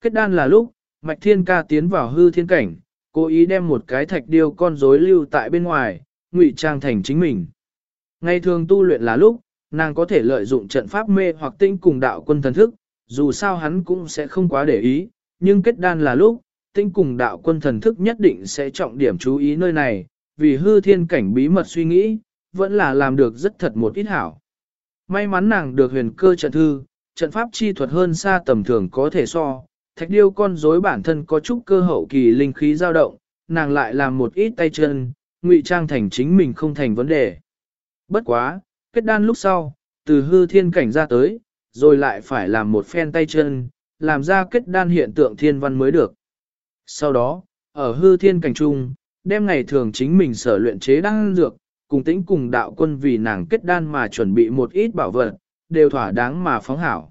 Kết đan là lúc, Mạch Thiên Ca tiến vào hư thiên cảnh, cố ý đem một cái thạch điêu con rối lưu tại bên ngoài, ngụy trang thành chính mình. Ngày thường tu luyện là lúc, nàng có thể lợi dụng trận pháp mê hoặc tinh cùng đạo quân thần thức, dù sao hắn cũng sẽ không quá để ý, nhưng kết đan là lúc, tinh cùng đạo quân thần thức nhất định sẽ trọng điểm chú ý nơi này, vì hư thiên cảnh bí mật suy nghĩ, vẫn là làm được rất thật một ít hảo. May mắn nàng được huyền cơ trận thư, trận pháp chi thuật hơn xa tầm thường có thể so, thạch điêu con rối bản thân có chút cơ hậu kỳ linh khí dao động, nàng lại làm một ít tay chân, ngụy trang thành chính mình không thành vấn đề. Bất quá, kết đan lúc sau, từ hư thiên cảnh ra tới, rồi lại phải làm một phen tay chân, làm ra kết đan hiện tượng thiên văn mới được. Sau đó, ở hư thiên cảnh trung, đem ngày thường chính mình sở luyện chế đan dược, cùng tĩnh cùng đạo quân vì nàng kết đan mà chuẩn bị một ít bảo vật, đều thỏa đáng mà phóng hảo.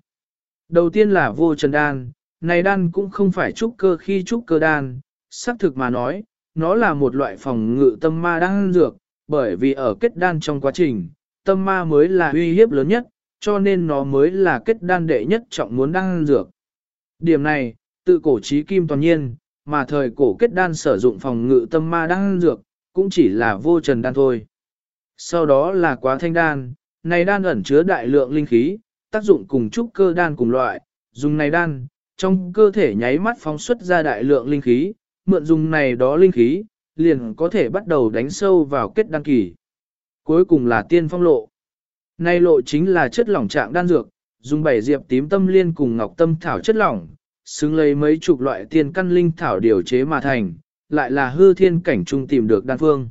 Đầu tiên là vô trần đan, này đan cũng không phải trúc cơ khi trúc cơ đan, xác thực mà nói, nó là một loại phòng ngự tâm ma đan dược, bởi vì ở kết đan trong quá trình, tâm ma mới là uy hiếp lớn nhất, cho nên nó mới là kết đan đệ nhất trọng muốn đan dược. Điểm này, tự cổ trí kim toàn nhiên, mà thời cổ kết đan sử dụng phòng ngự tâm ma đan dược, cũng chỉ là vô trần đan thôi. Sau đó là quá thanh đan, này đan ẩn chứa đại lượng linh khí, tác dụng cùng trúc cơ đan cùng loại, dùng này đan, trong cơ thể nháy mắt phóng xuất ra đại lượng linh khí, mượn dùng này đó linh khí, liền có thể bắt đầu đánh sâu vào kết đan kỳ. Cuối cùng là tiên phong lộ. Này lộ chính là chất lỏng trạng đan dược, dùng bảy diệp tím tâm liên cùng ngọc tâm thảo chất lỏng, xứng lấy mấy chục loại tiên căn linh thảo điều chế mà thành, lại là hư thiên cảnh trung tìm được đan phương.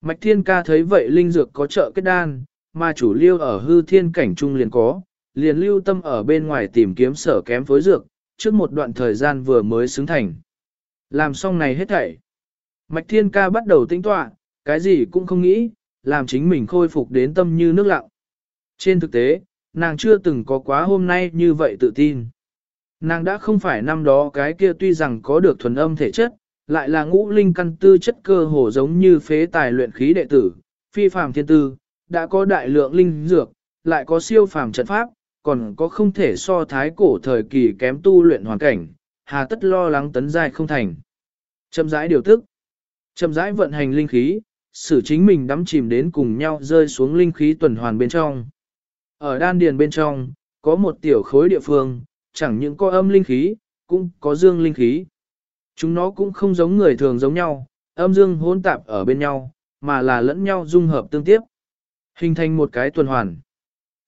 Mạch thiên ca thấy vậy linh dược có trợ kết đan, mà chủ liêu ở hư thiên cảnh trung liền có, liền lưu tâm ở bên ngoài tìm kiếm sở kém phối dược, trước một đoạn thời gian vừa mới xứng thành. Làm xong này hết thảy. Mạch thiên ca bắt đầu tính tọa, cái gì cũng không nghĩ, làm chính mình khôi phục đến tâm như nước lặng. Trên thực tế, nàng chưa từng có quá hôm nay như vậy tự tin. Nàng đã không phải năm đó cái kia tuy rằng có được thuần âm thể chất, lại là ngũ linh căn tư chất cơ hồ giống như phế tài luyện khí đệ tử, phi phàm thiên tư, đã có đại lượng linh dược, lại có siêu phàm trận pháp, còn có không thể so thái cổ thời kỳ kém tu luyện hoàn cảnh, hà tất lo lắng tấn giai không thành. Chậm rãi điều tức, chậm rãi vận hành linh khí, xử chính mình đắm chìm đến cùng nhau rơi xuống linh khí tuần hoàn bên trong. Ở đan điền bên trong, có một tiểu khối địa phương, chẳng những có âm linh khí, cũng có dương linh khí. Chúng nó cũng không giống người thường giống nhau, âm dương hỗn tạp ở bên nhau, mà là lẫn nhau dung hợp tương tiếp. Hình thành một cái tuần hoàn.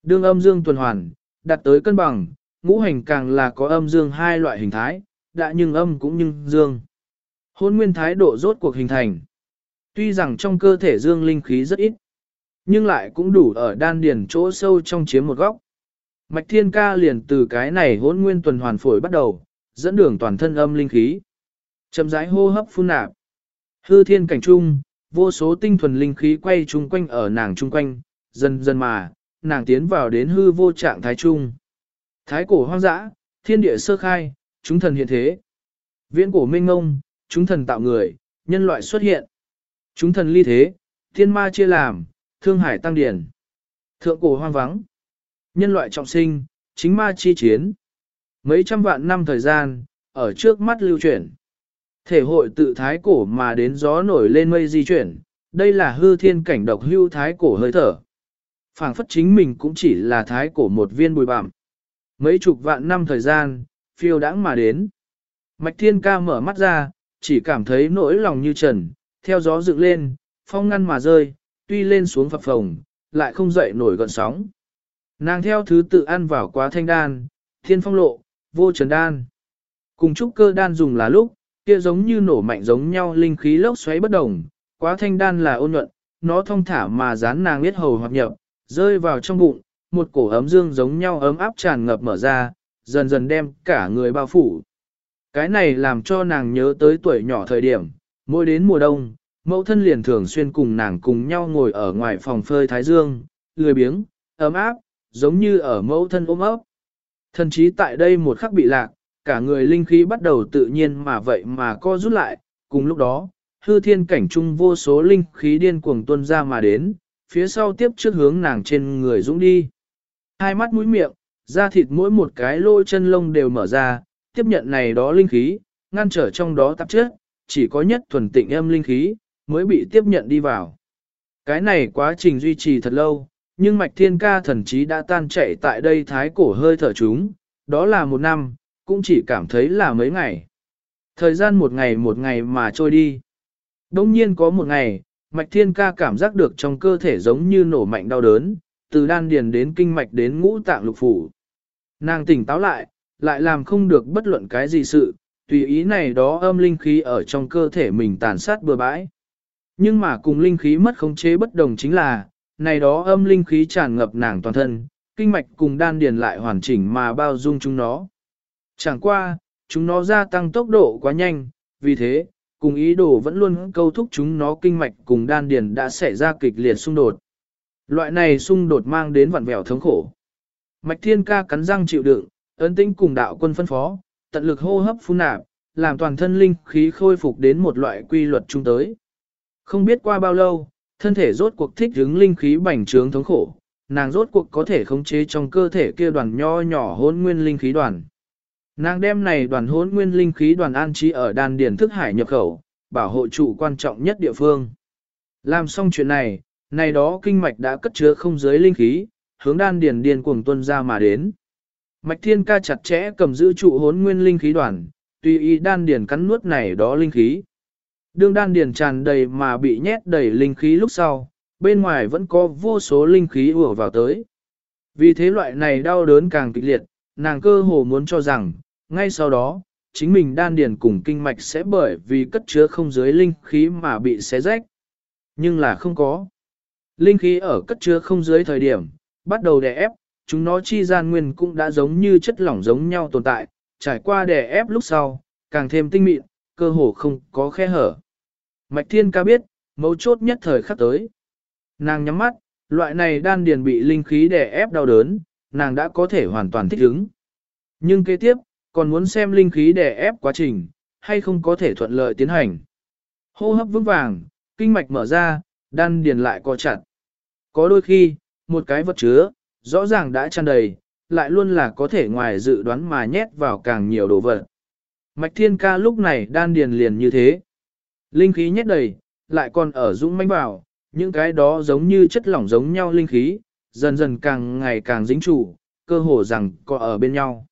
Đương âm dương tuần hoàn, đạt tới cân bằng, ngũ hành càng là có âm dương hai loại hình thái, đã nhưng âm cũng nhưng dương. Hôn nguyên thái độ rốt cuộc hình thành. Tuy rằng trong cơ thể dương linh khí rất ít, nhưng lại cũng đủ ở đan điền chỗ sâu trong chiếm một góc. Mạch thiên ca liền từ cái này hôn nguyên tuần hoàn phổi bắt đầu, dẫn đường toàn thân âm linh khí. Chậm rãi hô hấp phun nạp. Hư thiên cảnh trung, vô số tinh thuần linh khí quay chung quanh ở nàng chung quanh, dần dần mà, nàng tiến vào đến hư vô trạng thái trung. Thái cổ hoang dã, thiên địa sơ khai, chúng thần hiện thế. Viễn cổ minh ngông, chúng thần tạo người, nhân loại xuất hiện. Chúng thần ly thế, thiên ma chia làm, thương hải tăng điển. Thượng cổ hoang vắng. Nhân loại trọng sinh, chính ma chi chiến. Mấy trăm vạn năm thời gian, ở trước mắt lưu chuyển. Thể hội tự thái cổ mà đến gió nổi lên mây di chuyển, đây là hư thiên cảnh độc hưu thái cổ hơi thở phảng phất chính mình cũng chỉ là thái cổ một viên bùi bạm. Mấy chục vạn năm thời gian, phiêu đãng mà đến. Mạch thiên ca mở mắt ra, chỉ cảm thấy nỗi lòng như trần, theo gió dựng lên, phong ngăn mà rơi, tuy lên xuống phập phồng, lại không dậy nổi gọn sóng. Nàng theo thứ tự ăn vào quá thanh đan, thiên phong lộ, vô trần đan. Cùng trúc cơ đan dùng là lúc, kia giống như nổ mạnh giống nhau linh khí lốc xoáy bất đồng, quá thanh đan là ôn nhuận, nó thông thả mà dán nàng biết hầu hoặc nhập, rơi vào trong bụng, một cổ ấm dương giống nhau ấm áp tràn ngập mở ra, dần dần đem cả người bao phủ. Cái này làm cho nàng nhớ tới tuổi nhỏ thời điểm, mỗi đến mùa đông, mẫu thân liền thường xuyên cùng nàng cùng nhau ngồi ở ngoài phòng phơi thái dương, lười biếng, ấm áp, giống như ở mẫu thân ôm ấp. Thần chí tại đây một khắc bị lạc, cả người linh khí bắt đầu tự nhiên mà vậy mà co rút lại, cùng lúc đó, hư thiên cảnh trung vô số linh khí điên cuồng tuôn ra mà đến, phía sau tiếp trước hướng nàng trên người dũng đi. Hai mắt mũi miệng, da thịt mỗi một cái lỗ chân lông đều mở ra, tiếp nhận này đó linh khí, ngăn trở trong đó tạp chất, chỉ có nhất thuần tịnh âm linh khí, mới bị tiếp nhận đi vào. Cái này quá trình duy trì thật lâu, nhưng mạch thiên ca thần chí đã tan chạy tại đây thái cổ hơi thở chúng, đó là một năm, cũng chỉ cảm thấy là mấy ngày. Thời gian một ngày một ngày mà trôi đi. Đông nhiên có một ngày, mạch thiên ca cảm giác được trong cơ thể giống như nổ mạnh đau đớn, từ đan điền đến kinh mạch đến ngũ tạng lục phủ. Nàng tỉnh táo lại, lại làm không được bất luận cái gì sự, tùy ý này đó âm linh khí ở trong cơ thể mình tàn sát bừa bãi. Nhưng mà cùng linh khí mất khống chế bất đồng chính là, này đó âm linh khí tràn ngập nàng toàn thân, kinh mạch cùng đan điền lại hoàn chỉnh mà bao dung chúng nó. Chẳng qua, chúng nó gia tăng tốc độ quá nhanh, vì thế, cùng ý đồ vẫn luôn câu thúc chúng nó kinh mạch cùng đan điền đã xảy ra kịch liệt xung đột. Loại này xung đột mang đến vặn vẹo thống khổ. Mạch thiên ca cắn răng chịu đựng, ấn tĩnh cùng đạo quân phân phó, tận lực hô hấp phun nạp, làm toàn thân linh khí khôi phục đến một loại quy luật chung tới. Không biết qua bao lâu, thân thể rốt cuộc thích ứng linh khí bành trướng thống khổ, nàng rốt cuộc có thể khống chế trong cơ thể kia đoàn nho nhỏ hôn nguyên linh khí đoàn. Nàng đem này đoàn hốn nguyên linh khí đoàn an trí ở đan điển thức hải nhập khẩu, bảo hộ trụ quan trọng nhất địa phương. Làm xong chuyện này, này đó kinh mạch đã cất chứa không giới linh khí, hướng đan điển điền cuồng tuân ra mà đến. Mạch thiên ca chặt chẽ cầm giữ trụ hốn nguyên linh khí đoàn, tùy ý đan điển cắn nuốt này đó linh khí. Đương đan điển tràn đầy mà bị nhét đầy linh khí lúc sau, bên ngoài vẫn có vô số linh khí ùa vào tới. Vì thế loại này đau đớn càng kịch liệt, nàng cơ hồ muốn cho rằng, ngay sau đó, chính mình đan điền cùng kinh mạch sẽ bởi vì cất chứa không dưới linh khí mà bị xé rách. Nhưng là không có. Linh khí ở cất chứa không dưới thời điểm, bắt đầu đè ép, chúng nó chi gian nguyên cũng đã giống như chất lỏng giống nhau tồn tại, trải qua đè ép lúc sau, càng thêm tinh mịn, cơ hồ không có khe hở. Mạch Thiên ca biết, mấu chốt nhất thời khắc tới. Nàng nhắm mắt, loại này đan điền bị linh khí đè ép đau đớn, nàng đã có thể hoàn toàn thích ứng. Nhưng kế tiếp, còn muốn xem linh khí để ép quá trình, hay không có thể thuận lợi tiến hành. Hô hấp vững vàng, kinh mạch mở ra, đan điền lại co chặt. Có đôi khi, một cái vật chứa, rõ ràng đã tràn đầy, lại luôn là có thể ngoài dự đoán mà nhét vào càng nhiều đồ vật. Mạch thiên ca lúc này đan điền liền như thế. Linh khí nhét đầy, lại còn ở dũng mãnh vào, những cái đó giống như chất lỏng giống nhau linh khí, dần dần càng ngày càng dính chủ, cơ hồ rằng có ở bên nhau.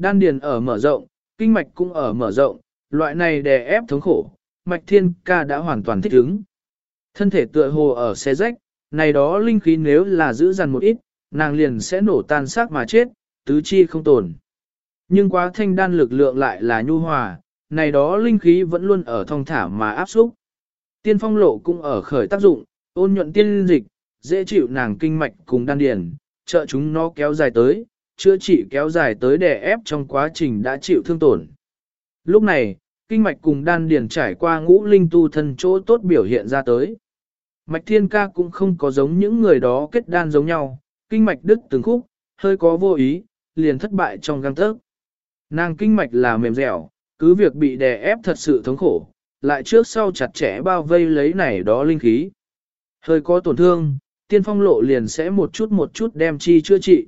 Đan điền ở mở rộng, kinh mạch cũng ở mở rộng, loại này đè ép thống khổ, mạch thiên ca đã hoàn toàn thích ứng. Thân thể tựa hồ ở xe rách, này đó linh khí nếu là giữ dằn một ít, nàng liền sẽ nổ tan xác mà chết, tứ chi không tồn. Nhưng quá thanh đan lực lượng lại là nhu hòa, này đó linh khí vẫn luôn ở thong thả mà áp xúc. Tiên phong lộ cũng ở khởi tác dụng, ôn nhuận tiên dịch, dễ chịu nàng kinh mạch cùng đan điền, trợ chúng nó kéo dài tới, chữa trị kéo dài tới đè ép trong quá trình đã chịu thương tổn. Lúc này, kinh mạch cùng đan điền trải qua ngũ linh tu thân chỗ tốt biểu hiện ra tới. Mạch thiên ca cũng không có giống những người đó kết đan giống nhau, kinh mạch đứt từng khúc, hơi có vô ý, liền thất bại trong găng tớc. Nàng kinh mạch là mềm dẻo, cứ việc bị đè ép thật sự thống khổ, lại trước sau chặt chẽ bao vây lấy này đó linh khí. Hơi có tổn thương, tiên phong lộ liền sẽ một chút một chút đem chi chữa trị.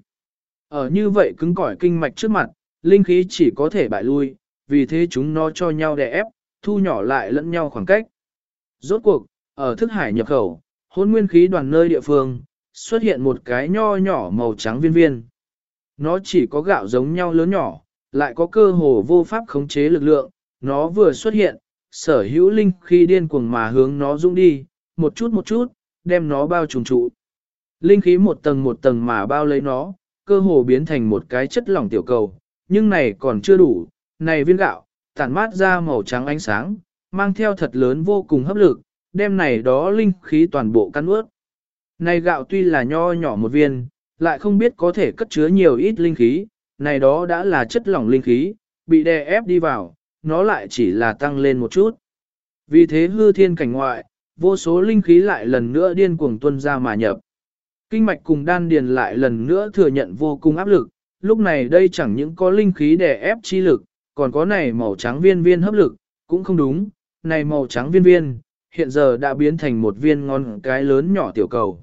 Ở như vậy cứng cỏi kinh mạch trước mặt, linh khí chỉ có thể bại lui, vì thế chúng nó cho nhau đè ép, thu nhỏ lại lẫn nhau khoảng cách. Rốt cuộc, ở thức hải nhập khẩu, hôn nguyên khí đoàn nơi địa phương, xuất hiện một cái nho nhỏ màu trắng viên viên. Nó chỉ có gạo giống nhau lớn nhỏ, lại có cơ hồ vô pháp khống chế lực lượng, nó vừa xuất hiện, sở hữu linh khi điên cuồng mà hướng nó dũng đi, một chút một chút, đem nó bao trùm trụ. Linh khí một tầng một tầng mà bao lấy nó, cơ hồ biến thành một cái chất lỏng tiểu cầu, nhưng này còn chưa đủ, này viên gạo, tản mát ra màu trắng ánh sáng, mang theo thật lớn vô cùng hấp lực, đem này đó linh khí toàn bộ căn ướt. Này gạo tuy là nho nhỏ một viên, lại không biết có thể cất chứa nhiều ít linh khí, này đó đã là chất lỏng linh khí, bị đè ép đi vào, nó lại chỉ là tăng lên một chút. Vì thế hư thiên cảnh ngoại, vô số linh khí lại lần nữa điên cuồng tuân ra mà nhập. Kinh mạch cùng đan điền lại lần nữa thừa nhận vô cùng áp lực, lúc này đây chẳng những có linh khí đè ép chi lực, còn có này màu trắng viên viên hấp lực, cũng không đúng, này màu trắng viên viên, hiện giờ đã biến thành một viên ngon cái lớn nhỏ tiểu cầu.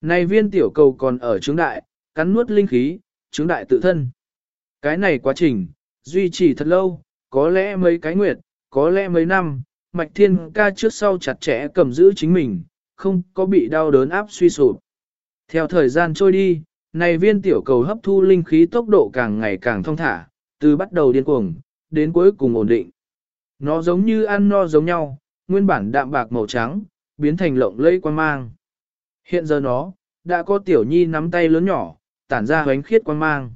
Này viên tiểu cầu còn ở trứng đại, cắn nuốt linh khí, trứng đại tự thân. Cái này quá trình, duy trì thật lâu, có lẽ mấy cái nguyệt, có lẽ mấy năm, Mạch Thiên ca trước sau chặt chẽ cầm giữ chính mình, không có bị đau đớn áp suy sụp. Theo thời gian trôi đi, này viên tiểu cầu hấp thu linh khí tốc độ càng ngày càng thông thả, từ bắt đầu điên cuồng, đến cuối cùng ổn định. Nó giống như ăn no giống nhau, nguyên bản đạm bạc màu trắng, biến thành lộng lẫy quan mang. Hiện giờ nó, đã có tiểu nhi nắm tay lớn nhỏ, tản ra hoánh khiết quan mang.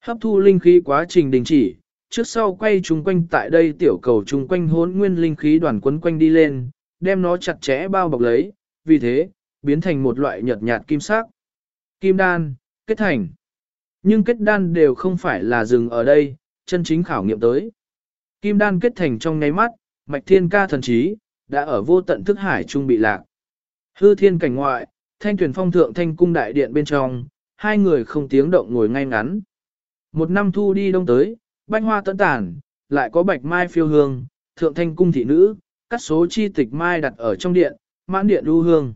Hấp thu linh khí quá trình đình chỉ, trước sau quay chung quanh tại đây tiểu cầu chung quanh hốn nguyên linh khí đoàn quấn quanh đi lên, đem nó chặt chẽ bao bọc lấy, vì thế, biến thành một loại nhợt nhạt kim sắc. Kim đan, kết thành. Nhưng kết đan đều không phải là dừng ở đây, chân chính khảo nghiệm tới. Kim đan kết thành trong ngay mắt, mạch thiên ca thần trí, đã ở vô tận thức hải trung bị lạc. Hư thiên cảnh ngoại, thanh tuyển phong thượng thanh cung đại điện bên trong, hai người không tiếng động ngồi ngay ngắn. Một năm thu đi đông tới, bách hoa tận tàn, lại có bạch mai phiêu hương, thượng thanh cung thị nữ, cắt số chi tịch mai đặt ở trong điện, mãn điện lưu hương.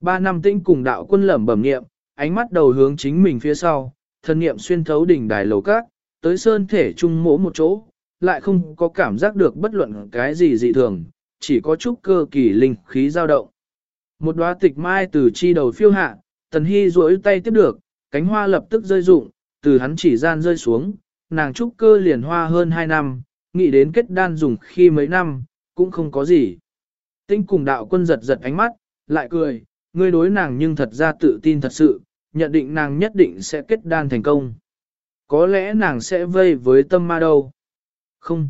Ba năm tinh cùng đạo quân lẩm bẩm niệm, ánh mắt đầu hướng chính mình phía sau, thân niệm xuyên thấu đỉnh đài lầu các, tới sơn thể trung mỗ một chỗ, lại không có cảm giác được bất luận cái gì dị thường, chỉ có chút cơ kỳ linh khí dao động. Một đóa tịch mai từ chi đầu phiêu hạ, tần hy duỗi tay tiếp được, cánh hoa lập tức rơi rụng, từ hắn chỉ gian rơi xuống, nàng trúc cơ liền hoa hơn 2 năm, nghĩ đến kết đan dùng khi mấy năm, cũng không có gì. Tinh cùng đạo quân giật giật ánh mắt, lại cười, ngươi đối nàng nhưng thật ra tự tin thật sự, nhận định nàng nhất định sẽ kết đan thành công. Có lẽ nàng sẽ vây với tâm ma đâu. Không.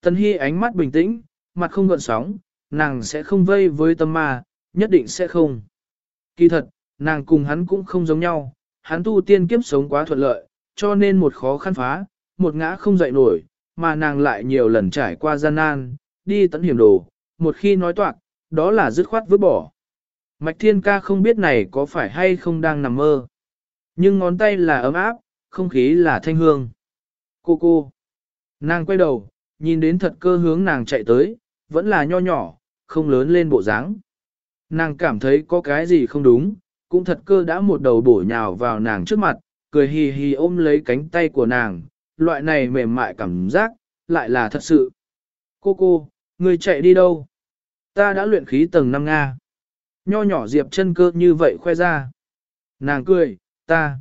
Tân Hy ánh mắt bình tĩnh, mặt không gợn sóng, nàng sẽ không vây với tâm ma, nhất định sẽ không. Kỳ thật, nàng cùng hắn cũng không giống nhau, hắn tu tiên kiếp sống quá thuận lợi, cho nên một khó khăn phá, một ngã không dậy nổi, mà nàng lại nhiều lần trải qua gian nan, đi tận hiểm đồ, một khi nói toạc, đó là dứt khoát vứt bỏ. Mạch thiên ca không biết này có phải hay không đang nằm mơ. Nhưng ngón tay là ấm áp, không khí là thanh hương. Cô cô. Nàng quay đầu, nhìn đến thật cơ hướng nàng chạy tới, vẫn là nho nhỏ, không lớn lên bộ dáng. Nàng cảm thấy có cái gì không đúng, cũng thật cơ đã một đầu bổ nhào vào nàng trước mặt, cười hì hì ôm lấy cánh tay của nàng, loại này mềm mại cảm giác, lại là thật sự. Cô cô, người chạy đi đâu? Ta đã luyện khí tầng 5 Nga. Nho nhỏ diệp chân cơ như vậy khoe ra. Nàng cười, ta.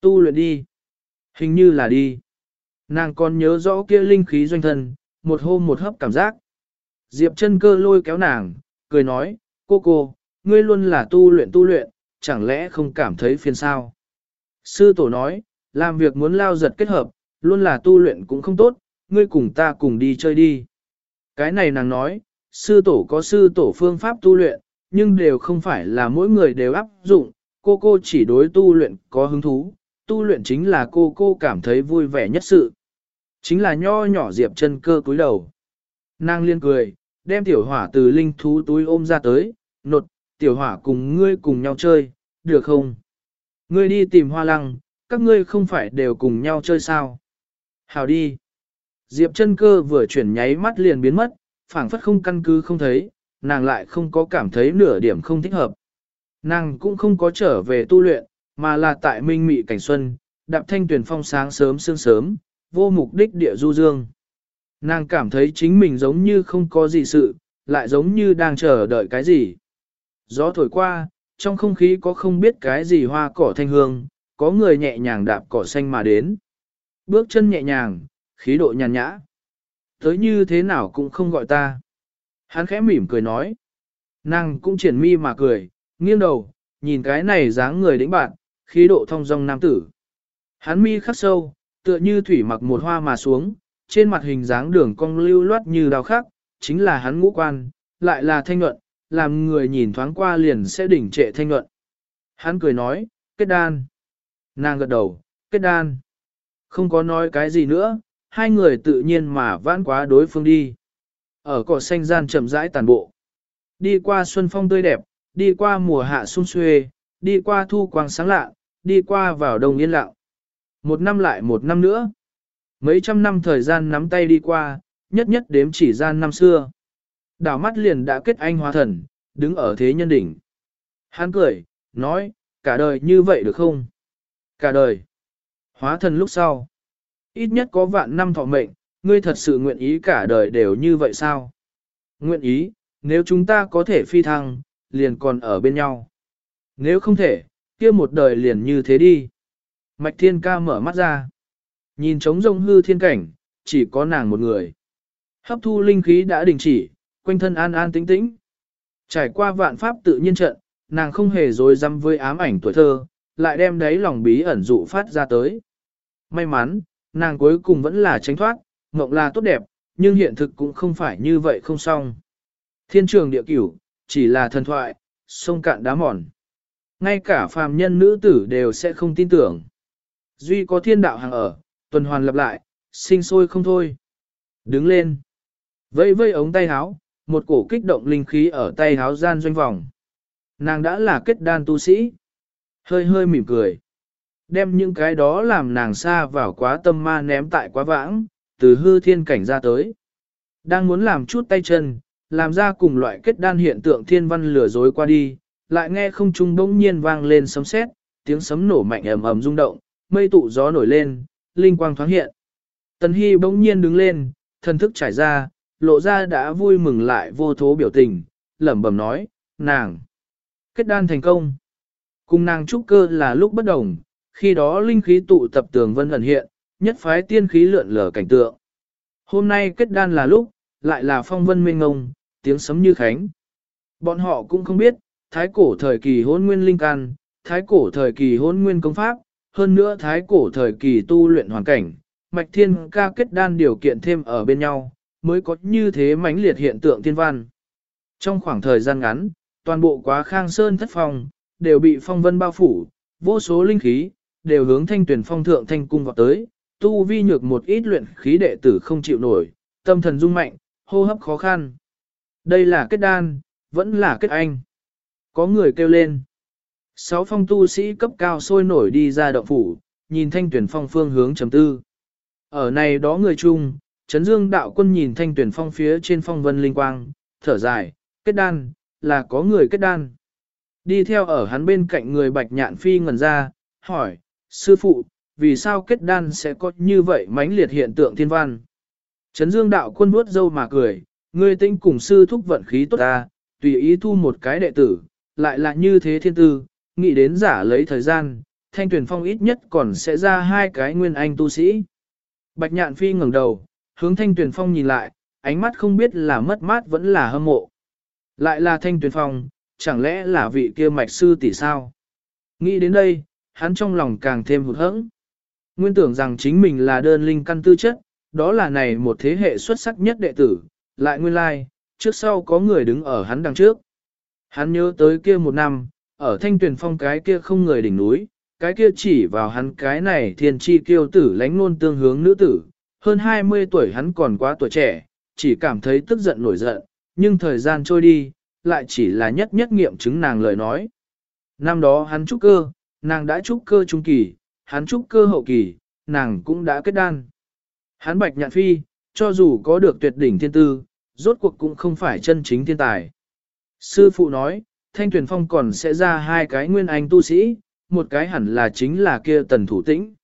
Tu luyện đi. Hình như là đi. Nàng còn nhớ rõ kia linh khí doanh thân, một hôm một hấp cảm giác. Diệp chân cơ lôi kéo nàng, cười nói, cô cô, ngươi luôn là tu luyện tu luyện, chẳng lẽ không cảm thấy phiền sao? Sư tổ nói, làm việc muốn lao giật kết hợp, luôn là tu luyện cũng không tốt, ngươi cùng ta cùng đi chơi đi. Cái này nàng nói, sư tổ có sư tổ phương pháp tu luyện, nhưng đều không phải là mỗi người đều áp dụng, cô cô chỉ đối tu luyện có hứng thú, tu luyện chính là cô cô cảm thấy vui vẻ nhất sự. Chính là nho nhỏ diệp chân cơ cúi đầu. Nàng liên cười, đem tiểu hỏa từ linh thú túi ôm ra tới, nột, tiểu hỏa cùng ngươi cùng nhau chơi, được không? Ngươi đi tìm hoa lăng, các ngươi không phải đều cùng nhau chơi sao? Hào đi. Diệp chân cơ vừa chuyển nháy mắt liền biến mất, phảng phất không căn cứ không thấy, nàng lại không có cảm thấy nửa điểm không thích hợp. Nàng cũng không có trở về tu luyện, mà là tại minh mị cảnh xuân, đạp thanh tuyển phong sáng sớm sương sớm, vô mục đích địa du dương. Nàng cảm thấy chính mình giống như không có gì sự, lại giống như đang chờ đợi cái gì. Gió thổi qua, trong không khí có không biết cái gì hoa cỏ thanh hương, có người nhẹ nhàng đạp cỏ xanh mà đến. Bước chân nhẹ nhàng, khí độ nhàn nhã. Tới như thế nào cũng không gọi ta. Hắn khẽ mỉm cười nói. Nàng cũng triển mi mà cười, nghiêng đầu, nhìn cái này dáng người đĩnh bạn, khí độ thông dong nam tử. Hắn mi khắc sâu, tựa như thủy mặc một hoa mà xuống, trên mặt hình dáng đường cong lưu loát như đào khắc, chính là hắn ngũ quan, lại là thanh nhuận, làm người nhìn thoáng qua liền sẽ đỉnh trệ thanh nhuận. Hắn cười nói, kết đan. Nàng gật đầu, kết đan. Không có nói cái gì nữa, hai người tự nhiên mà vãn quá đối phương đi. Ở cỏ xanh gian chậm rãi tàn bộ. Đi qua xuân phong tươi đẹp, đi qua mùa hạ sung xuê, đi qua thu quang sáng lạ, đi qua vào đông yên lặng. Một năm lại một năm nữa. Mấy trăm năm thời gian nắm tay đi qua, nhất nhất đếm chỉ gian năm xưa. Đảo mắt liền đã kết anh hóa thần, đứng ở thế nhân đỉnh. Hắn cười, nói, cả đời như vậy được không? Cả đời. Hóa thần lúc sau. Ít nhất có vạn năm thọ mệnh, ngươi thật sự nguyện ý cả đời đều như vậy sao? Nguyện ý, nếu chúng ta có thể phi thăng, liền còn ở bên nhau. Nếu không thể, kia một đời liền như thế đi. Mạch thiên ca mở mắt ra. Nhìn trống rông hư thiên cảnh, chỉ có nàng một người. Hấp thu linh khí đã đình chỉ, quanh thân an an tĩnh tĩnh. Trải qua vạn pháp tự nhiên trận, nàng không hề dối dăm với ám ảnh tuổi thơ, lại đem đấy lòng bí ẩn dụ phát ra tới. May mắn, nàng cuối cùng vẫn là tránh thoát, mộng là tốt đẹp, nhưng hiện thực cũng không phải như vậy không xong. Thiên trường địa cửu, chỉ là thần thoại, sông cạn đá mòn. Ngay cả phàm nhân nữ tử đều sẽ không tin tưởng. Duy có thiên đạo hàng ở, tuần hoàn lặp lại, sinh sôi không thôi. Đứng lên. Vây vây ống tay háo, một cổ kích động linh khí ở tay háo gian doanh vòng. Nàng đã là kết đan tu sĩ. Hơi hơi mỉm cười. Đem những cái đó làm nàng xa vào quá tâm ma ném tại quá vãng, từ hư thiên cảnh ra tới. Đang muốn làm chút tay chân, làm ra cùng loại kết đan hiện tượng thiên văn lửa dối qua đi, lại nghe không trung bỗng nhiên vang lên sấm sét, tiếng sấm nổ mạnh ầm ầm rung động, mây tụ gió nổi lên, linh quang thoáng hiện. Tần Hy bỗng nhiên đứng lên, thân thức trải ra, lộ ra đã vui mừng lại vô thố biểu tình, lẩm bẩm nói, nàng, kết đan thành công. Cùng nàng trúc cơ là lúc bất đồng, khi đó linh khí tụ tập tường vân ẩn hiện, nhất phái tiên khí lượn lờ cảnh tượng. Hôm nay kết đan là lúc, lại là phong vân mênh ngông, tiếng sấm như khánh. Bọn họ cũng không biết, thái cổ thời kỳ hôn nguyên linh can, thái cổ thời kỳ hôn nguyên công pháp, hơn nữa thái cổ thời kỳ tu luyện hoàn cảnh, mạch thiên ca kết đan điều kiện thêm ở bên nhau, mới có như thế mãnh liệt hiện tượng thiên văn. Trong khoảng thời gian ngắn, toàn bộ quá khang sơn thất phòng đều bị phong vân bao phủ, vô số linh khí, đều hướng thanh tuyển phong thượng thanh cung vào tới, tu vi nhược một ít luyện khí đệ tử không chịu nổi, tâm thần rung mạnh, hô hấp khó khăn. Đây là kết đan, vẫn là kết anh. Có người kêu lên. Sáu phong tu sĩ cấp cao sôi nổi đi ra động phủ, nhìn thanh tuyển phong phương hướng chấm tư. Ở này đó người chung, Trấn Dương đạo quân nhìn thanh tuyển phong phía trên phong vân linh quang, thở dài, kết đan, là có người kết đan. Đi theo ở hắn bên cạnh người bạch nhạn phi ngẩn ra, hỏi, sư phụ, vì sao kết đan sẽ có như vậy mãnh liệt hiện tượng thiên văn? Trấn Dương đạo quân vuốt dâu mà cười, ngươi tinh cùng sư thúc vận khí tốt ta, tùy ý thu một cái đệ tử, lại là như thế thiên tư, nghĩ đến giả lấy thời gian, thanh tuyển phong ít nhất còn sẽ ra hai cái nguyên anh tu sĩ. Bạch nhạn phi ngẩng đầu, hướng thanh tuyển phong nhìn lại, ánh mắt không biết là mất mát vẫn là hâm mộ. Lại là thanh tuyển phong, chẳng lẽ là vị kia mạch sư tỷ sao? Nghĩ đến đây, hắn trong lòng càng thêm hụt hẫng. Nguyên tưởng rằng chính mình là đơn linh căn tư chất, đó là này một thế hệ xuất sắc nhất đệ tử, lại nguyên lai, trước sau có người đứng ở hắn đằng trước. Hắn nhớ tới kia một năm, ở thanh tuyển phong cái kia không người đỉnh núi, cái kia chỉ vào hắn cái này thiên chi kiêu tử lánh ngôn tương hướng nữ tử, hơn 20 tuổi hắn còn quá tuổi trẻ, chỉ cảm thấy tức giận nổi giận, nhưng thời gian trôi đi, lại chỉ là nhất nhất nghiệm chứng nàng lời nói. Năm đó hắn trúc cơ, nàng đã trúc cơ trung kỳ, hắn trúc cơ hậu kỳ, nàng cũng đã kết đan. Hắn bạch nhạn phi, cho dù có được tuyệt đỉnh thiên tư, rốt cuộc cũng không phải chân chính thiên tài. Sư phụ nói, thanh tuyển phong còn sẽ ra hai cái nguyên anh tu sĩ, một cái hẳn là chính là kia tần thủ tĩnh.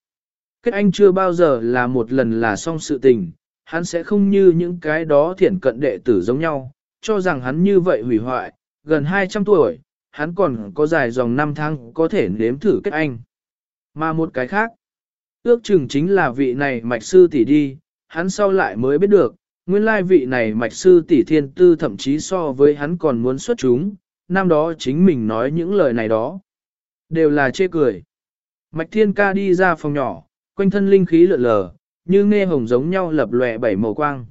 Kết anh chưa bao giờ là một lần là xong sự tình, hắn sẽ không như những cái đó thiển cận đệ tử giống nhau, cho rằng hắn như vậy hủy hoại, gần 200 tuổi, hắn còn có dài dòng năm tháng có thể nếm thử kết anh. Mà một cái khác, ước chừng chính là vị này mạch sư tỷ đi, hắn sau lại mới biết được, nguyên lai vị này mạch sư tỷ thiên tư thậm chí so với hắn còn muốn xuất chúng, năm đó chính mình nói những lời này đó. Đều là chê cười. Mạch thiên ca đi ra phòng nhỏ, quanh thân linh khí lượn lờ, như nghe hồng giống nhau lập lòe bảy màu quang.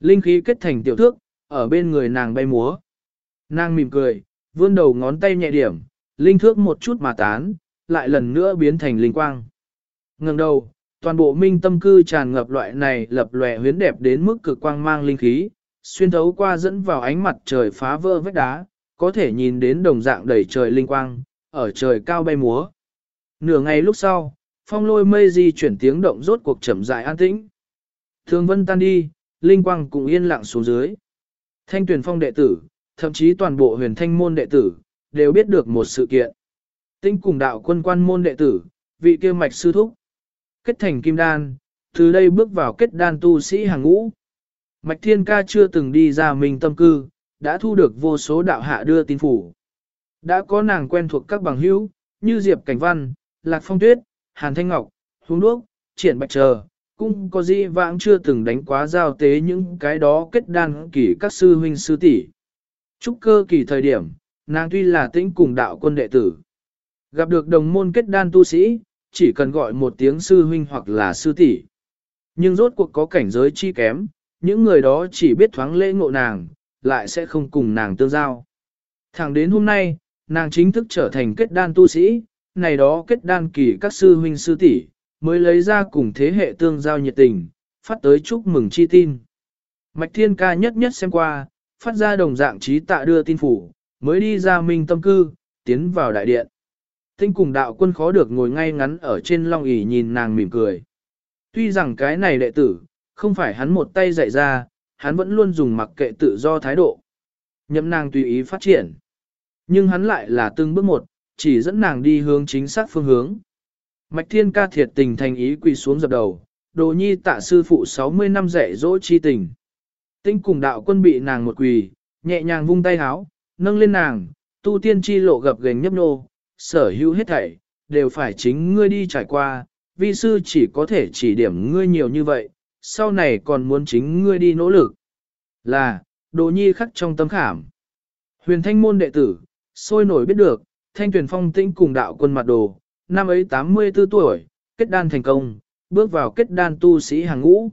Linh khí kết thành tiểu thước, ở bên người nàng bay múa. Nàng mỉm cười, vươn đầu ngón tay nhẹ điểm, linh thước một chút mà tán, lại lần nữa biến thành linh quang. Ngừng đầu, toàn bộ minh tâm cư tràn ngập loại này lập lòe huyến đẹp đến mức cực quang mang linh khí, xuyên thấu qua dẫn vào ánh mặt trời phá vỡ vách đá, có thể nhìn đến đồng dạng đầy trời linh quang, ở trời cao bay múa. Nửa ngày lúc sau, phong lôi mây di chuyển tiếng động rốt cuộc chậm rãi an tĩnh. Thường vân tan đi, linh quang cũng yên lặng xuống dưới. Thanh tuyển phong đệ tử, thậm chí toàn bộ huyền thanh môn đệ tử, đều biết được một sự kiện. Tinh cùng đạo quân quan môn đệ tử, vị kia mạch sư thúc. Kết thành kim đan, Từ đây bước vào kết đan tu sĩ hàng ngũ. Mạch Thiên Ca chưa từng đi ra mình tâm cư, đã thu được vô số đạo hạ đưa tin phủ. Đã có nàng quen thuộc các bằng hữu, như Diệp Cảnh Văn, Lạc Phong Tuyết, Hàn Thanh Ngọc, Hướng Đuốc, Triển Bạch Trờ, cũng có gì vãng chưa từng đánh quá giao tế những cái đó kết đan kỳ các sư huynh sư tỷ. Trúc cơ kỳ thời điểm, nàng tuy là tĩnh cùng đạo quân đệ tử. Gặp được đồng môn kết đan tu sĩ, chỉ cần gọi một tiếng sư huynh hoặc là sư tỷ. Nhưng rốt cuộc có cảnh giới chi kém, những người đó chỉ biết thoáng lễ ngộ nàng, lại sẽ không cùng nàng tương giao. Thẳng đến hôm nay, nàng chính thức trở thành kết đan tu sĩ, này đó kết đan kỳ các sư huynh sư tỷ mới lấy ra cùng thế hệ tương giao nhiệt tình, phát tới chúc mừng chi tin. Mạch Thiên Ca nhất nhất xem qua, phát ra đồng dạng trí tạ đưa tin phủ, mới đi ra minh tâm cư, tiến vào đại điện. Tinh cùng đạo quân khó được ngồi ngay ngắn ở trên long ỷ nhìn nàng mỉm cười. Tuy rằng cái này đệ tử, không phải hắn một tay dạy ra, hắn vẫn luôn dùng mặc kệ tự do thái độ. Nhậm nàng tùy ý phát triển. Nhưng hắn lại là từng bước một, chỉ dẫn nàng đi hướng chính xác phương hướng. Mạch thiên ca thiệt tình thành ý quỳ xuống dập đầu, đồ nhi tạ sư phụ 60 năm dạy dỗ chi tình. Tinh cùng đạo quân bị nàng một quỳ, nhẹ nhàng vung tay háo, nâng lên nàng, tu tiên chi lộ gập gành nhấp nô, sở hữu hết thảy, đều phải chính ngươi đi trải qua, vi sư chỉ có thể chỉ điểm ngươi nhiều như vậy, sau này còn muốn chính ngươi đi nỗ lực. Là, đồ nhi khắc trong tấm khảm. Huyền thanh môn đệ tử, sôi nổi biết được, thanh tuyển phong tĩnh cùng đạo quân mặt đồ, năm ấy 84 tuổi, kết đan thành công, bước vào kết đan tu sĩ hàng ngũ.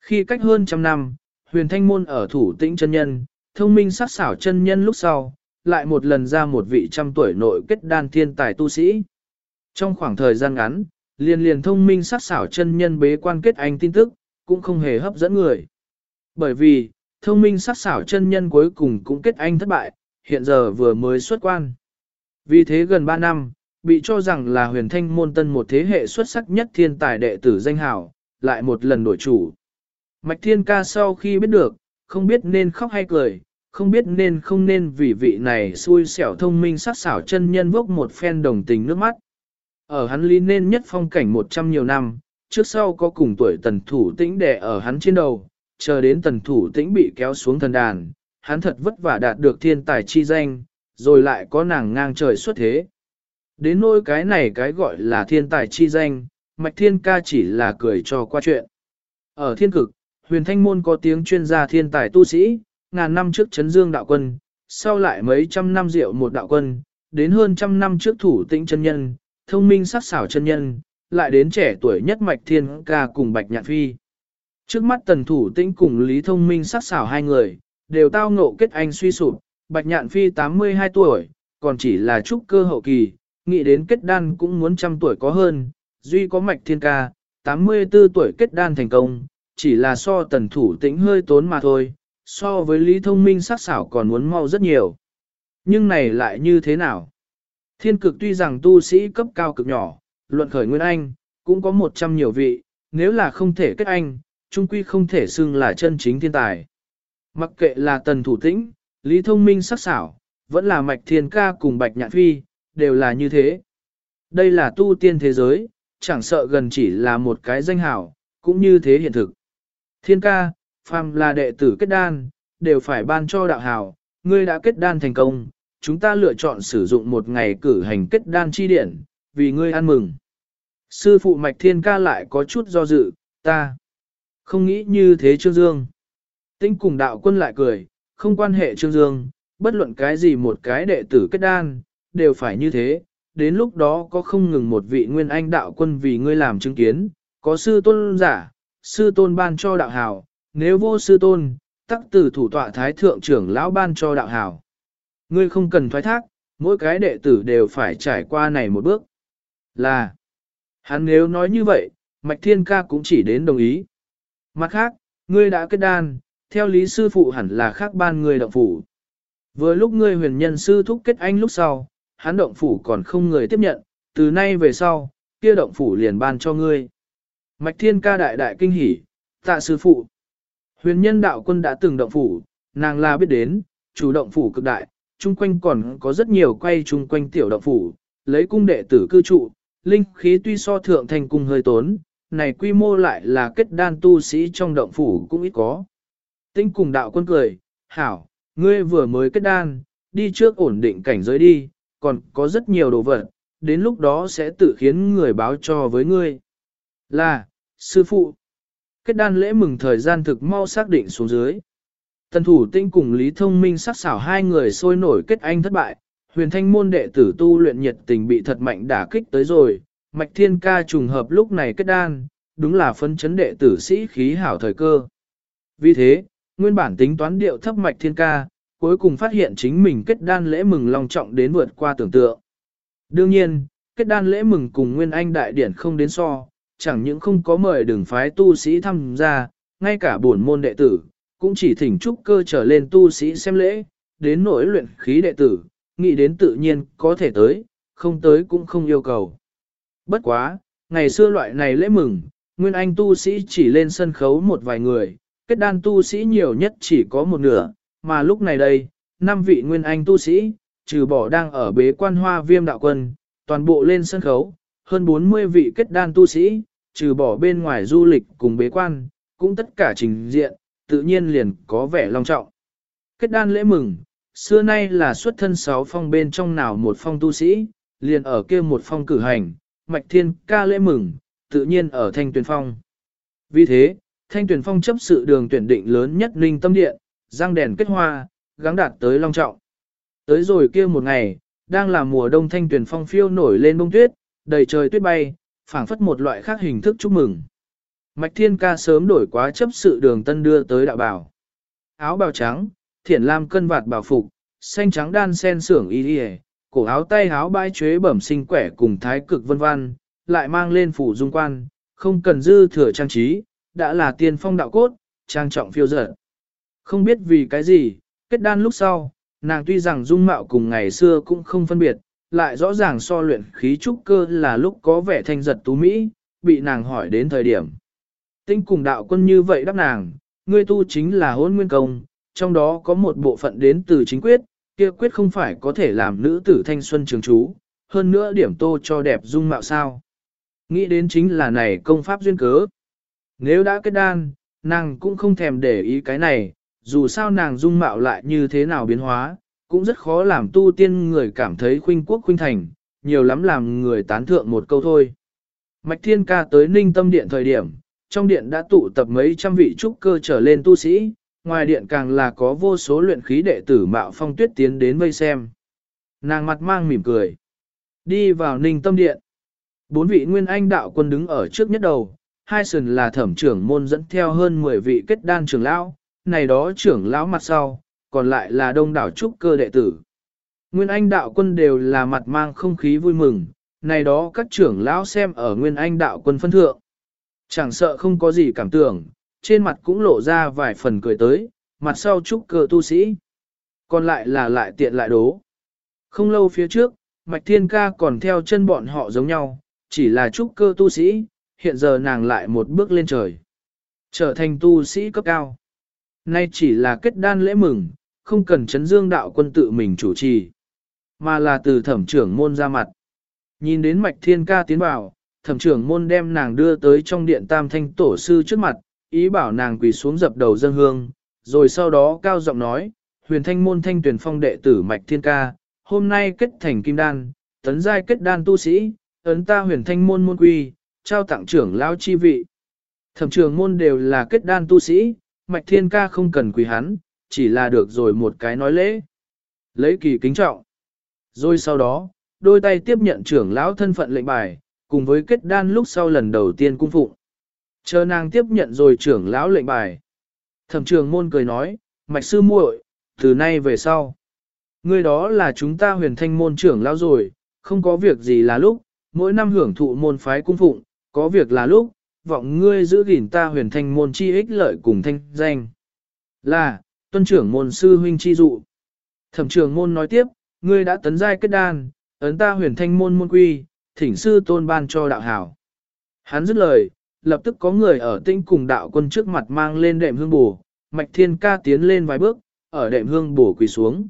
Khi cách hơn trăm năm, huyền thanh môn ở thủ tĩnh chân nhân, thông minh sắc xảo chân nhân lúc sau, lại một lần ra một vị trăm tuổi nội kết đan thiên tài tu sĩ. Trong khoảng thời gian ngắn, liền liền thông minh sắc xảo chân nhân bế quan kết anh tin tức, cũng không hề hấp dẫn người. Bởi vì, thông minh sắc xảo chân nhân cuối cùng cũng kết anh thất bại, hiện giờ vừa mới xuất quan. Vì thế gần 3 năm, bị cho rằng là huyền thanh môn tân một thế hệ xuất sắc nhất thiên tài đệ tử danh hảo, lại một lần đổi chủ. Mạch thiên ca sau khi biết được, không biết nên khóc hay cười, không biết nên không nên vì vị này xui xẻo thông minh sắc xảo chân nhân vốc một phen đồng tình nước mắt. Ở hắn lý nên nhất phong cảnh một trăm nhiều năm, trước sau có cùng tuổi tần thủ tĩnh đè ở hắn trên đầu, chờ đến tần thủ tĩnh bị kéo xuống thần đàn, hắn thật vất vả đạt được thiên tài chi danh, rồi lại có nàng ngang trời xuất thế. Đến nỗi cái này cái gọi là thiên tài chi danh, mạch thiên ca chỉ là cười cho qua chuyện. Ở thiên cực, huyền thanh môn có tiếng chuyên gia thiên tài tu sĩ, ngàn năm trước chấn dương đạo quân, sau lại mấy trăm năm rượu một đạo quân, đến hơn trăm năm trước thủ tĩnh chân nhân, thông minh sắc xảo chân nhân, lại đến trẻ tuổi nhất mạch thiên ca cùng bạch nhạn phi. Trước mắt tần thủ tĩnh cùng Lý Thông Minh sắc xảo hai người, đều tao ngộ kết anh suy sụp, bạch nhạn phi 82 tuổi, còn chỉ là trúc cơ hậu kỳ, nghĩ đến kết đan cũng muốn trăm tuổi có hơn, duy có mạch thiên ca, 84 tuổi kết đan thành công, chỉ là so tần thủ tĩnh hơi tốn mà thôi, so với Lý Thông Minh sắc xảo còn muốn mau rất nhiều. Nhưng này lại như thế nào? Thiên cực tuy rằng tu sĩ cấp cao cực nhỏ, luận khởi nguyên anh, cũng có 100 nhiều vị, nếu là không thể kết anh, trung quy không thể xưng là chân chính thiên tài. Mặc kệ là tần thủ tĩnh, Lý Thông Minh sắc xảo, vẫn là mạch thiên ca cùng bạch nhạn phi, đều là như thế. Đây là tu tiên thế giới, chẳng sợ gần chỉ là một cái danh hào, cũng như thế hiện thực. Thiên ca, phàm là đệ tử kết đan, đều phải ban cho đạo hào. ngươi đã kết đan thành công, chúng ta lựa chọn sử dụng một ngày cử hành kết đan chi điển, vì ngươi ăn mừng. Sư phụ Mạch Thiên ca lại có chút do dự, ta không nghĩ như thế Trương Dương. Tinh cùng đạo quân lại cười, không quan hệ Trương Dương, bất luận cái gì một cái đệ tử kết đan, đều phải như thế, đến lúc đó có không ngừng một vị nguyên anh đạo quân vì ngươi làm chứng kiến, có sư tôn giả, sư tôn ban cho đạo hào, nếu vô sư tôn, tắc từ thủ tọa thái thượng trưởng lão ban cho đạo hảo, Ngươi không cần thoái thác, mỗi cái đệ tử đều phải trải qua này một bước. Là, hắn nếu nói như vậy, Mạch Thiên Ca cũng chỉ đến đồng ý. Mặt khác, ngươi đã kết đan, theo lý sư phụ hẳn là khác ban ngươi động phủ. Vừa lúc ngươi huyền nhân sư thúc kết anh lúc sau, hắn động phủ còn không người tiếp nhận, từ nay về sau, kia động phủ liền ban cho ngươi. Mạch Thiên Ca đại đại kinh hỉ, tạ sư phụ. Huyền nhân đạo quân đã từng động phủ, nàng là biết đến, chủ động phủ cực đại, chung quanh còn có rất nhiều quay chung quanh tiểu động phủ, lấy cung đệ tử cư trụ, linh khí tuy so thượng thành cung hơi tốn, này quy mô lại là kết đan tu sĩ trong động phủ cũng ít có. Tinh cùng đạo quân cười, hảo, ngươi vừa mới kết đan, đi trước ổn định cảnh giới đi, còn có rất nhiều đồ vật, đến lúc đó sẽ tự khiến người báo cho với ngươi. Là, sư phụ, kết đan lễ mừng thời gian thực mau xác định xuống dưới. Tần thủ tinh cùng Lý Thông Minh sắc xảo hai người sôi nổi kết anh thất bại, huyền thanh môn đệ tử tu luyện nhiệt tình bị thật mạnh đả kích tới rồi, mạch thiên ca trùng hợp lúc này kết đan, đúng là phân chấn đệ tử sĩ khí hảo thời cơ. Vì thế, nguyên bản tính toán điệu thấp mạch thiên ca, cuối cùng phát hiện chính mình kết đan lễ mừng long trọng đến vượt qua tưởng tượng. Đương nhiên, kết đan lễ mừng cùng Nguyên Anh đại điển không đến so, chẳng những không có mời đường phái tu sĩ tham gia, ngay cả bổn môn đệ tử, cũng chỉ thỉnh trúc cơ trở lên tu sĩ xem lễ, đến nỗi luyện khí đệ tử, nghĩ đến tự nhiên có thể tới, không tới cũng không yêu cầu. Bất quá, ngày xưa loại này lễ mừng, Nguyên Anh tu sĩ chỉ lên sân khấu một vài người, kết đan tu sĩ nhiều nhất chỉ có một nửa, mà lúc này đây, năm vị Nguyên Anh tu sĩ, trừ bỏ đang ở bế quan hoa viêm đạo quân, toàn bộ lên sân khấu, hơn 40 vị kết đan tu sĩ, trừ bỏ bên ngoài du lịch cùng bế quan, cũng tất cả trình diện, tự nhiên liền có vẻ long trọng. Kết đan lễ mừng, xưa nay là xuất thân sáu phong bên trong nào một phong tu sĩ, liền ở kia một phong cử hành, mạch thiên ca lễ mừng, tự nhiên ở thanh tuyển phong. Vì thế, thanh tuyển phong chấp sự đường tuyển định lớn nhất ninh tâm điện, răng đèn kết hoa, gắng đạt tới long trọng. Tới rồi kia một ngày, đang là mùa đông thanh tuyển phong phiêu nổi lên bông tuyết, đầy trời tuyết bay, phảng phất một loại khác hình thức chúc mừng. Mạch Thiên Ca sớm đổi quá chấp sự đường tân đưa tới đạo bảo. Áo bào trắng, thiển lam cân vạt bảo phục, xanh trắng đan sen sưởng y đi cổ áo tay áo bãi chuế bẩm sinh quẻ cùng thái cực vân văn, lại mang lên phủ dung quan, không cần dư thừa trang trí, đã là tiên phong đạo cốt, trang trọng phiêu dở. Không biết vì cái gì, kết đan lúc sau, nàng tuy rằng dung mạo cùng ngày xưa cũng không phân biệt, lại rõ ràng so luyện khí trúc cơ là lúc có vẻ thanh giật tú Mỹ, bị nàng hỏi đến thời điểm. Tinh cùng đạo quân như vậy đáp nàng, ngươi tu chính là hôn nguyên công, trong đó có một bộ phận đến từ chính quyết, kia quyết không phải có thể làm nữ tử thanh xuân trường chú, hơn nữa điểm tô cho đẹp dung mạo sao. Nghĩ đến chính là này công pháp duyên cớ. Nếu đã kết đan, nàng cũng không thèm để ý cái này, dù sao nàng dung mạo lại như thế nào biến hóa, cũng rất khó làm tu tiên người cảm thấy khuynh quốc khuynh thành, nhiều lắm làm người tán thượng một câu thôi. Mạch Thiên Ca tới Ninh Tâm Điện thời điểm, trong điện đã tụ tập mấy trăm vị trúc cơ trở lên tu sĩ, ngoài điện càng là có vô số luyện khí đệ tử mạo phong tuyết tiến đến vây xem. Nàng mặt mang mỉm cười. Đi vào Ninh Tâm Điện. Bốn vị nguyên anh đạo quân đứng ở trước nhất đầu, hai sườn là thẩm trưởng môn dẫn theo hơn 10 vị kết đan trưởng lão, này đó trưởng lão mặt sau, còn lại là đông đảo trúc cơ đệ tử. Nguyên Anh đạo quân đều là mặt mang không khí vui mừng, này đó các trưởng lão xem ở Nguyên Anh đạo quân phân thượng. Chẳng sợ không có gì cảm tưởng, trên mặt cũng lộ ra vài phần cười tới, mặt sau trúc cơ tu sĩ. Còn lại là lại tiện lại đố. Không lâu phía trước, Mạch Thiên Ca còn theo chân bọn họ giống nhau, chỉ là trúc cơ tu sĩ, hiện giờ nàng lại một bước lên trời. Trở thành tu sĩ cấp cao. Nay chỉ là kết đan lễ mừng, không cần chấn dương đạo quân tự mình chủ trì, mà là từ thẩm trưởng môn ra mặt. Nhìn đến mạch thiên ca tiến vào, thẩm trưởng môn đem nàng đưa tới trong điện tam thanh tổ sư trước mặt, ý bảo nàng quỳ xuống dập đầu dân hương, rồi sau đó cao giọng nói, huyền thanh môn thanh tuyển phong đệ tử mạch thiên ca, hôm nay kết thành kim đan, tấn giai kết đan tu sĩ, ấn ta huyền thanh môn môn quy, trao tặng trưởng lao chi vị. Thẩm trưởng môn đều là kết đan tu sĩ, mạch thiên ca không cần quỳ hắn, chỉ là được rồi một cái nói lễ. Lấy kỳ kính trọng. Rồi sau đó, đôi tay tiếp nhận trưởng lão thân phận lệnh bài, cùng với kết đan lúc sau lần đầu tiên cung phụng. Chờ nàng tiếp nhận rồi trưởng lão lệnh bài. Thẩm trường môn cười nói, mạch sư muội, từ nay về sau. Người đó là chúng ta huyền thanh môn trưởng lão rồi, không có việc gì là lúc, mỗi năm hưởng thụ môn phái cung phụng, có việc là lúc, vọng ngươi giữ gìn ta huyền thanh môn chi ích lợi cùng thanh danh. Là, tuân trưởng môn sư huynh chi dụ. Thẩm trưởng môn nói tiếp, ngươi đã tấn giai kết đan, ấn ta huyền thanh môn môn quy, thỉnh sư tôn ban cho đạo hảo. Hắn dứt lời, lập tức có người ở tinh cùng đạo quân trước mặt mang lên đệm hương bổ, mạch thiên ca tiến lên vài bước, ở đệm hương bổ quỳ xuống.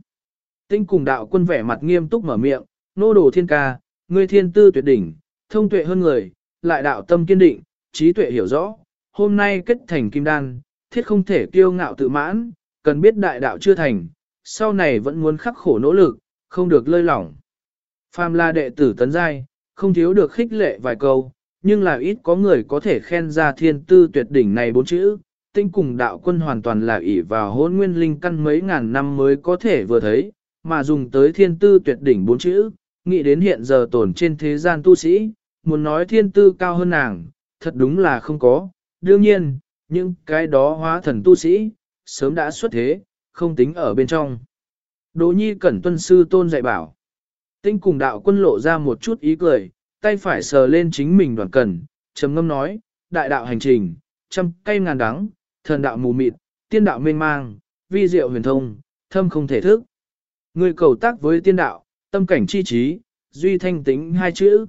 Tinh cùng đạo quân vẻ mặt nghiêm túc mở miệng, nô đồ thiên ca, ngươi thiên tư tuyệt đỉnh, thông tuệ hơn người, lại đạo tâm kiên định, trí tuệ hiểu rõ, hôm nay kết thành kim đan, thiết không thể kiêu ngạo tự mãn, cần biết đại đạo chưa thành, sau này vẫn muốn khắc khổ nỗ lực, không được lơi lỏng. Phàm là đệ tử tấn giai, không thiếu được khích lệ vài câu, nhưng là ít có người có thể khen ra thiên tư tuyệt đỉnh này bốn chữ. Tinh cùng đạo quân hoàn toàn là ỷ vào hôn nguyên linh căn mấy ngàn năm mới có thể vừa thấy, mà dùng tới thiên tư tuyệt đỉnh bốn chữ, nghĩ đến hiện giờ tổn trên thế gian tu sĩ, muốn nói thiên tư cao hơn nàng, thật đúng là không có. Đương nhiên, những cái đó hóa thần tu sĩ, sớm đã xuất thế, không tính ở bên trong. Đỗ nhi cẩn tuân sư tôn dạy bảo. Tinh cùng đạo quân lộ ra một chút ý cười, tay phải sờ lên chính mình đoàn cần, trầm ngâm nói, đại đạo hành trình, trăm cây ngàn đắng, thần đạo mù mịt, tiên đạo mênh mang, vi diệu huyền thông, thâm không thể thức. Người cầu tác với tiên đạo, tâm cảnh chi trí, duy thanh tính hai chữ.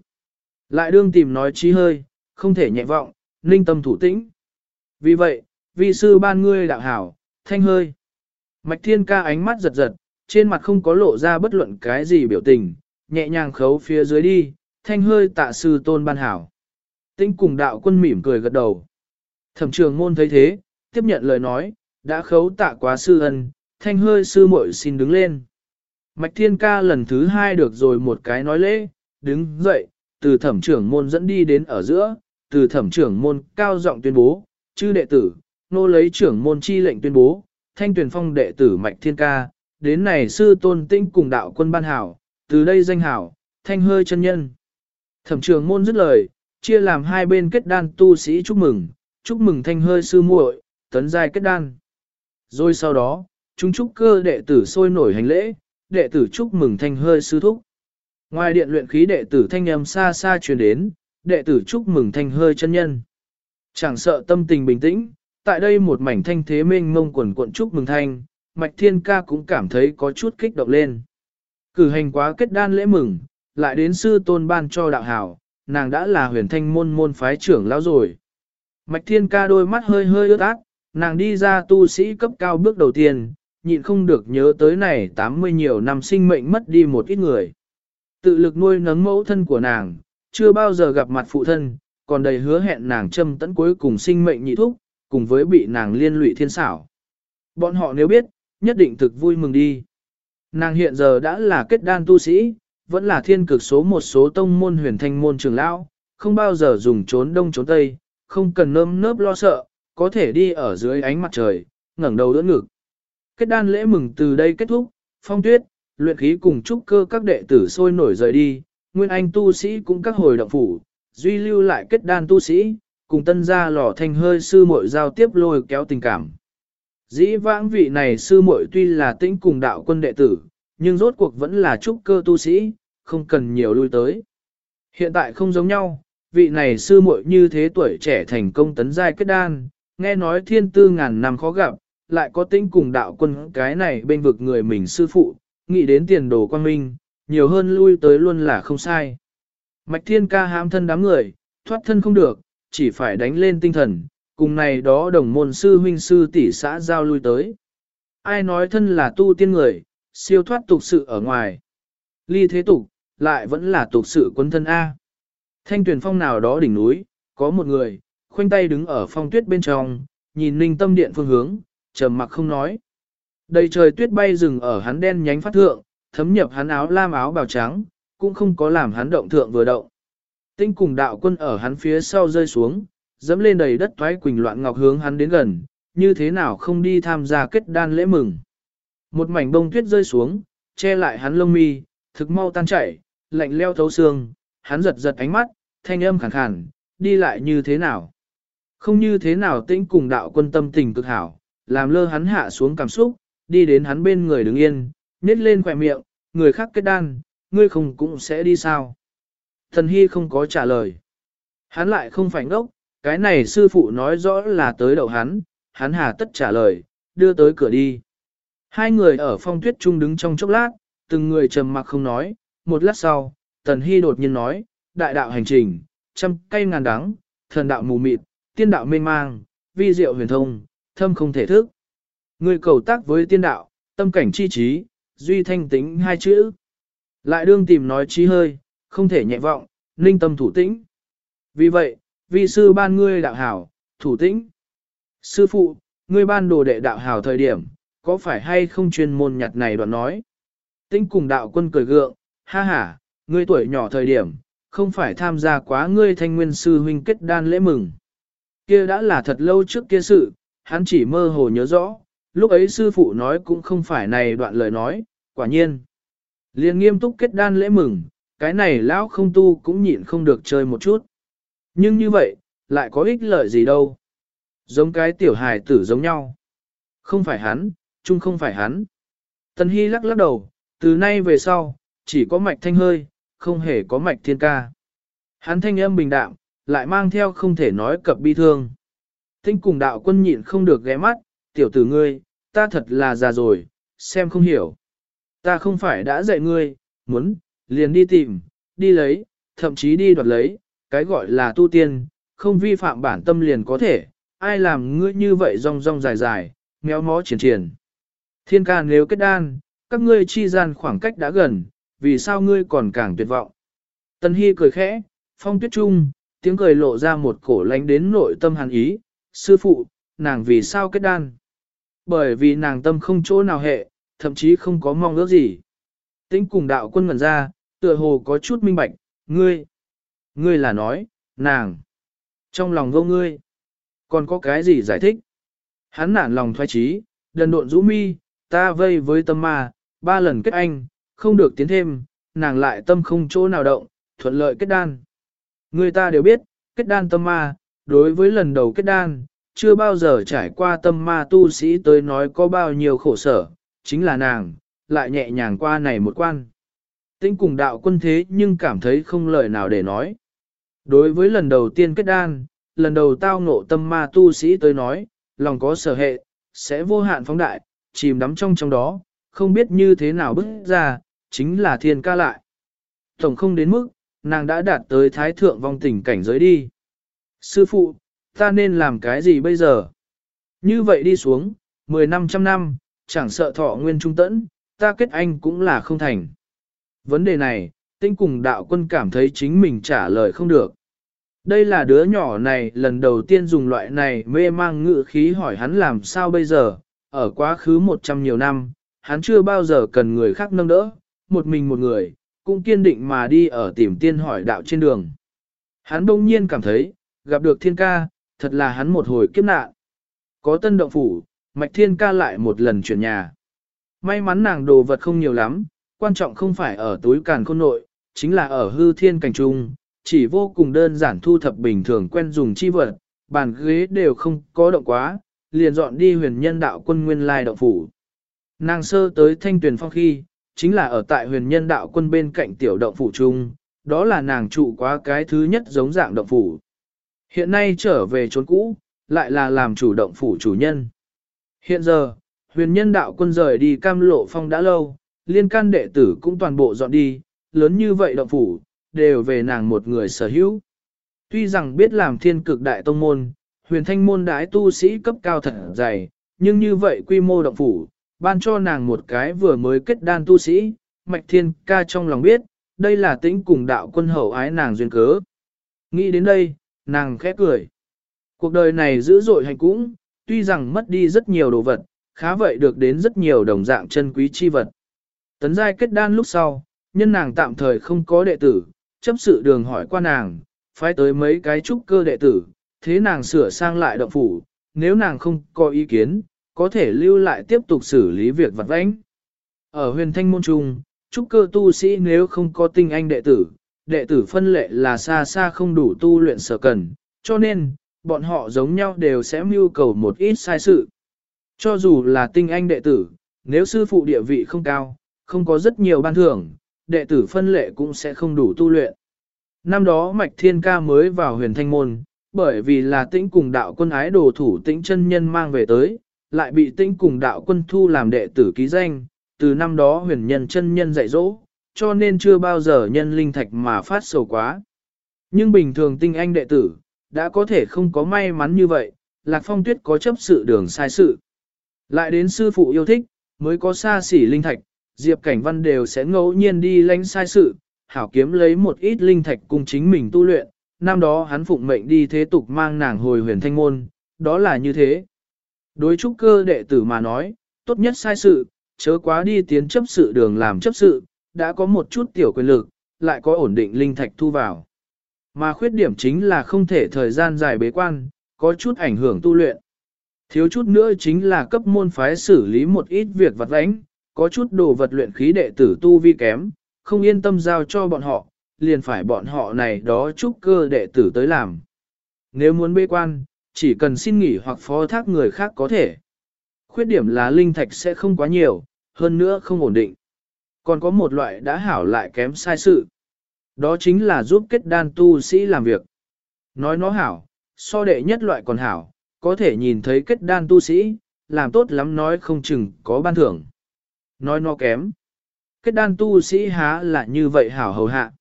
Lại đương tìm nói trí hơi, không thể nhẹ vọng, ninh tâm thủ tĩnh. Vì vậy, vi sư ban ngươi đạo hảo, thanh hơi. Mạch thiên ca ánh mắt giật giật, trên mặt không có lộ ra bất luận cái gì biểu tình, nhẹ nhàng khấu phía dưới đi, thanh hơi tạ sư tôn ban hảo. Tinh cùng đạo quân mỉm cười gật đầu. Thẩm trường môn thấy thế, tiếp nhận lời nói, đã khấu tạ quá sư ân, thanh hơi sư muội xin đứng lên. Mạch thiên ca lần thứ hai được rồi một cái nói lễ, đứng dậy, từ thẩm trưởng môn dẫn đi đến ở giữa, từ thẩm trưởng môn cao giọng tuyên bố, chư đệ tử, nô lấy trưởng môn chi lệnh tuyên bố, thanh tuyển phong đệ tử Mạch thiên ca, đến này sư tôn tinh cùng đạo quân ban hảo, từ đây danh hảo, thanh hơi chân nhân. Thẩm trường môn dứt lời, chia làm hai bên kết đan tu sĩ chúc mừng, chúc mừng thanh hơi sư muội, tấn giai kết đan. Rồi sau đó, chúng chúc cơ đệ tử sôi nổi hành lễ, đệ tử chúc mừng thanh hơi sư thúc. Ngoài điện luyện khí đệ tử thanh âm xa xa truyền đến, đệ tử chúc mừng thanh hơi chân nhân. Chẳng sợ tâm tình bình tĩnh, tại đây một mảnh thanh thế mênh mông quần cuộn chúc mừng thanh, Mạch Thiên Ca cũng cảm thấy có chút kích động lên. Cử hành quá kết đan lễ mừng, lại đến sư tôn ban cho đạo hảo, nàng đã là huyền thanh môn môn phái trưởng lão rồi. Mạch Thiên Ca đôi mắt hơi hơi ướt át, nàng đi ra tu sĩ cấp cao bước đầu tiên, nhịn không được nhớ tới này 80 nhiều năm sinh mệnh mất đi một ít người. Tự lực nuôi nấng mẫu thân của nàng, chưa bao giờ gặp mặt phụ thân, còn đầy hứa hẹn nàng châm tẫn cuối cùng sinh mệnh nhị thúc, cùng với bị nàng liên lụy thiên xảo. Bọn họ nếu biết, nhất định thực vui mừng đi. Nàng hiện giờ đã là kết đan tu sĩ, vẫn là thiên cực số một số tông môn huyền thanh môn trường lão, không bao giờ dùng trốn đông trốn tây, không cần nơm nớp lo sợ, có thể đi ở dưới ánh mặt trời, ngẩng đầu đỡ ngực. Kết đan lễ mừng từ đây kết thúc, phong tuyết, luyện khí cùng trúc cơ các đệ tử sôi nổi rời đi, nguyên anh tu sĩ cũng các hồi động phủ, duy lưu lại kết đan tu sĩ, cùng tân gia lò thanh hơi sư muội giao tiếp lôi kéo tình cảm. Dĩ vãng vị này sư muội tuy là tĩnh cùng đạo quân đệ tử, nhưng rốt cuộc vẫn là trúc cơ tu sĩ, không cần nhiều lui tới. Hiện tại không giống nhau, vị này sư muội như thế tuổi trẻ thành công tấn giai kết đan, nghe nói thiên tư ngàn năm khó gặp, lại có tĩnh cùng đạo quân cái này bên vực người mình sư phụ, nghĩ đến tiền đồ quan minh, nhiều hơn lui tới luôn là không sai. Mạch thiên ca hãm thân đám người, thoát thân không được, chỉ phải đánh lên tinh thần, cùng này đó đồng môn sư huynh sư tỷ xã giao lui tới. Ai nói thân là tu tiên người, siêu thoát tục sự ở ngoài. Ly thế tục, lại vẫn là tục sự quân thân A. Thanh tuyển phong nào đó đỉnh núi, có một người, khoanh tay đứng ở phong tuyết bên trong, nhìn ninh tâm điện phương hướng, trầm mặc không nói. Đầy trời tuyết bay rừng ở hắn đen nhánh phát thượng, thấm nhập hắn áo lam áo bào trắng, cũng không có làm hắn động thượng vừa động. Tinh cùng đạo quân ở hắn phía sau rơi xuống, dẫm lên đầy đất thoái quỳnh loạn ngọc hướng hắn đến gần, như thế nào không đi tham gia kết đan lễ mừng. Một mảnh bông tuyết rơi xuống, che lại hắn lông mi, thực mau tan chảy, lạnh leo thấu xương, hắn giật giật ánh mắt, thanh âm khàn khàn, đi lại như thế nào. Không như thế nào tĩnh cùng đạo quân tâm tình cực hảo, làm lơ hắn hạ xuống cảm xúc, đi đến hắn bên người đứng yên, nết lên khỏe miệng, người khác kết đan, ngươi không cũng sẽ đi sao. Thần Hy không có trả lời. Hắn lại không phải ngốc, cái này sư phụ nói rõ là tới đầu hắn, hắn hà tất trả lời, đưa tới cửa đi. Hai người ở phong tuyết trung đứng trong chốc lát, từng người trầm mặc không nói, một lát sau, Tần Hy đột nhiên nói, đại đạo hành trình, trăm cây ngàn đắng, thần đạo mù mịt, tiên đạo mê mang, vi diệu huyền thông, thâm không thể thức. Người cầu tác với tiên đạo, tâm cảnh chi trí, duy thanh tính hai chữ. Lại đương tìm nói trí hơi, không thể nhẹ vọng, ninh tâm thủ tĩnh. Vì vậy, vi sư ban ngươi đạo hảo, thủ tĩnh. Sư phụ, ngươi ban đồ đệ đạo hảo thời điểm, có phải hay không chuyên môn nhặt này đoạn nói. Tinh cùng đạo quân cười gượng, ha ha, ngươi tuổi nhỏ thời điểm, không phải tham gia quá ngươi thanh nguyên sư huynh kết đan lễ mừng. Kia đã là thật lâu trước kia sự, hắn chỉ mơ hồ nhớ rõ, lúc ấy sư phụ nói cũng không phải này đoạn lời nói, quả nhiên. Liên nghiêm túc kết đan lễ mừng, cái này lão không tu cũng nhịn không được chơi một chút. Nhưng như vậy, lại có ích lợi gì đâu. Giống cái tiểu hài tử giống nhau. Không phải hắn, chung không phải hắn. Tần Hy lắc lắc đầu, từ nay về sau, chỉ có mạch thanh hơi, không hề có mạch thiên ca. Hắn thanh âm bình đạm, lại mang theo không thể nói cập bi thương. Tinh cùng đạo quân nhịn không được ghé mắt, tiểu tử ngươi, ta thật là già rồi, xem không hiểu. Ta không phải đã dạy ngươi, muốn, liền đi tìm, đi lấy, thậm chí đi đoạt lấy, cái gọi là tu tiên, không vi phạm bản tâm liền có thể, ai làm ngươi như vậy rong rong dài dài, méo mó triển triển. Thiên ca nếu kết đan, các ngươi chi gian khoảng cách đã gần, vì sao ngươi còn càng tuyệt vọng. Tân Hy cười khẽ, phong tuyết trung, tiếng cười lộ ra một cổ lánh đến nội tâm hàn ý, sư phụ, nàng vì sao kết đan? Bởi vì nàng tâm không chỗ nào hệ, thậm chí không có mong ước gì. Tĩnh cùng đạo quân ngẩn ra, tựa hồ có chút minh bạch, ngươi, ngươi là nói, nàng, trong lòng vô ngươi, còn có cái gì giải thích? Hắn nản lòng thoái trí, đần độn rũ mi, ta vây với tâm ma, ba lần kết anh, không được tiến thêm, nàng lại tâm không chỗ nào động, thuận lợi kết đan. Người ta đều biết, kết đan tâm ma, đối với lần đầu kết đan, chưa bao giờ trải qua tâm ma tu sĩ tới nói có bao nhiêu khổ sở, chính là nàng, lại nhẹ nhàng qua này một quan. Tinh cùng đạo quân thế nhưng cảm thấy không lời nào để nói. Đối với lần đầu tiên kết đan, lần đầu tao ngộ tâm ma tu sĩ tới nói, lòng có sở hệ, sẽ vô hạn phóng đại, chìm đắm trong trong đó, không biết như thế nào bước ra, chính là thiên ca lại. Tổng không đến mức, nàng đã đạt tới thái thượng vong tình cảnh giới đi. Sư phụ, ta nên làm cái gì bây giờ? Như vậy đi xuống, 10 năm trăm năm, chẳng sợ thọ nguyên trung tẫn, ta kết anh cũng là không thành. Vấn đề này, tinh cùng đạo quân cảm thấy chính mình trả lời không được. Đây là đứa nhỏ này lần đầu tiên dùng loại này mê mang ngự khí hỏi hắn làm sao bây giờ, ở quá khứ một trăm nhiều năm, hắn chưa bao giờ cần người khác nâng đỡ, một mình một người, cũng kiên định mà đi ở tìm tiên hỏi đạo trên đường. Hắn đông nhiên cảm thấy, gặp được thiên ca, thật là hắn một hồi kiếp nạn. Có tân động phủ, mạch thiên ca lại một lần chuyển nhà. May mắn nàng đồ vật không nhiều lắm, quan trọng không phải ở túi càn khôn nội, chính là ở hư thiên cảnh trung, chỉ vô cùng đơn giản thu thập bình thường quen dùng chi vật, bàn ghế đều không có động quá, liền dọn đi huyền nhân đạo quân nguyên lai động phủ. Nàng sơ tới thanh tuyển phong khi, chính là ở tại huyền nhân đạo quân bên cạnh tiểu động phủ trung, đó là nàng trụ quá cái thứ nhất giống dạng động phủ. Hiện nay trở về chốn cũ, lại là làm chủ động phủ chủ nhân. Hiện giờ, huyền nhân đạo quân rời đi cam lộ phong đã lâu, liên can đệ tử cũng toàn bộ dọn đi, lớn như vậy động phủ, đều về nàng một người sở hữu. Tuy rằng biết làm thiên cực đại tông môn, huyền thanh môn đái tu sĩ cấp cao thật dày, nhưng như vậy quy mô động phủ, ban cho nàng một cái vừa mới kết đan tu sĩ, mạch thiên ca trong lòng biết, đây là tính cùng đạo quân hậu ái nàng duyên cớ. Nghĩ đến đây, nàng khẽ cười. Cuộc đời này dữ dội hành cũng, tuy rằng mất đi rất nhiều đồ vật, khá vậy được đến rất nhiều đồng dạng chân quý chi vật. Tấn giai kết đan lúc sau, nhân nàng tạm thời không có đệ tử, chấp sự đường hỏi qua nàng, phải tới mấy cái trúc cơ đệ tử, thế nàng sửa sang lại động phủ, nếu nàng không có ý kiến, có thể lưu lại tiếp tục xử lý việc vặt vãnh. Ở huyền thanh môn trung, trúc cơ tu sĩ nếu không có tinh anh đệ tử, đệ tử phân lệ là xa xa không đủ tu luyện sở cần, cho nên, bọn họ giống nhau đều sẽ mưu cầu một ít sai sự. Cho dù là tinh anh đệ tử, nếu sư phụ địa vị không cao, không có rất nhiều ban thưởng, đệ tử phân lệ cũng sẽ không đủ tu luyện. Năm đó Mạch Thiên Ca mới vào huyền thanh môn, bởi vì là tĩnh cùng đạo quân ái đồ thủ tĩnh chân nhân mang về tới, lại bị tĩnh cùng đạo quân thu làm đệ tử ký danh, từ năm đó huyền nhân chân nhân dạy dỗ, cho nên chưa bao giờ nhân linh thạch mà phát sầu quá. Nhưng bình thường tinh anh đệ tử, đã có thể không có may mắn như vậy, Lạc Phong Tuyết có chấp sự đường sai sự. Lại đến sư phụ yêu thích, mới có xa xỉ linh thạch, Diệp Cảnh Văn đều sẽ ngẫu nhiên đi lánh sai sự, hảo kiếm lấy một ít linh thạch cùng chính mình tu luyện, năm đó hắn phụng mệnh đi thế tục mang nàng hồi huyền thanh môn, đó là như thế. Đối trúc cơ đệ tử mà nói, tốt nhất sai sự, chớ quá đi tiến chấp sự đường làm chấp sự, đã có một chút tiểu quyền lực, lại có ổn định linh thạch thu vào. Mà khuyết điểm chính là không thể thời gian dài bế quan, có chút ảnh hưởng tu luyện. Thiếu chút nữa chính là cấp môn phái xử lý một ít việc vặt vãnh, có chút đồ vật luyện khí đệ tử tu vi kém, không yên tâm giao cho bọn họ, liền phải bọn họ này đó chúc cơ đệ tử tới làm. Nếu muốn bế quan, chỉ cần xin nghỉ hoặc phó thác người khác có thể. Khuyết điểm là linh thạch sẽ không quá nhiều, hơn nữa không ổn định. Còn có một loại đã hảo lại kém sai sự. Đó chính là giúp kết đan tu sĩ làm việc. Nói nó hảo, so đệ nhất loại còn hảo, có thể nhìn thấy kết đan tu sĩ, làm tốt lắm nói không chừng có ban thưởng. Nói nó kém. Kết đan tu sĩ há là như vậy hảo hầu hạ.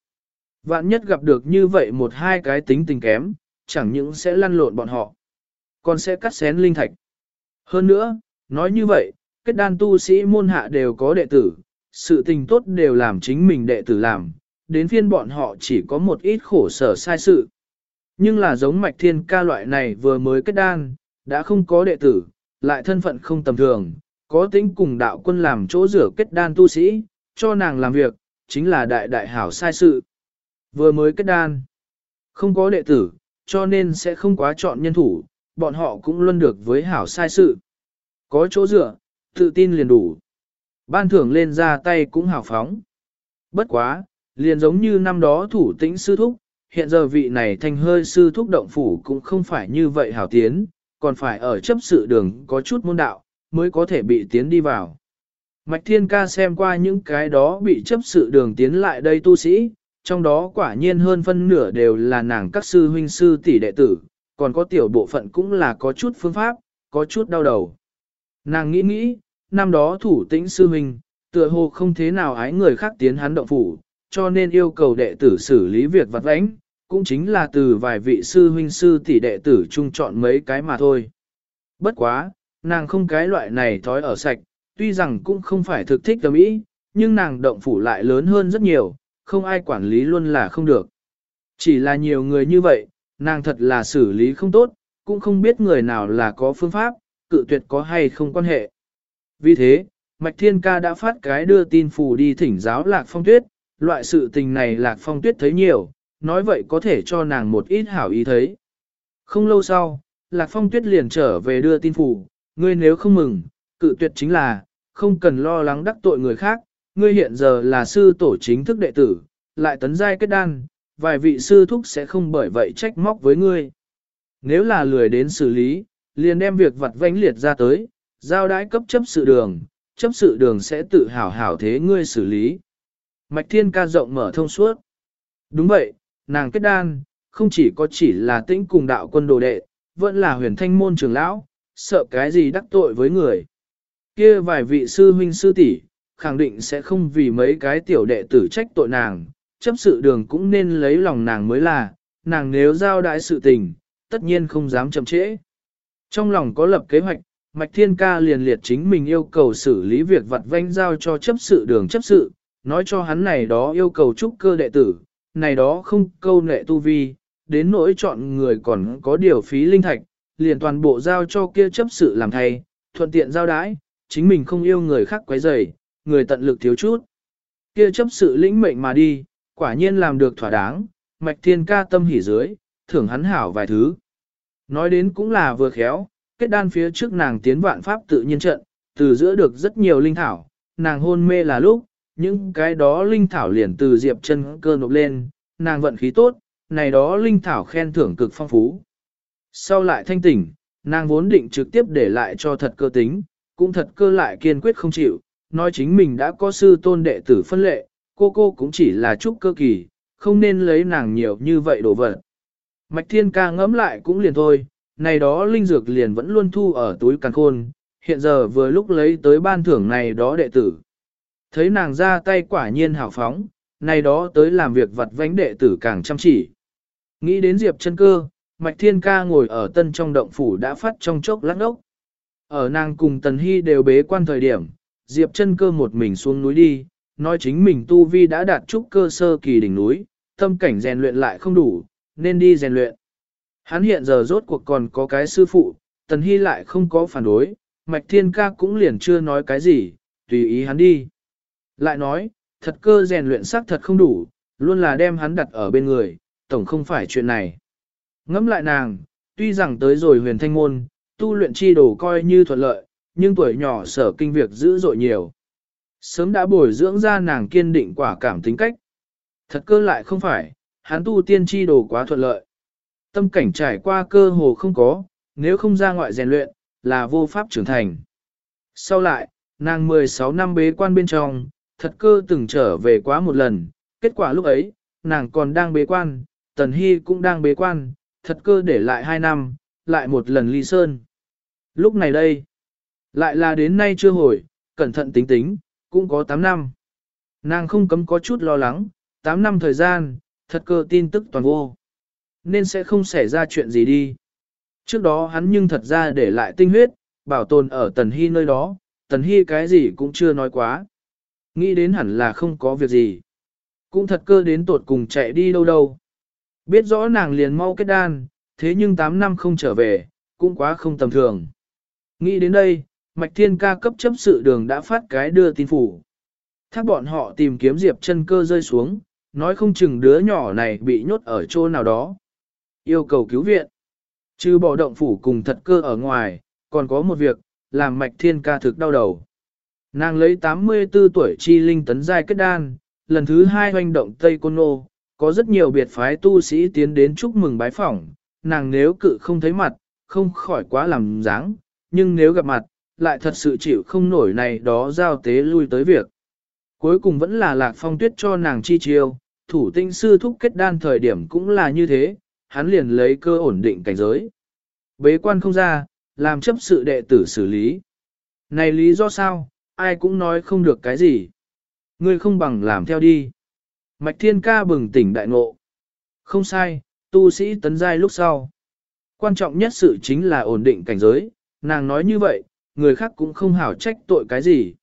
Vạn nhất gặp được như vậy một hai cái tính tình kém, chẳng những sẽ lăn lộn bọn họ, còn sẽ cắt xén linh thạch. Hơn nữa, nói như vậy, kết đan tu sĩ môn hạ đều có đệ tử, sự tình tốt đều làm chính mình đệ tử làm, đến phiên bọn họ chỉ có một ít khổ sở sai sự. Nhưng là giống mạch thiên ca loại này vừa mới kết đan, đã không có đệ tử, lại thân phận không tầm thường, có tính cùng đạo quân làm chỗ rửa kết đan tu sĩ, cho nàng làm việc, chính là đại đại hảo sai sự. Vừa mới kết đan, không có đệ tử, cho nên sẽ không quá chọn nhân thủ, bọn họ cũng luôn được với hảo sai sự. Có chỗ dựa, tự tin liền đủ. Ban thưởng lên ra tay cũng hào phóng. Bất quá, liền giống như năm đó thủ tĩnh sư thúc, hiện giờ vị này thành hơi sư thúc động phủ cũng không phải như vậy hảo tiến, còn phải ở chấp sự đường có chút môn đạo, mới có thể bị tiến đi vào. Mạch Thiên Ca xem qua những cái đó bị chấp sự đường tiến lại đây tu sĩ, trong đó quả nhiên hơn phân nửa đều là nàng các sư huynh sư tỷ đệ tử, còn có tiểu bộ phận cũng là có chút phương pháp, có chút đau đầu. Nàng nghĩ nghĩ, năm đó thủ tĩnh sư huynh, tựa hồ không thế nào ái người khác tiến hắn động phủ, cho nên yêu cầu đệ tử xử lý việc vặt vãnh, cũng chính là từ vài vị sư huynh sư tỷ đệ tử chung chọn mấy cái mà thôi. Bất quá, nàng không cái loại này thói ở sạch, tuy rằng cũng không phải thực thích tầm ý, nhưng nàng động phủ lại lớn hơn rất nhiều, không ai quản lý luôn là không được. Chỉ là nhiều người như vậy, nàng thật là xử lý không tốt, cũng không biết người nào là có phương pháp, cự tuyệt có hay không quan hệ. Vì thế, Mạch Thiên Ca đã phát cái đưa tin phù đi thỉnh giáo Lạc Phong Tuyết, loại sự tình này Lạc Phong Tuyết thấy nhiều, nói vậy có thể cho nàng một ít hảo ý thấy. Không lâu sau, Lạc Phong Tuyết liền trở về đưa tin phủ ngươi nếu không mừng, cự tuyệt chính là, không cần lo lắng đắc tội người khác, ngươi hiện giờ là sư tổ chính thức đệ tử, lại tấn giai kết đan, vài vị sư thúc sẽ không bởi vậy trách móc với ngươi. Nếu là lười đến xử lý, liền đem việc vặt vãnh liệt ra tới, giao đãi cấp chấp sự đường, chấp sự đường sẽ tự hào hảo thế ngươi xử lý. Mạch thiên ca rộng mở thông suốt. Đúng vậy, nàng kết đan, không chỉ có chỉ là tĩnh cùng đạo quân đồ đệ, vẫn là huyền thanh môn trưởng lão, sợ cái gì đắc tội với người. Kia vài vị sư huynh sư tỷ khẳng định sẽ không vì mấy cái tiểu đệ tử trách tội nàng, chấp sự đường cũng nên lấy lòng nàng mới là, nàng nếu giao đại sự tình, tất nhiên không dám chậm trễ. Trong lòng có lập kế hoạch, Mạch Thiên Ca liền liệt chính mình yêu cầu xử lý việc vặt vanh giao cho chấp sự đường chấp sự, nói cho hắn này đó yêu cầu trúc cơ đệ tử, này đó không câu nệ tu vi, đến nỗi chọn người còn có điều phí linh thạch, liền toàn bộ giao cho kia chấp sự làm thay, thuận tiện giao đái, chính mình không yêu người khác quấy rầy, người tận lực thiếu chút. Kia chấp sự lĩnh mệnh mà đi, quả nhiên làm được thỏa đáng, Mạch Thiên Ca tâm hỉ dưới, thưởng hắn hảo vài thứ. Nói đến cũng là vừa khéo, kết đan phía trước nàng tiến vạn pháp tự nhiên trận, từ giữa được rất nhiều linh thảo, nàng hôn mê là lúc, những cái đó linh thảo liền từ diệp chân cơ nộp lên, nàng vận khí tốt, này đó linh thảo khen thưởng cực phong phú. Sau lại thanh tỉnh, nàng vốn định trực tiếp để lại cho thật cơ tính, cũng thật cơ lại kiên quyết không chịu, nói chính mình đã có sư tôn đệ tử phân lệ, cô cô cũng chỉ là chút cơ kỳ, không nên lấy nàng nhiều như vậy đồ vật. Mạch thiên ca ngẫm lại cũng liền thôi, này đó linh dược liền vẫn luôn thu ở túi càng khôn, hiện giờ vừa lúc lấy tới ban thưởng này đó đệ tử. Thấy nàng ra tay quả nhiên hào phóng, này đó tới làm việc vặt vánh đệ tử càng chăm chỉ. Nghĩ đến Diệp chân cơ, Mạch Thiên Ca ngồi ở tân trong động phủ đã phát trong chốc lắc ốc. Ở nàng cùng Tần Hy đều bế quan thời điểm, Diệp chân cơ một mình xuống núi đi, nói chính mình tu vi đã đạt trúc cơ sơ kỳ đỉnh núi, tâm cảnh rèn luyện lại không đủ, nên đi rèn luyện. Hắn hiện giờ rốt cuộc còn có cái sư phụ, Tần Hy lại không có phản đối, Mạch Thiên Ca cũng liền chưa nói cái gì, tùy ý hắn đi. Lại nói, thật cơ rèn luyện sắc thật không đủ, luôn là đem hắn đặt ở bên người, tổng không phải chuyện này. Ngẫm lại nàng, tuy rằng tới rồi huyền thanh môn, tu luyện chi đồ coi như thuận lợi, nhưng tuổi nhỏ sở kinh việc dữ dội nhiều. Sớm đã bồi dưỡng ra nàng kiên định quả cảm tính cách. Thật cơ lại không phải, hắn tu tiên chi đồ quá thuận lợi. Tâm cảnh trải qua cơ hồ không có, nếu không ra ngoại rèn luyện, là vô pháp trưởng thành. Sau lại, nàng 16 năm bế quan bên trong, thật cơ từng trở về quá một lần, kết quả lúc ấy, nàng còn đang bế quan, Tần Hy cũng đang bế quan, thật cơ để lại hai năm, lại một lần ly sơn. Lúc này đây, lại là đến nay chưa hồi, cẩn thận tính tính, cũng có 8 năm. Nàng không cấm có chút lo lắng, 8 năm thời gian, thật cơ tin tức toàn vô. Nên sẽ không xảy ra chuyện gì đi. Trước đó hắn nhưng thật ra để lại tinh huyết, bảo tồn ở Tần Hy nơi đó, Tần Hy cái gì cũng chưa nói quá. Nghĩ đến hẳn là không có việc gì. Cũng thật cơ đến tột cùng chạy đi đâu đâu. Biết rõ nàng liền mau kết đan, thế nhưng 8 năm không trở về, cũng quá không tầm thường. Nghĩ đến đây, Mạch Thiên ca cấp chấp sự đường đã phát cái đưa tin phủ. Thác bọn họ tìm kiếm Diệp chân cơ rơi xuống, nói không chừng đứa nhỏ này bị nhốt ở chỗ nào đó. Yêu cầu cứu viện. Trừ bỏ động phủ cùng thật cơ ở ngoài, còn có một việc, làm Mạch Thiên ca thực đau đầu. Nàng lấy 84 tuổi chi linh tấn giai kết đan, lần thứ hai hoành động Tây Côn Nô, có rất nhiều biệt phái tu sĩ tiến đến chúc mừng bái phỏng, nàng nếu cự không thấy mặt, không khỏi quá làm dáng, nhưng nếu gặp mặt, lại thật sự chịu không nổi này đó giao tế lui tới việc. Cuối cùng vẫn là lạc phong tuyết cho nàng chi chiêu, thủ tinh sư thúc kết đan thời điểm cũng là như thế, hắn liền lấy cơ ổn định cảnh giới. Bế quan không ra, làm chấp sự đệ tử xử lý. Này lý do sao, ai cũng nói không được cái gì. Ngươi không bằng làm theo đi. Mạch thiên ca bừng tỉnh đại ngộ. Không sai, tu sĩ tấn giai lúc sau. Quan trọng nhất sự chính là ổn định cảnh giới, nàng nói như vậy, người khác cũng không hảo trách tội cái gì.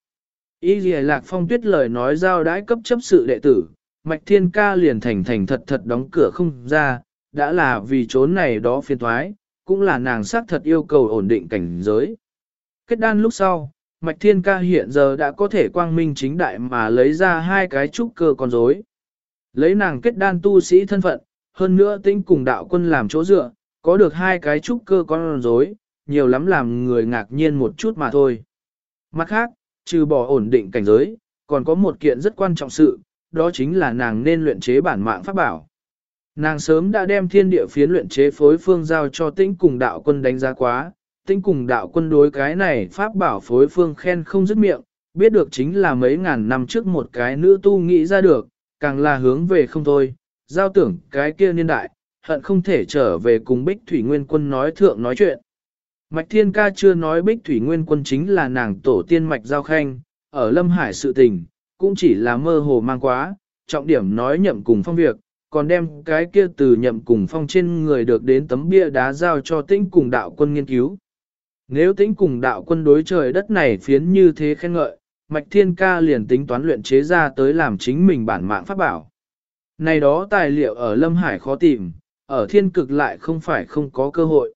Y dì lạc phong tuyết lời nói giao đãi cấp chấp sự đệ tử, mạch thiên ca liền thành thành thật thật đóng cửa không ra, đã là vì trốn này đó phiền thoái, cũng là nàng xác thật yêu cầu ổn định cảnh giới. Kết đan lúc sau, Mạch Thiên Ca hiện giờ đã có thể quang minh chính đại mà lấy ra hai cái trúc cơ con rối. Lấy nàng kết đan tu sĩ thân phận, hơn nữa tinh cùng đạo quân làm chỗ dựa, có được hai cái trúc cơ con rối, nhiều lắm làm người ngạc nhiên một chút mà thôi. Mặt khác, trừ bỏ ổn định cảnh giới, còn có một kiện rất quan trọng sự, đó chính là nàng nên luyện chế bản mạng pháp bảo. Nàng sớm đã đem thiên địa phiến luyện chế phối phương giao cho tĩnh cùng đạo quân đánh giá quá, tĩnh cùng đạo quân đối cái này pháp bảo phối phương khen không dứt miệng, biết được chính là mấy ngàn năm trước một cái nữ tu nghĩ ra được, càng là hướng về không thôi, giao tưởng cái kia niên đại, hận không thể trở về cùng Bích Thủy Nguyên Quân nói thượng nói chuyện. Mạch Thiên Ca chưa nói Bích Thủy Nguyên Quân chính là nàng tổ tiên Mạch Giao Khanh, ở Lâm Hải sự tình, cũng chỉ là mơ hồ mang quá, trọng điểm nói nhậm cùng phong việc, còn đem cái kia từ nhậm cùng phong trên người được đến tấm bia đá giao cho tĩnh cùng đạo quân nghiên cứu. Nếu tĩnh cùng đạo quân đối trời đất này phiến như thế khen ngợi, Mạch Thiên Ca liền tính toán luyện chế ra tới làm chính mình bản mạng pháp bảo. Này đó tài liệu ở Lâm Hải khó tìm, ở thiên cực lại không phải không có cơ hội.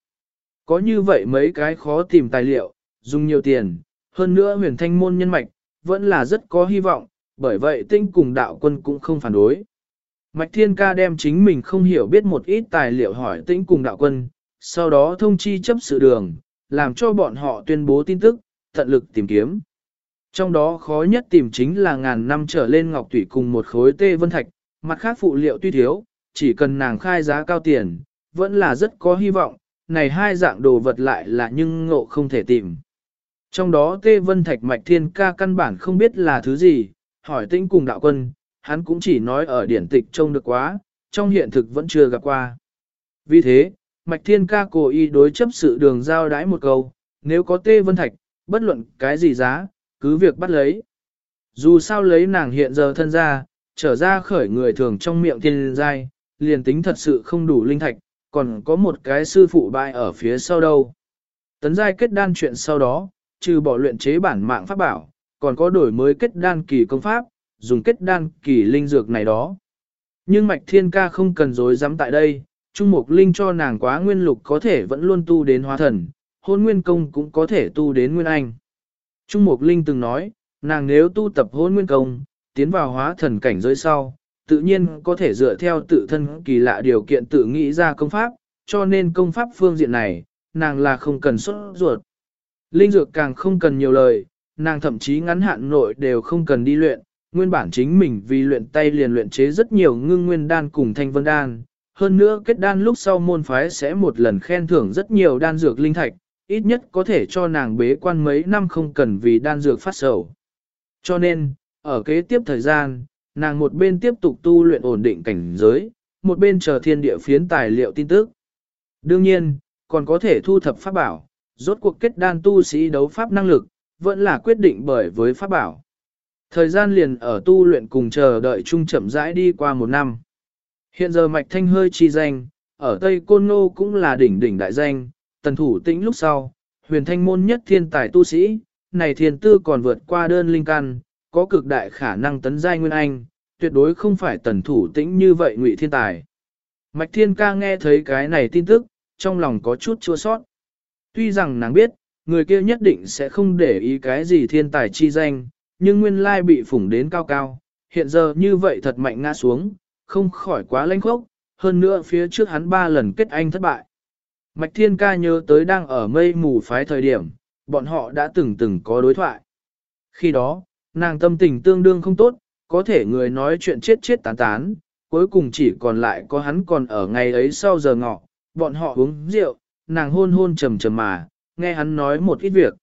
Có như vậy mấy cái khó tìm tài liệu, dùng nhiều tiền, hơn nữa huyền thanh môn nhân mạch, vẫn là rất có hy vọng, bởi vậy tinh cùng đạo quân cũng không phản đối. Mạch Thiên Ca đem chính mình không hiểu biết một ít tài liệu hỏi tĩnh cùng đạo quân, sau đó thông chi chấp sự đường, làm cho bọn họ tuyên bố tin tức, tận lực tìm kiếm. Trong đó khó nhất tìm chính là ngàn năm trở lên ngọc tủy cùng một khối tê vân thạch, mặt khác phụ liệu tuy thiếu, chỉ cần nàng khai giá cao tiền, vẫn là rất có hy vọng, này hai dạng đồ vật lại là nhưng ngộ không thể tìm. Trong đó tê vân thạch mạch thiên ca căn bản không biết là thứ gì, hỏi tĩnh cùng đạo quân, hắn cũng chỉ nói ở điển tịch trông được quá, trong hiện thực vẫn chưa gặp qua. Vì thế, Mạch Thiên ca cố ý đối chấp sự đường giao đãi một câu, nếu có tê vân thạch, bất luận cái gì giá, cứ việc bắt lấy. Dù sao lấy nàng hiện giờ thân ra, trở ra khởi người thường trong miệng thiên giai, liền tính thật sự không đủ linh thạch, còn có một cái sư phụ bại ở phía sau đâu. Tấn giai kết đan chuyện sau đó, trừ bỏ luyện chế bản mạng pháp bảo, còn có đổi mới kết đan kỳ công pháp, dùng kết đan kỳ linh dược này đó. Nhưng Mạch Thiên Ca không cần dối dám tại đây, Trung Mục Linh cho nàng quá nguyên lục có thể vẫn luôn tu đến hóa thần, hôn nguyên công cũng có thể tu đến nguyên anh. Trung Mục Linh từng nói, nàng nếu tu tập hôn nguyên công, tiến vào hóa thần cảnh giới sau, tự nhiên có thể dựa theo tự thân kỳ lạ điều kiện tự nghĩ ra công pháp, cho nên công pháp phương diện này, nàng là không cần xuất ruột. Linh dược càng không cần nhiều lời, nàng thậm chí ngắn hạn nội đều không cần đi luyện, nguyên bản chính mình vì luyện tay liền luyện chế rất nhiều ngưng nguyên đan cùng thanh vân đan. Hơn nữa kết đan lúc sau môn phái sẽ một lần khen thưởng rất nhiều đan dược linh thạch, ít nhất có thể cho nàng bế quan mấy năm không cần vì đan dược phát sầu. Cho nên, ở kế tiếp thời gian, nàng một bên tiếp tục tu luyện ổn định cảnh giới, một bên chờ thiên địa phiến tài liệu tin tức. Đương nhiên, còn có thể thu thập pháp bảo, rốt cuộc kết đan tu sĩ đấu pháp năng lực, vẫn là quyết định bởi với pháp bảo. Thời gian liền ở tu luyện cùng chờ đợi chung chậm rãi đi qua một năm. Hiện giờ mạch thanh hơi chi danh, ở Tây Côn Nô cũng là đỉnh đỉnh đại danh, tần thủ tĩnh lúc sau, huyền thanh môn nhất thiên tài tu sĩ, này thiên tư còn vượt qua đơn linh căn, có cực đại khả năng tấn giai nguyên anh, tuyệt đối không phải tần thủ tĩnh như vậy ngụy thiên tài. Mạch thiên ca nghe thấy cái này tin tức, trong lòng có chút chua sót. Tuy rằng nàng biết, người kia nhất định sẽ không để ý cái gì thiên tài chi danh, nhưng nguyên lai bị phủng đến cao cao, hiện giờ như vậy thật mạnh ngã xuống, không khỏi quá lãnh khốc, hơn nữa phía trước hắn ba lần kết anh thất bại. Mạch Thiên Ca nhớ tới đang ở mây mù phái thời điểm, bọn họ đã từng từng có đối thoại. Khi đó, nàng tâm tình tương đương không tốt, có thể người nói chuyện chết chết tán tán, cuối cùng chỉ còn lại có hắn còn ở ngày ấy sau giờ ngọ, bọn họ uống rượu, nàng hôn hôn trầm trầm mà, nghe hắn nói một ít việc.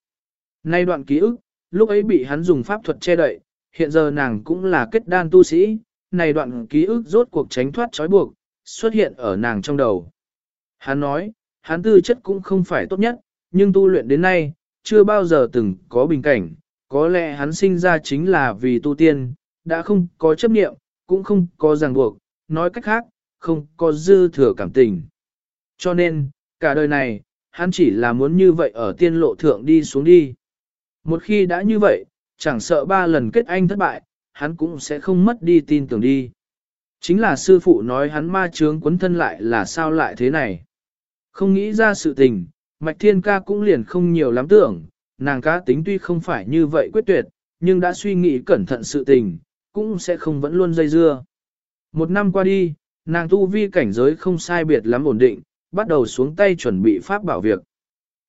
Nay đoạn ký ức, lúc ấy bị hắn dùng pháp thuật che đậy, hiện giờ nàng cũng là kết đan tu sĩ, này đoạn ký ức rốt cuộc tránh thoát trói buộc, xuất hiện ở nàng trong đầu. Hắn nói, hắn tư chất cũng không phải tốt nhất, nhưng tu luyện đến nay, chưa bao giờ từng có bình cảnh, có lẽ hắn sinh ra chính là vì tu tiên, đã không có chấp niệm, cũng không có ràng buộc, nói cách khác, không có dư thừa cảm tình. Cho nên, cả đời này, hắn chỉ là muốn như vậy ở tiên lộ thượng đi xuống đi. Một khi đã như vậy, chẳng sợ ba lần kết anh thất bại, hắn cũng sẽ không mất đi tin tưởng đi. Chính là sư phụ nói hắn ma trướng quấn thân lại là sao lại thế này. Không nghĩ ra sự tình, Mạch Thiên Ca cũng liền không nhiều lắm tưởng, nàng cá tính tuy không phải như vậy quyết tuyệt, nhưng đã suy nghĩ cẩn thận sự tình, cũng sẽ không vẫn luôn dây dưa. Một năm qua đi, nàng tu vi cảnh giới không sai biệt lắm ổn định, bắt đầu xuống tay chuẩn bị pháp bảo việc.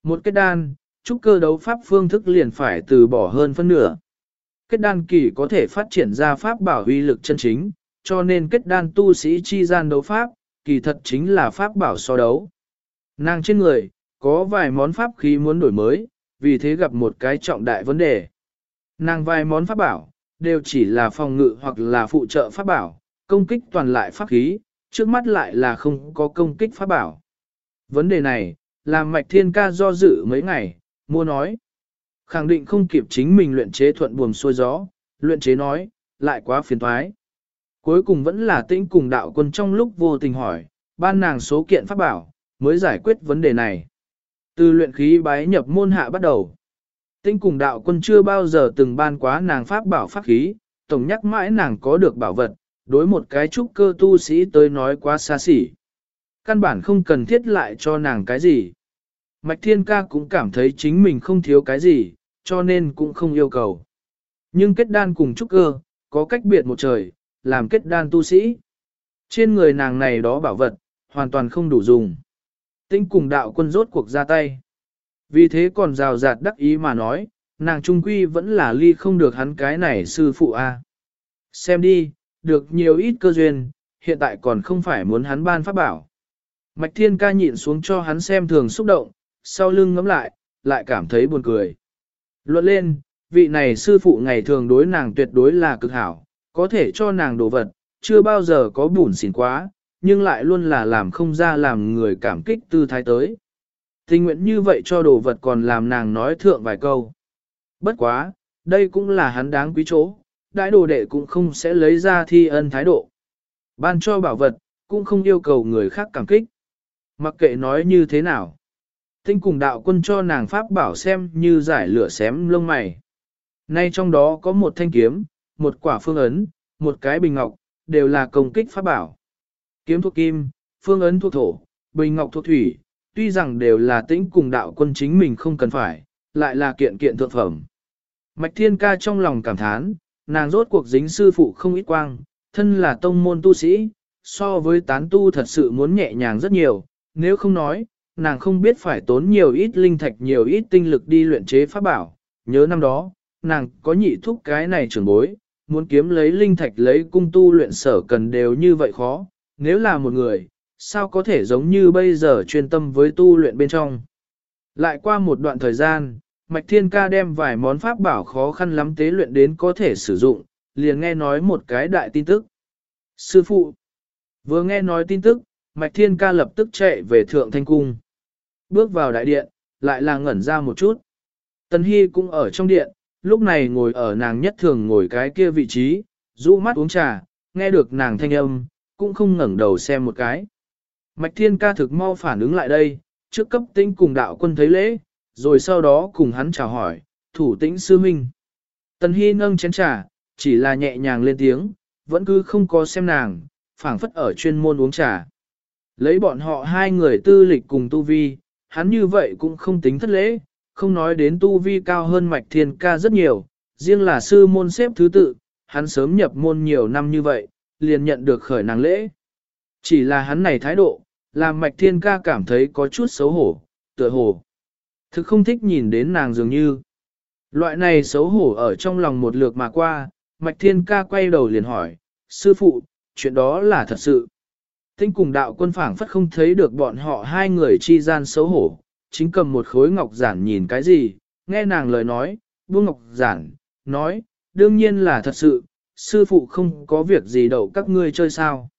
Một kết đan, trúc cơ đấu pháp phương thức liền phải từ bỏ hơn phân nửa. Kết đan kỳ có thể phát triển ra pháp bảo uy lực chân chính, cho nên kết đan tu sĩ chi gian đấu pháp, kỳ thật chính là pháp bảo so đấu. Nàng trên người, có vài món pháp khí muốn đổi mới, vì thế gặp một cái trọng đại vấn đề. Nàng vài món pháp bảo, đều chỉ là phòng ngự hoặc là phụ trợ pháp bảo, công kích toàn lại pháp khí, trước mắt lại là không có công kích pháp bảo. Vấn đề này, làm mạch thiên ca do dự mấy ngày, mua nói. Khẳng định không kịp chính mình luyện chế thuận buồm xuôi gió, luyện chế nói, lại quá phiền thoái. Cuối cùng vẫn là tĩnh cùng đạo quân trong lúc vô tình hỏi, ban nàng số kiện pháp bảo, mới giải quyết vấn đề này. Từ luyện khí bái nhập môn hạ bắt đầu. tinh cùng đạo quân chưa bao giờ từng ban quá nàng pháp bảo pháp khí, tổng nhắc mãi nàng có được bảo vật, đối một cái trúc cơ tu sĩ tới nói quá xa xỉ. Căn bản không cần thiết lại cho nàng cái gì. Mạch Thiên Ca cũng cảm thấy chính mình không thiếu cái gì, cho nên cũng không yêu cầu. Nhưng kết đan cùng trúc cơ, có cách biệt một trời, làm kết đan tu sĩ. Trên người nàng này đó bảo vật, hoàn toàn không đủ dùng. Tinh cùng đạo quân rốt cuộc ra tay. Vì thế còn rào rạt đắc ý mà nói, nàng trung quy vẫn là ly không được hắn cái này sư phụ a. Xem đi, được nhiều ít cơ duyên, hiện tại còn không phải muốn hắn ban pháp bảo. Mạch thiên ca nhịn xuống cho hắn xem thường xúc động, sau lưng ngắm lại, lại cảm thấy buồn cười. Luận lên, vị này sư phụ ngày thường đối nàng tuyệt đối là cực hảo, có thể cho nàng đồ vật, chưa bao giờ có bùn xỉn quá, nhưng lại luôn là làm không ra làm người cảm kích tư thái tới. Tình nguyện như vậy cho đồ vật còn làm nàng nói thượng vài câu. Bất quá, đây cũng là hắn đáng quý chỗ, đại đồ đệ cũng không sẽ lấy ra thi ân thái độ. Ban cho bảo vật, cũng không yêu cầu người khác cảm kích. Mặc kệ nói như thế nào. Tinh cùng đạo quân cho nàng pháp bảo xem như giải lửa xém lông mày. Nay trong đó có một thanh kiếm, một quả phương ấn, một cái bình ngọc, đều là công kích pháp bảo. Kiếm thuộc kim, phương ấn thuộc thổ, bình ngọc thuộc thủy, tuy rằng đều là tĩnh cùng đạo quân chính mình không cần phải, lại là kiện kiện thượng phẩm. Mạch Thiên Ca trong lòng cảm thán, nàng rốt cuộc dính sư phụ không ít quang, thân là tông môn tu sĩ, so với tán tu thật sự muốn nhẹ nhàng rất nhiều, nếu không nói, nàng không biết phải tốn nhiều ít linh thạch nhiều ít tinh lực đi luyện chế pháp bảo, nhớ năm đó, nàng có nhị thúc cái này trưởng bối, muốn kiếm lấy linh thạch lấy cung tu luyện sở cần đều như vậy khó, nếu là một người, sao có thể giống như bây giờ chuyên tâm với tu luyện bên trong. Lại qua một đoạn thời gian, Mạch Thiên Ca đem vài món pháp bảo khó khăn lắm tế luyện đến có thể sử dụng, liền nghe nói một cái đại tin tức. Sư phụ, vừa nghe nói tin tức, Mạch Thiên Ca lập tức chạy về Thượng Thanh Cung. Bước vào đại điện, lại là ngẩn ra một chút. Tần Hy cũng ở trong điện, lúc này ngồi ở nàng nhất thường ngồi cái kia vị trí, rũ mắt uống trà, nghe được nàng thanh âm, cũng không ngẩng đầu xem một cái. Mạch Thiên Ca thực mau phản ứng lại đây, trước cấp tinh cùng đạo quân thấy lễ, rồi sau đó cùng hắn chào hỏi, thủ tĩnh sư minh. Tần Hy nâng chén trà, chỉ là nhẹ nhàng lên tiếng, vẫn cứ không có xem nàng, phảng phất ở chuyên môn uống trà. Lấy bọn họ hai người tư lịch cùng tu vi, hắn như vậy cũng không tính thất lễ, không nói đến tu vi cao hơn mạch thiên ca rất nhiều, riêng là sư môn xếp thứ tự, hắn sớm nhập môn nhiều năm như vậy, liền nhận được khởi nàng lễ. Chỉ là hắn này thái độ, làm mạch thiên ca cảm thấy có chút xấu hổ, tựa hồ. Thực không thích nhìn đến nàng dường như. Loại này xấu hổ ở trong lòng một lượt mà qua, mạch thiên ca quay đầu liền hỏi, sư phụ, chuyện đó là thật sự. Tinh cùng đạo quân phảng phất không thấy được bọn họ hai người chi gian xấu hổ, chính cầm một khối ngọc giản nhìn cái gì, nghe nàng lời nói, buông ngọc giản, nói, đương nhiên là thật sự, sư phụ không có việc gì đậu các ngươi chơi sao.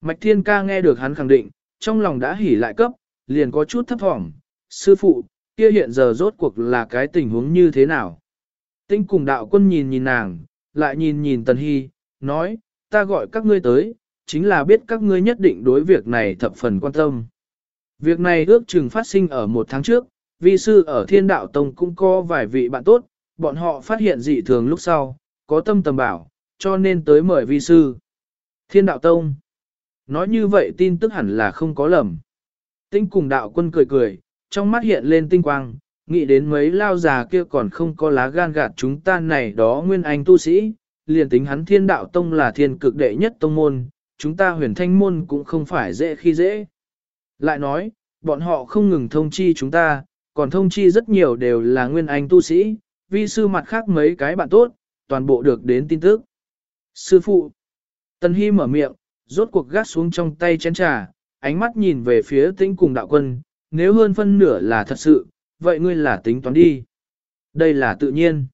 Mạch thiên ca nghe được hắn khẳng định, trong lòng đã hỉ lại cấp, liền có chút thấp thỏm, sư phụ, kia hiện giờ rốt cuộc là cái tình huống như thế nào. Tinh cùng đạo quân nhìn nhìn nàng, lại nhìn nhìn tần hy, nói, ta gọi các ngươi tới, chính là biết các ngươi nhất định đối việc này thập phần quan tâm. Việc này ước chừng phát sinh ở một tháng trước, vi sư ở thiên đạo tông cũng có vài vị bạn tốt, bọn họ phát hiện dị thường lúc sau, có tâm tầm bảo, cho nên tới mời vi sư. Thiên đạo tông. Nói như vậy tin tức hẳn là không có lầm. Tinh cùng đạo quân cười cười, trong mắt hiện lên tinh quang, nghĩ đến mấy lao già kia còn không có lá gan gạt chúng ta này đó nguyên anh tu sĩ, liền tính hắn thiên đạo tông là thiên cực đệ nhất tông môn, chúng ta huyền thanh môn cũng không phải dễ khi dễ. Lại nói, bọn họ không ngừng thông chi chúng ta, còn thông chi rất nhiều đều là nguyên anh tu sĩ, vi sư mặt khác mấy cái bạn tốt, toàn bộ được đến tin tức. Sư phụ, Tần Hy mở miệng, rốt cuộc gắt xuống trong tay chén trà, ánh mắt nhìn về phía tĩnh cùng đạo quân, nếu hơn phân nửa là thật sự, vậy ngươi là tính toán đi. Đây là tự nhiên.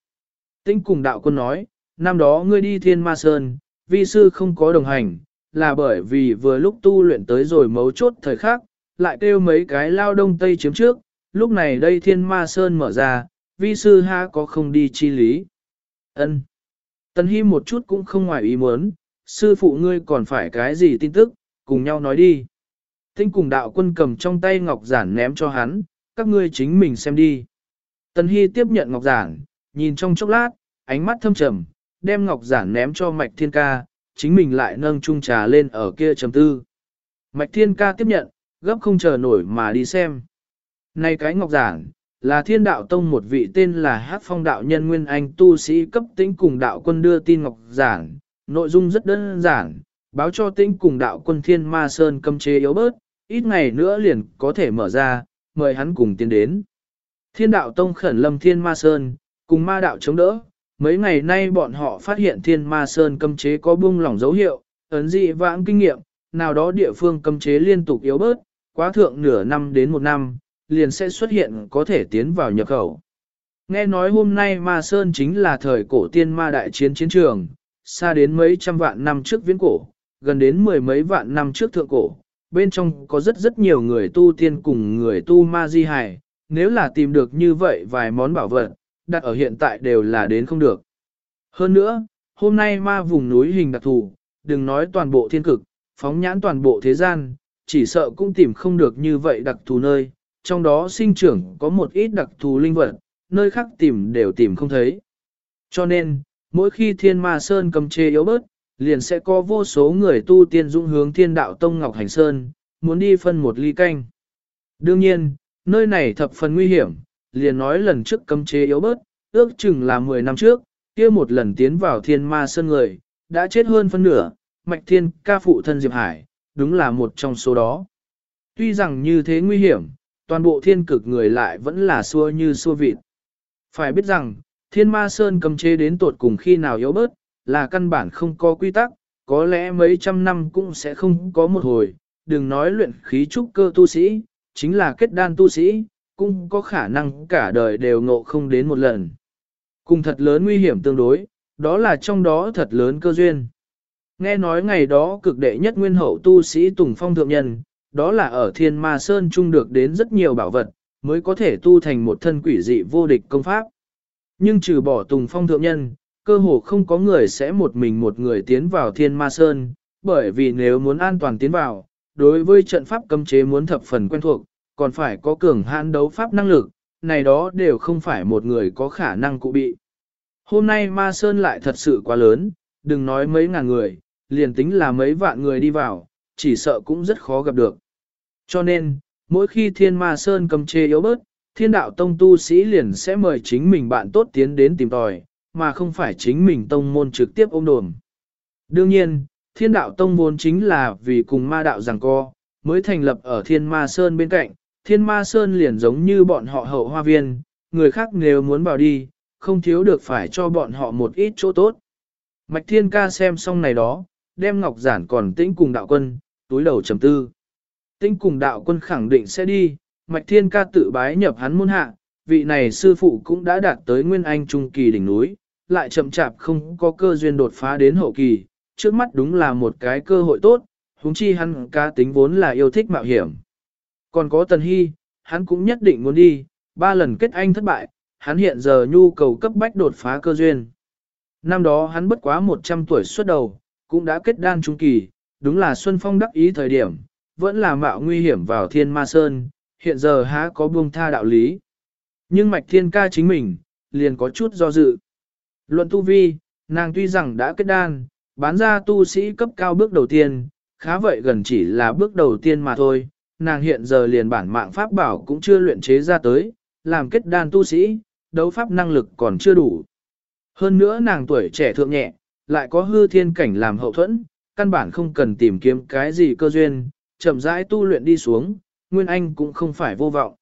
Tĩnh cùng đạo quân nói, năm đó ngươi đi thiên ma sơn, vi sư không có đồng hành, là bởi vì vừa lúc tu luyện tới rồi mấu chốt thời khắc, lại kêu mấy cái lao đông tây chiếm trước, lúc này đây thiên ma sơn mở ra, vi sư ha có không đi chi lý. ân Tần Hi một chút cũng không ngoài ý muốn, sư phụ ngươi còn phải cái gì tin tức, cùng nhau nói đi. Tinh cùng đạo quân cầm trong tay ngọc giản ném cho hắn, các ngươi chính mình xem đi. Tần Hi tiếp nhận ngọc giản, nhìn trong chốc lát, ánh mắt thâm trầm, đem ngọc giản ném cho mạch thiên ca, chính mình lại nâng chung trà lên ở kia trầm tư. Mạch thiên ca tiếp nhận, gấp không chờ nổi mà đi xem. Này cái ngọc giản, là thiên đạo tông một vị tên là Hát phong đạo nhân nguyên anh tu sĩ cấp tĩnh cùng đạo quân đưa tin ngọc giản, nội dung rất đơn giản, báo cho tĩnh cùng đạo quân thiên ma sơn cấm chế yếu bớt, ít ngày nữa liền có thể mở ra, mời hắn cùng tiến đến. Thiên đạo tông khẩn lâm thiên ma sơn, cùng ma đạo chống đỡ, mấy ngày nay bọn họ phát hiện thiên ma sơn cấm chế có buông lỏng dấu hiệu, ấn dị vãng kinh nghiệm, nào đó địa phương cấm chế liên tục yếu bớt, quá thượng nửa năm đến một năm, liền sẽ xuất hiện có thể tiến vào nhập khẩu. Nghe nói hôm nay ma sơn chính là thời cổ tiên ma đại chiến chiến trường, xa đến mấy trăm vạn năm trước viễn cổ, gần đến mười mấy vạn năm trước thượng cổ, bên trong có rất rất nhiều người tu tiên cùng người tu ma di hài, nếu là tìm được như vậy vài món bảo vật, đặt ở hiện tại đều là đến không được. Hơn nữa, hôm nay ma vùng núi hình đặc thù, đừng nói toàn bộ thiên cực, phóng nhãn toàn bộ thế gian, chỉ sợ cũng tìm không được như vậy đặc thù nơi, trong đó sinh trưởng có một ít đặc thù linh vật, nơi khác tìm đều tìm không thấy. Cho nên, mỗi khi thiên ma sơn cầm chê yếu bớt, liền sẽ có vô số người tu tiên dũng hướng thiên đạo tông Ngọc Hành Sơn, muốn đi phân một ly canh. Đương nhiên, nơi này thập phần nguy hiểm, liền nói lần trước cấm chế yếu bớt, ước chừng là 10 năm trước, kia một lần tiến vào thiên ma sơn người, đã chết hơn phân nửa, mạch thiên ca phụ thân Diệp Hải, đúng là một trong số đó. Tuy rằng như thế nguy hiểm, toàn bộ thiên cực người lại vẫn là xua như xua vịt. Phải biết rằng, thiên ma sơn cầm chế đến tột cùng khi nào yếu bớt, là căn bản không có quy tắc, có lẽ mấy trăm năm cũng sẽ không có một hồi, đừng nói luyện khí trúc cơ tu sĩ, chính là kết đan tu sĩ, cũng có khả năng cả đời đều ngộ không đến một lần. Cùng thật lớn nguy hiểm tương đối, đó là trong đó thật lớn cơ duyên. Nghe nói ngày đó cực đệ nhất nguyên hậu tu sĩ Tùng Phong Thượng Nhân, đó là ở Thiên Ma Sơn chung được đến rất nhiều bảo vật, mới có thể tu thành một thân quỷ dị vô địch công pháp. Nhưng trừ bỏ Tùng Phong Thượng Nhân, cơ hồ không có người sẽ một mình một người tiến vào Thiên Ma Sơn, bởi vì nếu muốn an toàn tiến vào, đối với trận pháp cấm chế muốn thập phần quen thuộc, còn phải có cường hãn đấu pháp năng lực, này đó đều không phải một người có khả năng cụ bị. Hôm nay Ma Sơn lại thật sự quá lớn, đừng nói mấy ngàn người, liền tính là mấy vạn người đi vào, chỉ sợ cũng rất khó gặp được. Cho nên, mỗi khi thiên ma sơn cầm chê yếu bớt, thiên đạo tông tu sĩ liền sẽ mời chính mình bạn tốt tiến đến tìm tòi, mà không phải chính mình tông môn trực tiếp ôm đồm. Đương nhiên, thiên đạo tông vốn chính là vì cùng ma đạo giằng co, mới thành lập ở thiên ma sơn bên cạnh, thiên ma sơn liền giống như bọn họ hậu hoa viên, người khác nếu muốn vào đi, không thiếu được phải cho bọn họ một ít chỗ tốt. Mạch thiên ca xem xong này đó, đem ngọc giản còn tĩnh cùng đạo quân, túi đầu trầm tư. tinh cùng đạo quân khẳng định sẽ đi, mạch thiên ca tự bái nhập hắn môn hạ, vị này sư phụ cũng đã đạt tới nguyên anh trung kỳ đỉnh núi, lại chậm chạp không có cơ duyên đột phá đến hậu kỳ, trước mắt đúng là một cái cơ hội tốt, huống chi hắn ca tính vốn là yêu thích mạo hiểm. Còn có Tần Hy, hắn cũng nhất định muốn đi, ba lần kết anh thất bại, hắn hiện giờ nhu cầu cấp bách đột phá cơ duyên. Năm đó hắn bất quá 100 tuổi xuất đầu, cũng đã kết đan trung kỳ, đúng là Xuân Phong đắc ý thời điểm, vẫn là mạo nguy hiểm vào thiên ma sơn, hiện giờ há có buông tha đạo lý. Nhưng mạch thiên ca chính mình, liền có chút do dự. Luận tu vi, nàng tuy rằng đã kết đan, bán ra tu sĩ cấp cao bước đầu tiên, khá vậy gần chỉ là bước đầu tiên mà thôi, nàng hiện giờ liền bản mạng pháp bảo cũng chưa luyện chế ra tới, làm kết đan tu sĩ, đấu pháp năng lực còn chưa đủ. Hơn nữa nàng tuổi trẻ thượng nhẹ, lại có hư thiên cảnh làm hậu thuẫn, căn bản không cần tìm kiếm cái gì cơ duyên, chậm rãi tu luyện đi xuống, Nguyên Anh cũng không phải vô vọng.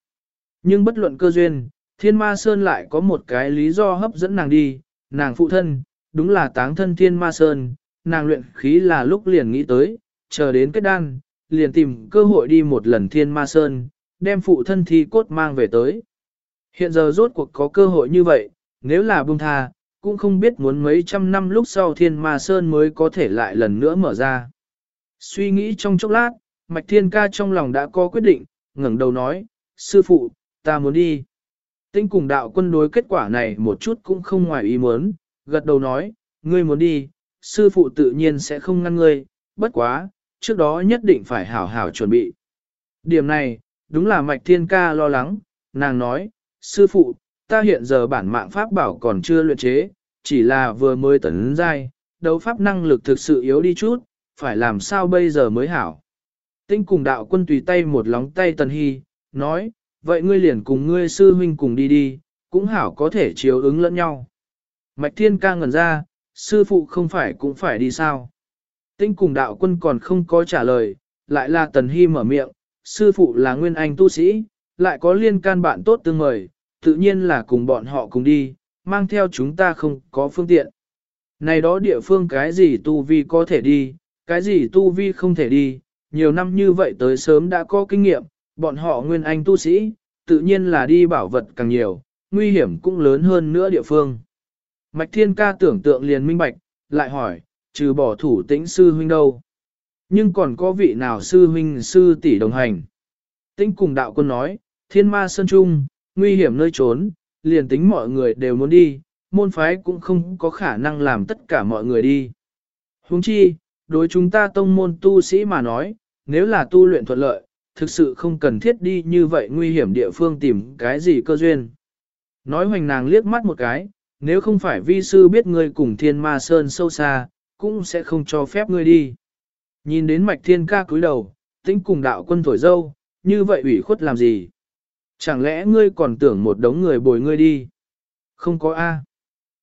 Nhưng bất luận cơ duyên, Thiên Ma Sơn lại có một cái lý do hấp dẫn nàng đi, nàng phụ thân, đúng là táng thân Thiên Ma Sơn, nàng luyện khí là lúc liền nghĩ tới, chờ đến kết đan, liền tìm cơ hội đi một lần Thiên Ma Sơn, đem phụ thân thi cốt mang về tới. Hiện giờ rốt cuộc có cơ hội như vậy, nếu là buông tha, cũng không biết muốn mấy trăm năm lúc sau thiên ma sơn mới có thể lại lần nữa mở ra. Suy nghĩ trong chốc lát, Mạch Thiên Ca trong lòng đã có quyết định, ngẩng đầu nói, sư phụ, ta muốn đi. Tinh cùng đạo quân đối kết quả này một chút cũng không ngoài ý muốn, gật đầu nói, ngươi muốn đi, sư phụ tự nhiên sẽ không ngăn ngươi, bất quá, trước đó nhất định phải hảo hảo chuẩn bị. Điểm này, đúng là Mạch Thiên Ca lo lắng, nàng nói, sư phụ, ta hiện giờ bản mạng pháp bảo còn chưa luyện chế, chỉ là vừa mới tấn giai, đấu pháp năng lực thực sự yếu đi chút, phải làm sao bây giờ mới hảo. Tinh cùng đạo quân tùy tay một lóng tay tần hy, nói, vậy ngươi liền cùng ngươi sư huynh cùng đi đi, cũng hảo có thể chiếu ứng lẫn nhau. Mạch thiên ca ngẩn ra, sư phụ không phải cũng phải đi sao. Tinh cùng đạo quân còn không có trả lời, lại là tần hy mở miệng, sư phụ là nguyên anh tu sĩ, lại có liên can bạn tốt tương mời, tự nhiên là cùng bọn họ cùng đi, mang theo chúng ta không có phương tiện. Này đó địa phương cái gì tu vi có thể đi, cái gì tu vi không thể đi, nhiều năm như vậy tới sớm đã có kinh nghiệm, bọn họ nguyên anh tu sĩ, tự nhiên là đi bảo vật càng nhiều, nguy hiểm cũng lớn hơn nữa địa phương. Mạch Thiên Ca tưởng tượng liền minh bạch, lại hỏi, trừ bỏ thủ tĩnh sư huynh đâu. Nhưng còn có vị nào sư huynh sư tỷ đồng hành. Tĩnh cùng đạo quân nói, thiên ma sơn trung, nguy hiểm nơi trốn, liền tính mọi người đều muốn đi, môn phái cũng không có khả năng làm tất cả mọi người đi. Huống chi, đối chúng ta tông môn tu sĩ mà nói, nếu là tu luyện thuận lợi, thực sự không cần thiết đi như vậy nguy hiểm địa phương tìm cái gì cơ duyên. Nói hoành nàng liếc mắt một cái, nếu không phải vi sư biết ngươi cùng thiên ma sơn sâu xa, cũng sẽ không cho phép ngươi đi. Nhìn đến mạch thiên ca cúi đầu, tính cùng đạo quân thổi dâu, như vậy ủy khuất làm gì? Chẳng lẽ ngươi còn tưởng một đống người bồi ngươi đi? Không có A.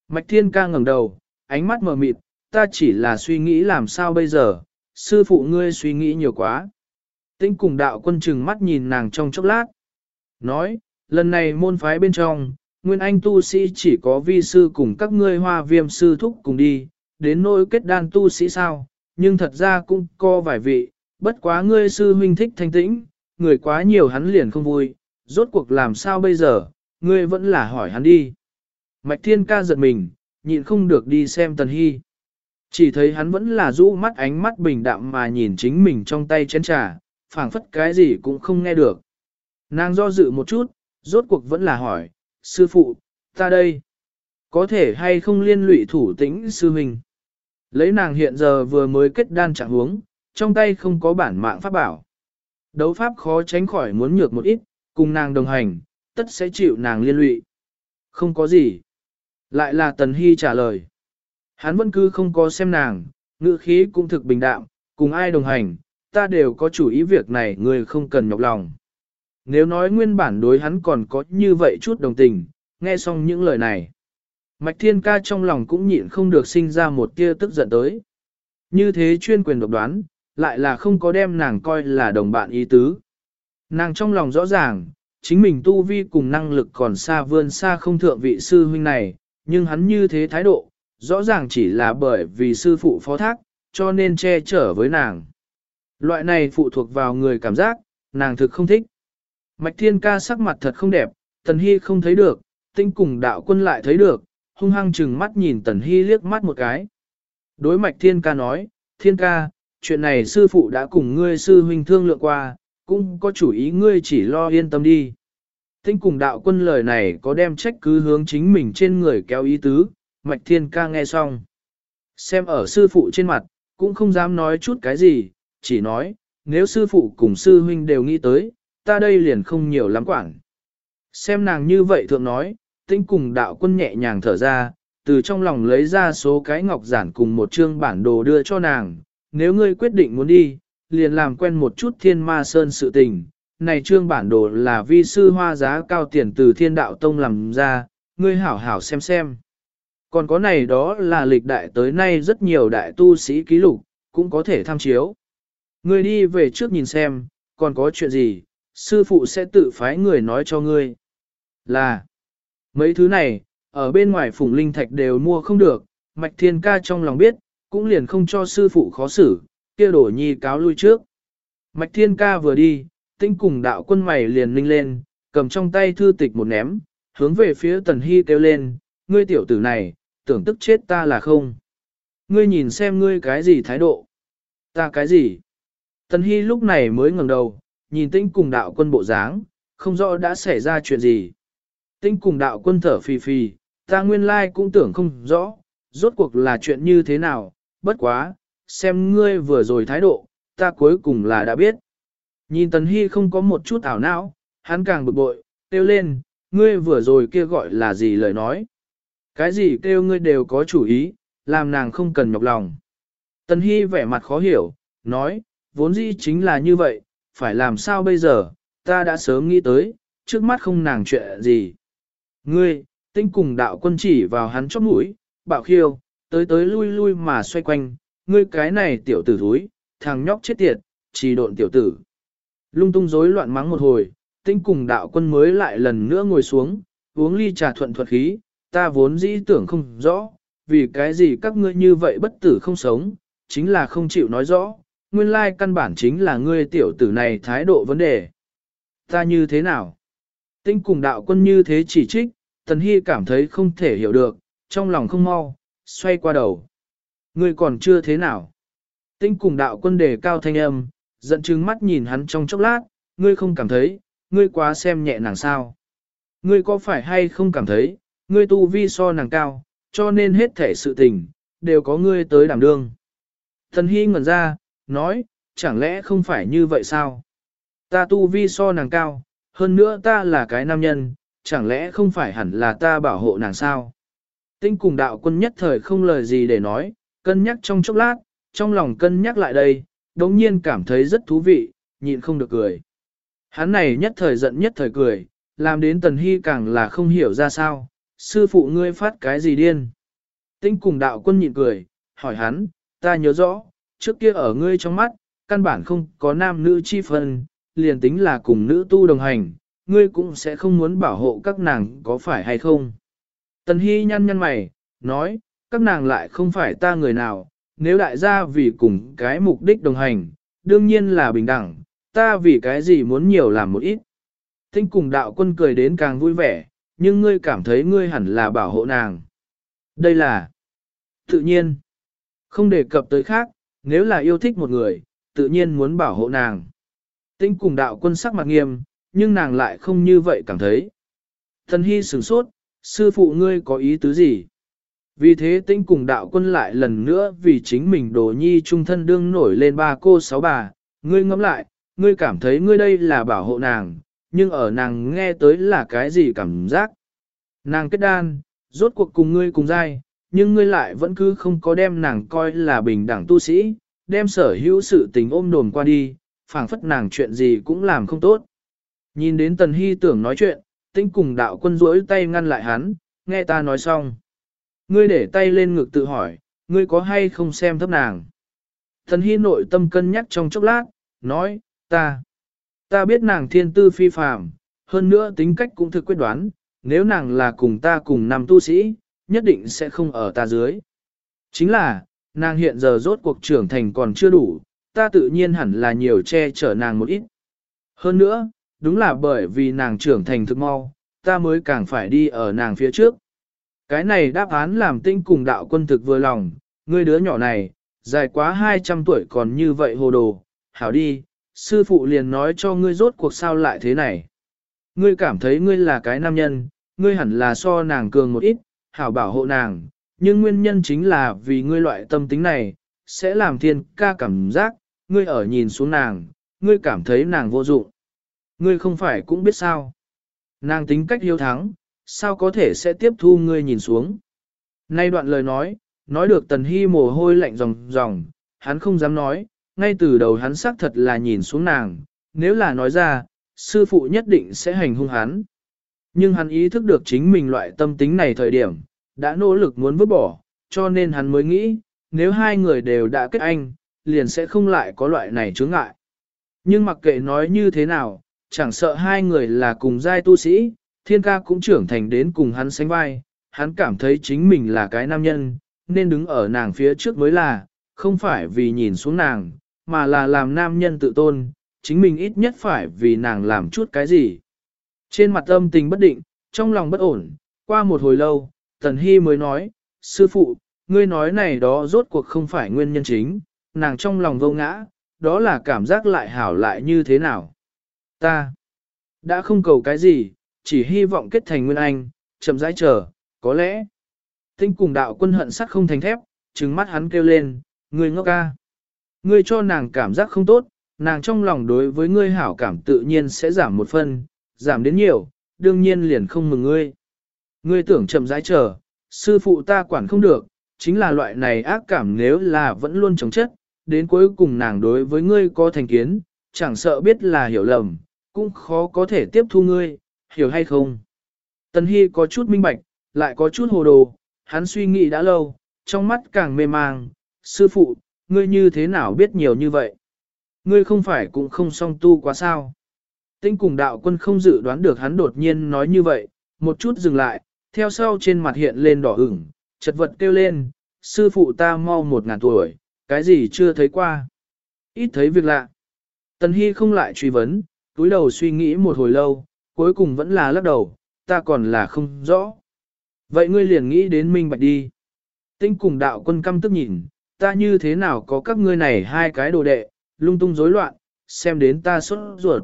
Mạch Thiên ca ngẩng đầu, ánh mắt mờ mịt, ta chỉ là suy nghĩ làm sao bây giờ, sư phụ ngươi suy nghĩ nhiều quá. Tĩnh cùng đạo quân chừng mắt nhìn nàng trong chốc lát. Nói, lần này môn phái bên trong, nguyên anh tu sĩ chỉ có vi sư cùng các ngươi hoa viêm sư thúc cùng đi, đến nỗi kết đan tu sĩ sao, nhưng thật ra cũng có vài vị, bất quá ngươi sư huynh thích thanh tĩnh, người quá nhiều hắn liền không vui, rốt cuộc làm sao bây giờ, ngươi vẫn là hỏi hắn đi. Mạch thiên ca giật mình, nhịn không được đi xem tần hy. Chỉ thấy hắn vẫn là rũ mắt ánh mắt bình đạm mà nhìn chính mình trong tay chén trà, phảng phất cái gì cũng không nghe được. Nàng do dự một chút, rốt cuộc vẫn là hỏi, sư phụ, ta đây, có thể hay không liên lụy thủ tĩnh sư huynh. Lấy nàng hiện giờ vừa mới kết đan trạng huống, trong tay không có bản mạng pháp bảo. Đấu pháp khó tránh khỏi muốn nhược một ít, cùng nàng đồng hành, tất sẽ chịu nàng liên lụy. Không có gì. Lại là Tần Hy trả lời. Hắn vẫn cứ không có xem nàng, ngữ khí cũng thực bình đạm, cùng ai đồng hành, ta đều có chủ ý việc này người không cần nhọc lòng. Nếu nói nguyên bản đối hắn còn có như vậy chút đồng tình, nghe xong những lời này. Mạch Thiên Ca trong lòng cũng nhịn không được sinh ra một tia tức giận tới. Như thế chuyên quyền độc đoán, lại là không có đem nàng coi là đồng bạn ý tứ. Nàng trong lòng rõ ràng, chính mình tu vi cùng năng lực còn xa vươn xa không thượng vị sư huynh này, nhưng hắn như thế thái độ, rõ ràng chỉ là bởi vì sư phụ phó thác, cho nên che chở với nàng. Loại này phụ thuộc vào người cảm giác, nàng thực không thích. Mạch Thiên Ca sắc mặt thật không đẹp, Tần Hy không thấy được, tinh cùng đạo quân lại thấy được, hung hăng chừng mắt nhìn Tần Hy liếc mắt một cái. Đối Mạch Thiên Ca nói, Thiên Ca, chuyện này sư phụ đã cùng ngươi sư huynh thương lượng qua, cũng có chủ ý ngươi chỉ lo yên tâm đi. Tinh cùng đạo quân lời này có đem trách cứ hướng chính mình trên người kéo ý tứ, Mạch Thiên Ca nghe xong. Xem ở sư phụ trên mặt, cũng không dám nói chút cái gì, chỉ nói, nếu sư phụ cùng sư huynh đều nghĩ tới, ta đây liền không nhiều lắm quản. Xem nàng như vậy thượng nói, tinh cùng đạo quân nhẹ nhàng thở ra, từ trong lòng lấy ra số cái ngọc giản cùng một chương bản đồ đưa cho nàng, nếu ngươi quyết định muốn đi, liền làm quen một chút thiên ma sơn sự tình. Này trương bản đồ là vi sư hoa giá cao tiền từ thiên đạo tông làm ra, ngươi hảo hảo xem xem. Còn có này đó là lịch đại tới nay rất nhiều đại tu sĩ ký lục, cũng có thể tham chiếu. Ngươi đi về trước nhìn xem, còn có chuyện gì, sư phụ sẽ tự phái người nói cho ngươi. Là, mấy thứ này, ở bên ngoài phùng linh thạch đều mua không được, mạch thiên ca trong lòng biết, cũng liền không cho sư phụ khó xử, kia đổ nhi cáo lui trước. Mạch thiên ca vừa đi, tinh cùng đạo quân mày liền ninh lên, cầm trong tay thư tịch một ném, hướng về phía tần hy kêu lên, ngươi tiểu tử này, tưởng tức chết ta là không. Ngươi nhìn xem ngươi cái gì thái độ. Ta cái gì? Tần hy lúc này mới ngẩng đầu, nhìn tinh cùng đạo quân bộ dáng, không rõ đã xảy ra chuyện gì. Tinh cùng đạo quân thở phì phì, ta nguyên lai cũng tưởng không rõ, rốt cuộc là chuyện như thế nào, bất quá, xem ngươi vừa rồi thái độ, ta cuối cùng là đã biết. Nhìn Tần Hy không có một chút ảo não, hắn càng bực bội, kêu lên, ngươi vừa rồi kia gọi là gì lời nói. Cái gì kêu ngươi đều có chủ ý, làm nàng không cần nhọc lòng. Tần Hy vẻ mặt khó hiểu, nói, vốn dĩ chính là như vậy, phải làm sao bây giờ, ta đã sớm nghĩ tới, trước mắt không nàng chuyện gì. Ngươi, tinh cùng đạo quân chỉ vào hắn chóp mũi, bạo khiêu, tới tới lui lui mà xoay quanh, ngươi cái này tiểu tử thúi, thằng nhóc chết tiệt, chỉ độn tiểu tử. Lung tung rối loạn mắng một hồi, tinh cùng đạo quân mới lại lần nữa ngồi xuống, uống ly trà thuận thuật khí, ta vốn dĩ tưởng không rõ, vì cái gì các ngươi như vậy bất tử không sống, chính là không chịu nói rõ, nguyên lai căn bản chính là ngươi tiểu tử này thái độ vấn đề. Ta như thế nào? Tinh cùng đạo quân như thế chỉ trích, Tần Hy cảm thấy không thể hiểu được, trong lòng không mau, xoay qua đầu. Ngươi còn chưa thế nào? Tinh cùng đạo quân đề cao thanh âm, giận chứng mắt nhìn hắn trong chốc lát, ngươi không cảm thấy, ngươi quá xem nhẹ nàng sao. Ngươi có phải hay không cảm thấy, ngươi tu vi so nàng cao, cho nên hết thể sự tình, đều có ngươi tới đảm đương. Thần Hy ngẩn ra, nói, chẳng lẽ không phải như vậy sao? Ta tu vi so nàng cao, hơn nữa ta là cái nam nhân, chẳng lẽ không phải hẳn là ta bảo hộ nàng sao? Tinh cùng đạo quân nhất thời không lời gì để nói, cân nhắc trong chốc lát, trong lòng cân nhắc lại đây, đống nhiên cảm thấy rất thú vị, nhịn không được cười. Hắn này nhất thời giận nhất thời cười, làm đến tần hy càng là không hiểu ra sao, sư phụ ngươi phát cái gì điên. Tinh cùng đạo quân nhịn cười, hỏi hắn, ta nhớ rõ, trước kia ở ngươi trong mắt, căn bản không có nam nữ chi phân, liền tính là cùng nữ tu đồng hành, ngươi cũng sẽ không muốn bảo hộ các nàng có phải hay không. Tần Hy nhăn nhăn mày, nói, các nàng lại không phải ta người nào, nếu đại gia vì cùng cái mục đích đồng hành, đương nhiên là bình đẳng, ta vì cái gì muốn nhiều làm một ít. Tinh cùng đạo quân cười đến càng vui vẻ, nhưng ngươi cảm thấy ngươi hẳn là bảo hộ nàng. Đây là tự nhiên. Không đề cập tới khác, nếu là yêu thích một người, tự nhiên muốn bảo hộ nàng. Tinh cùng đạo quân sắc mặt nghiêm, nhưng nàng lại không như vậy cảm thấy. Thần hy sửng sốt, sư phụ ngươi có ý tứ gì? Vì thế tinh cùng đạo quân lại lần nữa vì chính mình đồ nhi trung thân đương nổi lên ba cô sáu bà, ngươi ngẫm lại, ngươi cảm thấy ngươi đây là bảo hộ nàng, nhưng ở nàng nghe tới là cái gì cảm giác? Nàng kết đan, rốt cuộc cùng ngươi cùng dai, nhưng ngươi lại vẫn cứ không có đem nàng coi là bình đẳng tu sĩ, đem sở hữu sự tình ôm đồm qua đi, phảng phất nàng chuyện gì cũng làm không tốt. Nhìn đến Tần Hy tưởng nói chuyện, tinh cùng đạo quân rỗi tay ngăn lại hắn, nghe ta nói xong. Ngươi để tay lên ngực tự hỏi, ngươi có hay không xem thấp nàng. Thần Hy nội tâm cân nhắc trong chốc lát, nói, ta, ta biết nàng thiên tư phi phàm, hơn nữa tính cách cũng thực quyết đoán, nếu nàng là cùng ta cùng năm tu sĩ, nhất định sẽ không ở ta dưới. Chính là, nàng hiện giờ rốt cuộc trưởng thành còn chưa đủ, ta tự nhiên hẳn là nhiều che chở nàng một ít. Hơn nữa, đúng là bởi vì nàng trưởng thành thực mau, ta mới càng phải đi ở nàng phía trước. Cái này đáp án làm tinh cùng đạo quân thực vừa lòng, ngươi đứa nhỏ này, dài quá 200 tuổi còn như vậy hồ đồ, hảo đi, sư phụ liền nói cho ngươi rốt cuộc sao lại thế này. Ngươi cảm thấy ngươi là cái nam nhân, ngươi hẳn là so nàng cường một ít, hảo bảo hộ nàng, nhưng nguyên nhân chính là vì ngươi loại tâm tính này, sẽ làm thiên ca cảm giác, ngươi ở nhìn xuống nàng, ngươi cảm thấy nàng vô dụng. Ngươi không phải cũng biết sao. Nàng tính cách hiếu thắng, sao có thể sẽ tiếp thu ngươi nhìn xuống. Nay đoạn lời nói, nói được tần hy mồ hôi lạnh ròng ròng, hắn không dám nói, ngay từ đầu hắn xác thật là nhìn xuống nàng, nếu là nói ra, sư phụ nhất định sẽ hành hung hắn. Nhưng hắn ý thức được chính mình loại tâm tính này thời điểm, đã nỗ lực muốn vứt bỏ, cho nên hắn mới nghĩ, nếu hai người đều đã kết anh, liền sẽ không lại có loại này chướng ngại. Nhưng mặc kệ nói như thế nào, chẳng sợ hai người là cùng giai tu sĩ, thiên ca cũng trưởng thành đến cùng hắn sánh vai, hắn cảm thấy chính mình là cái nam nhân, nên đứng ở nàng phía trước mới là, không phải vì nhìn xuống nàng, mà là làm nam nhân tự tôn, chính mình ít nhất phải vì nàng làm chút cái gì. Trên mặt âm tình bất định, trong lòng bất ổn, qua một hồi lâu, Tần Hy mới nói, sư phụ, ngươi nói này đó rốt cuộc không phải nguyên nhân chính, nàng trong lòng vô ngã, đó là cảm giác lại hảo lại như thế nào. Ta đã không cầu cái gì, chỉ hy vọng kết thành nguyên anh, chậm rãi chờ, có lẽ. Tinh cùng đạo quân hận sắt không thành thép, trừng mắt hắn kêu lên, ngươi ngốc ca. Ngươi cho nàng cảm giác không tốt, nàng trong lòng đối với ngươi hảo cảm tự nhiên sẽ giảm một phần, giảm đến nhiều, đương nhiên liền không mừng ngươi. Ngươi tưởng chậm rãi chờ, sư phụ ta quản không được, chính là loại này ác cảm nếu là vẫn luôn chống chất, đến cuối cùng nàng đối với ngươi có thành kiến, chẳng sợ biết là hiểu lầm, cũng khó có thể tiếp thu ngươi, hiểu hay không. Tần Hy có chút minh bạch, lại có chút hồ đồ, hắn suy nghĩ đã lâu, trong mắt càng mê mang, sư phụ, ngươi như thế nào biết nhiều như vậy? Ngươi không phải cũng không song tu quá sao? Tinh cùng đạo quân không dự đoán được hắn đột nhiên nói như vậy, một chút dừng lại, theo sau trên mặt hiện lên đỏ ửng, chật vật kêu lên, sư phụ ta mau một ngàn tuổi, cái gì chưa thấy qua. Ít thấy việc lạ. Tần Hy không lại truy vấn, túi đầu suy nghĩ một hồi lâu, cuối cùng vẫn là lắc đầu, ta còn là không rõ. Vậy ngươi liền nghĩ đến minh bạch đi. Tinh cùng đạo quân căm tức nhìn, ta như thế nào có các ngươi này hai cái đồ đệ, lung tung rối loạn, xem đến ta sốt ruột.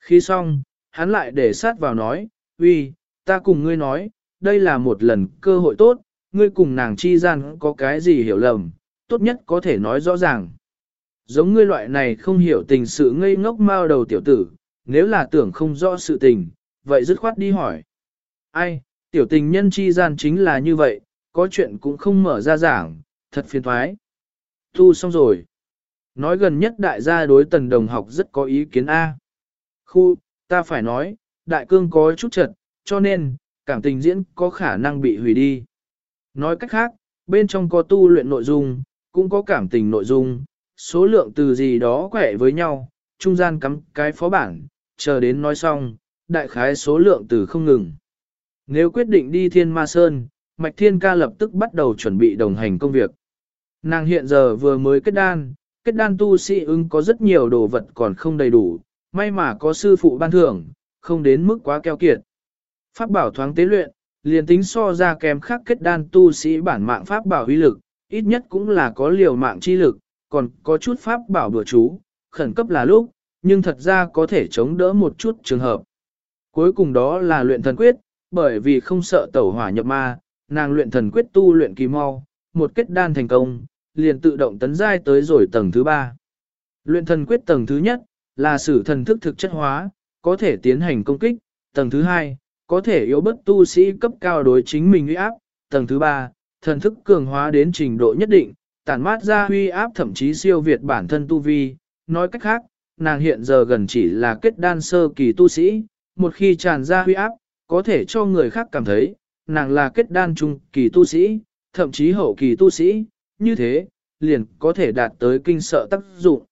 Khi xong, hắn lại để sát vào nói, uy, ta cùng ngươi nói, đây là một lần cơ hội tốt, ngươi cùng nàng chi gian có cái gì hiểu lầm, tốt nhất có thể nói rõ ràng. Giống ngươi loại này không hiểu tình sự ngây ngốc mao đầu tiểu tử, nếu là tưởng không rõ sự tình, vậy dứt khoát đi hỏi. Ai, tiểu tình nhân chi gian chính là như vậy, có chuyện cũng không mở ra giảng, thật phiền thoái. thu xong rồi. nói gần nhất đại gia đối tần đồng học rất có ý kiến A. Khu, ta phải nói, đại cương có chút chật, cho nên, cảm tình diễn có khả năng bị hủy đi. Nói cách khác, bên trong có tu luyện nội dung, cũng có cảm tình nội dung, số lượng từ gì đó quẻ với nhau, trung gian cắm cái phó bản, chờ đến nói xong, đại khái số lượng từ không ngừng. Nếu quyết định đi Thiên Ma Sơn, Mạch Thiên Ca lập tức bắt đầu chuẩn bị đồng hành công việc. Nàng hiện giờ vừa mới kết đan, kết đan tu sĩ ưng có rất nhiều đồ vật còn không đầy đủ, may mà có sư phụ ban thưởng, không đến mức quá keo kiệt. Pháp bảo thoáng tế luyện, liền tính so ra kém khác kết đan tu sĩ bản mạng pháp bảo uy lực, ít nhất cũng là có liều mạng chi lực, còn có chút pháp bảo bừa chú, khẩn cấp là lúc, nhưng thật ra có thể chống đỡ một chút trường hợp. Cuối cùng đó là luyện thần quyết, bởi vì không sợ tẩu hỏa nhập ma, nàng luyện thần quyết tu luyện kỳ mau, một kết đan thành công, liền tự động tấn giai tới rồi tầng thứ ba. Luyện thần quyết tầng thứ nhất, là sử thần thức thực chất hóa, có thể tiến hành công kích, tầng thứ hai, có thể yếu bất tu sĩ cấp cao đối chính mình uy áp, tầng thứ ba, thần thức cường hóa đến trình độ nhất định, tản mát ra uy áp thậm chí siêu việt bản thân tu vi, nói cách khác, nàng hiện giờ gần chỉ là kết đan sơ kỳ tu sĩ, một khi tràn ra huy áp, có thể cho người khác cảm thấy, nàng là kết đan trung kỳ tu sĩ, thậm chí hậu kỳ tu sĩ, như thế, liền có thể đạt tới kinh sợ tác dụng.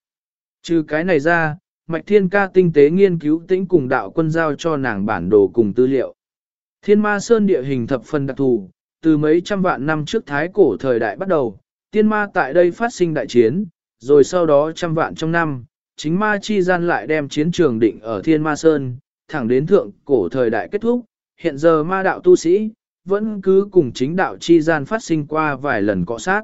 Trừ cái này ra, Mạch Thiên Ca tinh tế nghiên cứu tĩnh cùng đạo quân giao cho nàng bản đồ cùng tư liệu. Thiên Ma Sơn địa hình thập phần đặc thù, từ mấy trăm vạn năm trước thái cổ thời đại bắt đầu, tiên ma tại đây phát sinh đại chiến, rồi sau đó trăm vạn trong năm, chính ma chi gian lại đem chiến trường định ở Thiên Ma Sơn, thẳng đến thượng cổ thời đại kết thúc, hiện giờ ma đạo tu sĩ, vẫn cứ cùng chính đạo chi gian phát sinh qua vài lần cọ sát.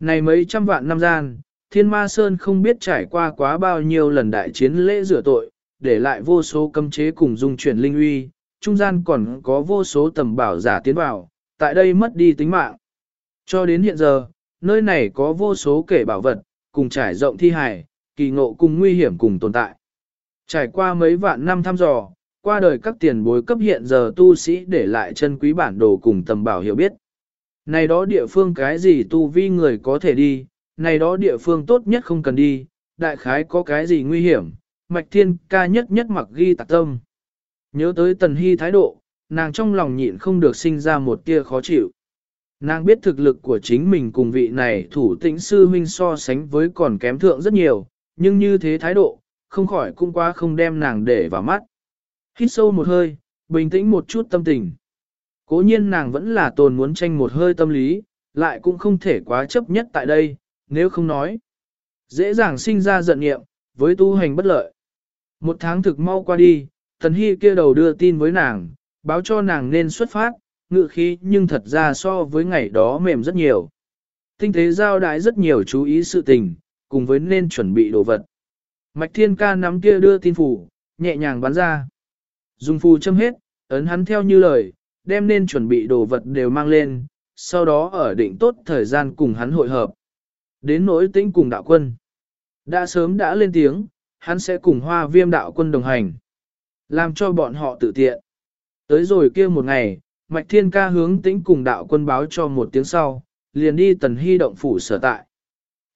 Này mấy trăm vạn năm gian, Thiên Ma Sơn không biết trải qua quá bao nhiêu lần đại chiến lễ rửa tội, để lại vô số cấm chế cùng dung chuyển linh uy, trung gian còn có vô số tầm bảo giả tiến vào, tại đây mất đi tính mạng. Cho đến hiện giờ, nơi này có vô số kể bảo vật, cùng trải rộng thi hài, kỳ ngộ cùng nguy hiểm cùng tồn tại. Trải qua mấy vạn năm thăm dò, qua đời các tiền bối cấp hiện giờ tu sĩ để lại chân quý bản đồ cùng tầm bảo hiểu biết. Này đó địa phương cái gì tu vi người có thể đi, này đó địa phương tốt nhất không cần đi, đại khái có cái gì nguy hiểm, mạch thiên ca nhất nhất mặc ghi tạc tâm. Nhớ tới tần hy thái độ, nàng trong lòng nhịn không được sinh ra một tia khó chịu. Nàng biết thực lực của chính mình cùng vị này thủ tĩnh sư huynh so sánh với còn kém thượng rất nhiều, nhưng như thế thái độ, không khỏi cũng quá không đem nàng để vào mắt. Hít sâu một hơi, bình tĩnh một chút tâm tình. Cố nhiên nàng vẫn là tồn muốn tranh một hơi tâm lý, lại cũng không thể quá chấp nhất tại đây, nếu không nói. Dễ dàng sinh ra giận nghiệm, với tu hành bất lợi. Một tháng thực mau qua đi, thần hy kia đầu đưa tin với nàng, báo cho nàng nên xuất phát, ngự khí nhưng thật ra so với ngày đó mềm rất nhiều. Tinh thế giao đái rất nhiều chú ý sự tình, cùng với nên chuẩn bị đồ vật. Mạch thiên ca nắm kia đưa tin phủ, nhẹ nhàng bắn ra. Dùng phù châm hết, ấn hắn theo như lời, đem nên chuẩn bị đồ vật đều mang lên, sau đó ở định tốt thời gian cùng hắn hội hợp. Đến nỗi tĩnh cùng đạo quân. Đã sớm đã lên tiếng, hắn sẽ cùng hoa viêm đạo quân đồng hành. Làm cho bọn họ tự tiện. Tới rồi kia một ngày, Mạch Thiên Ca hướng tĩnh cùng đạo quân báo cho một tiếng sau, liền đi tần hy động phủ sở tại.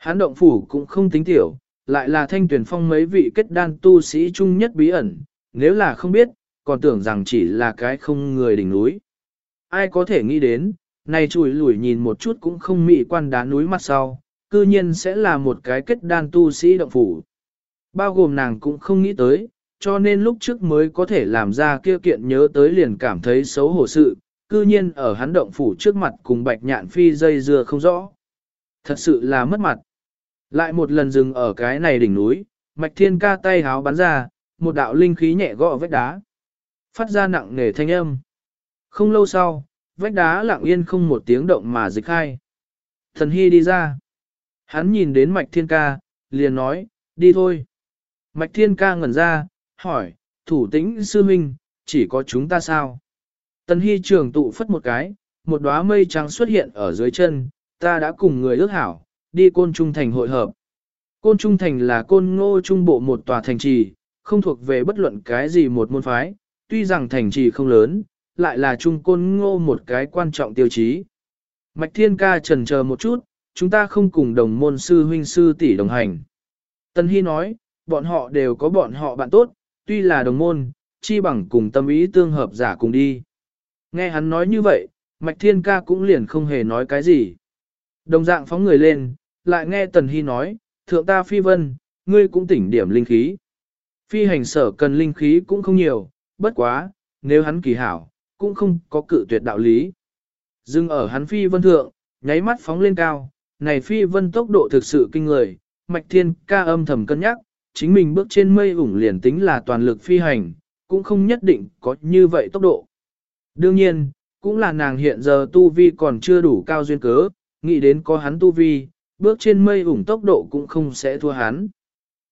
Hắn động phủ cũng không tính tiểu, lại là thanh tuyển phong mấy vị kết đan tu sĩ chung nhất bí ẩn, nếu là không biết, còn tưởng rằng chỉ là cái không người đỉnh núi. Ai có thể nghĩ đến, này chùi lủi nhìn một chút cũng không mị quan đá núi mặt sau, cư nhiên sẽ là một cái kết đan tu sĩ động phủ. Bao gồm nàng cũng không nghĩ tới, cho nên lúc trước mới có thể làm ra kia kiện nhớ tới liền cảm thấy xấu hổ sự, cư nhiên ở hắn động phủ trước mặt cùng bạch nhạn phi dây dưa không rõ. Thật sự là mất mặt. Lại một lần dừng ở cái này đỉnh núi, mạch thiên ca tay háo bắn ra, một đạo linh khí nhẹ gõ vách đá. Phát ra nặng nề thanh âm. Không lâu sau, vách đá lặng yên không một tiếng động mà dịch khai. Thần Hy đi ra. Hắn nhìn đến mạch thiên ca, liền nói, đi thôi. Mạch thiên ca ngẩn ra, hỏi, thủ tĩnh sư minh, chỉ có chúng ta sao? Tần Hy trường tụ phất một cái, một đóa mây trắng xuất hiện ở dưới chân, ta đã cùng người ước hảo, đi côn trung thành hội hợp. Côn trung thành là côn ngô trung bộ một tòa thành trì, không thuộc về bất luận cái gì một môn phái, tuy rằng thành trì không lớn, lại là trung côn ngô một cái quan trọng tiêu chí. Mạch Thiên Ca trần chờ một chút, chúng ta không cùng đồng môn sư huynh sư tỷ đồng hành. Tân Hy nói, bọn họ đều có bọn họ bạn tốt, tuy là đồng môn, chi bằng cùng tâm ý tương hợp giả cùng đi. Nghe hắn nói như vậy, Mạch Thiên Ca cũng liền không hề nói cái gì. Đồng dạng phóng người lên, lại nghe Tần Hy nói, thượng ta phi vân, ngươi cũng tỉnh điểm linh khí. Phi hành sở cần linh khí cũng không nhiều, bất quá, nếu hắn kỳ hảo, cũng không có cự tuyệt đạo lý. dừng ở hắn phi vân thượng, nháy mắt phóng lên cao, này phi vân tốc độ thực sự kinh người, mạch thiên ca âm thầm cân nhắc, chính mình bước trên mây ủng liền tính là toàn lực phi hành, cũng không nhất định có như vậy tốc độ. Đương nhiên, cũng là nàng hiện giờ tu vi còn chưa đủ cao duyên cớ, nghĩ đến có hắn tu vi, bước trên mây ủng tốc độ cũng không sẽ thua hắn.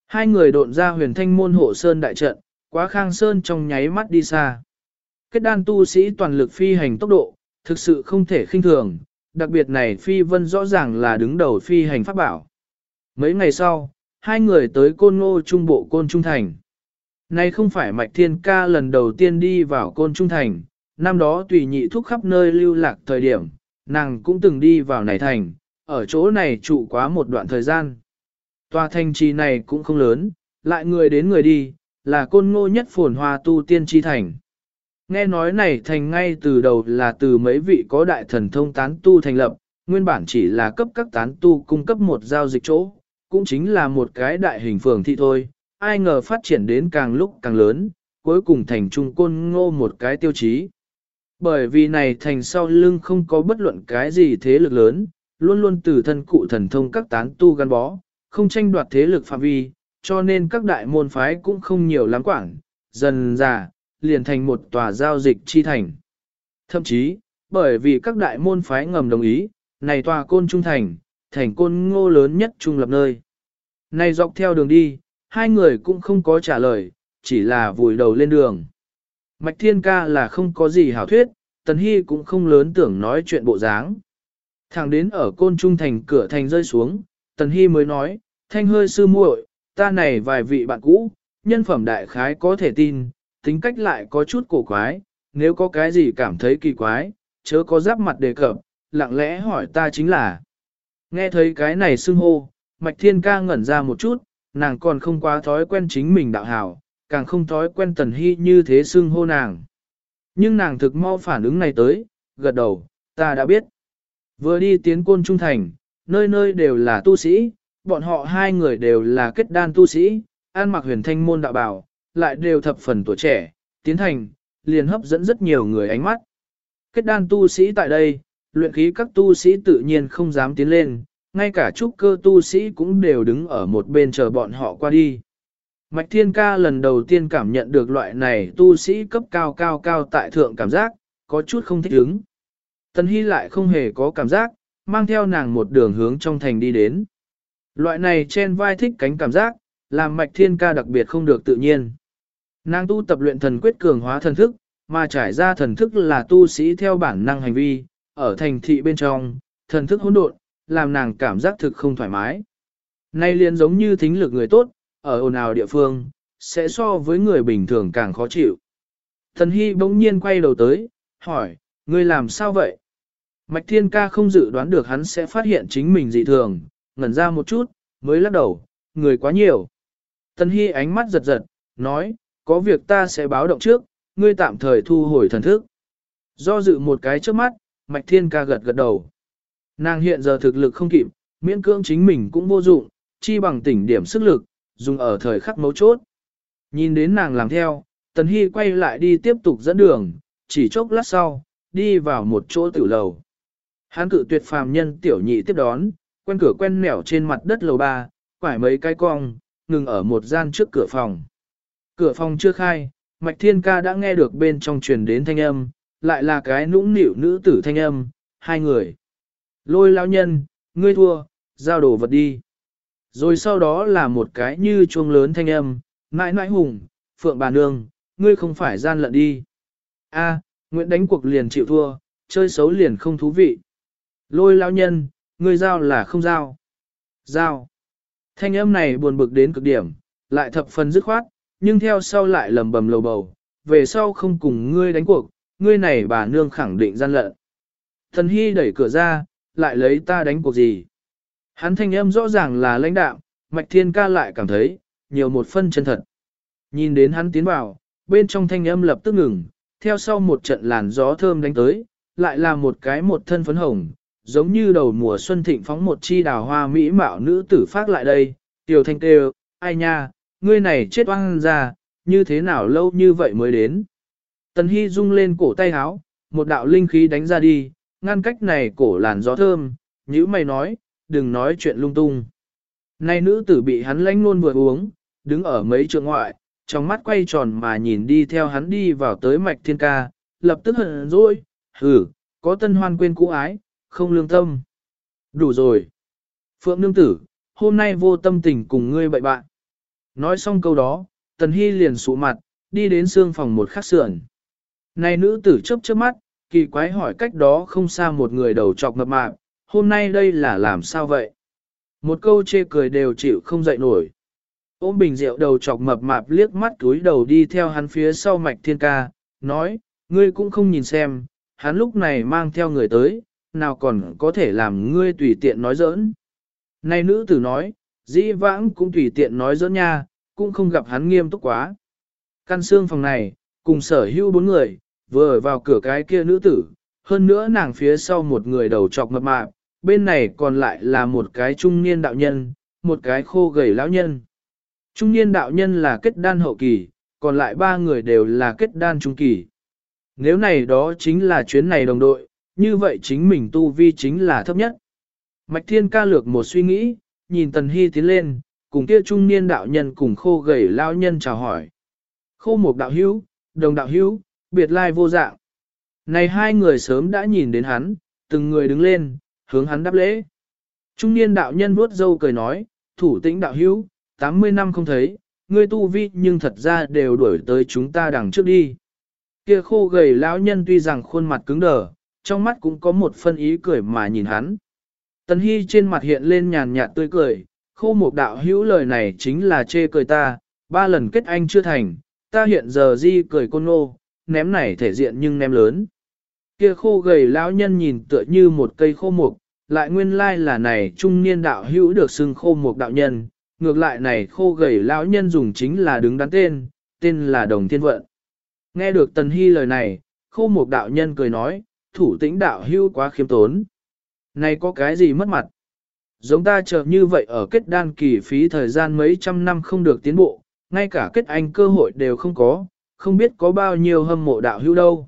Hai người độn ra huyền thanh môn hộ sơn đại trận, quá khang sơn trong nháy mắt đi xa. Kết đan tu sĩ toàn lực phi hành tốc độ, thực sự không thể khinh thường, đặc biệt này phi vân rõ ràng là đứng đầu phi hành pháp bảo. Mấy ngày sau, hai người tới côn ngô trung bộ côn trung thành. nay không phải mạch thiên ca lần đầu tiên đi vào côn trung thành, năm đó tùy nhị thúc khắp nơi lưu lạc thời điểm, nàng cũng từng đi vào này thành, ở chỗ này trụ quá một đoạn thời gian. Tòa thành trì này cũng không lớn, lại người đến người đi, là côn ngô nhất phồn hoa tu tiên chi thành. Nghe nói này thành ngay từ đầu là từ mấy vị có đại thần thông tán tu thành lập, nguyên bản chỉ là cấp các tán tu cung cấp một giao dịch chỗ, cũng chính là một cái đại hình phường thị thôi, ai ngờ phát triển đến càng lúc càng lớn, cuối cùng thành trung côn ngô một cái tiêu chí. Bởi vì này thành sau lưng không có bất luận cái gì thế lực lớn, luôn luôn từ thân cụ thần thông các tán tu gắn bó, không tranh đoạt thế lực phạm vi, cho nên các đại môn phái cũng không nhiều lắm quảng, dần già, liền thành một tòa giao dịch chi thành. Thậm chí, bởi vì các đại môn phái ngầm đồng ý, này tòa côn trung thành, thành côn ngô lớn nhất trung lập nơi. Này dọc theo đường đi, hai người cũng không có trả lời, chỉ là vùi đầu lên đường. Mạch Thiên Ca là không có gì hảo thuyết, Tần Hy cũng không lớn tưởng nói chuyện bộ dáng. Thẳng đến ở côn trung thành cửa thành rơi xuống, Tần Hy mới nói, thanh hơi sư muội, ta này vài vị bạn cũ, nhân phẩm đại khái có thể tin, tính cách lại có chút cổ quái, nếu có cái gì cảm thấy kỳ quái, chớ có giáp mặt đề cập, lặng lẽ hỏi ta chính là. Nghe thấy cái này xưng hô, Mạch Thiên ca ngẩn ra một chút, nàng còn không quá thói quen chính mình đạo hảo, càng không thói quen Tần Hy như thế xưng hô nàng. Nhưng nàng thực mau phản ứng này tới, gật đầu, ta đã biết. Vừa đi tiến côn trung thành, nơi nơi đều là tu sĩ, bọn họ hai người đều là kết đan tu sĩ, an mặc huyền thanh môn đạo bảo, lại đều thập phần tuổi trẻ, tiến thành, liền hấp dẫn rất nhiều người ánh mắt. Kết đan tu sĩ tại đây, luyện khí các tu sĩ tự nhiên không dám tiến lên, ngay cả trúc cơ tu sĩ cũng đều đứng ở một bên chờ bọn họ qua đi. Mạch Thiên Ca lần đầu tiên cảm nhận được loại này tu sĩ cấp cao cao cao tại thượng cảm giác, có chút không thích ứng. Tần Hy lại không hề có cảm giác, mang theo nàng một đường hướng trong thành đi đến. Loại này trên vai thích cánh cảm giác, làm Mạch Thiên Ca đặc biệt không được tự nhiên. Nàng tu tập luyện thần quyết cường hóa thần thức, mà trải ra thần thức là tu sĩ theo bản năng hành vi, ở thành thị bên trong, thần thức hỗn độn, làm nàng cảm giác thực không thoải mái. Nay liền giống như thính lực người tốt, ở ồn ào địa phương, sẽ so với người bình thường càng khó chịu. Thần Hy bỗng nhiên quay đầu tới, hỏi, ngươi làm sao vậy? Mạch Thiên Ca không dự đoán được hắn sẽ phát hiện chính mình dị thường, ngẩn ra một chút, mới lắc đầu, người quá nhiều. Tần Hy ánh mắt giật giật, nói, có việc ta sẽ báo động trước, ngươi tạm thời thu hồi thần thức. Do dự một cái trước mắt, Mạch Thiên ca gật gật đầu. Nàng hiện giờ thực lực không kịp, miễn cưỡng chính mình cũng vô dụng, chi bằng tỉnh điểm sức lực, dùng ở thời khắc mấu chốt. Nhìn đến nàng làm theo, Tần Hy quay lại đi tiếp tục dẫn đường, chỉ chốc lát sau, đi vào một chỗ tử lầu hắn cự tuyệt phàm nhân tiểu nhị tiếp đón, quen cửa quen nẻo trên mặt đất lầu ba, quải mấy cái cong, ngừng ở một gian trước cửa phòng. Cửa phòng chưa khai, Mạch Thiên Ca đã nghe được bên trong truyền đến thanh âm, lại là cái nũng nịu nữ tử thanh âm, hai người. Lôi lão nhân, ngươi thua, giao đồ vật đi. Rồi sau đó là một cái như chuông lớn thanh âm, mãi mãi hùng, phượng bà nương, ngươi không phải gian lận đi. A, Nguyễn đánh cuộc liền chịu thua, chơi xấu liền không thú vị. Lôi lao nhân, ngươi giao là không giao. Giao. Thanh âm này buồn bực đến cực điểm, lại thập phần dứt khoát, nhưng theo sau lại lầm bầm lầu bầu, về sau không cùng ngươi đánh cuộc, ngươi này bà nương khẳng định gian lận. Thần Hy đẩy cửa ra, lại lấy ta đánh cuộc gì. Hắn thanh âm rõ ràng là lãnh đạo, Mạch Thiên Ca lại cảm thấy, nhiều một phân chân thật. Nhìn đến hắn tiến vào, bên trong thanh âm lập tức ngừng, theo sau một trận làn gió thơm đánh tới, lại là một cái một thân phấn hồng, giống như đầu mùa xuân thịnh phóng một chi đào hoa mỹ mạo nữ tử phát lại đây, tiểu thanh kêu, ai nha, ngươi này chết oan ra, như thế nào lâu như vậy mới đến. Tần Hy rung lên cổ tay háo, một đạo linh khí đánh ra đi, ngăn cách này cổ làn gió thơm, nhữ mày nói, đừng nói chuyện lung tung. Này nữ tử bị hắn lánh luôn vừa uống, đứng ở mấy trường ngoại, trong mắt quay tròn mà nhìn đi theo hắn đi vào tới mạch thiên ca, lập tức hận rồi, hử, có tân hoan quên cũ ái, không lương tâm. Đủ rồi. Phượng nương tử, hôm nay vô tâm tình cùng ngươi bậy bạn. Nói xong câu đó, Tần Hy liền sụ mặt, đi đến xương phòng một khắc sườn. Này nữ tử chớp chớp mắt, kỳ quái hỏi cách đó không xa một người đầu trọc mập mạp, hôm nay đây là làm sao vậy? Một câu chê cười đều chịu không dậy nổi. Ôm bình rượu đầu chọc mập mạp liếc mắt túi đầu đi theo hắn phía sau mạch thiên ca, nói, ngươi cũng không nhìn xem, hắn lúc này mang theo người tới, nào còn có thể làm ngươi tùy tiện nói giỡn. Này nữ tử nói, dĩ vãng cũng tùy tiện nói giỡn nha, cũng không gặp hắn nghiêm túc quá. Căn xương phòng này, cùng sở hữu bốn người, vừa vào cửa cái kia nữ tử, hơn nữa nàng phía sau một người đầu trọc mập mạp, bên này còn lại là một cái trung niên đạo nhân, một cái khô gầy lão nhân. Trung niên đạo nhân là kết đan hậu kỳ, còn lại ba người đều là kết đan trung kỳ. Nếu này đó chính là chuyến này đồng đội, như vậy chính mình tu vi chính là thấp nhất. Mạch Thiên ca lược một suy nghĩ, nhìn Tần Hy tiến lên, cùng kia trung niên đạo nhân cùng khô gầy lão nhân chào hỏi. Khô một đạo hữu, đồng đạo hữu, biệt lai vô dạng. Này hai người sớm đã nhìn đến hắn, từng người đứng lên, hướng hắn đáp lễ. Trung niên đạo nhân vuốt dâu cười nói, thủ tĩnh đạo hữu, 80 năm không thấy, ngươi tu vi nhưng thật ra đều đuổi tới chúng ta đằng trước đi. Kia khô gầy lão nhân tuy rằng khuôn mặt cứng đờ, trong mắt cũng có một phân ý cười mà nhìn hắn. Tần Hy trên mặt hiện lên nhàn nhạt tươi cười, khô một đạo hữu lời này chính là chê cười ta, ba lần kết anh chưa thành, ta hiện giờ di cười côn nô, ném này thể diện nhưng ném lớn. Kia khô gầy lão nhân nhìn tựa như một cây khô mục, lại nguyên lai là này trung niên đạo hữu được xưng khô mục đạo nhân, ngược lại này khô gầy lão nhân dùng chính là đứng đắn tên, tên là Đồng Thiên Vận. Nghe được Tần Hy lời này, khô mục đạo nhân cười nói, thủ tĩnh đạo hưu quá khiêm tốn. Này có cái gì mất mặt? Giống ta chờ như vậy ở kết đan kỳ phí thời gian mấy trăm năm không được tiến bộ, ngay cả kết anh cơ hội đều không có, không biết có bao nhiêu hâm mộ đạo hưu đâu.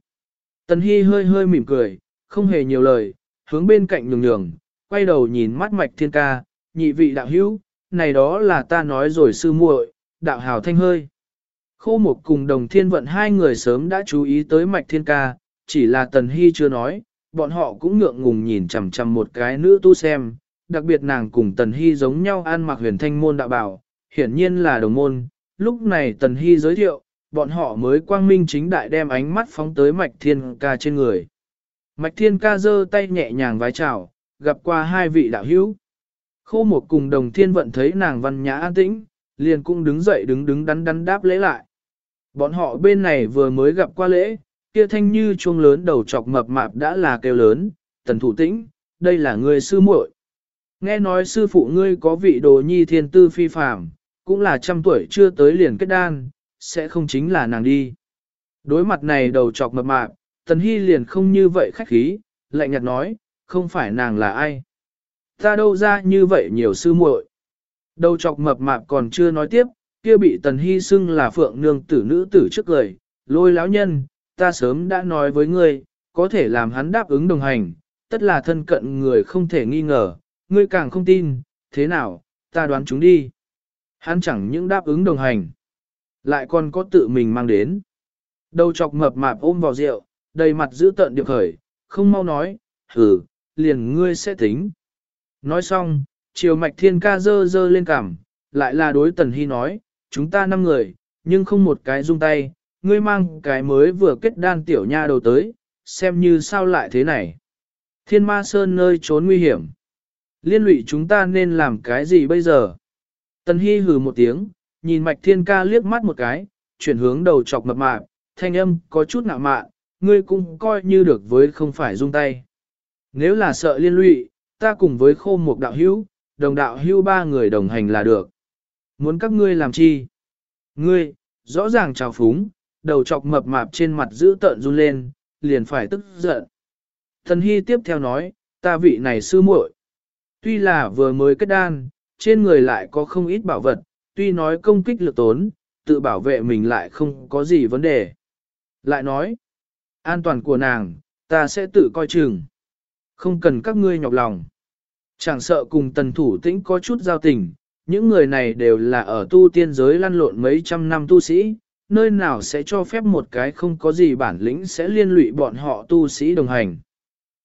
Tần Hy hơi hơi mỉm cười, không hề nhiều lời, hướng bên cạnh nhường nhường, quay đầu nhìn mắt mạch thiên ca, nhị vị đạo hữu, này đó là ta nói rồi sư muội, đạo hào thanh hơi. Khô một cùng đồng thiên vận hai người sớm đã chú ý tới mạch thiên ca, chỉ là tần hy chưa nói, bọn họ cũng ngượng ngùng nhìn chằm chằm một cái nữ tu xem, đặc biệt nàng cùng tần hy giống nhau ăn mặc huyền thanh môn đạo bảo, hiển nhiên là đồng môn, lúc này tần hy giới thiệu, bọn họ mới quang minh chính đại đem ánh mắt phóng tới mạch thiên ca trên người. Mạch thiên ca giơ tay nhẹ nhàng vái chào, gặp qua hai vị đạo hữu. Khô một cùng đồng thiên vận thấy nàng văn nhã an tĩnh, liền cũng đứng dậy đứng đứng đắn đắn đáp lễ lại. Bọn họ bên này vừa mới gặp qua lễ, kia thanh như chuông lớn đầu chọc mập mạp đã là kêu lớn, tần thủ tĩnh, đây là người sư muội. Nghe nói sư phụ ngươi có vị đồ nhi thiên tư phi phàm, cũng là trăm tuổi chưa tới liền kết đan, sẽ không chính là nàng đi. Đối mặt này đầu chọc mập mạp, tần hy liền không như vậy khách khí, lạnh nhạt nói, không phải nàng là ai. Ta đâu ra như vậy nhiều sư muội. Đầu chọc mập mạp còn chưa nói tiếp, kia bị tần hy xưng là phượng nương tử nữ tử trước lời, lôi lão nhân, ta sớm đã nói với ngươi, có thể làm hắn đáp ứng đồng hành, tất là thân cận người không thể nghi ngờ, ngươi càng không tin, thế nào, ta đoán chúng đi. Hắn chẳng những đáp ứng đồng hành, lại còn có tự mình mang đến. Đầu chọc mập mạp ôm vào rượu, đầy mặt giữ tợn điệp khởi, không mau nói, hử, liền ngươi sẽ tính. Nói xong, chiều mạch thiên ca dơ dơ lên cảm, lại là đối tần hy nói, chúng ta năm người, nhưng không một cái dung tay, ngươi mang cái mới vừa kết đan tiểu nha đầu tới, xem như sao lại thế này. Thiên ma sơn nơi trốn nguy hiểm. Liên lụy chúng ta nên làm cái gì bây giờ? Tần hy hừ một tiếng, nhìn mạch thiên ca liếc mắt một cái, chuyển hướng đầu chọc mập mạp, thanh âm có chút ngạo mạn, ngươi cũng coi như được với không phải dung tay. Nếu là sợ liên lụy, ta cùng với khô một đạo hữu, đồng đạo hữu ba người đồng hành là được. muốn các ngươi làm chi? Ngươi, rõ ràng trào phúng, đầu chọc mập mạp trên mặt giữ tợn run lên, liền phải tức giận. Thần Hy tiếp theo nói, ta vị này sư muội, Tuy là vừa mới kết đan, trên người lại có không ít bảo vật, tuy nói công kích lực tốn, tự bảo vệ mình lại không có gì vấn đề. Lại nói, an toàn của nàng, ta sẽ tự coi chừng. Không cần các ngươi nhọc lòng. Chẳng sợ cùng tần thủ tĩnh có chút giao tình, những người này đều là ở tu tiên giới lăn lộn mấy trăm năm tu sĩ, nơi nào sẽ cho phép một cái không có gì bản lĩnh sẽ liên lụy bọn họ tu sĩ đồng hành.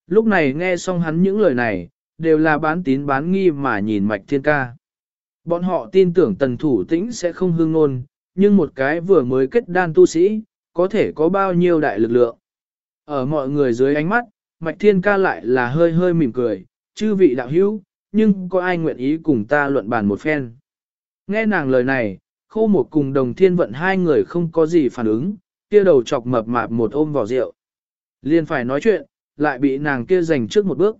Lúc này nghe xong hắn những lời này, đều là bán tín bán nghi mà nhìn mạch thiên ca. Bọn họ tin tưởng tần thủ tĩnh sẽ không hương ngôn, nhưng một cái vừa mới kết đan tu sĩ, có thể có bao nhiêu đại lực lượng. Ở mọi người dưới ánh mắt, mạch thiên ca lại là hơi hơi mỉm cười, chư vị đạo hữu, nhưng có ai nguyện ý cùng ta luận bàn một phen. Nghe nàng lời này, khô một cùng đồng thiên vận hai người không có gì phản ứng, kia đầu chọc mập mạp một ôm vào rượu. Liền phải nói chuyện, lại bị nàng kia giành trước một bước.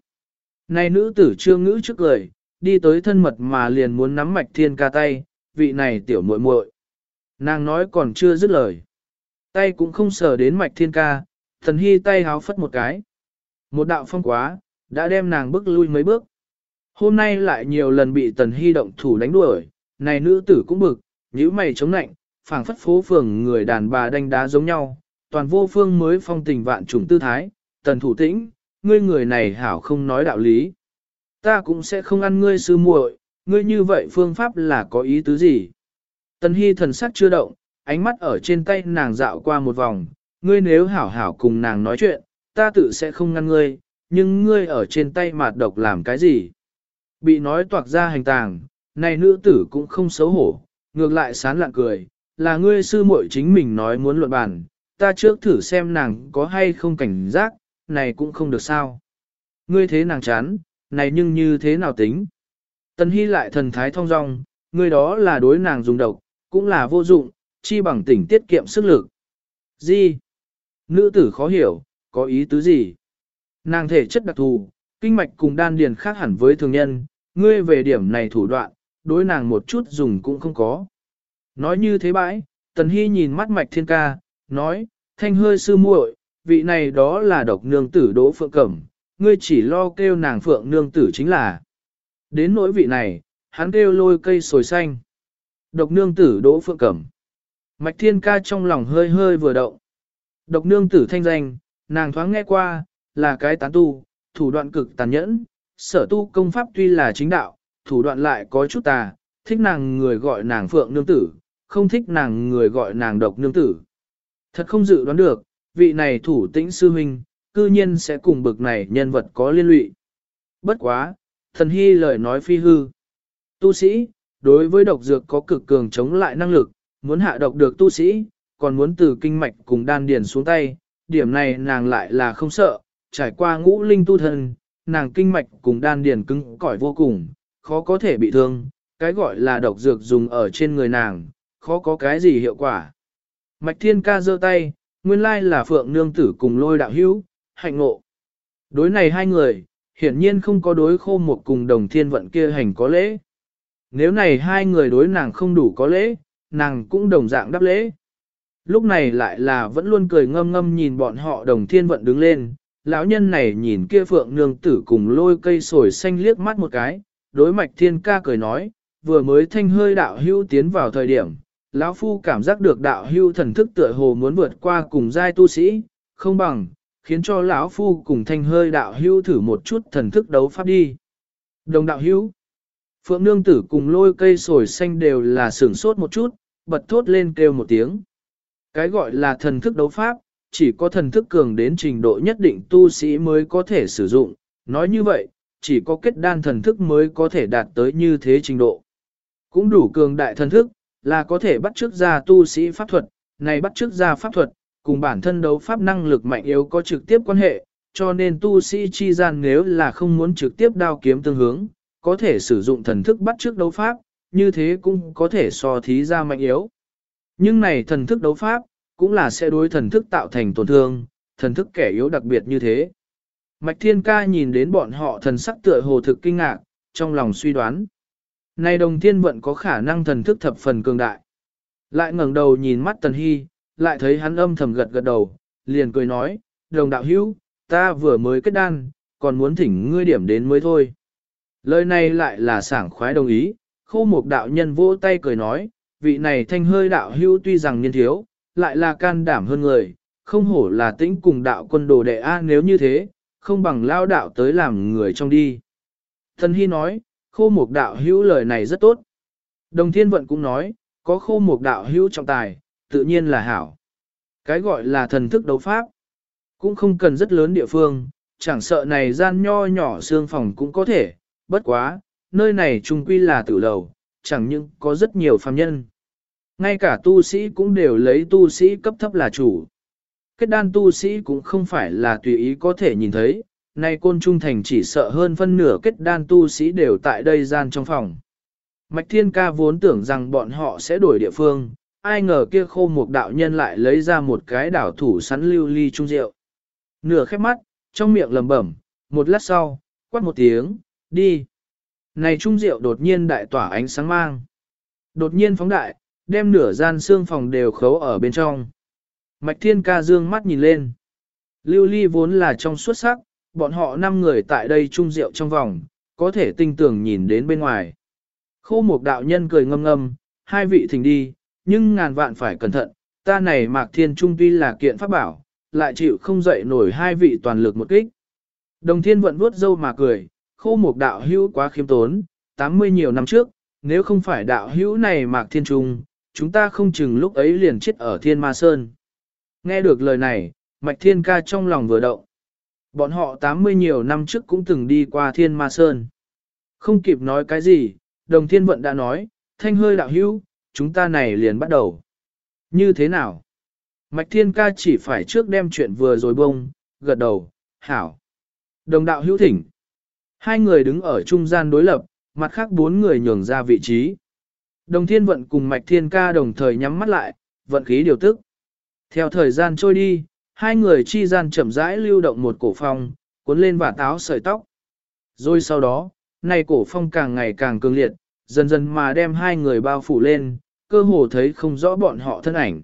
Này nữ tử trương ngữ trước lời, đi tới thân mật mà liền muốn nắm mạch thiên ca tay, vị này tiểu muội muội. Nàng nói còn chưa dứt lời. Tay cũng không sờ đến mạch thiên ca, thần hy tay háo phất một cái. Một đạo phong quá, đã đem nàng bước lui mấy bước. Hôm nay lại nhiều lần bị tần hy động thủ đánh đuổi, này nữ tử cũng bực, nhíu mày chống nạnh, phảng phất phố phường người đàn bà đánh đá giống nhau, toàn vô phương mới phong tình vạn trùng tư thái, tần thủ tĩnh, ngươi người này hảo không nói đạo lý. Ta cũng sẽ không ăn ngươi sư muội, ngươi như vậy phương pháp là có ý tứ gì? Tần Hy thần sắc chưa động, ánh mắt ở trên tay nàng dạo qua một vòng, ngươi nếu hảo hảo cùng nàng nói chuyện, ta tự sẽ không ngăn ngươi, nhưng ngươi ở trên tay mạt độc làm cái gì? Bị nói toạc ra hành tàng, này nữ tử cũng không xấu hổ, ngược lại sán lạng cười, là ngươi sư muội chính mình nói muốn luận bàn, ta trước thử xem nàng có hay không cảnh giác, này cũng không được sao. Ngươi thế nàng chán, này nhưng như thế nào tính? Tần Hy lại thần thái thong dong, ngươi đó là đối nàng dùng độc, cũng là vô dụng, chi bằng tỉnh tiết kiệm sức lực. Gì? Nữ tử khó hiểu, có ý tứ gì? Nàng thể chất đặc thù, kinh mạch cùng đan điền khác hẳn với thường nhân, ngươi về điểm này thủ đoạn, đối nàng một chút dùng cũng không có. Nói như thế bãi, Tần Hy nhìn mắt mạch thiên ca, nói, thanh hơi sư muội, vị này đó là độc nương tử đỗ phượng cẩm, ngươi chỉ lo kêu nàng phượng nương tử chính là. Đến nỗi vị này, hắn kêu lôi cây sồi xanh. Độc nương tử đỗ phượng cẩm. Mạch thiên ca trong lòng hơi hơi vừa động. Độc nương tử thanh danh, nàng thoáng nghe qua, là cái tán tu, thủ đoạn cực tàn nhẫn, sở tu công pháp tuy là chính đạo, thủ đoạn lại có chút tà, thích nàng người gọi nàng phượng nương tử, không thích nàng người gọi nàng độc nương tử. Thật không dự đoán được, vị này thủ tĩnh sư huynh, cư nhiên sẽ cùng bực này nhân vật có liên lụy. Bất quá, thần hy lời nói phi hư. Tu sĩ, đối với độc dược có cực cường chống lại năng lực, muốn hạ độc được tu sĩ, còn muốn từ kinh mạch cùng đan điền xuống tay, điểm này nàng lại là không sợ, trải qua ngũ linh tu thân, nàng kinh mạch cùng đan điền cứng cỏi vô cùng, khó có thể bị thương, cái gọi là độc dược dùng ở trên người nàng, khó có cái gì hiệu quả. Mạch thiên ca giơ tay, nguyên lai là phượng nương tử cùng lôi đạo hữu, hạnh ngộ. Đối này hai người, hiển nhiên không có đối khô một cùng đồng thiên vận kia hành có lễ. Nếu này hai người đối nàng không đủ có lễ, nàng cũng đồng dạng đáp lễ. Lúc này lại là vẫn luôn cười ngâm ngâm nhìn bọn họ đồng thiên vận đứng lên, lão nhân này nhìn kia phượng nương tử cùng lôi cây sồi xanh liếc mắt một cái, đối mạch thiên ca cười nói, vừa mới thanh hơi đạo hưu tiến vào thời điểm, lão phu cảm giác được đạo hưu thần thức tựa hồ muốn vượt qua cùng giai tu sĩ, không bằng, khiến cho lão phu cùng thanh hơi đạo hưu thử một chút thần thức đấu pháp đi. Đồng đạo hưu, phượng nương tử cùng lôi cây sồi xanh đều là sửng sốt một chút, bật thốt lên kêu một tiếng. Cái gọi là thần thức đấu pháp, chỉ có thần thức cường đến trình độ nhất định tu sĩ mới có thể sử dụng, nói như vậy, chỉ có kết đan thần thức mới có thể đạt tới như thế trình độ. Cũng đủ cường đại thần thức, là có thể bắt chước ra tu sĩ pháp thuật, này bắt chước ra pháp thuật, cùng bản thân đấu pháp năng lực mạnh yếu có trực tiếp quan hệ, cho nên tu sĩ chi gian nếu là không muốn trực tiếp đao kiếm tương hướng, có thể sử dụng thần thức bắt chước đấu pháp, như thế cũng có thể so thí ra mạnh yếu. Nhưng này thần thức đấu pháp, cũng là sẽ đối thần thức tạo thành tổn thương, thần thức kẻ yếu đặc biệt như thế. Mạch Thiên Ca nhìn đến bọn họ thần sắc tựa hồ thực kinh ngạc, trong lòng suy đoán. Này đồng thiên vận có khả năng thần thức thập phần cường đại. Lại ngẩng đầu nhìn mắt tần hy, lại thấy hắn âm thầm gật gật đầu, liền cười nói, đồng đạo hữu, ta vừa mới kết đan, còn muốn thỉnh ngươi điểm đến mới thôi. Lời này lại là sảng khoái đồng ý, khô một đạo nhân vỗ tay cười nói, vị này thanh hơi đạo hữu tuy rằng niên thiếu, lại là can đảm hơn người, không hổ là tĩnh cùng đạo quân đồ đệ A nếu như thế, không bằng lao đạo tới làm người trong đi. Thần Hy nói, khô mục đạo hữu lời này rất tốt. Đồng thiên vận cũng nói, có khô mục đạo hữu trọng tài, tự nhiên là hảo. Cái gọi là thần thức đấu pháp, cũng không cần rất lớn địa phương, chẳng sợ này gian nho nhỏ xương phòng cũng có thể, bất quá, nơi này trung quy là tử lầu, chẳng những có rất nhiều phàm nhân. Ngay cả tu sĩ cũng đều lấy tu sĩ cấp thấp là chủ. Kết đan tu sĩ cũng không phải là tùy ý có thể nhìn thấy, nay côn trung thành chỉ sợ hơn phân nửa kết đan tu sĩ đều tại đây gian trong phòng. Mạch Thiên Ca vốn tưởng rằng bọn họ sẽ đổi địa phương, ai ngờ kia khô một đạo nhân lại lấy ra một cái đảo thủ sắn lưu ly trung rượu. Nửa khép mắt, trong miệng lẩm bẩm, một lát sau, quát một tiếng, đi. Này trung rượu đột nhiên đại tỏa ánh sáng mang. Đột nhiên phóng đại, đem nửa gian xương phòng đều khấu ở bên trong. Mạch Thiên Ca dương mắt nhìn lên. Lưu ly vốn là trong suốt sắc, bọn họ năm người tại đây chung rượu trong vòng, có thể tinh tưởng nhìn đến bên ngoài. Khô Mục đạo nhân cười ngâm ngâm, hai vị thỉnh đi, nhưng ngàn vạn phải cẩn thận, ta này mạc thiên trung tuy là kiện pháp bảo, lại chịu không dậy nổi hai vị toàn lực một kích. Đồng thiên vận vuốt dâu mà cười, khô Mục đạo hữu quá khiêm tốn, 80 nhiều năm trước, nếu không phải đạo hữu này mạc thiên trung, chúng ta không chừng lúc ấy liền chết ở thiên ma sơn. Nghe được lời này, mạch thiên ca trong lòng vừa động. Bọn họ 80 nhiều năm trước cũng từng đi qua thiên ma sơn. Không kịp nói cái gì, đồng thiên vận đã nói, thanh hơi đạo hữu, chúng ta này liền bắt đầu. Như thế nào? Mạch thiên ca chỉ phải trước đem chuyện vừa rồi bông, gật đầu, hảo. Đồng đạo hữu thỉnh. Hai người đứng ở trung gian đối lập, mặt khác bốn người nhường ra vị trí. Đồng thiên vận cùng mạch thiên ca đồng thời nhắm mắt lại, vận khí điều tức. Theo thời gian trôi đi, hai người chi gian chậm rãi lưu động một cổ phong, cuốn lên và táo sợi tóc. Rồi sau đó, này cổ phong càng ngày càng cường liệt, dần dần mà đem hai người bao phủ lên, cơ hồ thấy không rõ bọn họ thân ảnh.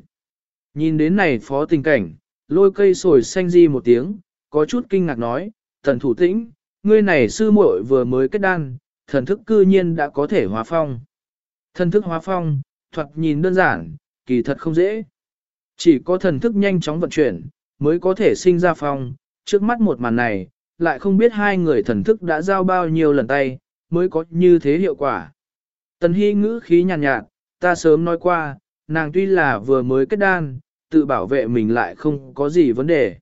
Nhìn đến này phó tình cảnh, lôi cây sồi xanh di một tiếng, có chút kinh ngạc nói, thần thủ tĩnh, ngươi này sư muội vừa mới kết đan, thần thức cư nhiên đã có thể hóa phong. Thần thức hóa phong, thuật nhìn đơn giản, kỳ thật không dễ. Chỉ có thần thức nhanh chóng vận chuyển, mới có thể sinh ra phong, trước mắt một màn này, lại không biết hai người thần thức đã giao bao nhiêu lần tay, mới có như thế hiệu quả. Tần Hy ngữ khí nhàn nhạt, nhạt, ta sớm nói qua, nàng tuy là vừa mới kết đan, tự bảo vệ mình lại không có gì vấn đề.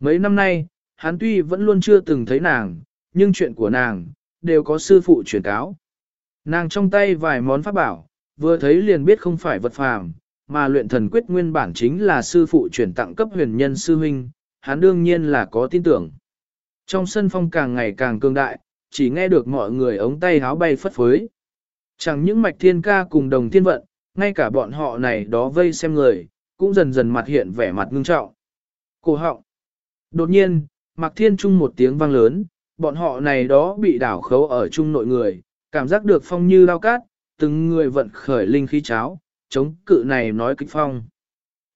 Mấy năm nay, hắn tuy vẫn luôn chưa từng thấy nàng, nhưng chuyện của nàng, đều có sư phụ truyền cáo. Nàng trong tay vài món pháp bảo, vừa thấy liền biết không phải vật phàm, mà luyện thần quyết nguyên bản chính là sư phụ chuyển tặng cấp huyền nhân sư huynh, hắn đương nhiên là có tin tưởng. Trong sân phong càng ngày càng cường đại, chỉ nghe được mọi người ống tay háo bay phất phới. Chẳng những mạch thiên ca cùng đồng thiên vận, ngay cả bọn họ này đó vây xem người, cũng dần dần mặt hiện vẻ mặt ngưng trọng. Cổ họng. Đột nhiên, mặc thiên trung một tiếng vang lớn, bọn họ này đó bị đảo khấu ở trung nội người, cảm giác được phong như lao cát, từng người vận khởi linh khí cháo, chống cự này nói kịch phong.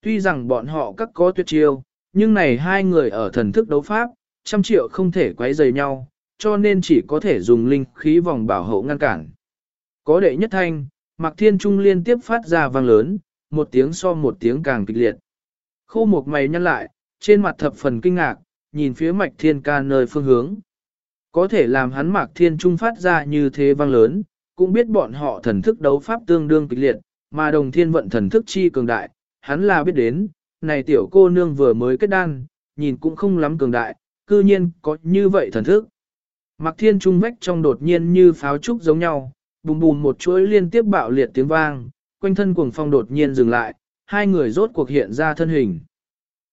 Tuy rằng bọn họ các có tuyệt chiêu, nhưng này hai người ở thần thức đấu pháp, trăm triệu không thể quấy rầy nhau, cho nên chỉ có thể dùng linh khí vòng bảo hộ ngăn cản. Có đệ nhất thanh, Mạc Thiên Trung liên tiếp phát ra vang lớn, một tiếng so một tiếng càng kịch liệt. Khô một mày nhăn lại, trên mặt thập phần kinh ngạc, nhìn phía Mạch Thiên ca nơi phương hướng. Có thể làm hắn Mạc Thiên Trung phát ra như thế vang lớn, cũng biết bọn họ thần thức đấu pháp tương đương kịch liệt, mà đồng thiên vận thần thức chi cường đại, hắn là biết đến, này tiểu cô nương vừa mới kết đan, nhìn cũng không lắm cường đại, cư nhiên có như vậy thần thức. Mặc Thiên Trung vách trong đột nhiên như pháo trúc giống nhau, bùm bùm một chuỗi liên tiếp bạo liệt tiếng vang, quanh thân cuồng phong đột nhiên dừng lại, hai người rốt cuộc hiện ra thân hình.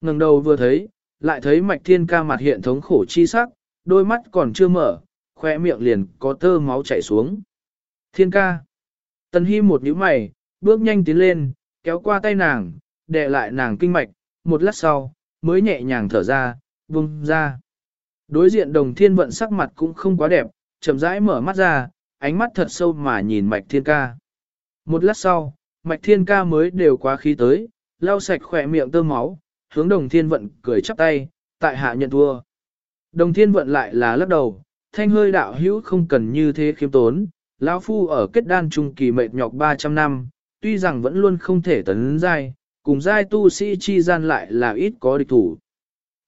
ngẩng đầu vừa thấy, lại thấy Mạch Thiên ca mặt hiện thống khổ chi sắc, đôi mắt còn chưa mở, khoe miệng liền có tơ máu chảy xuống. Thiên ca. Tần Hi một nhíu mày, bước nhanh tiến lên, kéo qua tay nàng, đè lại nàng kinh mạch, một lát sau, mới nhẹ nhàng thở ra, vung ra. Đối diện đồng thiên vận sắc mặt cũng không quá đẹp, chậm rãi mở mắt ra, ánh mắt thật sâu mà nhìn Mạch Thiên Ca. Một lát sau, Mạch Thiên Ca mới đều quá khí tới, lau sạch khỏe miệng tơ máu, hướng đồng thiên vận cười chắp tay, tại hạ nhận thua. Đồng thiên vận lại là lắc đầu, thanh hơi đạo hữu không cần như thế khiêm tốn, lão phu ở kết đan trung kỳ mệt nhọc 300 năm, tuy rằng vẫn luôn không thể tấn giai, cùng giai tu sĩ chi gian lại là ít có địch thủ.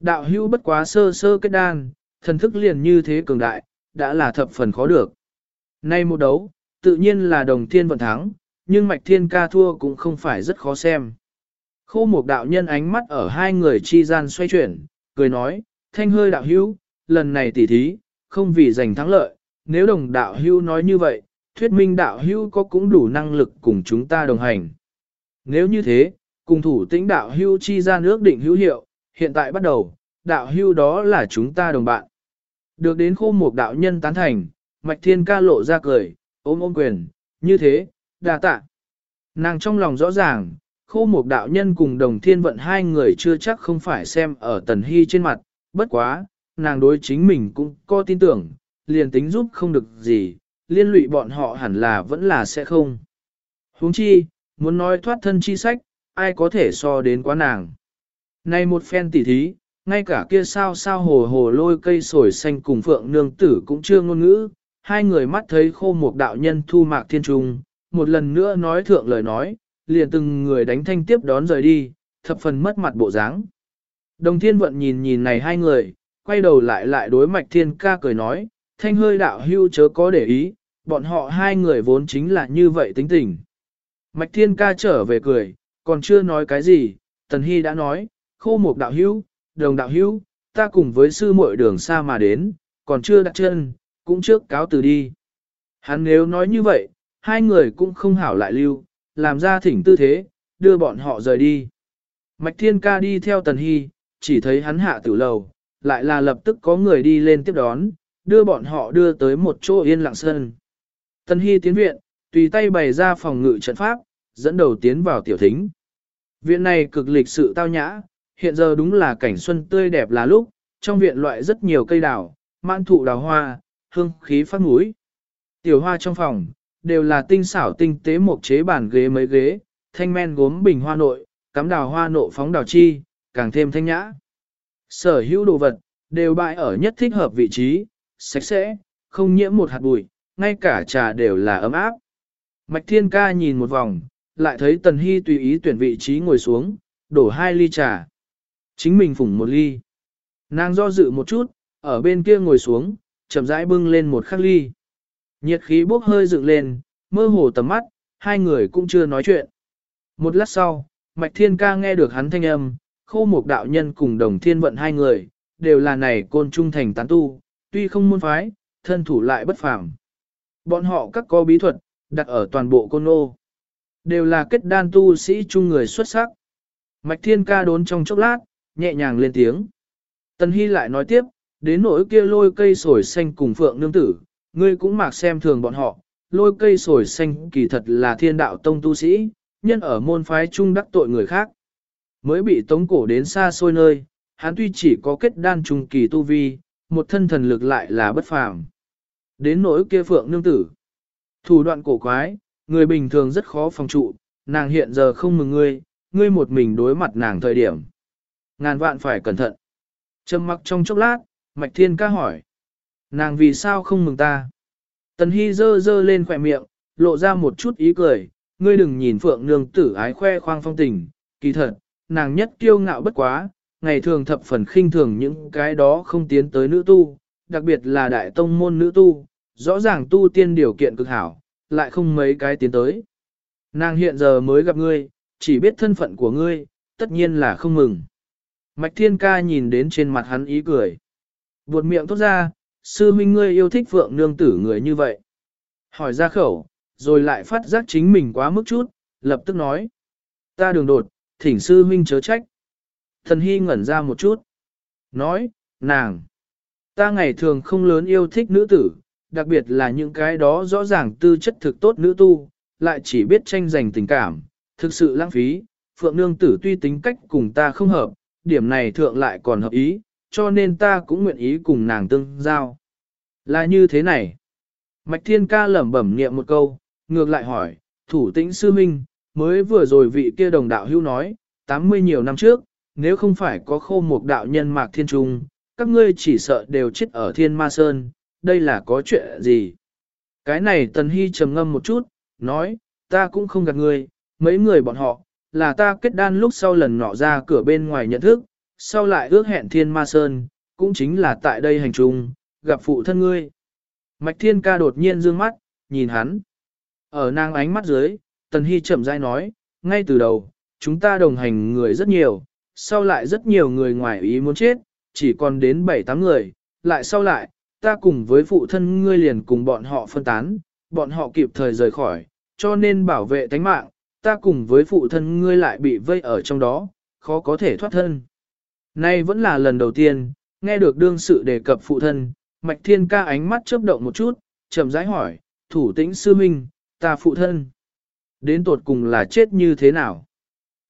Đạo hữu bất quá sơ sơ kết đan, thần thức liền như thế cường đại, đã là thập phần khó được. Nay một đấu, tự nhiên là đồng thiên vận thắng, nhưng mạch thiên ca thua cũng không phải rất khó xem. Khô một đạo nhân ánh mắt ở hai người chi gian xoay chuyển, cười nói, thanh hơi đạo hữu, lần này tỉ thí, không vì giành thắng lợi, nếu đồng đạo hữu nói như vậy, thuyết minh đạo Hưu có cũng đủ năng lực cùng chúng ta đồng hành. Nếu như thế, cùng thủ tĩnh đạo Hưu chi ra nước định hữu hiệu, hiện tại bắt đầu, đạo Hưu đó là chúng ta đồng bạn. Được đến khô một đạo nhân tán thành, mạch thiên ca lộ ra cười, ôm ôm quyền, như thế, đa tạ. Nàng trong lòng rõ ràng, khô một đạo nhân cùng đồng thiên vận hai người chưa chắc không phải xem ở tần hy trên mặt, bất quá, nàng đối chính mình cũng có tin tưởng, liền tính giúp không được gì, liên lụy bọn họ hẳn là vẫn là sẽ không. huống chi, muốn nói thoát thân chi sách, ai có thể so đến quá nàng. Nay một phen tỉ thí, ngay cả kia sao sao hồ hồ lôi cây sồi xanh cùng phượng nương tử cũng chưa ngôn ngữ, hai người mắt thấy khô một đạo nhân thu mạc thiên trung, một lần nữa nói thượng lời nói, liền từng người đánh thanh tiếp đón rời đi, thập phần mất mặt bộ dáng. Đồng thiên vận nhìn nhìn này hai người, quay đầu lại lại đối mạch thiên ca cười nói, thanh hơi đạo hưu chớ có để ý, bọn họ hai người vốn chính là như vậy tính tình. Mạch thiên ca trở về cười, còn chưa nói cái gì, tần hy đã nói, khô một đạo hữu, đồng đạo hữu, ta cùng với sư muội đường xa mà đến, còn chưa đặt chân, cũng trước cáo từ đi. Hắn nếu nói như vậy, hai người cũng không hảo lại lưu, làm ra thỉnh tư thế, đưa bọn họ rời đi. Mạch Thiên Ca đi theo Tần Hy, chỉ thấy hắn hạ tử lầu, lại là lập tức có người đi lên tiếp đón, đưa bọn họ đưa tới một chỗ yên lặng sân. Tân Hy tiến viện, tùy tay bày ra phòng ngự trận pháp, dẫn đầu tiến vào tiểu thính. Viện này cực lịch sự tao nhã, hiện giờ đúng là cảnh xuân tươi đẹp là lúc, trong viện loại rất nhiều cây đào, mãn thụ đào hoa, hương khí phát mũi. Tiểu hoa trong phòng, đều là tinh xảo tinh tế một chế bàn ghế mấy ghế, thanh men gốm bình hoa nội, cắm đào hoa nộ phóng đào chi, càng thêm thanh nhã. Sở hữu đồ vật, đều bại ở nhất thích hợp vị trí, sạch sẽ, không nhiễm một hạt bụi, ngay cả trà đều là ấm áp. Mạch Thiên Ca nhìn một vòng, lại thấy Tần Hy tùy ý tuyển vị trí ngồi xuống, đổ hai ly trà. Chính mình phủng một ly. Nàng do dự một chút, ở bên kia ngồi xuống, chậm rãi bưng lên một khắc ly. Nhiệt khí bốc hơi dựng lên, mơ hồ tầm mắt, hai người cũng chưa nói chuyện. Một lát sau, Mạch Thiên Ca nghe được hắn thanh âm, khô một đạo nhân cùng đồng thiên vận hai người, đều là này côn trung thành tán tu, tuy không môn phái, thân thủ lại bất phàm. Bọn họ các có bí thuật, đặt ở toàn bộ côn ô. Đều là kết đan tu sĩ chung người xuất sắc. Mạch Thiên Ca đốn trong chốc lát, nhẹ nhàng lên tiếng. Tần Hy lại nói tiếp, đến nỗi kia lôi cây sồi xanh cùng phượng nương tử, ngươi cũng mạc xem thường bọn họ, lôi cây sồi xanh kỳ thật là thiên đạo tông tu sĩ, nhân ở môn phái trung đắc tội người khác. Mới bị tống cổ đến xa xôi nơi, hắn tuy chỉ có kết đan trung kỳ tu vi, một thân thần lực lại là bất phàm. Đến nỗi kia phượng nương tử. Thủ đoạn cổ quái, người bình thường rất khó phòng trụ, nàng hiện giờ không mừng ngươi, ngươi một mình đối mặt nàng thời điểm. Ngàn vạn phải cẩn thận. Trầm mặc trong chốc lát, Mạch Thiên ca hỏi. Nàng vì sao không mừng ta? Tần Hy dơ dơ lên khỏe miệng, lộ ra một chút ý cười, ngươi đừng nhìn phượng nương tử ái khoe khoang phong tình, kỳ thật, nàng nhất kiêu ngạo bất quá, ngày thường thập phần khinh thường những cái đó không tiến tới nữ tu, đặc biệt là đại tông môn nữ tu, rõ ràng tu tiên điều kiện cực hảo, lại không mấy cái tiến tới. Nàng hiện giờ mới gặp ngươi, chỉ biết thân phận của ngươi, tất nhiên là không mừng. Mạch Thiên Ca nhìn đến trên mặt hắn ý cười. Buột miệng tốt ra, sư huynh ngươi yêu thích vượng nương tử người như vậy. Hỏi ra khẩu, rồi lại phát giác chính mình quá mức chút, lập tức nói. Ta đường đột, thỉnh sư huynh chớ trách. Thần Hy ngẩn ra một chút. Nói, nàng, ta ngày thường không lớn yêu thích nữ tử, đặc biệt là những cái đó rõ ràng tư chất thực tốt nữ tu, lại chỉ biết tranh giành tình cảm, thực sự lãng phí. Phượng nương tử tuy tính cách cùng ta không hợp, điểm này thượng lại còn hợp ý, cho nên ta cũng nguyện ý cùng nàng tương giao. Là như thế này. Mạch Thiên Ca lẩm bẩm niệm một câu, ngược lại hỏi, thủ tĩnh sư minh, mới vừa rồi vị kia đồng đạo hưu nói, 80 nhiều năm trước, nếu không phải có khô một đạo nhân Mạc Thiên Trung, các ngươi chỉ sợ đều chết ở Thiên Ma Sơn, đây là có chuyện gì? Cái này Tần Hy trầm ngâm một chút, nói, ta cũng không gạt ngươi, mấy người bọn họ, là ta kết đan lúc sau lần nọ ra cửa bên ngoài nhận thức, sau lại ước hẹn Thiên Ma Sơn, cũng chính là tại đây hành trung, gặp phụ thân ngươi. Mạch Thiên Ca đột nhiên dương mắt, nhìn hắn. Ở nàng ánh mắt dưới, Tần Hy chậm rãi nói, ngay từ đầu, chúng ta đồng hành người rất nhiều, sau lại rất nhiều người ngoài ý muốn chết, chỉ còn đến 7-8 người, lại sau lại, ta cùng với phụ thân ngươi liền cùng bọn họ phân tán, bọn họ kịp thời rời khỏi, cho nên bảo vệ tánh mạng, ta cùng với phụ thân ngươi lại bị vây ở trong đó, khó có thể thoát thân. Nay vẫn là lần đầu tiên, nghe được đương sự đề cập phụ thân, Mạch Thiên ca ánh mắt chớp động một chút, chậm rãi hỏi, thủ tĩnh sư minh, ta phụ thân. Đến tột cùng là chết như thế nào?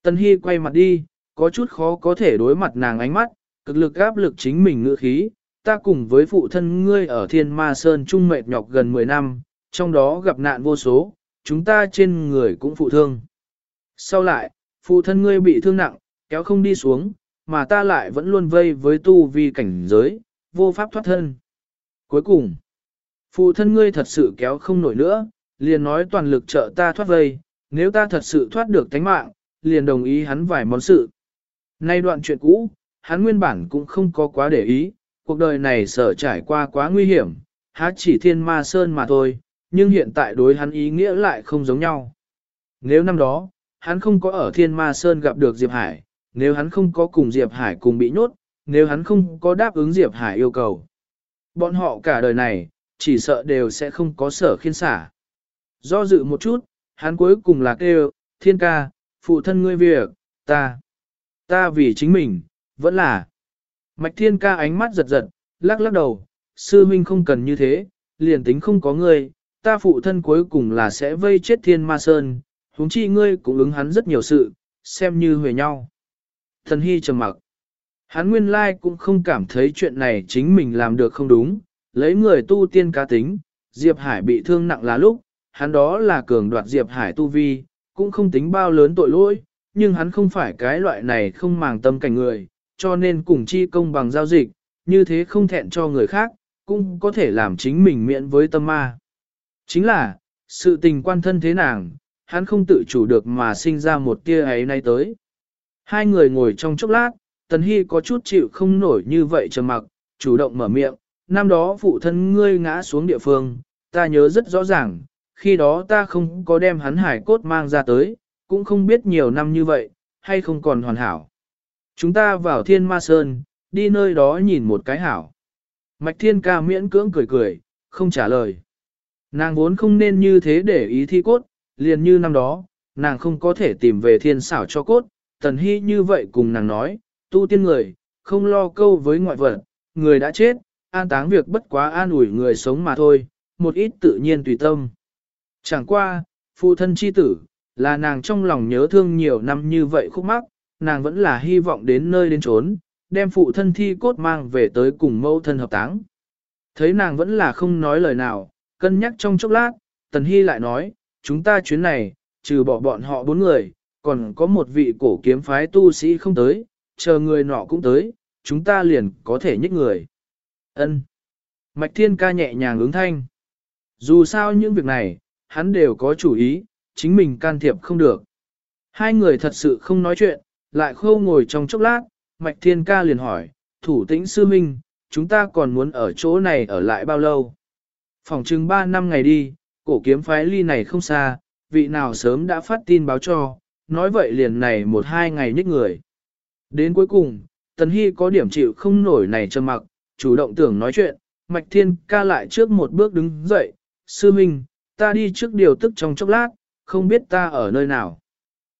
Tân Hy quay mặt đi, có chút khó có thể đối mặt nàng ánh mắt, cực lực áp lực chính mình ngữ khí, ta cùng với phụ thân ngươi ở thiên ma sơn trung mệt nhọc gần 10 năm, trong đó gặp nạn vô số, chúng ta trên người cũng phụ thương. Sau lại, phụ thân ngươi bị thương nặng, kéo không đi xuống, mà ta lại vẫn luôn vây với tu vi cảnh giới, vô pháp thoát thân. Cuối cùng, phụ thân ngươi thật sự kéo không nổi nữa, liền nói toàn lực trợ ta thoát vây, nếu ta thật sự thoát được tánh mạng, liền đồng ý hắn vài món sự. Nay đoạn chuyện cũ, hắn nguyên bản cũng không có quá để ý, cuộc đời này sợ trải qua quá nguy hiểm, há chỉ thiên ma sơn mà thôi, nhưng hiện tại đối hắn ý nghĩa lại không giống nhau. Nếu năm đó, hắn không có ở thiên ma sơn gặp được Diệp Hải, nếu hắn không có cùng Diệp Hải cùng bị nhốt, nếu hắn không có đáp ứng Diệp Hải yêu cầu. Bọn họ cả đời này, chỉ sợ đều sẽ không có sở khiên xả. Do dự một chút, hắn cuối cùng là kêu, thiên ca, phụ thân ngươi việc, ta, ta vì chính mình, vẫn là. Mạch thiên ca ánh mắt giật giật, lắc lắc đầu, sư huynh không cần như thế, liền tính không có ngươi, ta phụ thân cuối cùng là sẽ vây chết thiên ma sơn, huống chi ngươi cũng ứng hắn rất nhiều sự, xem như huề nhau. Thần hy trầm mặc. Hắn nguyên lai cũng không cảm thấy chuyện này chính mình làm được không đúng, lấy người tu tiên cá tính, Diệp Hải bị thương nặng là lúc, hắn đó là cường đoạt Diệp Hải tu vi, cũng không tính bao lớn tội lỗi, nhưng hắn không phải cái loại này không màng tâm cảnh người, cho nên cùng chi công bằng giao dịch, như thế không thẹn cho người khác, cũng có thể làm chính mình miễn với tâm ma. Chính là, sự tình quan thân thế nàng, hắn không tự chủ được mà sinh ra một tia ấy nay tới. Hai người ngồi trong chốc lát, Tần Hy có chút chịu không nổi như vậy trầm mặc, chủ động mở miệng, năm đó phụ thân ngươi ngã xuống địa phương, ta nhớ rất rõ ràng, khi đó ta không có đem hắn hải cốt mang ra tới, cũng không biết nhiều năm như vậy, hay không còn hoàn hảo. Chúng ta vào thiên ma sơn, đi nơi đó nhìn một cái hảo. Mạch thiên ca miễn cưỡng cười cười, không trả lời. Nàng vốn không nên như thế để ý thi cốt, liền như năm đó, nàng không có thể tìm về thiên xảo cho cốt, tần hy như vậy cùng nàng nói, tu tiên người, không lo câu với ngoại vật, người đã chết, an táng việc bất quá an ủi người sống mà thôi, một ít tự nhiên tùy tâm. Chẳng qua, phụ thân chi tử, là nàng trong lòng nhớ thương nhiều năm như vậy khúc mắc, nàng vẫn là hy vọng đến nơi đến trốn, đem phụ thân thi cốt mang về tới cùng mẫu thân hợp táng. Thấy nàng vẫn là không nói lời nào, cân nhắc trong chốc lát, Tần Hy lại nói, chúng ta chuyến này, trừ bỏ bọn họ bốn người, còn có một vị cổ kiếm phái tu sĩ không tới, chờ người nọ cũng tới, chúng ta liền có thể nhích người. Ân. Mạch Thiên ca nhẹ nhàng ứng thanh. Dù sao những việc này, hắn đều có chủ ý, chính mình can thiệp không được. Hai người thật sự không nói chuyện, lại khâu ngồi trong chốc lát, Mạch Thiên ca liền hỏi, thủ tĩnh sư minh, chúng ta còn muốn ở chỗ này ở lại bao lâu? Phòng chừng 3 năm ngày đi, cổ kiếm phái ly này không xa, vị nào sớm đã phát tin báo cho, nói vậy liền này một hai ngày nhích người. Đến cuối cùng, Tần Hy có điểm chịu không nổi này trầm mặc, chủ động tưởng nói chuyện, Mạch Thiên ca lại trước một bước đứng dậy, sư minh, ta đi trước điều tức trong chốc lát, không biết ta ở nơi nào.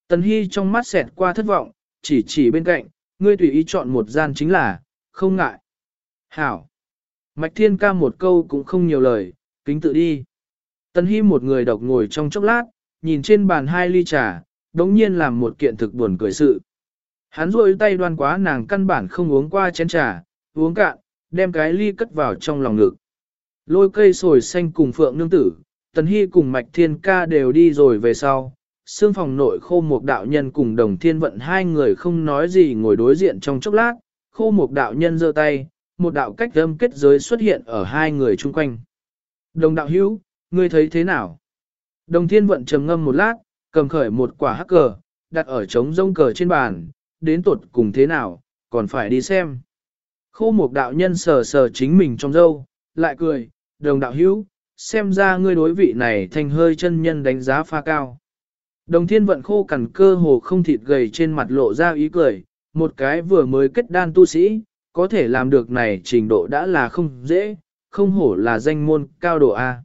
Tần Hy trong mắt xẹt qua thất vọng, chỉ chỉ bên cạnh, ngươi tùy ý chọn một gian chính là, không ngại. Hảo. Mạch Thiên ca một câu cũng không nhiều lời, kính tự đi. tân Hy một người độc ngồi trong chốc lát, nhìn trên bàn hai ly trà, đống nhiên làm một kiện thực buồn cười sự. Hắn rôi tay đoan quá nàng căn bản không uống qua chén trà, uống cạn, đem cái ly cất vào trong lòng ngực. Lôi cây sồi xanh cùng phượng nương tử, tần hy cùng mạch thiên ca đều đi rồi về sau. Sương phòng nội khô mục đạo nhân cùng đồng thiên vận hai người không nói gì ngồi đối diện trong chốc lát, khô mục đạo nhân giơ tay, một đạo cách âm kết giới xuất hiện ở hai người chung quanh. Đồng đạo hữu, ngươi thấy thế nào? Đồng thiên vận trầm ngâm một lát, cầm khởi một quả hắc cờ, đặt ở trống rông cờ trên bàn, đến tột cùng thế nào, còn phải đi xem. Khô mục đạo nhân sờ sờ chính mình trong râu lại cười, đồng đạo hữu, xem ra ngươi đối vị này thành hơi chân nhân đánh giá pha cao. Đồng thiên vận khô cằn cơ hồ không thịt gầy trên mặt lộ ra ý cười, một cái vừa mới kết đan tu sĩ, có thể làm được này trình độ đã là không dễ, không hổ là danh môn cao độ A.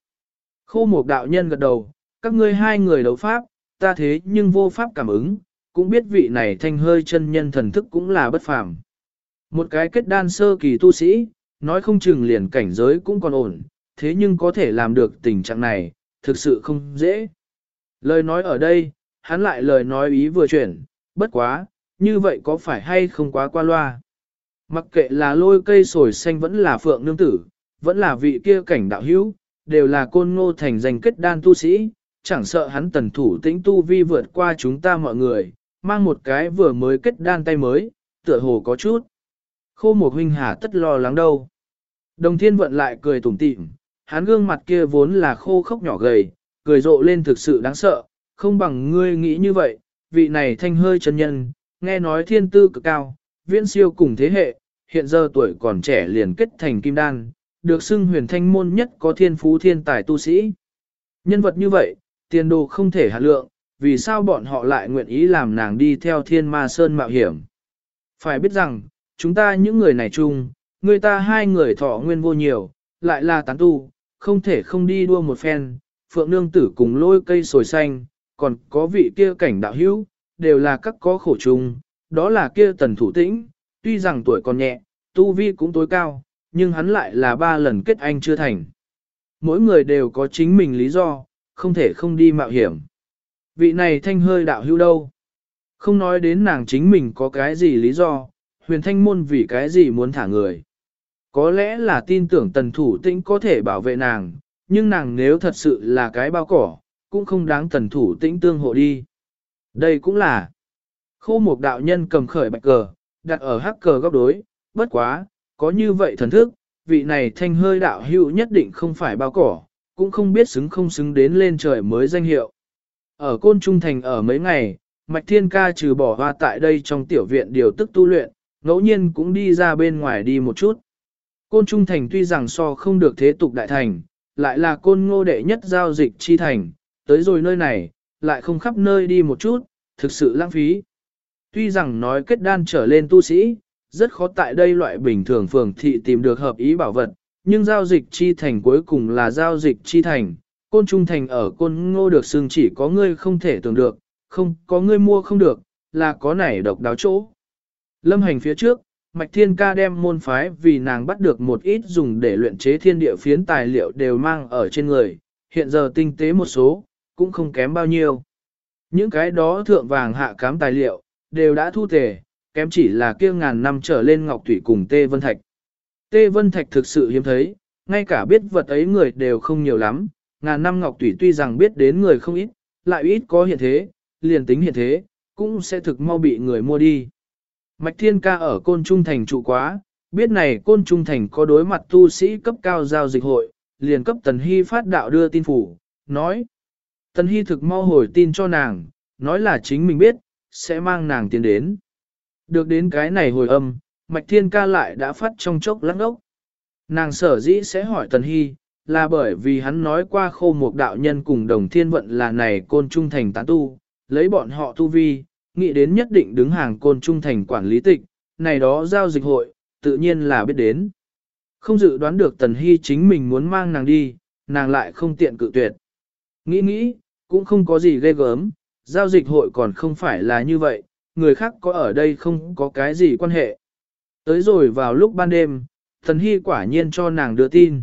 Khô một đạo nhân gật đầu, các ngươi hai người đấu pháp, ta thế nhưng vô pháp cảm ứng, cũng biết vị này thanh hơi chân nhân thần thức cũng là bất phàm. Một cái kết đan sơ kỳ tu sĩ, nói không chừng liền cảnh giới cũng còn ổn, thế nhưng có thể làm được tình trạng này, thực sự không dễ. Lời nói ở đây, hắn lại lời nói ý vừa chuyển, bất quá, như vậy có phải hay không quá qua loa. Mặc kệ là lôi cây sồi xanh vẫn là phượng nương tử, vẫn là vị kia cảnh đạo hữu, đều là côn ngô thành danh kết đan tu sĩ, chẳng sợ hắn tần thủ tĩnh tu vi vượt qua chúng ta mọi người, mang một cái vừa mới kết đan tay mới, tựa hồ có chút. Khô một huynh hà tất lo lắng đâu. Đồng thiên vận lại cười tủm tỉm, hắn gương mặt kia vốn là khô khốc nhỏ gầy, cười rộ lên thực sự đáng sợ, không bằng ngươi nghĩ như vậy, vị này thanh hơi chân nhân, nghe nói thiên tư cực cao, viễn siêu cùng thế hệ, hiện giờ tuổi còn trẻ liền kết thành kim đan, được xưng huyền thanh môn nhất có thiên phú thiên tài tu sĩ. Nhân vật như vậy, tiền đồ không thể hạt lượng, vì sao bọn họ lại nguyện ý làm nàng đi theo thiên ma sơn mạo hiểm. Phải biết rằng, chúng ta những người này chung, người ta hai người thọ nguyên vô nhiều, lại là tán tu, không thể không đi đua một phen, phượng nương tử cùng lôi cây sồi xanh, còn có vị kia cảnh đạo hữu, đều là các có khổ chung, đó là kia tần thủ tĩnh, tuy rằng tuổi còn nhẹ, tu vi cũng tối cao, nhưng hắn lại là ba lần kết anh chưa thành. Mỗi người đều có chính mình lý do, không thể không đi mạo hiểm. Vị này thanh hơi đạo hữu đâu? Không nói đến nàng chính mình có cái gì lý do, huyền thanh môn vì cái gì muốn thả người. Có lẽ là tin tưởng tần thủ tĩnh có thể bảo vệ nàng, nhưng nàng nếu thật sự là cái bao cỏ, cũng không đáng tần thủ tĩnh tương hộ đi. Đây cũng là khô một đạo nhân cầm khởi bạch cờ, đặt ở hắc cờ góc đối, bất quá, có như vậy thần thức, vị này thanh hơi đạo hữu nhất định không phải bao cỏ, cũng không biết xứng không xứng đến lên trời mới danh hiệu. Ở Côn Trung Thành ở mấy ngày, Mạch Thiên Ca trừ bỏ hoa tại đây trong tiểu viện điều tức tu luyện, ngẫu nhiên cũng đi ra bên ngoài đi một chút. Côn Trung Thành tuy rằng so không được thế tục đại thành, lại là côn ngô đệ nhất giao dịch chi thành, tới rồi nơi này, lại không khắp nơi đi một chút, thực sự lãng phí. Tuy rằng nói kết đan trở lên tu sĩ, rất khó tại đây loại bình thường phường thị tìm được hợp ý bảo vật, nhưng giao dịch chi thành cuối cùng là giao dịch chi thành, côn trung thành ở côn ngô được xưng chỉ có ngươi không thể tưởng được, không có ngươi mua không được, là có nảy độc đáo chỗ. Lâm hành phía trước, Mạch Thiên Ca đem môn phái vì nàng bắt được một ít dùng để luyện chế thiên địa phiến tài liệu đều mang ở trên người, hiện giờ tinh tế một số, cũng không kém bao nhiêu. Những cái đó thượng vàng hạ cám tài liệu, đều đã thu tề, kém chỉ là kia ngàn năm trở lên ngọc thủy cùng tê vân thạch. Tê vân thạch thực sự hiếm thấy, ngay cả biết vật ấy người đều không nhiều lắm, ngàn năm ngọc thủy tuy rằng biết đến người không ít, lại ít có hiện thế, liền tính hiện thế, cũng sẽ thực mau bị người mua đi. Mạch Thiên Ca ở Côn Trung Thành trụ quá, biết này Côn Trung Thành có đối mặt tu sĩ cấp cao giao dịch hội, liền cấp Tần Hy phát đạo đưa tin phủ, nói. Tần Hy thực mau hồi tin cho nàng, nói là chính mình biết, sẽ mang nàng tiến đến. Được đến cái này hồi âm, Mạch Thiên Ca lại đã phát trong chốc lắc ốc. Nàng sở dĩ sẽ hỏi Tần Hy, là bởi vì hắn nói qua khô một đạo nhân cùng đồng thiên vận là này côn trung thành tán tu, lấy bọn họ tu vi, nghĩ đến nhất định đứng hàng côn trung thành quản lý tịch, này đó giao dịch hội, tự nhiên là biết đến. Không dự đoán được Tần Hy chính mình muốn mang nàng đi, nàng lại không tiện cự tuyệt. Nghĩ nghĩ, cũng không có gì ghê gớm, giao dịch hội còn không phải là như vậy, người khác có ở đây không có cái gì quan hệ. Tới rồi vào lúc ban đêm, Tần Hy quả nhiên cho nàng đưa tin.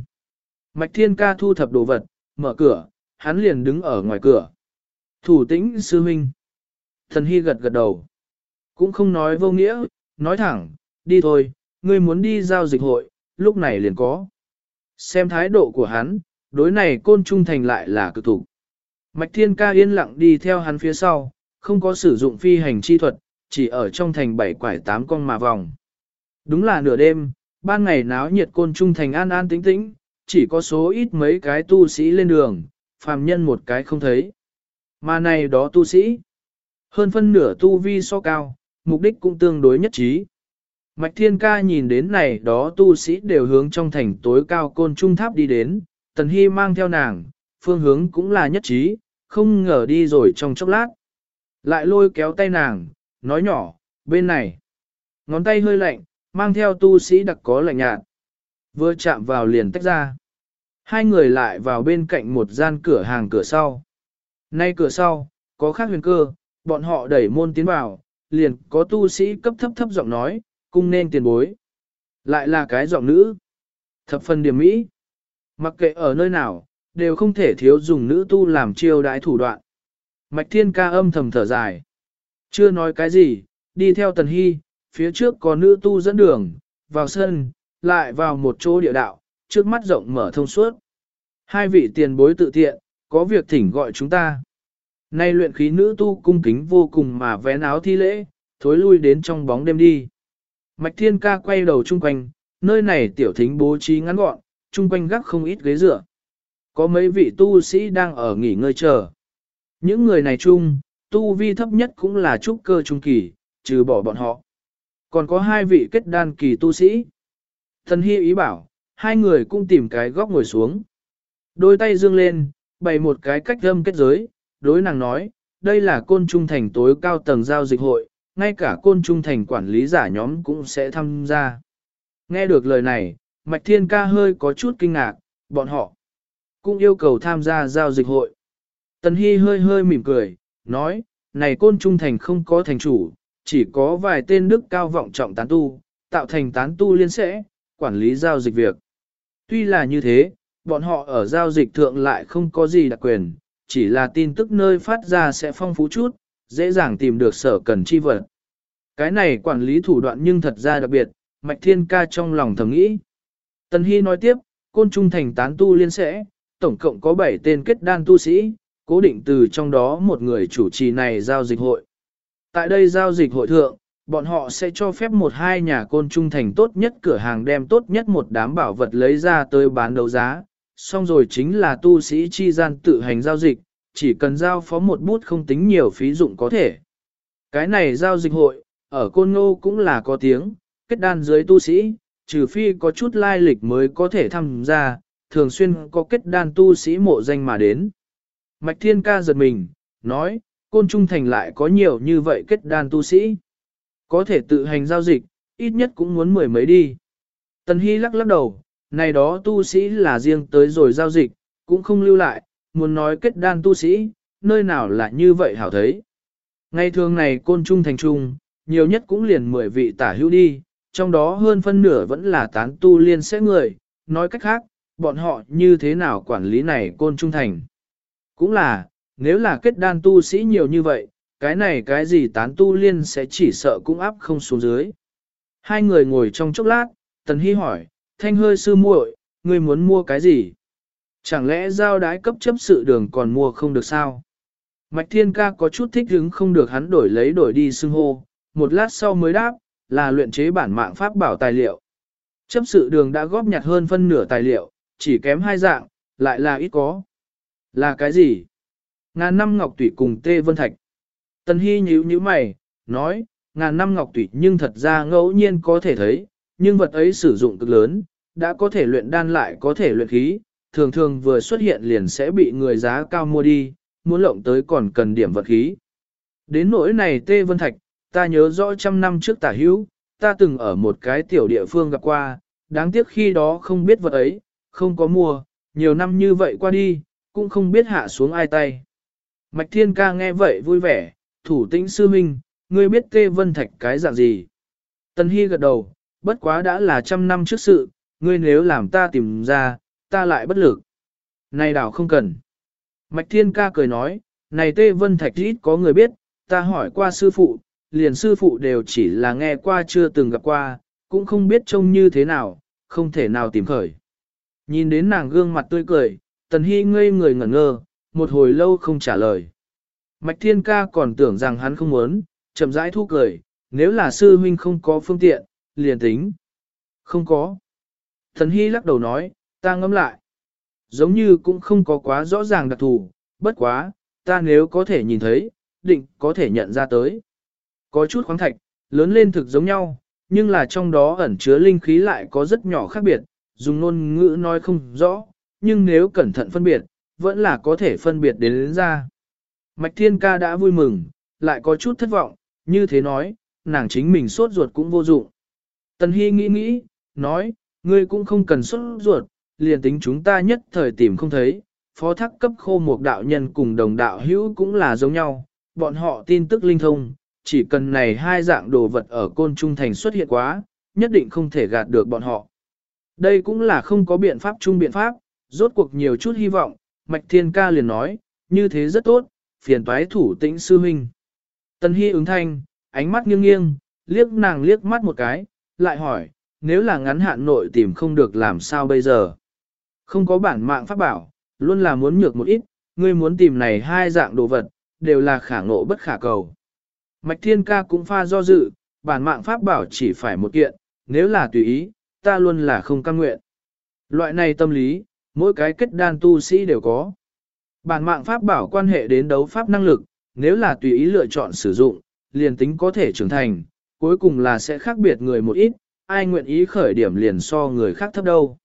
Mạch Thiên Ca thu thập đồ vật, mở cửa, hắn liền đứng ở ngoài cửa. Thủ tĩnh sư huynh. Thần Hy gật gật đầu. Cũng không nói vô nghĩa, nói thẳng, đi thôi, ngươi muốn đi giao dịch hội, lúc này liền có. Xem thái độ của hắn, đối này côn trung thành lại là cực thủ. Mạch Thiên Ca yên lặng đi theo hắn phía sau, không có sử dụng phi hành chi thuật, chỉ ở trong thành bảy quải tám con mà vòng. Đúng là nửa đêm, ban ngày náo nhiệt côn trung thành an an tĩnh tĩnh, chỉ có số ít mấy cái tu sĩ lên đường, phàm nhân một cái không thấy. Mà này đó tu sĩ, hơn phân nửa tu vi so cao, mục đích cũng tương đối nhất trí. Mạch Thiên Ca nhìn đến này đó tu sĩ đều hướng trong thành tối cao côn trung tháp đi đến, Tần Hy mang theo nàng, phương hướng cũng là nhất trí, không ngờ đi rồi trong chốc lát. Lại lôi kéo tay nàng, nói nhỏ, bên này. Ngón tay hơi lạnh, mang theo tu sĩ đặc có lạnh nhạt. Vừa chạm vào liền tách ra. Hai người lại vào bên cạnh một gian cửa hàng cửa sau. Nay cửa sau, có khác huyền cơ, bọn họ đẩy môn tiến vào, liền có tu sĩ cấp thấp thấp giọng nói, cung nên tiền bối. Lại là cái giọng nữ. Thập phần điểm mỹ. Mặc kệ ở nơi nào, đều không thể thiếu dùng nữ tu làm chiêu đãi thủ đoạn. Mạch thiên ca âm thầm thở dài. Chưa nói cái gì, đi theo tần hy, phía trước có nữ tu dẫn đường, vào sân, lại vào một chỗ địa đạo, trước mắt rộng mở thông suốt. Hai vị tiền bối tự tiện, có việc thỉnh gọi chúng ta. Nay luyện khí nữ tu cung kính vô cùng mà vén áo thi lễ, thối lui đến trong bóng đêm đi. Mạch thiên ca quay đầu chung quanh, nơi này tiểu thính bố trí ngắn gọn, chung quanh gác không ít ghế dựa. Có mấy vị tu sĩ đang ở nghỉ ngơi chờ. Những người này chung, tu vi thấp nhất cũng là trúc cơ trung kỳ, trừ bỏ bọn họ. Còn có hai vị kết đan kỳ tu sĩ. Thần Hy ý bảo, hai người cũng tìm cái góc ngồi xuống. Đôi tay dương lên, bày một cái cách âm kết giới, đối nàng nói, đây là côn trung thành tối cao tầng giao dịch hội, ngay cả côn trung thành quản lý giả nhóm cũng sẽ tham gia. Nghe được lời này, Mạch Thiên Ca hơi có chút kinh ngạc, bọn họ cũng yêu cầu tham gia giao dịch hội. Tần Hy hơi hơi mỉm cười, nói, này côn trung thành không có thành chủ, chỉ có vài tên đức cao vọng trọng tán tu, tạo thành tán tu liên sẽ, quản lý giao dịch việc. Tuy là như thế, bọn họ ở giao dịch thượng lại không có gì đặc quyền, chỉ là tin tức nơi phát ra sẽ phong phú chút, dễ dàng tìm được sở cần chi vật. Cái này quản lý thủ đoạn nhưng thật ra đặc biệt, Mạch Thiên Ca trong lòng thầm nghĩ. Tần Hy nói tiếp, côn trung thành tán tu liên sẽ, tổng cộng có 7 tên kết đan tu sĩ, cố định từ trong đó một người chủ trì này giao dịch hội. Tại đây giao dịch hội thượng, bọn họ sẽ cho phép một hai nhà côn trung thành tốt nhất cửa hàng đem tốt nhất một đám bảo vật lấy ra tới bán đấu giá, xong rồi chính là tu sĩ chi gian tự hành giao dịch, chỉ cần giao phó một bút không tính nhiều phí dụng có thể. Cái này giao dịch hội, ở côn ngô cũng là có tiếng, kết đan dưới tu sĩ, trừ phi có chút lai lịch mới có thể tham gia, thường xuyên có kết đan tu sĩ mộ danh mà đến. Mạch Thiên Ca giật mình, nói, côn trung thành lại có nhiều như vậy kết đan tu sĩ. Có thể tự hành giao dịch, ít nhất cũng muốn mười mấy đi. Tần Hy lắc lắc đầu, này đó tu sĩ là riêng tới rồi giao dịch, cũng không lưu lại, muốn nói kết đan tu sĩ, nơi nào là như vậy hảo thấy. Ngày thường này côn trung thành trung, nhiều nhất cũng liền 10 vị tả hữu đi, trong đó hơn phân nửa vẫn là tán tu liên sẽ người, nói cách khác, bọn họ như thế nào quản lý này côn trung thành. Cũng là, nếu là kết đan tu sĩ nhiều như vậy, cái này cái gì tán tu liên sẽ chỉ sợ cũng áp không xuống dưới. Hai người ngồi trong chốc lát, Tần Hy hỏi, thanh hơi sư muội, ngươi muốn mua cái gì? Chẳng lẽ giao đái cấp chấp sự đường còn mua không được sao? Mạch Thiên Ca có chút thích hứng không được hắn đổi lấy đổi đi xưng hô, một lát sau mới đáp, là luyện chế bản mạng pháp bảo tài liệu. Chấp sự đường đã góp nhặt hơn phân nửa tài liệu, chỉ kém hai dạng, lại là ít có. Là cái gì? Ngàn năm ngọc tủy cùng tê vân thạch. Tần Hy nhíu nhíu mày, nói, ngàn năm ngọc tủy nhưng thật ra ngẫu nhiên có thể thấy, nhưng vật ấy sử dụng cực lớn, đã có thể luyện đan lại có thể luyện khí, thường thường vừa xuất hiện liền sẽ bị người giá cao mua đi, muốn lộng tới còn cần điểm vật khí. Đến nỗi này tê vân thạch, ta nhớ rõ trăm năm trước tả hữu, ta từng ở một cái tiểu địa phương gặp qua, đáng tiếc khi đó không biết vật ấy, không có mua, nhiều năm như vậy qua đi, cũng không biết hạ xuống ai tay. Mạch Thiên Ca nghe vậy vui vẻ, thủ tĩnh sư minh, ngươi biết tê vân thạch cái dạng gì. Tân Hy gật đầu, bất quá đã là trăm năm trước sự, ngươi nếu làm ta tìm ra, ta lại bất lực. Này đảo không cần. Mạch Thiên Ca cười nói, này tê vân thạch ít có người biết, ta hỏi qua sư phụ, liền sư phụ đều chỉ là nghe qua chưa từng gặp qua, cũng không biết trông như thế nào, không thể nào tìm khởi. Nhìn đến nàng gương mặt tươi cười, tần hy ngây người ngẩn ngơ, một hồi lâu không trả lời. Mạch thiên ca còn tưởng rằng hắn không muốn, chậm rãi thu cười, nếu là sư huynh không có phương tiện, liền tính. Không có. Thần hy lắc đầu nói, ta ngẫm lại. Giống như cũng không có quá rõ ràng đặc thù, bất quá, ta nếu có thể nhìn thấy, định có thể nhận ra tới. Có chút khoáng thạch, lớn lên thực giống nhau, nhưng là trong đó ẩn chứa linh khí lại có rất nhỏ khác biệt, dùng ngôn ngữ nói không rõ, nhưng nếu cẩn thận phân biệt, vẫn là có thể phân biệt đến, đến ra. Mạch Thiên Ca đã vui mừng, lại có chút thất vọng, như thế nói, nàng chính mình sốt ruột cũng vô dụng. Tần Hy nghĩ nghĩ, nói, ngươi cũng không cần xuất ruột, liền tính chúng ta nhất thời tìm không thấy, phó thác cấp khô một đạo nhân cùng đồng đạo hữu cũng là giống nhau, bọn họ tin tức linh thông, chỉ cần này hai dạng đồ vật ở côn trung thành xuất hiện quá, nhất định không thể gạt được bọn họ. Đây cũng là không có biện pháp chung biện pháp, rốt cuộc nhiều chút hy vọng, Mạch Thiên Ca liền nói, như thế rất tốt, phiền toái thủ tĩnh sư huynh. Tân Hy ứng thanh, ánh mắt nghiêng nghiêng, liếc nàng liếc mắt một cái, lại hỏi, nếu là ngắn hạn nội tìm không được làm sao bây giờ? Không có bản mạng pháp bảo, luôn là muốn nhược một ít, ngươi muốn tìm này hai dạng đồ vật, đều là khả ngộ bất khả cầu. Mạch Thiên Ca cũng pha do dự, bản mạng pháp bảo chỉ phải một kiện, nếu là tùy ý, ta luôn là không căng nguyện. Loại này tâm lý, mỗi cái kết đan tu sĩ đều có. Bản mạng pháp bảo quan hệ đến đấu pháp năng lực, nếu là tùy ý lựa chọn sử dụng, liền tính có thể trưởng thành, cuối cùng là sẽ khác biệt người một ít, ai nguyện ý khởi điểm liền so người khác thấp đâu.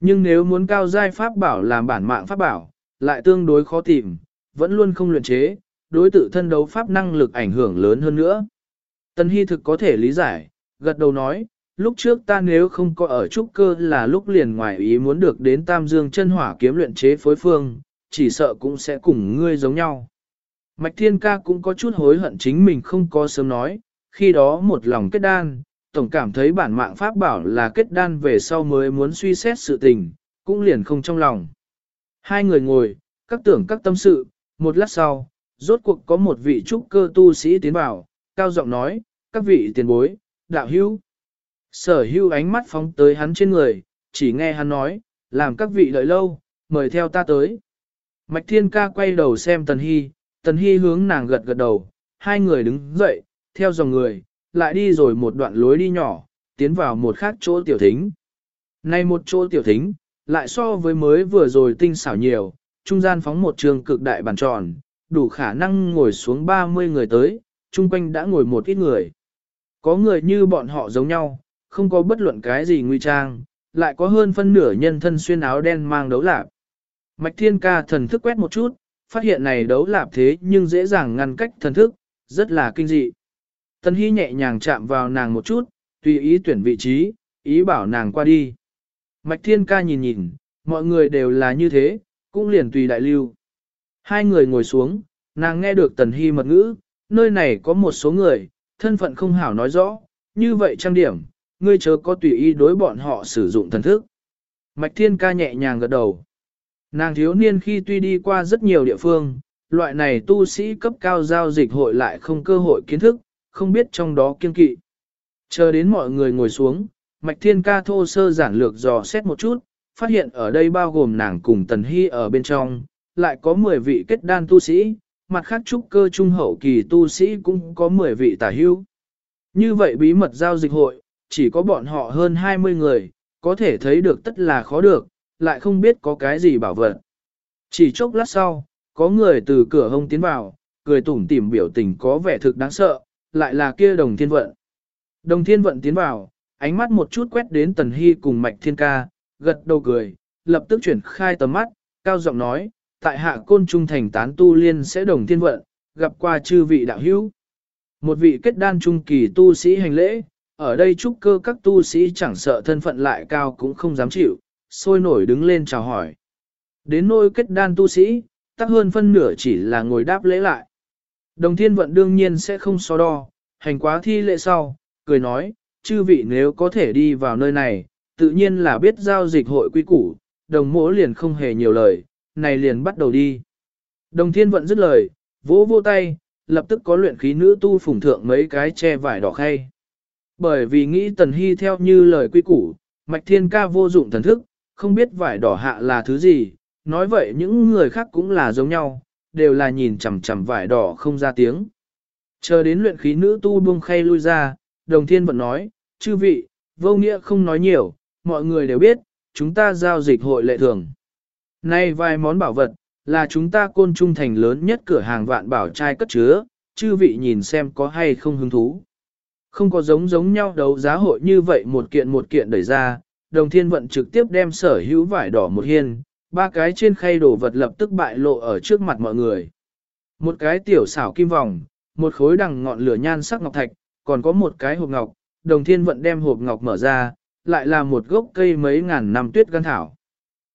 Nhưng nếu muốn cao giai pháp bảo làm bản mạng pháp bảo, lại tương đối khó tìm, vẫn luôn không luyện chế, đối tự thân đấu pháp năng lực ảnh hưởng lớn hơn nữa. Tân Hy thực có thể lý giải, gật đầu nói, lúc trước ta nếu không có ở trúc cơ là lúc liền ngoài ý muốn được đến Tam Dương chân hỏa kiếm luyện chế phối phương, chỉ sợ cũng sẽ cùng ngươi giống nhau. Mạch Thiên Ca cũng có chút hối hận chính mình không có sớm nói, khi đó một lòng kết đan, tổng cảm thấy bản mạng pháp bảo là kết đan về sau mới muốn suy xét sự tình, cũng liền không trong lòng. Hai người ngồi, các tưởng các tâm sự, một lát sau, rốt cuộc có một vị trúc cơ tu sĩ tiến vào, cao giọng nói, các vị tiền bối, đạo hữu. Sở hữu ánh mắt phóng tới hắn trên người, chỉ nghe hắn nói, làm các vị đợi lâu, mời theo ta tới. Mạch Thiên Ca quay đầu xem Tần Hy, Tần Hy hướng nàng gật gật đầu, hai người đứng dậy, theo dòng người, lại đi rồi một đoạn lối đi nhỏ, tiến vào một khác chỗ tiểu thính. Nay một chỗ tiểu thính, lại so với mới vừa rồi tinh xảo nhiều, trung gian phóng một trường cực đại bàn tròn, đủ khả năng ngồi xuống 30 người tới, chung quanh đã ngồi một ít người. Có người như bọn họ giống nhau, không có bất luận cái gì nguy trang, lại có hơn phân nửa nhân thân xuyên áo đen mang đấu lạp. Mạch thiên ca thần thức quét một chút, phát hiện này đấu lạp thế nhưng dễ dàng ngăn cách thần thức, rất là kinh dị. Tân Hy nhẹ nhàng chạm vào nàng một chút, tùy ý tuyển vị trí, ý bảo nàng qua đi. Mạch thiên ca nhìn nhìn, mọi người đều là như thế, cũng liền tùy đại lưu. Hai người ngồi xuống, nàng nghe được Tần Hy mật ngữ, nơi này có một số người, thân phận không hảo nói rõ, như vậy trang điểm, ngươi chớ có tùy ý đối bọn họ sử dụng thần thức. Mạch Thiên ca nhẹ nhàng gật đầu. Nàng thiếu niên khi tuy đi qua rất nhiều địa phương, loại này tu sĩ cấp cao giao dịch hội lại không cơ hội kiến thức, không biết trong đó kiên kỵ. Chờ đến mọi người ngồi xuống, Mạch Thiên ca thô sơ giản lược dò xét một chút, phát hiện ở đây bao gồm nàng cùng Tần Hy ở bên trong, lại có 10 vị kết đan tu sĩ, mặt khác trúc cơ trung hậu kỳ tu sĩ cũng có 10 vị tả hưu. Như vậy bí mật giao dịch hội, chỉ có bọn họ hơn 20 người, có thể thấy được tất là khó được, lại không biết có cái gì bảo vật. Chỉ chốc lát sau, có người từ cửa hông tiến vào, cười tủm tỉm biểu tình có vẻ thực đáng sợ, lại là kia đồng thiên vận. Đồng thiên vận tiến vào, ánh mắt một chút quét đến tần hy cùng mạch thiên ca, gật đầu cười, lập tức chuyển khai tầm mắt, cao giọng nói, tại hạ côn trung thành tán tu liên sẽ đồng thiên vận, gặp qua chư vị đạo hữu. Một vị kết đan trung kỳ tu sĩ hành lễ, ở đây trúc cơ các tu sĩ chẳng sợ thân phận lại cao cũng không dám chịu, sôi nổi đứng lên chào hỏi. Đến nôi kết đan tu sĩ, tắc hơn phân nửa chỉ là ngồi đáp lễ lại. Đồng thiên vận đương nhiên sẽ không so đo, hành quá thi lệ sau, cười nói, chư vị nếu có thể đi vào nơi này, tự nhiên là biết giao dịch hội quy củ, đồng mỗ liền không hề nhiều lời, này liền bắt đầu đi. Đồng thiên vận dứt lời, vỗ vô tay, lập tức có luyện khí nữ tu phủng thượng mấy cái che vải đỏ khay. Bởi vì nghĩ tần hy theo như lời quy củ, mạch thiên ca vô dụng thần thức, không biết vải đỏ hạ là thứ gì, nói vậy những người khác cũng là giống nhau, đều là nhìn chằm chằm vải đỏ không ra tiếng. Chờ đến luyện khí nữ tu buông khay lui ra, đồng thiên vẫn nói, chư vị, vô nghĩa không nói nhiều, mọi người đều biết, chúng ta giao dịch hội lệ thường. Nay vài món bảo vật, là chúng ta côn trung thành lớn nhất cửa hàng vạn bảo trai cất chứa, chư vị nhìn xem có hay không hứng thú. Không có giống giống nhau đấu giá hội như vậy một kiện một kiện đẩy ra, đồng thiên vận trực tiếp đem sở hữu vải đỏ một hiên, ba cái trên khay đồ vật lập tức bại lộ ở trước mặt mọi người. Một cái tiểu xảo kim vòng, một khối đằng ngọn lửa nhan sắc ngọc thạch, còn có một cái hộp ngọc, đồng thiên vận đem hộp ngọc mở ra, lại là một gốc cây mấy ngàn năm tuyết gan thảo.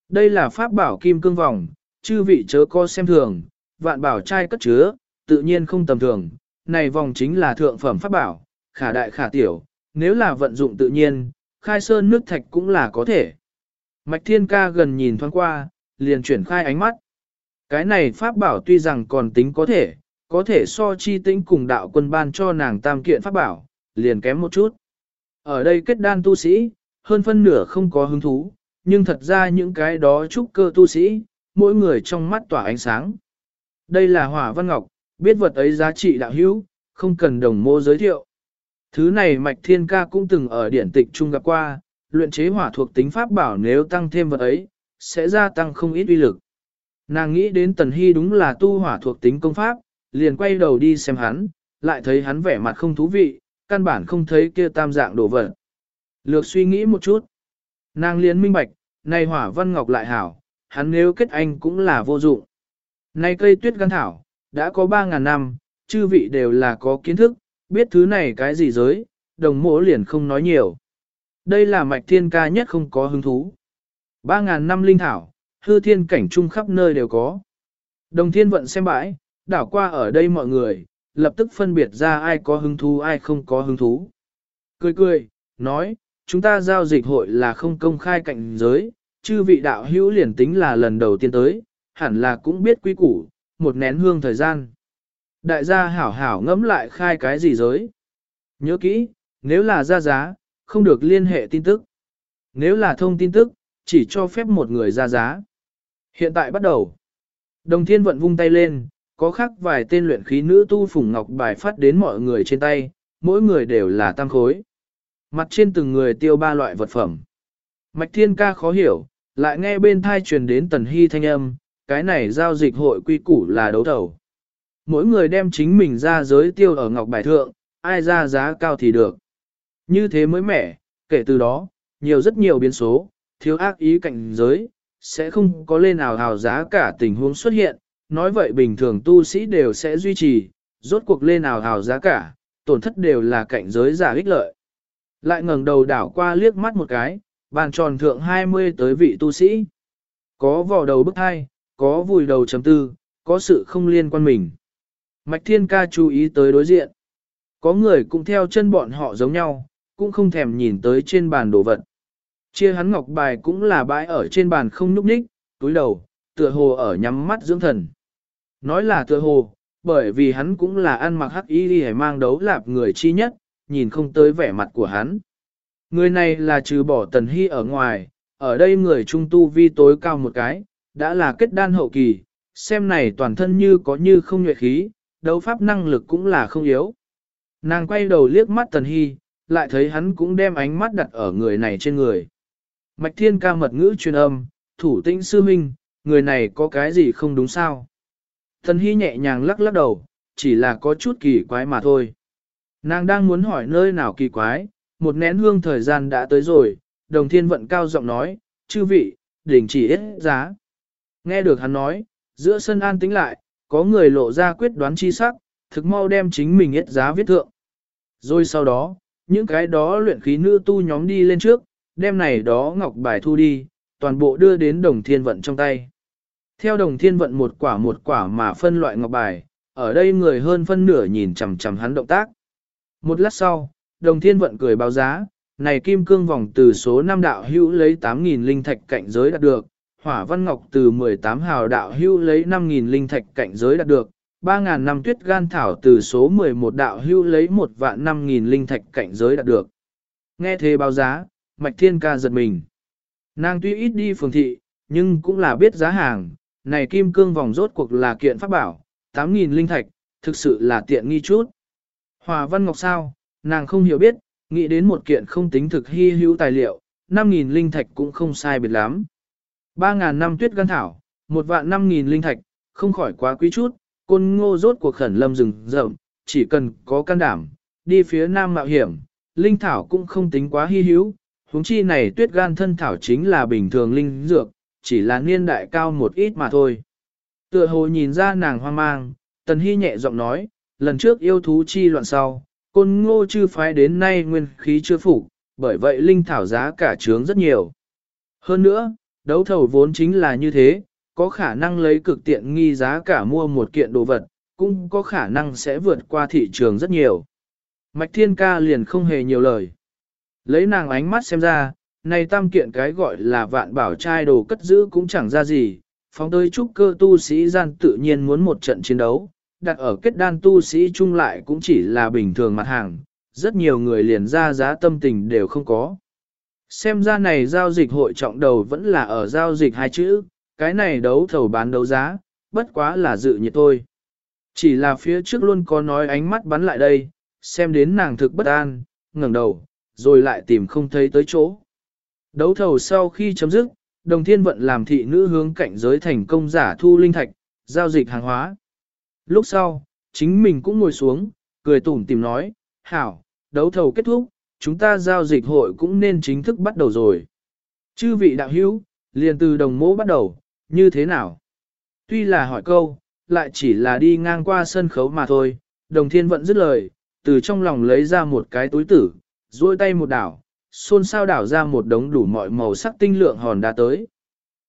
Đây là pháp bảo kim cương vòng, chư vị chớ co xem thường, vạn bảo trai cất chứa, tự nhiên không tầm thường, này vòng chính là thượng phẩm pháp bảo, khả đại khả tiểu, nếu là vận dụng tự nhiên, khai sơn nước thạch cũng là có thể. Mạch thiên ca gần nhìn thoáng qua, liền chuyển khai ánh mắt. Cái này pháp bảo tuy rằng còn tính có thể, có thể so chi tĩnh cùng đạo quân ban cho nàng tam kiện pháp bảo, liền kém một chút. Ở đây kết đan tu sĩ, hơn phân nửa không có hứng thú, nhưng thật ra những cái đó trúc cơ tu sĩ, mỗi người trong mắt tỏa ánh sáng. Đây là hỏa văn ngọc, biết vật ấy giá trị đạo hữu, không cần đồng mô giới thiệu. Thứ này Mạch Thiên Ca cũng từng ở điển tịch Trung gặp qua, luyện chế hỏa thuộc tính pháp bảo nếu tăng thêm vật ấy, sẽ gia tăng không ít uy lực. Nàng nghĩ đến Tần Hy đúng là tu hỏa thuộc tính công pháp, liền quay đầu đi xem hắn, lại thấy hắn vẻ mặt không thú vị, căn bản không thấy kia tam dạng đồ vật. Lược suy nghĩ một chút. Nàng liền minh bạch, này hỏa văn ngọc lại hảo, hắn nếu kết anh cũng là vô dụng. Này cây tuyết gan thảo, đã có 3.000 năm, chư vị đều là có kiến thức, biết thứ này cái gì giới, đồng mỗ liền không nói nhiều. Đây là mạch thiên ca nhất không có hứng thú. 3.000 năm linh thảo, hư thiên cảnh trung khắp nơi đều có. Đồng thiên vận xem bãi, đảo qua ở đây mọi người, lập tức phân biệt ra ai có hứng thú ai không có hứng thú. Cười cười, nói, chúng ta giao dịch hội là không công khai cạnh giới, chư vị đạo hữu liền tính là lần đầu tiên tới, hẳn là cũng biết quý củ, một nén hương thời gian. Đại gia hảo hảo ngẫm lại khai cái gì giới. Nhớ kỹ, nếu là ra giá, không được liên hệ tin tức. Nếu là thông tin tức, chỉ cho phép một người ra giá. Hiện tại bắt đầu. Đồng thiên vận vung tay lên, có khắc vài tên luyện khí nữ tu phùng ngọc bài phát đến mọi người trên tay, mỗi người đều là tăng khối. Mặt trên từng người tiêu ba loại vật phẩm. Mạch thiên ca khó hiểu, lại nghe bên thai truyền đến tần hy thanh âm, cái này giao dịch hội quy củ là đấu thầu. Mỗi người đem chính mình ra giới tiêu ở ngọc bài thượng, ai ra giá cao thì được. Như thế mới mẻ, kể từ đó, nhiều rất nhiều biến số, thiếu ác ý cạnh giới, sẽ không có lên nào hào giá cả tình huống xuất hiện, nói vậy bình thường tu sĩ đều sẽ duy trì, rốt cuộc lên nào hào giá cả, tổn thất đều là cạnh giới giả ích lợi. Lại ngẩng đầu đảo qua liếc mắt một cái, bàn tròn thượng 20 tới vị tu sĩ. Có vò đầu bức hai, có vùi đầu chấm tư, có sự không liên quan mình. Mạch Thiên Ca chú ý tới đối diện. Có người cũng theo chân bọn họ giống nhau, cũng không thèm nhìn tới trên bàn đồ vật. Chia hắn ngọc bài cũng là bãi ở trên bàn không nhúc nhích, túi đầu, tựa hồ ở nhắm mắt dưỡng thần. Nói là tựa hồ, bởi vì hắn cũng là ăn mặc hắc y đi mang đấu lạp người chi nhất, nhìn không tới vẻ mặt của hắn. Người này là trừ bỏ tần hy ở ngoài, ở đây người trung tu vi tối cao một cái, đã là kết đan hậu kỳ, xem này toàn thân như có như không nhuệ khí, đấu pháp năng lực cũng là không yếu. Nàng quay đầu liếc mắt tần hy, lại thấy hắn cũng đem ánh mắt đặt ở người này trên người. Mạch thiên ca mật ngữ truyền âm, thủ tĩnh sư minh, người này có cái gì không đúng sao? thần hy nhẹ nhàng lắc lắc đầu, chỉ là có chút kỳ quái mà thôi. Nàng đang muốn hỏi nơi nào kỳ quái, một nén hương thời gian đã tới rồi, đồng thiên vận cao giọng nói, chư vị, đỉnh chỉ ít giá. Nghe được hắn nói, giữa sân an tĩnh lại, có người lộ ra quyết đoán chi sắc, thực mau đem chính mình ít giá viết thượng. Rồi sau đó, những cái đó luyện khí nữ tu nhóm đi lên trước, đem này đó ngọc bài thu đi, toàn bộ đưa đến đồng thiên vận trong tay. Theo đồng thiên vận một quả một quả mà phân loại ngọc bài, ở đây người hơn phân nửa nhìn chằm chằm hắn động tác. Một lát sau, đồng thiên vận cười báo giá, này kim cương vòng từ số 5 đạo hữu lấy 8.000 linh thạch cạnh giới đạt được, hỏa văn ngọc từ 18 hào đạo hữu lấy 5.000 linh thạch cạnh giới đạt được, 3.000 năm tuyết gan thảo từ số 11 đạo hưu lấy một vạn 5.000 linh thạch cạnh giới đạt được. Nghe thế báo giá, Mạch Thiên ca giật mình. Nàng tuy ít đi phường thị, nhưng cũng là biết giá hàng, này kim cương vòng rốt cuộc là kiện pháp bảo, 8.000 linh thạch, thực sự là tiện nghi chút. Hòa Văn Ngọc sao, nàng không hiểu biết, nghĩ đến một kiện không tính thực hy hữu tài liệu, 5.000 linh thạch cũng không sai biệt lắm. 3.000 năm tuyết gan thảo, một vạn 5.000 linh thạch, không khỏi quá quý chút, côn ngô rốt cuộc khẩn lâm rừng rậm, chỉ cần có can đảm, đi phía nam mạo hiểm, linh thảo cũng không tính quá hy hữu, huống chi này tuyết gan thân thảo chính là bình thường linh dược, chỉ là niên đại cao một ít mà thôi. Tựa hồ nhìn ra nàng hoang mang, tần hy nhẹ giọng nói, lần trước yêu thú chi loạn sau, côn ngô chư phái đến nay nguyên khí chưa phủ, bởi vậy linh thảo giá cả trướng rất nhiều. Hơn nữa, đấu thầu vốn chính là như thế, có khả năng lấy cực tiện nghi giá cả mua một kiện đồ vật, cũng có khả năng sẽ vượt qua thị trường rất nhiều. Mạch Thiên Ca liền không hề nhiều lời. Lấy nàng ánh mắt xem ra, này tam kiện cái gọi là vạn bảo trai đồ cất giữ cũng chẳng ra gì, phóng tới trúc cơ tu sĩ gian tự nhiên muốn một trận chiến đấu, đặt ở kết đan tu sĩ chung lại cũng chỉ là bình thường mặt hàng, rất nhiều người liền ra giá tâm tình đều không có. Xem ra này giao dịch hội trọng đầu vẫn là ở giao dịch hai chữ, cái này đấu thầu bán đấu giá, bất quá là dự nhiệt thôi. Chỉ là phía trước luôn có nói ánh mắt bắn lại đây, xem đến nàng thực bất an, ngẩng đầu, rồi lại tìm không thấy tới chỗ. Đấu thầu sau khi chấm dứt, đồng thiên vận làm thị nữ hướng cạnh giới thành công giả thu linh thạch, giao dịch hàng hóa. Lúc sau, chính mình cũng ngồi xuống, cười tủm tìm nói, hảo, đấu thầu kết thúc, chúng ta giao dịch hội cũng nên chính thức bắt đầu rồi. Chư vị đạo hữu, liền từ đồng mỗ bắt đầu, như thế nào? Tuy là hỏi câu, lại chỉ là đi ngang qua sân khấu mà thôi, đồng thiên vận dứt lời, từ trong lòng lấy ra một cái túi tử, duỗi tay một đảo, xôn xao đảo ra một đống đủ mọi màu sắc tinh lượng hòn đá tới.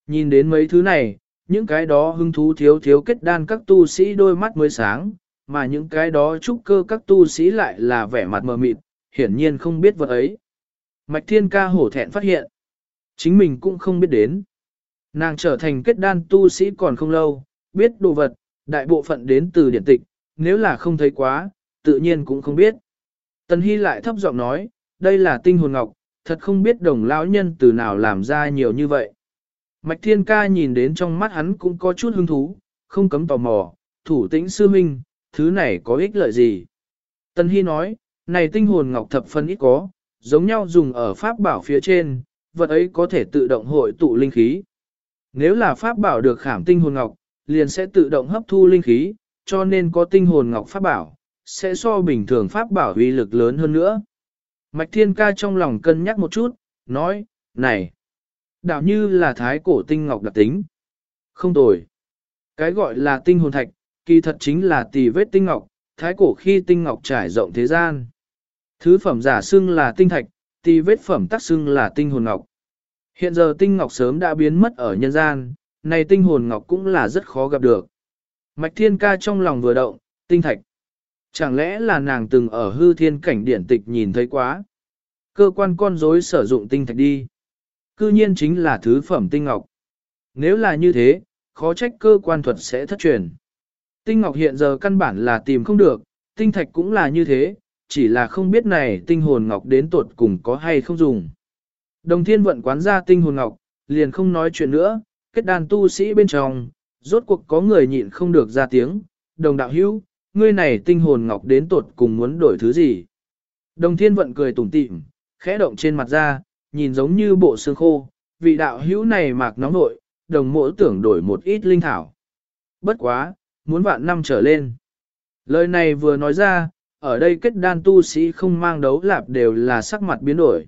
Nhìn đến mấy thứ này, những cái đó hứng thú thiếu thiếu kết đan các tu sĩ đôi mắt mới sáng, mà những cái đó trúc cơ các tu sĩ lại là vẻ mặt mờ mịt, hiển nhiên không biết vật ấy. Mạch Thiên Ca hổ thẹn phát hiện, chính mình cũng không biết đến. Nàng trở thành kết đan tu sĩ còn không lâu, biết đồ vật, đại bộ phận đến từ điển tịch, nếu là không thấy quá, tự nhiên cũng không biết. Tần Hy lại thấp giọng nói, đây là tinh hồn ngọc, thật không biết đồng lão nhân từ nào làm ra nhiều như vậy. Mạch Thiên Ca nhìn đến trong mắt hắn cũng có chút hứng thú, không cấm tò mò, thủ tĩnh sư minh, thứ này có ích lợi gì? Tần Hy nói, này tinh hồn ngọc thập phân ít có, giống nhau dùng ở pháp bảo phía trên, vật ấy có thể tự động hội tụ linh khí. Nếu là pháp bảo được khảm tinh hồn ngọc, liền sẽ tự động hấp thu linh khí, cho nên có tinh hồn ngọc pháp bảo, sẽ so bình thường pháp bảo uy lực lớn hơn nữa. Mạch Thiên Ca trong lòng cân nhắc một chút, nói, này, đạo như là thái cổ tinh ngọc đặc tính. Không tồi. Cái gọi là tinh hồn thạch, kỳ thật chính là tỷ vết tinh ngọc, thái cổ khi tinh ngọc trải rộng thế gian. Thứ phẩm giả xưng là tinh thạch, tỷ vết phẩm tác xưng là tinh hồn ngọc. Hiện giờ tinh ngọc sớm đã biến mất ở nhân gian, này tinh hồn ngọc cũng là rất khó gặp được. Mạch Thiên Ca trong lòng vừa động, tinh thạch. Chẳng lẽ là nàng từng ở hư thiên cảnh điển tịch nhìn thấy quá? Cơ quan con rối sử dụng tinh thạch đi. Cư nhiên chính là thứ phẩm tinh ngọc. Nếu là như thế, khó trách cơ quan thuật sẽ thất truyền. Tinh ngọc hiện giờ căn bản là tìm không được, tinh thạch cũng là như thế, chỉ là không biết này tinh hồn ngọc đến tuột cùng có hay không dùng. Đồng thiên vận quán ra tinh hồn ngọc, liền không nói chuyện nữa, kết đàn tu sĩ bên trong, rốt cuộc có người nhịn không được ra tiếng, đồng đạo hữu, ngươi này tinh hồn ngọc đến tột cùng muốn đổi thứ gì. Đồng thiên vận cười tủm tỉm, khẽ động trên mặt ra, nhìn giống như bộ xương khô, vị đạo hữu này mạc nóng nội, đồng mỗi tưởng đổi một ít linh thảo. Bất quá, muốn vạn năm trở lên. Lời này vừa nói ra, ở đây kết đan tu sĩ không mang đấu lạp đều là sắc mặt biến đổi.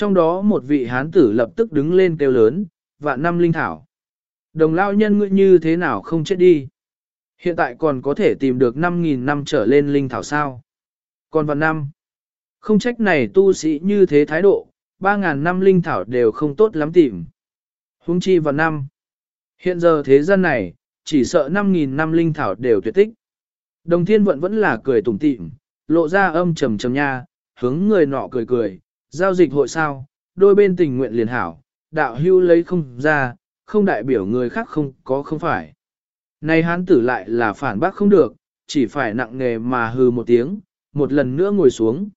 Trong đó một vị hán tử lập tức đứng lên kêu lớn, vạn năm linh thảo. Đồng lao nhân ngươi như thế nào không chết đi. Hiện tại còn có thể tìm được 5.000 năm trở lên linh thảo sao. Còn vạn năm, không trách này tu sĩ như thế thái độ, 3.000 năm linh thảo đều không tốt lắm tìm. huống chi vạn năm. Hiện giờ thế gian này, chỉ sợ 5.000 năm linh thảo đều tuyệt tích. Đồng thiên vận vẫn là cười tủm tỉm, lộ ra âm trầm trầm nha, hướng người nọ cười cười, giao dịch hội sao, đôi bên tình nguyện liền hảo, đạo hưu lấy không ra, không đại biểu người khác không có không phải. Này hán tử lại là phản bác không được, chỉ phải nặng nghề mà hừ một tiếng, một lần nữa ngồi xuống.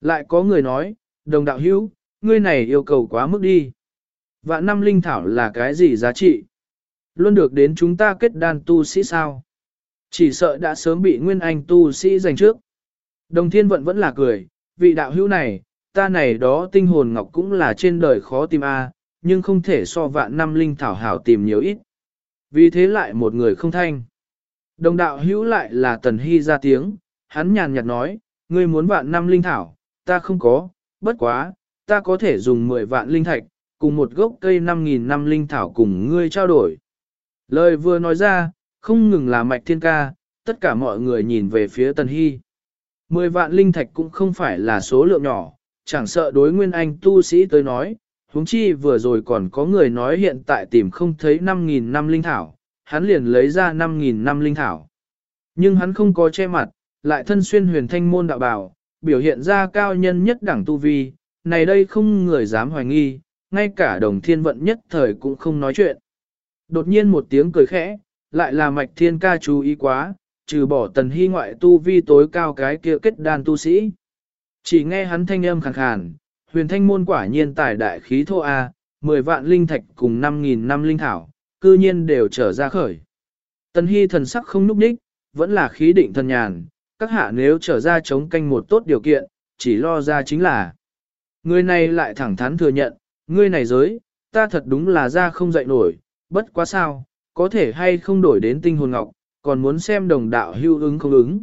Lại có người nói, đồng đạo hưu, ngươi này yêu cầu quá mức đi. Vạn năm linh thảo là cái gì giá trị? Luôn được đến chúng ta kết đan tu sĩ sao? Chỉ sợ đã sớm bị nguyên anh tu sĩ giành trước. Đồng thiên vận vẫn là cười, vị đạo hữu này, ta này đó tinh hồn ngọc cũng là trên đời khó tìm a, nhưng không thể so vạn năm linh thảo hảo tìm nhiều ít. Vì thế lại một người không thanh. Đồng đạo hữu lại là tần hy ra tiếng, hắn nhàn nhạt nói, ngươi muốn vạn năm linh thảo, ta không có, bất quá, ta có thể dùng 10 vạn linh thạch, cùng một gốc cây 5.000 năm linh thảo cùng ngươi trao đổi. Lời vừa nói ra, không ngừng là mạch thiên ca, tất cả mọi người nhìn về phía tần hy. 10 vạn linh thạch cũng không phải là số lượng nhỏ, chẳng sợ đối nguyên anh tu sĩ tới nói, huống chi vừa rồi còn có người nói hiện tại tìm không thấy 5.000 năm linh thảo, hắn liền lấy ra 5.000 năm linh thảo. Nhưng hắn không có che mặt, lại thân xuyên huyền thanh môn đạo bảo, biểu hiện ra cao nhân nhất đẳng tu vi, này đây không người dám hoài nghi, ngay cả đồng thiên vận nhất thời cũng không nói chuyện. Đột nhiên một tiếng cười khẽ, lại là mạch thiên ca chú ý quá, trừ bỏ tần hy ngoại tu vi tối cao cái kia kết đan tu sĩ. Chỉ nghe hắn thanh âm khàn khàn, huyền thanh môn quả nhiên tài đại khí thô A, 10 vạn linh thạch cùng 5.000 năm linh thảo, cư nhiên đều trở ra khởi. Tần hy thần sắc không núp đích, vẫn là khí định thần nhàn, các hạ nếu trở ra chống canh một tốt điều kiện, chỉ lo ra chính là. Người này lại thẳng thắn thừa nhận, ngươi này giới, ta thật đúng là ra không dậy nổi, bất quá sao, có thể hay không đổi đến tinh hồn ngọc, còn muốn xem đồng đạo hưu ứng không ứng.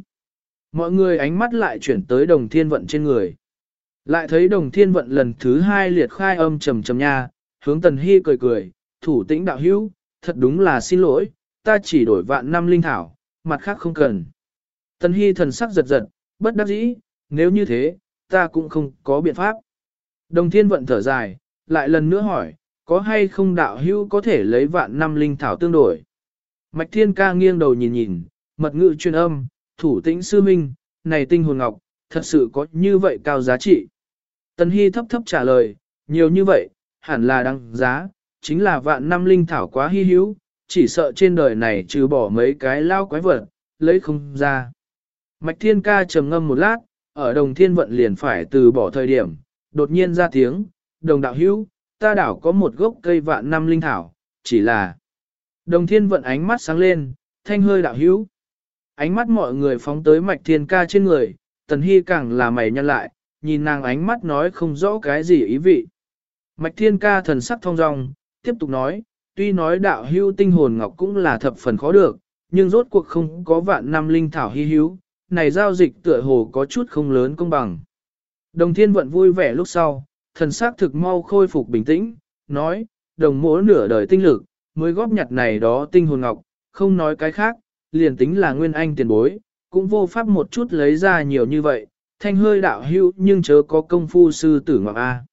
Mọi người ánh mắt lại chuyển tới đồng thiên vận trên người. Lại thấy đồng thiên vận lần thứ hai liệt khai âm trầm trầm nha, hướng tần hy cười cười, thủ tĩnh đạo hữu, thật đúng là xin lỗi, ta chỉ đổi vạn năm linh thảo, mặt khác không cần. Tần hy thần sắc giật giật, bất đắc dĩ, nếu như thế, ta cũng không có biện pháp. Đồng thiên vận thở dài, lại lần nữa hỏi, có hay không đạo hữu có thể lấy vạn năm linh thảo tương đổi? Mạch thiên ca nghiêng đầu nhìn nhìn, mật ngữ truyền âm, thủ tĩnh sư minh, này tinh hồn ngọc, thật sự có như vậy cao giá trị. Tần Hy thấp thấp trả lời, nhiều như vậy, hẳn là đăng giá, chính là vạn năm linh thảo quá hy hữu, chỉ sợ trên đời này trừ bỏ mấy cái lao quái vật, lấy không ra. Mạch thiên ca trầm ngâm một lát, ở đồng thiên vận liền phải từ bỏ thời điểm, đột nhiên ra tiếng, đồng đạo hữu, ta đảo có một gốc cây vạn năm linh thảo, chỉ là Đồng thiên vận ánh mắt sáng lên, thanh hơi đạo hữu. Ánh mắt mọi người phóng tới mạch thiên ca trên người, tần hy càng là mày nhăn lại, nhìn nàng ánh mắt nói không rõ cái gì ý vị. Mạch thiên ca thần sắc thong dong, tiếp tục nói, tuy nói đạo hưu tinh hồn ngọc cũng là thập phần khó được, nhưng rốt cuộc không có vạn năm linh thảo hy hữu, này giao dịch tựa hồ có chút không lớn công bằng. Đồng thiên vận vui vẻ lúc sau, thần sắc thực mau khôi phục bình tĩnh, nói, đồng mỗ nửa đời tinh lực, mới góp nhặt này đó tinh hồn ngọc, không nói cái khác, liền tính là nguyên anh tiền bối, cũng vô pháp một chút lấy ra nhiều như vậy, thanh hơi đạo hữu nhưng chớ có công phu sư tử ngoạm A.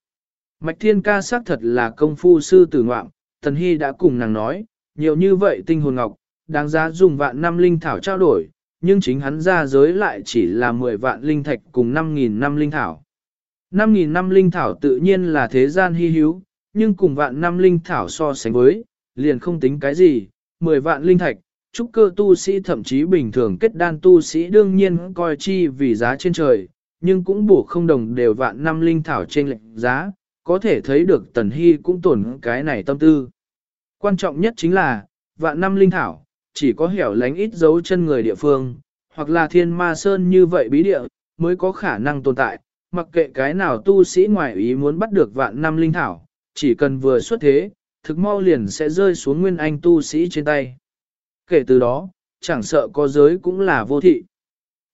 Mạch thiên ca xác thật là công phu sư tử ngoạm, Tần Hy đã cùng nàng nói, nhiều như vậy tinh hồn ngọc, đáng giá dùng vạn năm linh thảo trao đổi, nhưng chính hắn ra giới lại chỉ là 10 vạn linh thạch cùng 5.000 năm linh thảo. 5.000 năm linh thảo tự nhiên là thế gian hy hữu, nhưng cùng vạn năm linh thảo so sánh với, liền không tính cái gì, 10 vạn linh thạch, trúc cơ tu sĩ thậm chí bình thường kết đan tu sĩ đương nhiên coi chi vì giá trên trời, nhưng cũng bổ không đồng đều vạn năm linh thảo trên lệnh giá, có thể thấy được tần hy cũng tổn cái này tâm tư. Quan trọng nhất chính là, vạn năm linh thảo, chỉ có hẻo lánh ít dấu chân người địa phương, hoặc là thiên ma sơn như vậy bí địa, mới có khả năng tồn tại, mặc kệ cái nào tu sĩ ngoài ý muốn bắt được vạn năm linh thảo, chỉ cần vừa xuất thế, thực mau liền sẽ rơi xuống nguyên anh tu sĩ trên tay. Kể từ đó, chẳng sợ có giới cũng là vô thị.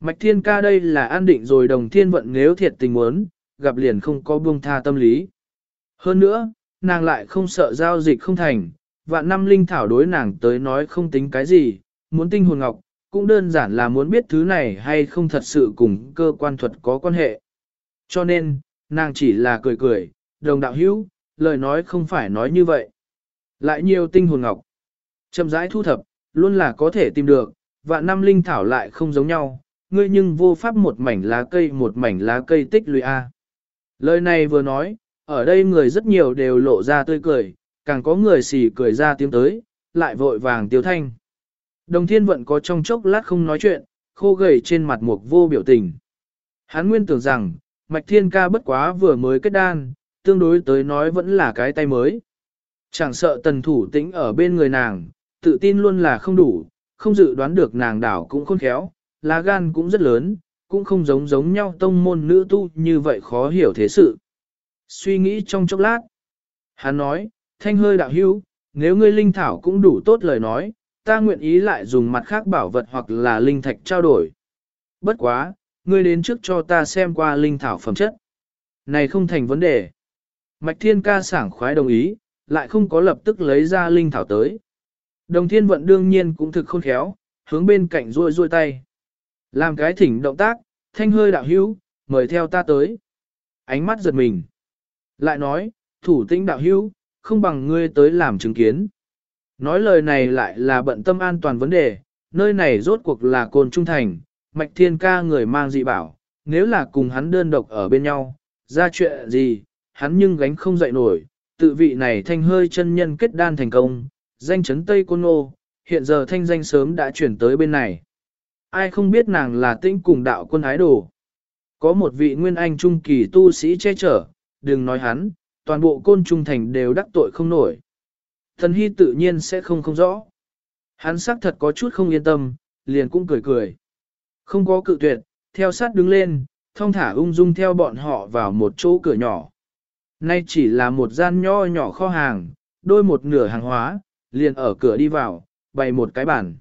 Mạch thiên ca đây là an định rồi đồng thiên vận nếu thiệt tình muốn, gặp liền không có buông tha tâm lý. Hơn nữa, nàng lại không sợ giao dịch không thành, vạn năm linh thảo đối nàng tới nói không tính cái gì, muốn tinh hồn ngọc, cũng đơn giản là muốn biết thứ này hay không thật sự cùng cơ quan thuật có quan hệ. Cho nên, nàng chỉ là cười cười, đồng đạo hữu, lời nói không phải nói như vậy. Lại nhiều tinh hồn ngọc. Chậm rãi thu thập, luôn là có thể tìm được, và năm linh thảo lại không giống nhau, ngươi nhưng vô pháp một mảnh lá cây một mảnh lá cây tích lũy A. Lời này vừa nói, ở đây người rất nhiều đều lộ ra tươi cười, càng có người xì cười ra tiếng tới, lại vội vàng tiêu thanh. Đồng thiên vận có trong chốc lát không nói chuyện, khô gầy trên mặt mục vô biểu tình. Hắn nguyên tưởng rằng, mạch thiên ca bất quá vừa mới kết đan, tương đối tới nói vẫn là cái tay mới. Chẳng sợ tần thủ tĩnh ở bên người nàng, tự tin luôn là không đủ, không dự đoán được nàng đảo cũng khôn khéo, lá gan cũng rất lớn, cũng không giống giống nhau tông môn nữ tu như vậy khó hiểu thế sự. Suy nghĩ trong chốc lát, hắn nói, thanh hơi đạo hữu, nếu ngươi linh thảo cũng đủ tốt lời nói, ta nguyện ý lại dùng mặt khác bảo vật hoặc là linh thạch trao đổi. Bất quá, ngươi đến trước cho ta xem qua linh thảo phẩm chất. Này không thành vấn đề. Mạch Thiên ca sảng khoái đồng ý, lại không có lập tức lấy ra linh thảo tới. Đồng thiên vận đương nhiên cũng thực khôn khéo, hướng bên cạnh ruôi ruôi tay. Làm cái thỉnh động tác, thanh hơi đạo hữu, mời theo ta tới. Ánh mắt giật mình. Lại nói, thủ tinh đạo hữu, không bằng ngươi tới làm chứng kiến. Nói lời này lại là bận tâm an toàn vấn đề, nơi này rốt cuộc là côn trung thành, mạch thiên ca người mang dị bảo, nếu là cùng hắn đơn độc ở bên nhau, ra chuyện gì, hắn nhưng gánh không dậy nổi, tự vị này thanh hơi chân nhân kết đan thành công, danh chấn Tây Côn Ngô, hiện giờ thanh danh sớm đã chuyển tới bên này. Ai không biết nàng là tinh cùng đạo quân ái đồ. Có một vị nguyên anh trung kỳ tu sĩ che chở, đừng nói hắn, toàn bộ côn trung thành đều đắc tội không nổi. Thần hy tự nhiên sẽ không không rõ. Hắn xác thật có chút không yên tâm, liền cũng cười cười. Không có cự tuyệt, theo sát đứng lên, thông thả ung dung theo bọn họ vào một chỗ cửa nhỏ. Nay chỉ là một gian nho nhỏ kho hàng, đôi một nửa hàng hóa, liền ở cửa đi vào, bày một cái bàn.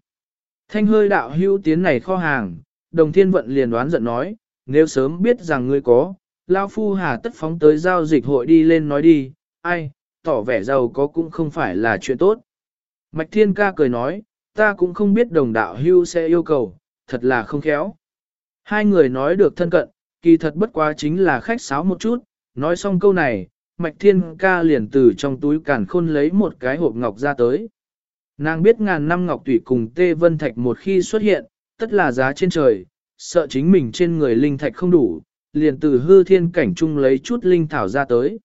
Thanh hơi đạo hữu tiến này kho hàng, đồng thiên vận liền đoán giận nói, nếu sớm biết rằng ngươi có, Lao Phu Hà tất phóng tới giao dịch hội đi lên nói đi, ai, tỏ vẻ giàu có cũng không phải là chuyện tốt. Mạch Thiên Ca cười nói, ta cũng không biết đồng đạo hưu sẽ yêu cầu, thật là không khéo. Hai người nói được thân cận, kỳ thật bất quá chính là khách sáo một chút, nói xong câu này, Mạch Thiên Ca liền từ trong túi càn khôn lấy một cái hộp ngọc ra tới. Nàng biết ngàn năm ngọc tủy cùng Tê Vân Thạch một khi xuất hiện, tất là giá trên trời, sợ chính mình trên người linh thạch không đủ, liền từ hư thiên cảnh trung lấy chút linh thảo ra tới.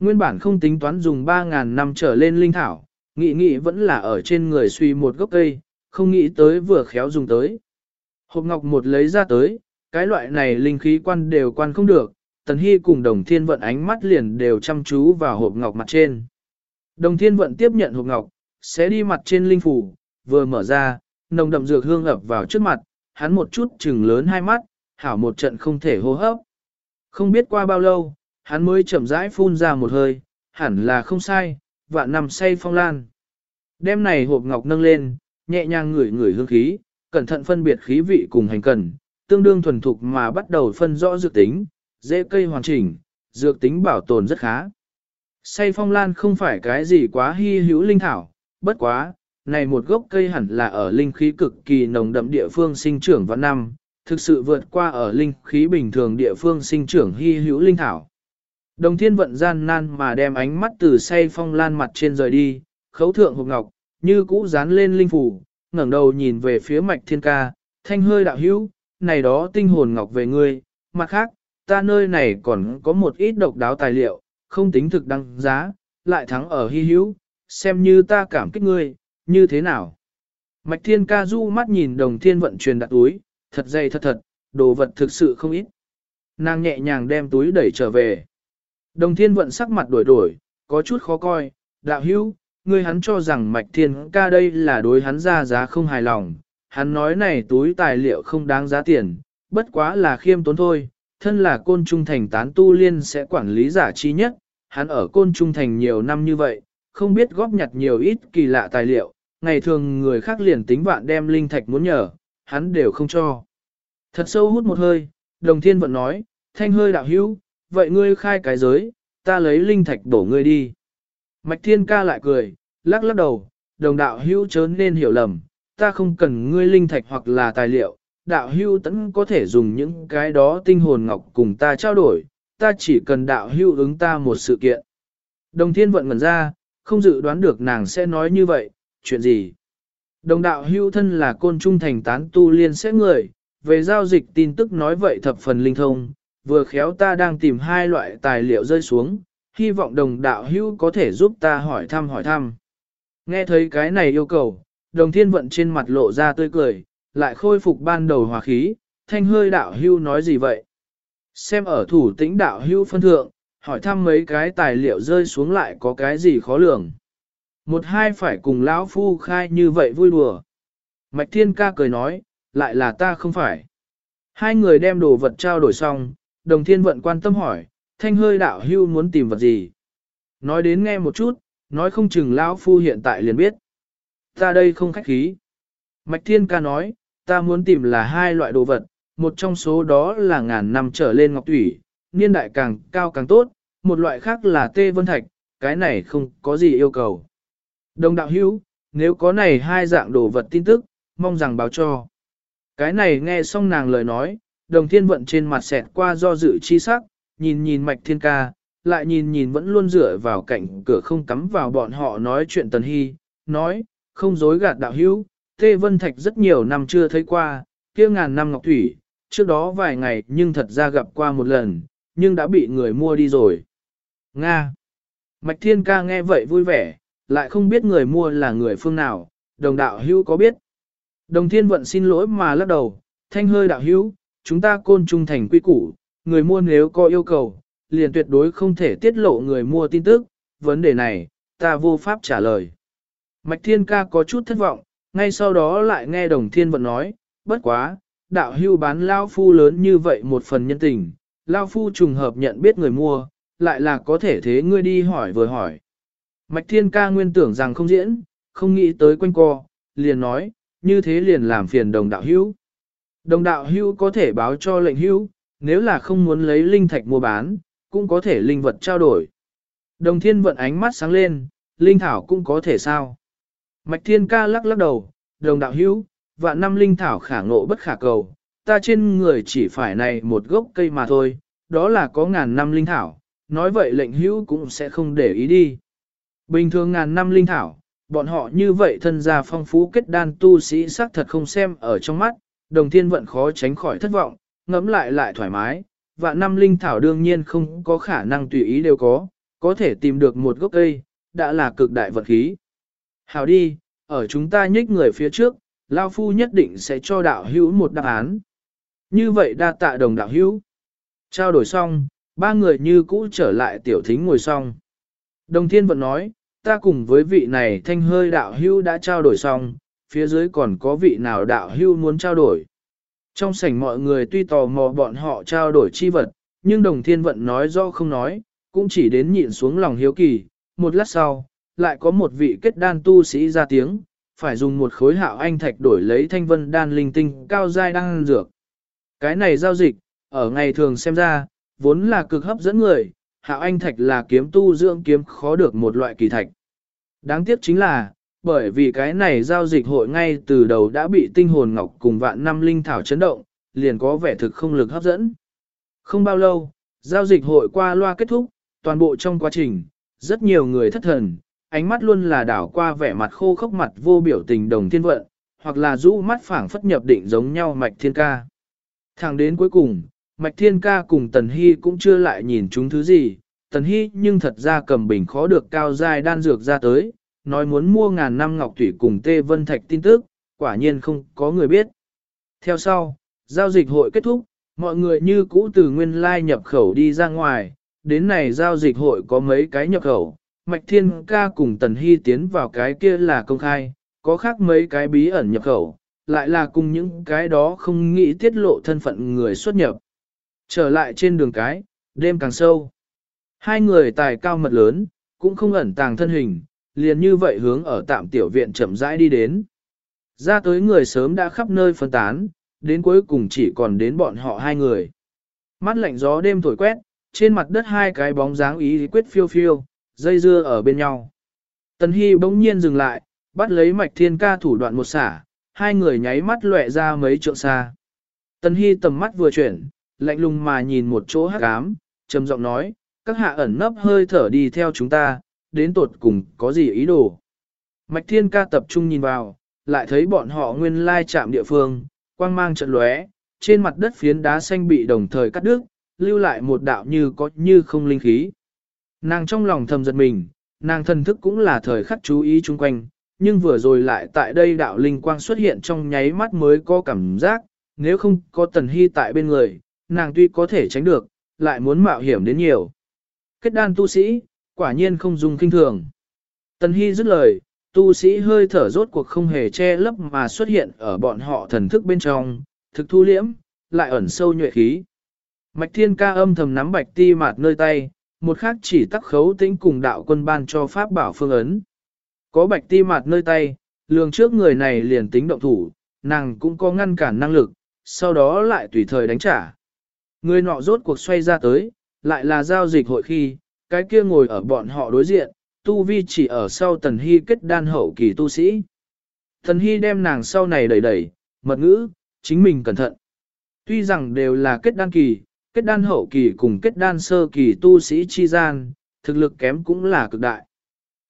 Nguyên bản không tính toán dùng 3.000 năm trở lên linh thảo, nghĩ nghĩ vẫn là ở trên người suy một gốc cây, không nghĩ tới vừa khéo dùng tới. Hộp ngọc một lấy ra tới, cái loại này linh khí quan đều quan không được, Tần Hy cùng đồng thiên vận ánh mắt liền đều chăm chú vào hộp ngọc mặt trên. Đồng thiên vận tiếp nhận hộp ngọc, sẽ đi mặt trên linh phủ, vừa mở ra, nồng đậm dược hương ập vào trước mặt, hắn một chút chừng lớn hai mắt, hảo một trận không thể hô hấp. Không biết qua bao lâu, hắn mới chậm rãi phun ra một hơi, hẳn là không sai, vạn nằm say phong lan. Đêm này hộp ngọc nâng lên, nhẹ nhàng ngửi ngửi hương khí, cẩn thận phân biệt khí vị cùng hành cần, tương đương thuần thục mà bắt đầu phân rõ dược tính, dễ cây hoàn chỉnh, dược tính bảo tồn rất khá. Say phong lan không phải cái gì quá hy hữu linh thảo, bất quá, này một gốc cây hẳn là ở linh khí cực kỳ nồng đậm địa phương sinh trưởng vào năm, thực sự vượt qua ở linh khí bình thường địa phương sinh trưởng hy hữu linh thảo. Đồng thiên vận gian nan mà đem ánh mắt từ say phong lan mặt trên rời đi, khấu thượng hộp ngọc, như cũ dán lên linh phủ, ngẩng đầu nhìn về phía mạch thiên ca, thanh hơi đạo hữu, này đó tinh hồn ngọc về ngươi, mặt khác, ta nơi này còn có một ít độc đáo tài liệu, không tính thực đăng giá, lại thắng ở hy hữu, xem như ta cảm kích ngươi, như thế nào. Mạch thiên ca du mắt nhìn đồng thiên vận truyền đặt túi, thật dày thật thật, đồ vật thực sự không ít. Nàng nhẹ nhàng đem túi đẩy trở về. Đồng thiên vận sắc mặt đổi đổi, có chút khó coi, đạo hữu, ngươi hắn cho rằng mạch thiên ca đây là đối hắn ra giá không hài lòng. Hắn nói này túi tài liệu không đáng giá tiền, bất quá là khiêm tốn thôi, thân là côn trung thành tán tu liên sẽ quản lý giả chi nhất, hắn ở côn trung thành nhiều năm như vậy, không biết góp nhặt nhiều ít kỳ lạ tài liệu, ngày thường người khác liền tính vạn đem linh thạch muốn nhờ, hắn đều không cho. Thật sâu hút một hơi, đồng thiên vận nói, thanh hơi đạo hữu, vậy ngươi khai cái giới, ta lấy linh thạch đổ ngươi đi. Mạch thiên ca lại cười, lắc lắc đầu, đồng đạo hữu chớ nên hiểu lầm, ta không cần ngươi linh thạch hoặc là tài liệu, đạo Hưu tẫn có thể dùng những cái đó tinh hồn ngọc cùng ta trao đổi, ta chỉ cần đạo Hưu ứng ta một sự kiện. Đồng thiên vận ngẩn ra, không dự đoán được nàng sẽ nói như vậy, chuyện gì? Đồng đạo hưu thân là côn trung thành tán tu liên sẽ người, về giao dịch tin tức nói vậy thập phần linh thông, vừa khéo ta đang tìm hai loại tài liệu rơi xuống, hy vọng đồng đạo hưu có thể giúp ta hỏi thăm hỏi thăm. Nghe thấy cái này yêu cầu, đồng thiên vận trên mặt lộ ra tươi cười, lại khôi phục ban đầu hòa khí, thanh hơi đạo hưu nói gì vậy? Xem ở thủ tĩnh đạo hưu phân thượng, hỏi thăm mấy cái tài liệu rơi xuống lại có cái gì khó lường. Một hai phải cùng lão phu khai như vậy vui đùa. Mạch Thiên Ca cười nói, lại là ta không phải. Hai người đem đồ vật trao đổi xong, đồng thiên vận quan tâm hỏi, thanh hơi đạo hưu muốn tìm vật gì. Nói đến nghe một chút, nói không chừng lão phu hiện tại liền biết. Ta đây không khách khí. Mạch Thiên Ca nói, ta muốn tìm là hai loại đồ vật, một trong số đó là ngàn năm trở lên ngọc thủy, niên đại càng cao càng tốt, một loại khác là tê vân thạch, cái này không có gì yêu cầu. Đồng đạo hữu, nếu có này hai dạng đồ vật tin tức, mong rằng báo cho. Cái này nghe xong nàng lời nói, đồng thiên vận trên mặt xẹt qua do dự chi sắc, nhìn nhìn mạch thiên ca, lại nhìn nhìn vẫn luôn dựa vào cạnh cửa không cắm vào bọn họ nói chuyện tần hy, nói, không dối gạt đạo hữu, tê vân thạch rất nhiều năm chưa thấy qua, kia ngàn năm ngọc thủy, trước đó vài ngày nhưng thật ra gặp qua một lần, nhưng đã bị người mua đi rồi. Nga Mạch thiên ca nghe vậy vui vẻ, lại không biết người mua là người phương nào, đồng đạo hữu có biết. Đồng thiên vận xin lỗi mà lắc đầu, thanh hơi đạo hữu, chúng ta côn trung thành quy củ, người mua nếu có yêu cầu, liền tuyệt đối không thể tiết lộ người mua tin tức, vấn đề này, ta vô pháp trả lời. Mạch thiên ca có chút thất vọng, ngay sau đó lại nghe đồng thiên vận nói, bất quá, đạo hưu bán lao phu lớn như vậy một phần nhân tình, lao phu trùng hợp nhận biết người mua, lại là có thể thế ngươi đi hỏi vừa hỏi. Mạch thiên ca nguyên tưởng rằng không diễn, không nghĩ tới quanh co, liền nói, như thế liền làm phiền đồng đạo Hưu, Đồng đạo Hưu có thể báo cho lệnh Hưu, nếu là không muốn lấy linh thạch mua bán, cũng có thể linh vật trao đổi. Đồng thiên vận ánh mắt sáng lên, linh thảo cũng có thể sao. Mạch thiên ca lắc lắc đầu, đồng đạo hữu, vạn năm linh thảo khả ngộ bất khả cầu, ta trên người chỉ phải này một gốc cây mà thôi, đó là có ngàn năm linh thảo, nói vậy lệnh hữu cũng sẽ không để ý đi. Bình thường ngàn năm linh thảo, bọn họ như vậy thân gia phong phú kết đan tu sĩ xác thật không xem ở trong mắt, đồng thiên vận khó tránh khỏi thất vọng, ngẫm lại lại thoải mái, vạn năm linh thảo đương nhiên không có khả năng tùy ý đều có, có thể tìm được một gốc cây, đã là cực đại vật khí. Hào đi, ở chúng ta nhích người phía trước, Lao Phu nhất định sẽ cho đạo hữu một đáp án. Như vậy đa tạ đồng đạo hữu. Trao đổi xong, ba người như cũ trở lại tiểu thính ngồi xong. Đồng thiên vận nói, ta cùng với vị này thanh hơi đạo hưu đã trao đổi xong, phía dưới còn có vị nào đạo hưu muốn trao đổi. Trong sảnh mọi người tuy tò mò bọn họ trao đổi chi vật, nhưng đồng thiên vận nói do không nói, cũng chỉ đến nhịn xuống lòng hiếu kỳ. Một lát sau, lại có một vị kết đan tu sĩ ra tiếng, phải dùng một khối hạo anh thạch đổi lấy thanh vân đan linh tinh cao giai đan dược. Cái này giao dịch, ở ngày thường xem ra, vốn là cực hấp dẫn người, hạo anh thạch là kiếm tu dưỡng kiếm khó được một loại kỳ thạch. Đáng tiếc chính là, bởi vì cái này giao dịch hội ngay từ đầu đã bị tinh hồn ngọc cùng vạn năm linh thảo chấn động, liền có vẻ thực không lực hấp dẫn. Không bao lâu, giao dịch hội qua loa kết thúc, toàn bộ trong quá trình, rất nhiều người thất thần, ánh mắt luôn là đảo qua vẻ mặt khô khốc mặt vô biểu tình đồng thiên vận, hoặc là rũ mắt phảng phất nhập định giống nhau mạch thiên ca. Thẳng đến cuối cùng, Mạch Thiên Ca cùng Tần Hy cũng chưa lại nhìn chúng thứ gì, Tần Hy nhưng thật ra cầm bình khó được cao dài đan dược ra tới, nói muốn mua ngàn năm ngọc thủy cùng Tê Vân Thạch tin tức, quả nhiên không có người biết. Theo sau, giao dịch hội kết thúc, mọi người như cũ từ nguyên lai nhập khẩu đi ra ngoài, đến này giao dịch hội có mấy cái nhập khẩu, Mạch Thiên Ca cùng Tần Hy tiến vào cái kia là công khai, có khác mấy cái bí ẩn nhập khẩu, lại là cùng những cái đó không nghĩ tiết lộ thân phận người xuất nhập. Trở lại trên đường cái, đêm càng sâu. Hai người tài cao mật lớn, cũng không ẩn tàng thân hình, liền như vậy hướng ở tạm tiểu viện chậm rãi đi đến. Ra tới người sớm đã khắp nơi phân tán, đến cuối cùng chỉ còn đến bọn họ hai người. Mắt lạnh gió đêm thổi quét, trên mặt đất hai cái bóng dáng ý quyết phiêu phiêu, dây dưa ở bên nhau. Tần Hy bỗng nhiên dừng lại, bắt lấy mạch thiên ca thủ đoạn một xả, hai người nháy mắt lệ ra mấy trượng xa. Tần Hy tầm mắt vừa chuyển, lạnh lùng mà nhìn một chỗ hắc ám, trầm giọng nói, các hạ ẩn nấp hơi thở đi theo chúng ta, đến tột cùng có gì ý đồ. Mạch Thiên Ca tập trung nhìn vào, lại thấy bọn họ nguyên lai chạm địa phương, quang mang trận lóe, trên mặt đất phiến đá xanh bị đồng thời cắt đứt, lưu lại một đạo như có như không linh khí. Nàng trong lòng thầm giật mình, nàng thần thức cũng là thời khắc chú ý chung quanh, nhưng vừa rồi lại tại đây đạo linh quang xuất hiện trong nháy mắt mới có cảm giác, nếu không có tần hy tại bên người, nàng tuy có thể tránh được, lại muốn mạo hiểm đến nhiều. Kết đan tu sĩ, quả nhiên không dùng kinh thường. Tần Hy dứt lời, tu sĩ hơi thở rốt cuộc không hề che lấp mà xuất hiện ở bọn họ thần thức bên trong, thực thu liễm, lại ẩn sâu nhuệ khí. Mạch thiên ca âm thầm nắm bạch ti mạt nơi tay, một khác chỉ tắc khấu tĩnh cùng đạo quân ban cho pháp bảo phương ấn. Có bạch ti mạt nơi tay, lường trước người này liền tính động thủ, nàng cũng có ngăn cản năng lực, sau đó lại tùy thời đánh trả. Người nọ rốt cuộc xoay ra tới, lại là giao dịch hội khi, cái kia ngồi ở bọn họ đối diện, tu vi chỉ ở sau tần hy kết đan hậu kỳ tu sĩ. Tần hy đem nàng sau này đẩy đẩy, mật ngữ, chính mình cẩn thận. Tuy rằng đều là kết đan kỳ, kết đan hậu kỳ cùng kết đan sơ kỳ tu sĩ chi gian, thực lực kém cũng là cực đại.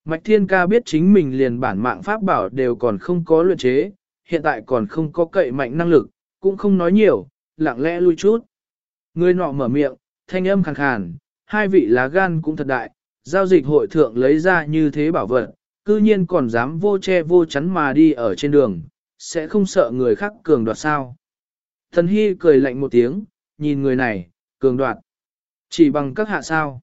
Mạch Thiên Ca biết chính mình liền bản mạng pháp bảo đều còn không có luyện chế, hiện tại còn không có cậy mạnh năng lực, cũng không nói nhiều, lặng lẽ lui chút. Người nọ mở miệng, thanh âm khàn khàn, hai vị lá gan cũng thật đại, giao dịch hội thượng lấy ra như thế bảo vật, cư nhiên còn dám vô che vô chắn mà đi ở trên đường, sẽ không sợ người khác cường đoạt sao. Thần Hy cười lạnh một tiếng, nhìn người này, cường đoạt. Chỉ bằng các hạ sao.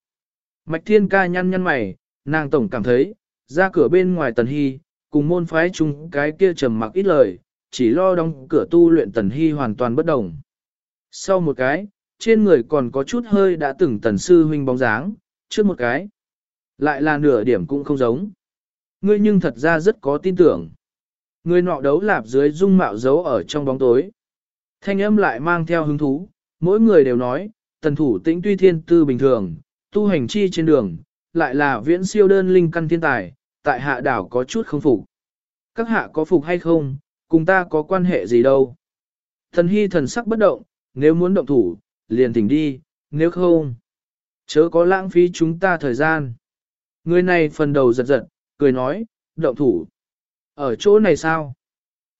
Mạch Thiên ca nhăn nhăn mày, nàng tổng cảm thấy, ra cửa bên ngoài Tần Hy, cùng môn phái chung cái kia trầm mặc ít lời, chỉ lo đóng cửa tu luyện Tần Hy hoàn toàn bất đồng. Sau một cái, trên người còn có chút hơi đã từng tần sư huynh bóng dáng, trước một cái. Lại là nửa điểm cũng không giống. Ngươi nhưng thật ra rất có tin tưởng. Ngươi nọ đấu lạp dưới dung mạo giấu ở trong bóng tối. Thanh âm lại mang theo hứng thú, mỗi người đều nói, tần thủ tĩnh tuy thiên tư bình thường, tu hành chi trên đường, lại là viễn siêu đơn linh căn thiên tài, tại hạ đảo có chút không phục. Các hạ có phục hay không, cùng ta có quan hệ gì đâu. Thần hy thần sắc bất động, nếu muốn động thủ, liền thỉnh đi, nếu không, chớ có lãng phí chúng ta thời gian. Người này phần đầu giật giật, cười nói, động thủ. Ở chỗ này sao?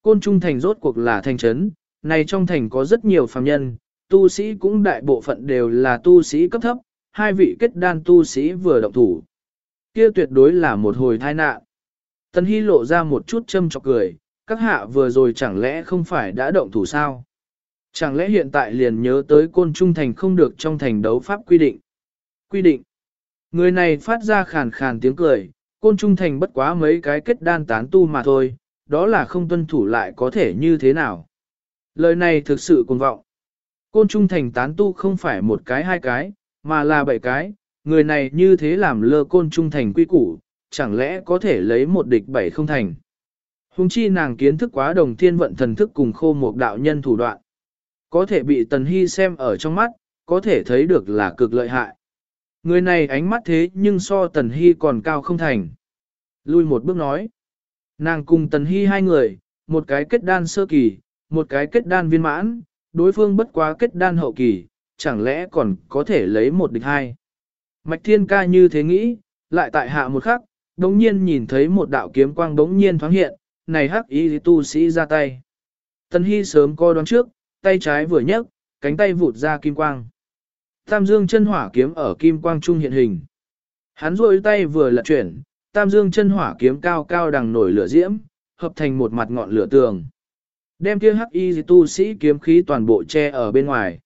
Côn Trung Thành rốt cuộc là thành trấn, này trong thành có rất nhiều phàm nhân, tu sĩ cũng đại bộ phận đều là tu sĩ cấp thấp, hai vị kết đan tu sĩ vừa động thủ. Kia tuyệt đối là một hồi tai nạn. Tần Hy lộ ra một chút châm chọc cười, các hạ vừa rồi chẳng lẽ không phải đã động thủ sao? Chẳng lẽ hiện tại liền nhớ tới côn trung thành không được trong thành đấu pháp quy định? Quy định. Người này phát ra khàn khàn tiếng cười, côn trung thành bất quá mấy cái kết đan tán tu mà thôi, đó là không tuân thủ lại có thể như thế nào? Lời này thực sự cuồng vọng. Côn trung thành tán tu không phải một cái hai cái, mà là bảy cái, người này như thế làm lơ côn trung thành quy củ, chẳng lẽ có thể lấy một địch bảy không thành. Hùng chi nàng kiến thức quá đồng thiên vận thần thức cùng khô một đạo nhân thủ đoạn. Có thể bị Tần Hy xem ở trong mắt, có thể thấy được là cực lợi hại. Người này ánh mắt thế nhưng so Tần Hy còn cao không thành. Lui một bước nói. Nàng cùng Tần Hy hai người, một cái kết đan sơ kỳ, một cái kết đan viên mãn, đối phương bất quá kết đan hậu kỳ, chẳng lẽ còn có thể lấy một địch hai. Mạch Thiên ca như thế nghĩ, lại tại hạ một khắc, đống nhiên nhìn thấy một đạo kiếm quang đống nhiên thoáng hiện, này hắc y tu sĩ ra tay. Tân Hy sớm coi đoán trước, tay trái vừa nhấc, cánh tay vụt ra kim quang. Tam dương chân hỏa kiếm ở kim quang trung hiện hình. Hắn rôi tay vừa lật chuyển, tam dương chân hỏa kiếm cao cao đằng nổi lửa diễm, hợp thành một mặt ngọn lửa tường. Đem kia hắc y tu sĩ kiếm khí toàn bộ che ở bên ngoài.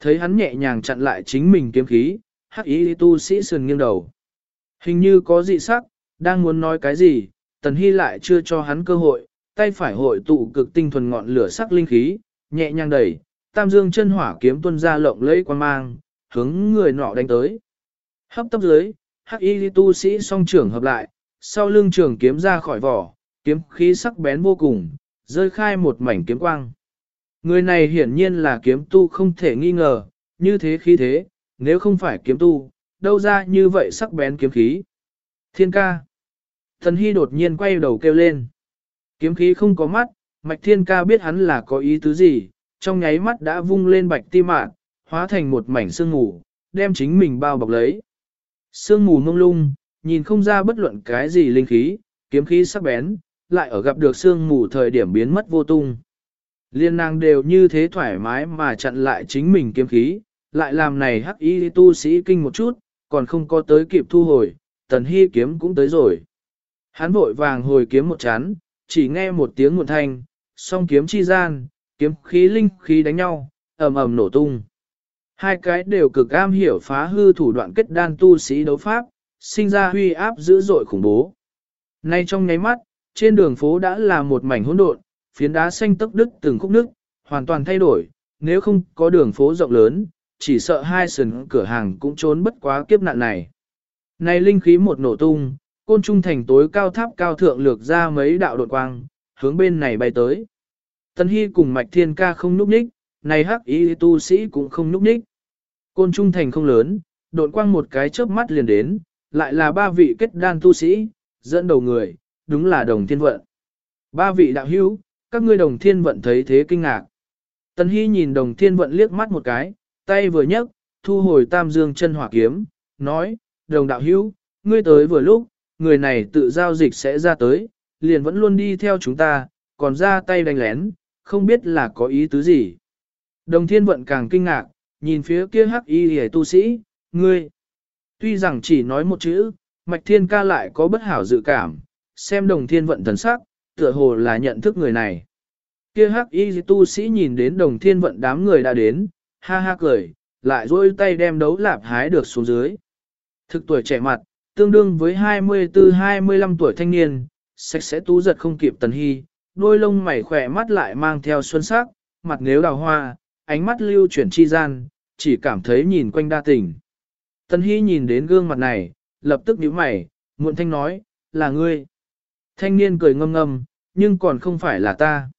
Thấy hắn nhẹ nhàng chặn lại chính mình kiếm khí, hắc y tu sĩ sườn nghiêng đầu. Hình như có dị sắc, đang muốn nói cái gì, tần hy lại chưa cho hắn cơ hội, tay phải hội tụ cực tinh thuần ngọn lửa sắc linh khí, nhẹ nhàng đẩy, tam dương chân hỏa kiếm tuân ra lộng lẫy quan mang, hướng người nọ đánh tới. Hấp tấp dưới, hắc y tu sĩ song trưởng hợp lại, sau lưng trường kiếm ra khỏi vỏ, kiếm khí sắc bén vô cùng, rơi khai một mảnh kiếm quang. Người này hiển nhiên là kiếm tu không thể nghi ngờ, như thế khí thế, nếu không phải kiếm tu, đâu ra như vậy sắc bén kiếm khí. Thiên ca. Thần hy đột nhiên quay đầu kêu lên. Kiếm khí không có mắt, Mạch Thiên Ca biết hắn là có ý tứ gì, trong nháy mắt đã vung lên bạch ti mạn, hóa thành một mảnh sương mù, đem chính mình bao bọc lấy. Sương mù mông lung, nhìn không ra bất luận cái gì linh khí, kiếm khí sắc bén, lại ở gặp được sương mù thời điểm biến mất vô tung. Liên nàng đều như thế thoải mái mà chặn lại chính mình kiếm khí, lại làm này hắc y tu sĩ kinh một chút, còn không có tới kịp thu hồi, tần hy kiếm cũng tới rồi. Hắn vội vàng hồi kiếm một chán, chỉ nghe một tiếng nguồn thanh, song kiếm chi gian, kiếm khí linh khí đánh nhau, ầm ầm nổ tung. Hai cái đều cực am hiểu phá hư thủ đoạn kết đan tu sĩ đấu pháp, sinh ra huy áp dữ dội khủng bố. Nay trong nháy mắt, trên đường phố đã là một mảnh hỗn độn, phiến đá xanh tốc đức từng khúc nước, hoàn toàn thay đổi, nếu không có đường phố rộng lớn, chỉ sợ hai sườn cửa hàng cũng trốn bất quá kiếp nạn này. Này linh khí một nổ tung, côn trung thành tối cao tháp cao thượng lược ra mấy đạo đột quang, hướng bên này bay tới. Tân Hy cùng Mạch Thiên Ca không núp ních, này hắc ý tu sĩ cũng không núp ních. Côn trung thành không lớn, đột quang một cái chớp mắt liền đến, lại là ba vị kết đan tu sĩ, dẫn đầu người, đúng là đồng thiên vận. Ba vị đạo hữu, các ngươi đồng thiên vận thấy thế kinh ngạc. Tần Hy nhìn đồng thiên vận liếc mắt một cái, tay vừa nhấc, thu hồi tam dương chân hỏa kiếm, nói, đồng đạo hữu, ngươi tới vừa lúc, người này tự giao dịch sẽ ra tới, liền vẫn luôn đi theo chúng ta, còn ra tay đánh lén, không biết là có ý tứ gì. Đồng thiên vận càng kinh ngạc, nhìn phía kia hắc y hề tu sĩ, ngươi. Tuy rằng chỉ nói một chữ, mạch thiên ca lại có bất hảo dự cảm, xem đồng thiên vận thần sắc, tựa hồ là nhận thức người này. Kia hắc y tu sĩ nhìn đến đồng thiên vận đám người đã đến, ha ha cười, lại dôi tay đem đấu lạp hái được xuống dưới. Thực tuổi trẻ mặt, tương đương với 24-25 tuổi thanh niên, sạch sẽ tú giật không kịp tần hy, đôi lông mày khỏe mắt lại mang theo xuân sắc, mặt nếu đào hoa, ánh mắt lưu chuyển chi gian, chỉ cảm thấy nhìn quanh đa tình. Tần hy nhìn đến gương mặt này, lập tức nhíu mày, muộn thanh nói, là ngươi. Thanh niên cười ngâm ngâm, nhưng còn không phải là ta.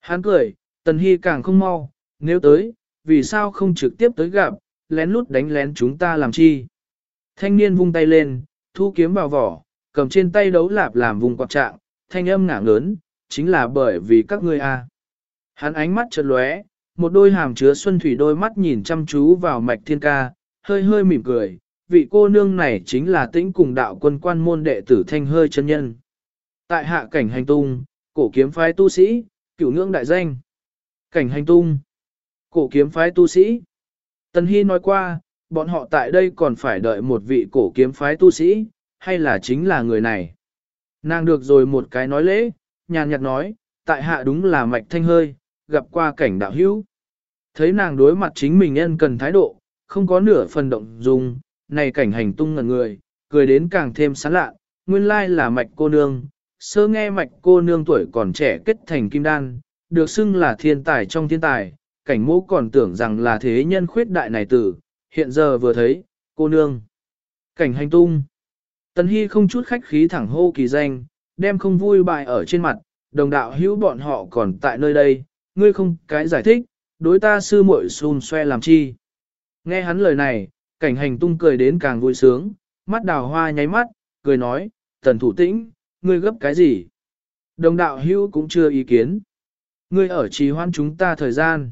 Hắn cười, tần hy càng không mau, nếu tới, vì sao không trực tiếp tới gặp, lén lút đánh lén chúng ta làm chi. Thanh niên vung tay lên, thu kiếm vào vỏ, cầm trên tay đấu lạp làm vùng quạt trạng, thanh âm ngả lớn, chính là bởi vì các ngươi a. Hắn ánh mắt chợt lóe, một đôi hàm chứa xuân thủy đôi mắt nhìn chăm chú vào mạch thiên ca, hơi hơi mỉm cười, vị cô nương này chính là tĩnh cùng đạo quân quan môn đệ tử thanh hơi chân nhân. Tại hạ cảnh hành tung, cổ kiếm phái tu sĩ, cửu ngưỡng đại danh. Cảnh hành tung, cổ kiếm phái tu sĩ. Tần Hy nói qua, bọn họ tại đây còn phải đợi một vị cổ kiếm phái tu sĩ, hay là chính là người này. Nàng được rồi một cái nói lễ, nhàn nhạt nói, tại hạ đúng là mạch thanh hơi, gặp qua cảnh đạo hữu. Thấy nàng đối mặt chính mình nhân cần thái độ, không có nửa phần động dung, này cảnh hành tung ngần người, cười đến càng thêm sán lạ, nguyên lai là mạch cô nương, sơ nghe mạch cô nương tuổi còn trẻ kết thành kim đan, được xưng là thiên tài trong thiên tài, cảnh mũ còn tưởng rằng là thế nhân khuyết đại này tử, hiện giờ vừa thấy, cô nương. Cảnh hành tung. Tần Hy không chút khách khí thẳng hô kỳ danh, đem không vui bại ở trên mặt, đồng đạo hữu bọn họ còn tại nơi đây, ngươi không cái giải thích, đối ta sư muội xun xoe làm chi. Nghe hắn lời này, cảnh hành tung cười đến càng vui sướng, mắt đào hoa nháy mắt, cười nói, tần thủ tĩnh, ngươi gấp cái gì? Đồng đạo hữu cũng chưa ý kiến. Ngươi ở trì hoan chúng ta thời gian.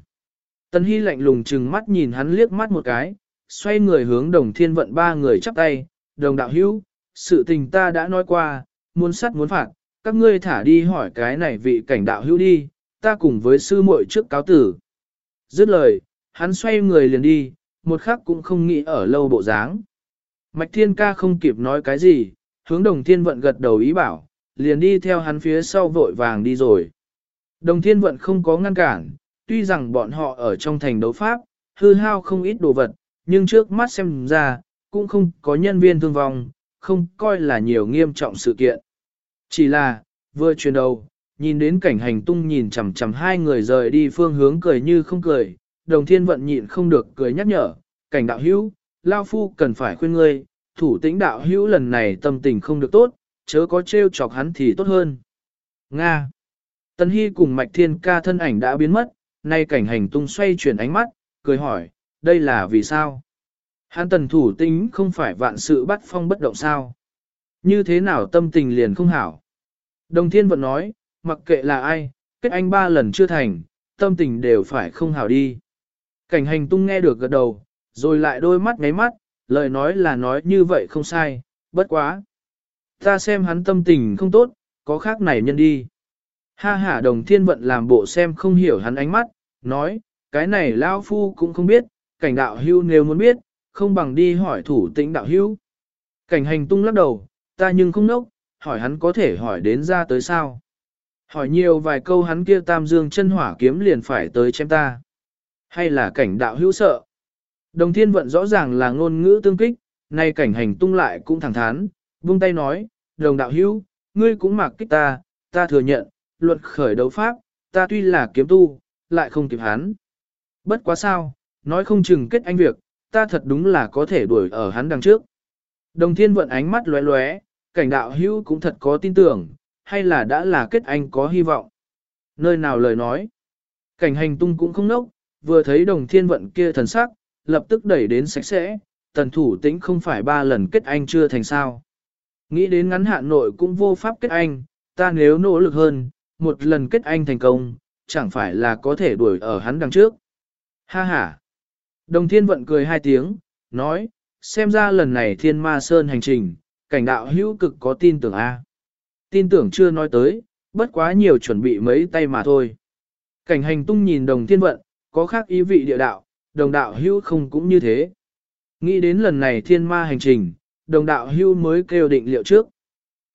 Tần Hy lạnh lùng chừng mắt nhìn hắn liếc mắt một cái, xoay người hướng đồng thiên vận ba người chắp tay, đồng đạo hữu, sự tình ta đã nói qua, muốn sắt muốn phạt, các ngươi thả đi hỏi cái này vị cảnh đạo hữu đi, ta cùng với sư muội trước cáo tử. Dứt lời, hắn xoay người liền đi, một khắc cũng không nghĩ ở lâu bộ dáng. Mạch thiên ca không kịp nói cái gì, hướng đồng thiên vận gật đầu ý bảo, liền đi theo hắn phía sau vội vàng đi rồi. Đồng thiên vận không có ngăn cản, tuy rằng bọn họ ở trong thành đấu pháp, hư hao không ít đồ vật, nhưng trước mắt xem ra, cũng không có nhân viên thương vong, không coi là nhiều nghiêm trọng sự kiện. Chỉ là, vừa chuyển đầu, nhìn đến cảnh hành tung nhìn chằm chằm hai người rời đi phương hướng cười như không cười, đồng thiên vận nhịn không được cười nhắc nhở, cảnh đạo hữu, Lao Phu cần phải khuyên ngươi, thủ tĩnh đạo hữu lần này tâm tình không được tốt, chớ có trêu chọc hắn thì tốt hơn. Nga Tân Hy cùng Mạch Thiên ca thân ảnh đã biến mất, nay cảnh hành tung xoay chuyển ánh mắt, cười hỏi, đây là vì sao? Hắn tần thủ tính không phải vạn sự bắt phong bất động sao? Như thế nào tâm tình liền không hảo? Đồng thiên vận nói, mặc kệ là ai, kết anh ba lần chưa thành, tâm tình đều phải không hảo đi. Cảnh hành tung nghe được gật đầu, rồi lại đôi mắt ngáy mắt, lời nói là nói như vậy không sai, bất quá. Ta xem hắn tâm tình không tốt, có khác này nhân đi. Ha ha đồng thiên vận làm bộ xem không hiểu hắn ánh mắt, nói, cái này lao phu cũng không biết, cảnh đạo hưu nếu muốn biết, không bằng đi hỏi thủ tĩnh đạo hưu. Cảnh hành tung lắc đầu, ta nhưng không nốc, hỏi hắn có thể hỏi đến ra tới sao. Hỏi nhiều vài câu hắn kia tam dương chân hỏa kiếm liền phải tới chém ta. Hay là cảnh đạo hữu sợ. Đồng thiên vận rõ ràng là ngôn ngữ tương kích, nay cảnh hành tung lại cũng thẳng thắn, buông tay nói, đồng đạo hữu, ngươi cũng mặc kích ta, ta thừa nhận, luật khởi đấu pháp, ta tuy là kiếm tu, lại không kịp hắn. Bất quá sao, nói không chừng kết anh việc, ta thật đúng là có thể đuổi ở hắn đằng trước. Đồng thiên vận ánh mắt lóe lóe, cảnh đạo hữu cũng thật có tin tưởng, hay là đã là kết anh có hy vọng. Nơi nào lời nói, cảnh hành tung cũng không nốc, vừa thấy đồng thiên vận kia thần sắc, lập tức đẩy đến sạch sẽ, tần thủ tĩnh không phải ba lần kết anh chưa thành sao. Nghĩ đến ngắn hạn nội cũng vô pháp kết anh, ta nếu nỗ lực hơn, một lần kết anh thành công, chẳng phải là có thể đuổi ở hắn đằng trước. Ha ha! Đồng thiên vận cười hai tiếng, nói, xem ra lần này thiên ma sơn hành trình, cảnh đạo hữu cực có tin tưởng a. Tin tưởng chưa nói tới, bất quá nhiều chuẩn bị mấy tay mà thôi. Cảnh hành tung nhìn đồng thiên vận, có khác ý vị địa đạo, đồng đạo Hưu không cũng như thế. Nghĩ đến lần này thiên ma hành trình, đồng đạo Hưu mới kêu định liệu trước.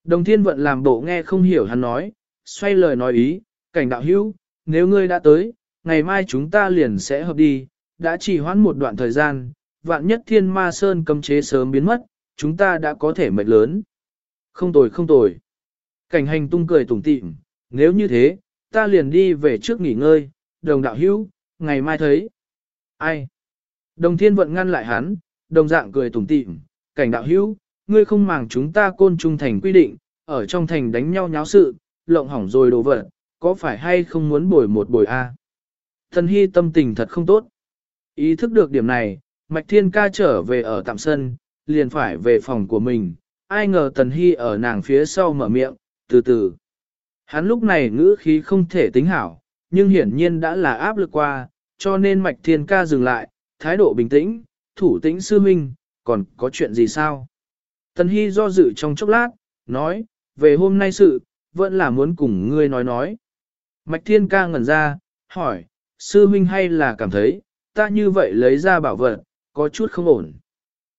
Đồng thiên vận làm bộ nghe không hiểu hắn nói, xoay lời nói ý, cảnh đạo Hưu, nếu ngươi đã tới, ngày mai chúng ta liền sẽ hợp đi, đã chỉ hoãn một đoạn thời gian, vạn nhất thiên ma sơn cấm chế sớm biến mất, chúng ta đã có thể mệnh lớn. Không tồi không tồi. Cảnh hành tung cười tủm tỉm, nếu như thế, ta liền đi về trước nghỉ ngơi, đồng đạo hữu, ngày mai thấy. Ai? Đồng thiên vận ngăn lại hắn, đồng dạng cười tủm tỉm, cảnh đạo hữu, ngươi không màng chúng ta côn trung thành quy định, ở trong thành đánh nhau nháo sự, lộng hỏng rồi đồ vật, có phải hay không muốn bồi một bồi a? Thần hy tâm tình thật không tốt. Ý thức được điểm này, Mạch Thiên ca trở về ở tạm sân, liền phải về phòng của mình, ai ngờ Tần Hy ở nàng phía sau mở miệng, từ từ. Hắn lúc này ngữ khí không thể tính hảo, nhưng hiển nhiên đã là áp lực qua, cho nên Mạch Thiên ca dừng lại, thái độ bình tĩnh, thủ tĩnh sư minh, còn có chuyện gì sao? Tần Hy do dự trong chốc lát, nói, về hôm nay sự, vẫn là muốn cùng ngươi nói nói. Mạch Thiên ca ngẩn ra, hỏi, sư minh hay là cảm thấy, ta như vậy lấy ra bảo vật, có chút không ổn.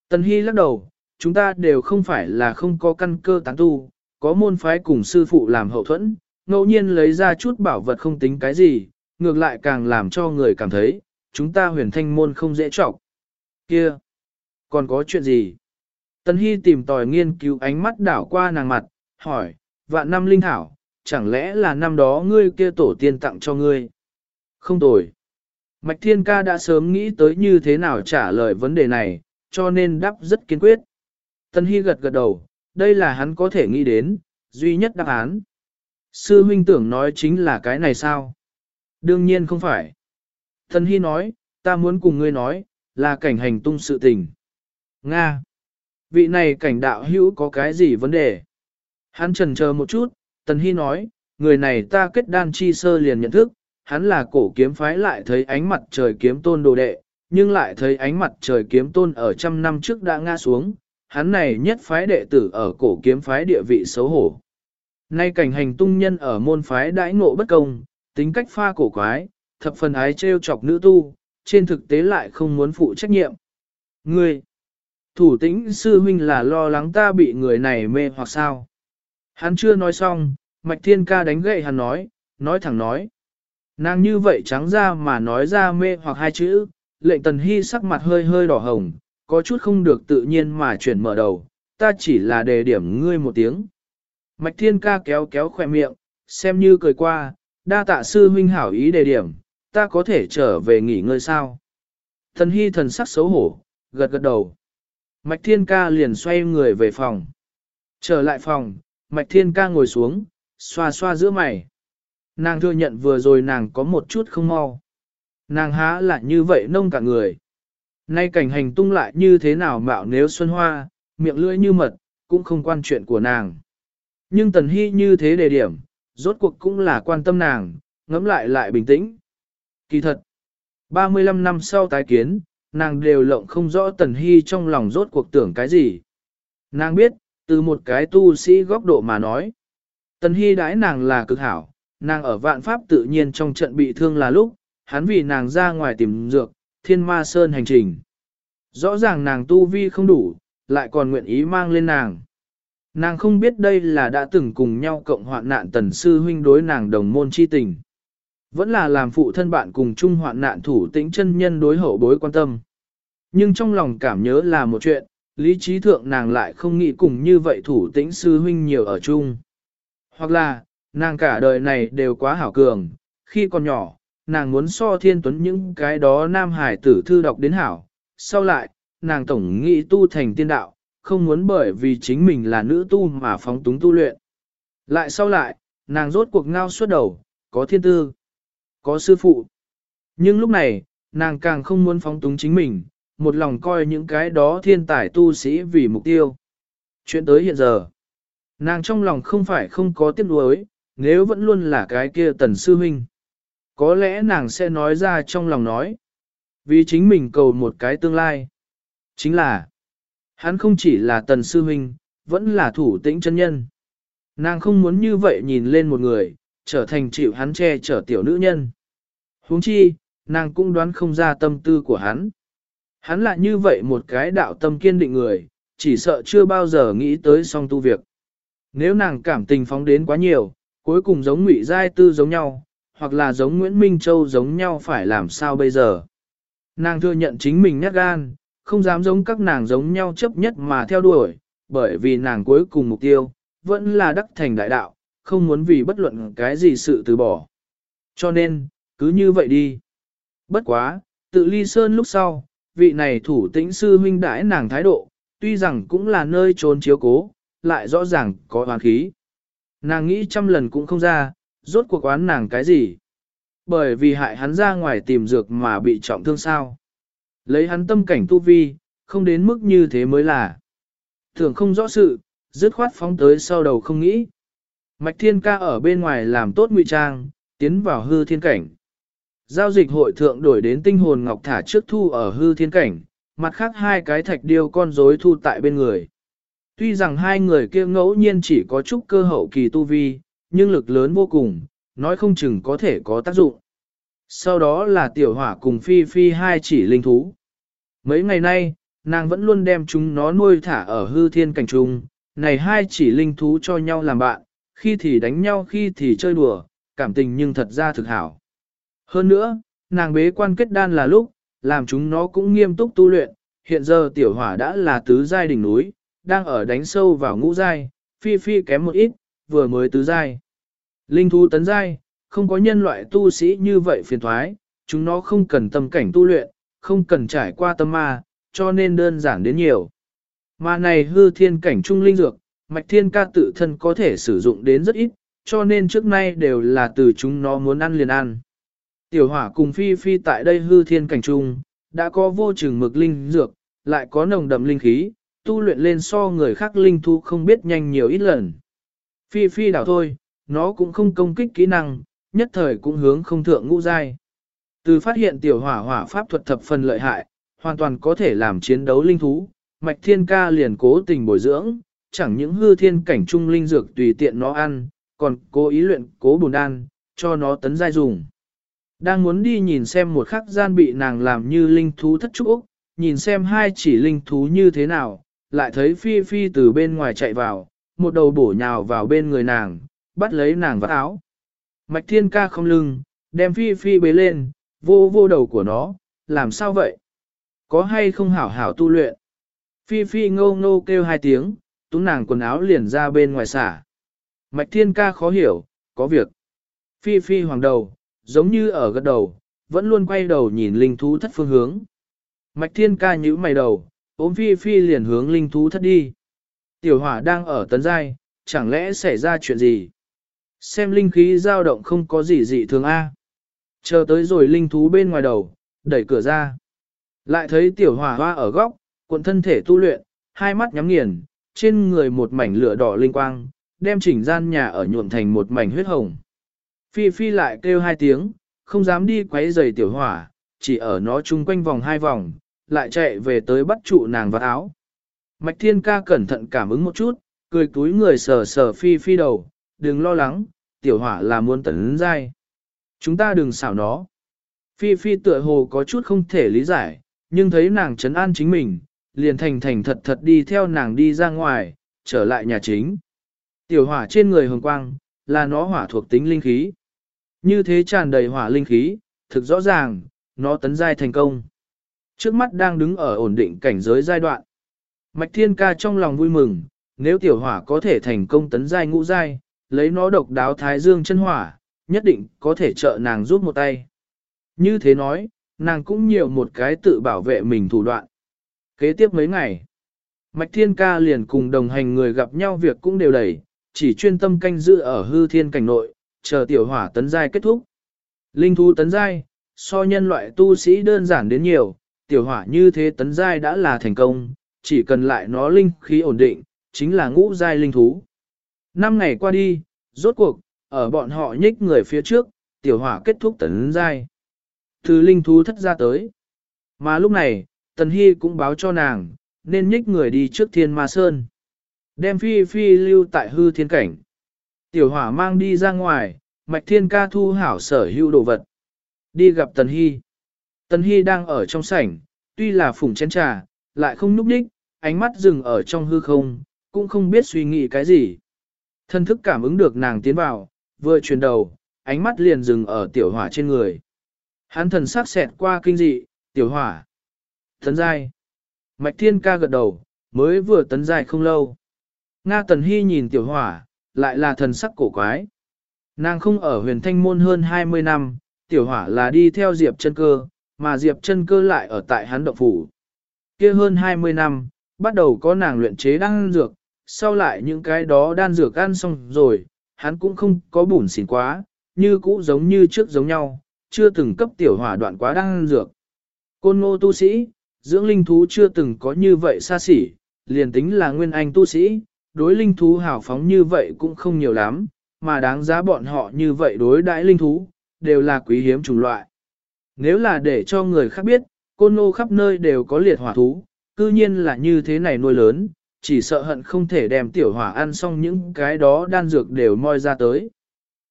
Tần Hy lắc đầu, chúng ta đều không phải là không có căn cơ tán tu, có môn phái cùng sư phụ làm hậu thuẫn, ngẫu nhiên lấy ra chút bảo vật không tính cái gì, ngược lại càng làm cho người cảm thấy, chúng ta huyền thanh môn không dễ trọc. Kia! Còn có chuyện gì? Tân Hy tìm tòi nghiên cứu ánh mắt đảo qua nàng mặt, hỏi, vạn năm linh thảo, chẳng lẽ là năm đó ngươi kia tổ tiên tặng cho ngươi? Không tồi. Mạch Thiên Ca đã sớm nghĩ tới như thế nào trả lời vấn đề này, cho nên đáp rất kiên quyết. Tân Hy gật gật đầu, đây là hắn có thể nghĩ đến, duy nhất đáp án. Sư huynh tưởng nói chính là cái này sao? Đương nhiên không phải. Thần Hy nói, ta muốn cùng ngươi nói, là cảnh hành tung sự tình. Nga! Vị này cảnh đạo hữu có cái gì vấn đề? Hắn trần chờ một chút, Tần Hy nói, người này ta kết đan chi sơ liền nhận thức, hắn là cổ kiếm phái lại thấy ánh mặt trời kiếm tôn đồ đệ, nhưng lại thấy ánh mặt trời kiếm tôn ở trăm năm trước đã ngã xuống, hắn này nhất phái đệ tử ở cổ kiếm phái địa vị xấu hổ. Nay cảnh hành tung nhân ở môn phái đãi ngộ bất công, tính cách pha cổ quái, thập phần ái trêu chọc nữ tu, trên thực tế lại không muốn phụ trách nhiệm. Ngươi, thủ tĩnh sư huynh là lo lắng ta bị người này mê hoặc sao? Hắn chưa nói xong, Mạch Thiên Ca đánh gậy hắn nói, nói thẳng nói. Nàng như vậy trắng ra mà nói ra mê hoặc hai chữ, lệnh tần hy sắc mặt hơi hơi đỏ hồng, có chút không được tự nhiên mà chuyển mở đầu, ta chỉ là đề điểm ngươi một tiếng. Mạch thiên ca kéo kéo khỏe miệng, xem như cười qua, đa tạ sư huynh hảo ý đề điểm, ta có thể trở về nghỉ ngơi sao. Thần hy thần sắc xấu hổ, gật gật đầu. Mạch thiên ca liền xoay người về phòng. Trở lại phòng, mạch thiên ca ngồi xuống, xoa xoa giữa mày. Nàng thừa nhận vừa rồi nàng có một chút không mau. Nàng há lại như vậy nông cả người. Nay cảnh hành tung lại như thế nào mạo nếu xuân hoa, miệng lưỡi như mật, cũng không quan chuyện của nàng. Nhưng tần hy như thế đề điểm, rốt cuộc cũng là quan tâm nàng, ngẫm lại lại bình tĩnh. Kỳ thật, 35 năm sau tái kiến, nàng đều lộng không rõ tần hy trong lòng rốt cuộc tưởng cái gì. Nàng biết, từ một cái tu sĩ góc độ mà nói, tần hy đãi nàng là cực hảo, nàng ở vạn pháp tự nhiên trong trận bị thương là lúc, hắn vì nàng ra ngoài tìm dược, thiên ma sơn hành trình. Rõ ràng nàng tu vi không đủ, lại còn nguyện ý mang lên nàng. Nàng không biết đây là đã từng cùng nhau cộng hoạn nạn tần sư huynh đối nàng đồng môn chi tình. Vẫn là làm phụ thân bạn cùng chung hoạn nạn thủ tĩnh chân nhân đối hậu bối quan tâm. Nhưng trong lòng cảm nhớ là một chuyện, lý trí thượng nàng lại không nghĩ cùng như vậy thủ tĩnh sư huynh nhiều ở chung. Hoặc là, nàng cả đời này đều quá hảo cường, khi còn nhỏ, nàng muốn so thiên tuấn những cái đó nam hải tử thư đọc đến hảo. Sau lại, nàng tổng nghĩ tu thành tiên đạo, không muốn bởi vì chính mình là nữ tu mà phóng túng tu luyện. Lại sau lại, nàng rốt cuộc ngao suốt đầu, có thiên tư, có sư phụ. Nhưng lúc này, nàng càng không muốn phóng túng chính mình, một lòng coi những cái đó thiên tài tu sĩ vì mục tiêu. Chuyện tới hiện giờ, nàng trong lòng không phải không có tiếc nuối, nếu vẫn luôn là cái kia tần sư huynh. Có lẽ nàng sẽ nói ra trong lòng nói. Vì chính mình cầu một cái tương lai. Chính là, hắn không chỉ là tần sư huynh, vẫn là thủ tĩnh chân nhân. Nàng không muốn như vậy nhìn lên một người, trở thành chịu hắn che chở tiểu nữ nhân. huống chi, nàng cũng đoán không ra tâm tư của hắn. Hắn lại như vậy một cái đạo tâm kiên định người, chỉ sợ chưa bao giờ nghĩ tới song tu việc. Nếu nàng cảm tình phóng đến quá nhiều, cuối cùng giống Ngụy Giai Tư giống nhau, hoặc là giống Nguyễn Minh Châu giống nhau phải làm sao bây giờ. Nàng thừa nhận chính mình nhát gan, không dám giống các nàng giống nhau chấp nhất mà theo đuổi, bởi vì nàng cuối cùng mục tiêu, vẫn là đắc thành đại đạo, không muốn vì bất luận cái gì sự từ bỏ. Cho nên, cứ như vậy đi. Bất quá, tự ly sơn lúc sau, vị này thủ tĩnh sư huynh đãi nàng thái độ, tuy rằng cũng là nơi trốn chiếu cố, lại rõ ràng có hoàn khí. Nàng nghĩ trăm lần cũng không ra, rốt cuộc oán nàng cái gì. Bởi vì hại hắn ra ngoài tìm dược mà bị trọng thương sao. Lấy hắn tâm cảnh tu vi, không đến mức như thế mới là. Thường không rõ sự, dứt khoát phóng tới sau đầu không nghĩ. Mạch thiên ca ở bên ngoài làm tốt ngụy trang, tiến vào hư thiên cảnh. Giao dịch hội thượng đổi đến tinh hồn ngọc thả trước thu ở hư thiên cảnh, mặt khác hai cái thạch điêu con rối thu tại bên người. Tuy rằng hai người kia ngẫu nhiên chỉ có chút cơ hậu kỳ tu vi, nhưng lực lớn vô cùng, nói không chừng có thể có tác dụng. Sau đó là tiểu hỏa cùng phi phi hai chỉ linh thú. Mấy ngày nay, nàng vẫn luôn đem chúng nó nuôi thả ở hư thiên cảnh trung, này hai chỉ linh thú cho nhau làm bạn, khi thì đánh nhau khi thì chơi đùa, cảm tình nhưng thật ra thực hảo. Hơn nữa, nàng bế quan kết đan là lúc, làm chúng nó cũng nghiêm túc tu luyện, hiện giờ tiểu hỏa đã là tứ giai đỉnh núi, đang ở đánh sâu vào ngũ giai, phi phi kém một ít, vừa mới tứ giai. Linh thú tấn giai, không có nhân loại tu sĩ như vậy phiền thoái, chúng nó không cần tâm cảnh tu luyện, không cần trải qua tâm ma, cho nên đơn giản đến nhiều. Mà này hư thiên cảnh trung linh dược, mạch thiên ca tự thân có thể sử dụng đến rất ít, cho nên trước nay đều là từ chúng nó muốn ăn liền ăn. Tiểu hỏa cùng phi phi tại đây hư thiên cảnh trung, đã có vô chừng mực linh dược, lại có nồng đậm linh khí, tu luyện lên so người khác linh thu không biết nhanh nhiều ít lần. Phi phi đảo thôi, nó cũng không công kích kỹ năng, nhất thời cũng hướng không thượng ngũ giai. Từ phát hiện tiểu hỏa hỏa pháp thuật thập phần lợi hại, hoàn toàn có thể làm chiến đấu linh thú, mạch thiên ca liền cố tình bồi dưỡng, chẳng những hư thiên cảnh trung linh dược tùy tiện nó ăn, còn cố ý luyện cố bùn đan, cho nó tấn giai dùng. Đang muốn đi nhìn xem một khắc gian bị nàng làm như linh thú thất trúc, nhìn xem hai chỉ linh thú như thế nào, lại thấy Phi Phi từ bên ngoài chạy vào, một đầu bổ nhào vào bên người nàng, bắt lấy nàng vắt áo. Mạch Thiên Ca không lưng, đem Phi Phi bế lên, vô vô đầu của nó, làm sao vậy? Có hay không hảo hảo tu luyện? Phi Phi ngô ngô kêu hai tiếng, tú nàng quần áo liền ra bên ngoài xả. Mạch Thiên Ca khó hiểu, có việc. Phi Phi hoàng đầu, giống như ở gật đầu, vẫn luôn quay đầu nhìn linh thú thất phương hướng. Mạch Thiên Ca nhíu mày đầu, ôm Phi Phi liền hướng linh thú thất đi. Tiểu hỏa đang ở tấn giai, chẳng lẽ xảy ra chuyện gì? Xem linh khí dao động không có gì dị thường A. Chờ tới rồi linh thú bên ngoài đầu, đẩy cửa ra. Lại thấy tiểu hỏa hoa ở góc, cuộn thân thể tu luyện, hai mắt nhắm nghiền, trên người một mảnh lửa đỏ linh quang, đem chỉnh gian nhà ở nhuộm thành một mảnh huyết hồng. Phi Phi lại kêu hai tiếng, không dám đi quấy giày tiểu hỏa, chỉ ở nó chung quanh vòng hai vòng, lại chạy về tới bắt trụ nàng vào áo. Mạch Thiên Ca cẩn thận cảm ứng một chút, cười túi người sờ sờ Phi Phi đầu, đừng lo lắng, tiểu hỏa là muốn tấn giai. Chúng ta đừng xảo nó. Phi Phi tựa hồ có chút không thể lý giải, nhưng thấy nàng trấn an chính mình, liền thành thành thật thật đi theo nàng đi ra ngoài, trở lại nhà chính. Tiểu hỏa trên người hồng quang, là nó hỏa thuộc tính linh khí. Như thế tràn đầy hỏa linh khí, thực rõ ràng, nó tấn giai thành công. Trước mắt đang đứng ở ổn định cảnh giới giai đoạn. Mạch Thiên Ca trong lòng vui mừng, nếu tiểu hỏa có thể thành công tấn giai ngũ giai, lấy nó độc đáo thái dương chân hỏa, nhất định có thể trợ nàng giúp một tay. Như thế nói, nàng cũng nhiều một cái tự bảo vệ mình thủ đoạn. Kế tiếp mấy ngày, Mạch Thiên Ca liền cùng đồng hành người gặp nhau việc cũng đều đẩy, chỉ chuyên tâm canh giữ ở hư thiên cảnh nội, chờ tiểu hỏa tấn giai kết thúc. Linh thú tấn giai, so nhân loại tu sĩ đơn giản đến nhiều, tiểu hỏa như thế tấn giai đã là thành công, chỉ cần lại nó linh khí ổn định, chính là ngũ giai linh thú. Năm ngày qua đi, rốt cuộc, ở bọn họ nhích người phía trước, tiểu hỏa kết thúc tấn giai. Thứ linh thú thất ra tới. Mà lúc này, Tần Hy cũng báo cho nàng, nên nhích người đi trước thiên ma sơn. Đem phi phi lưu tại hư thiên cảnh. Tiểu hỏa mang đi ra ngoài, mạch thiên ca thu hảo sở hữu đồ vật. Đi gặp Tần Hy. Tần Hy đang ở trong sảnh, tuy là phủng chén trà, lại không núp đích, ánh mắt dừng ở trong hư không, cũng không biết suy nghĩ cái gì. Thân thức cảm ứng được nàng tiến vào, vừa chuyển đầu, ánh mắt liền dừng ở tiểu hỏa trên người. Hắn thần sắc xẹt qua kinh dị, tiểu hỏa. Tấn giai. Mạch thiên ca gật đầu, mới vừa tấn giai không lâu. Nga tần hy nhìn tiểu hỏa, lại là thần sắc cổ quái. Nàng không ở huyền thanh môn hơn 20 năm, tiểu hỏa là đi theo diệp chân cơ, mà diệp chân cơ lại ở tại hắn động phủ. kia hơn 20 năm, bắt đầu có nàng luyện chế đan dược, sau lại những cái đó đan dược ăn xong rồi, hắn cũng không có bùn xỉn quá, như cũ giống như trước giống nhau, chưa từng cấp tiểu hỏa đoạn quá đan dược. Côn ngô tu sĩ, dưỡng linh thú chưa từng có như vậy xa xỉ, liền tính là nguyên anh tu sĩ, đối linh thú hào phóng như vậy cũng không nhiều lắm, mà đáng giá bọn họ như vậy đối đãi linh thú, đều là quý hiếm chủng loại. Nếu là để cho người khác biết, côn ngô khắp nơi đều có liệt hỏa thú, cư nhiên là như thế này nuôi lớn, chỉ sợ hận không thể đem tiểu hỏa ăn xong những cái đó đan dược đều moi ra tới.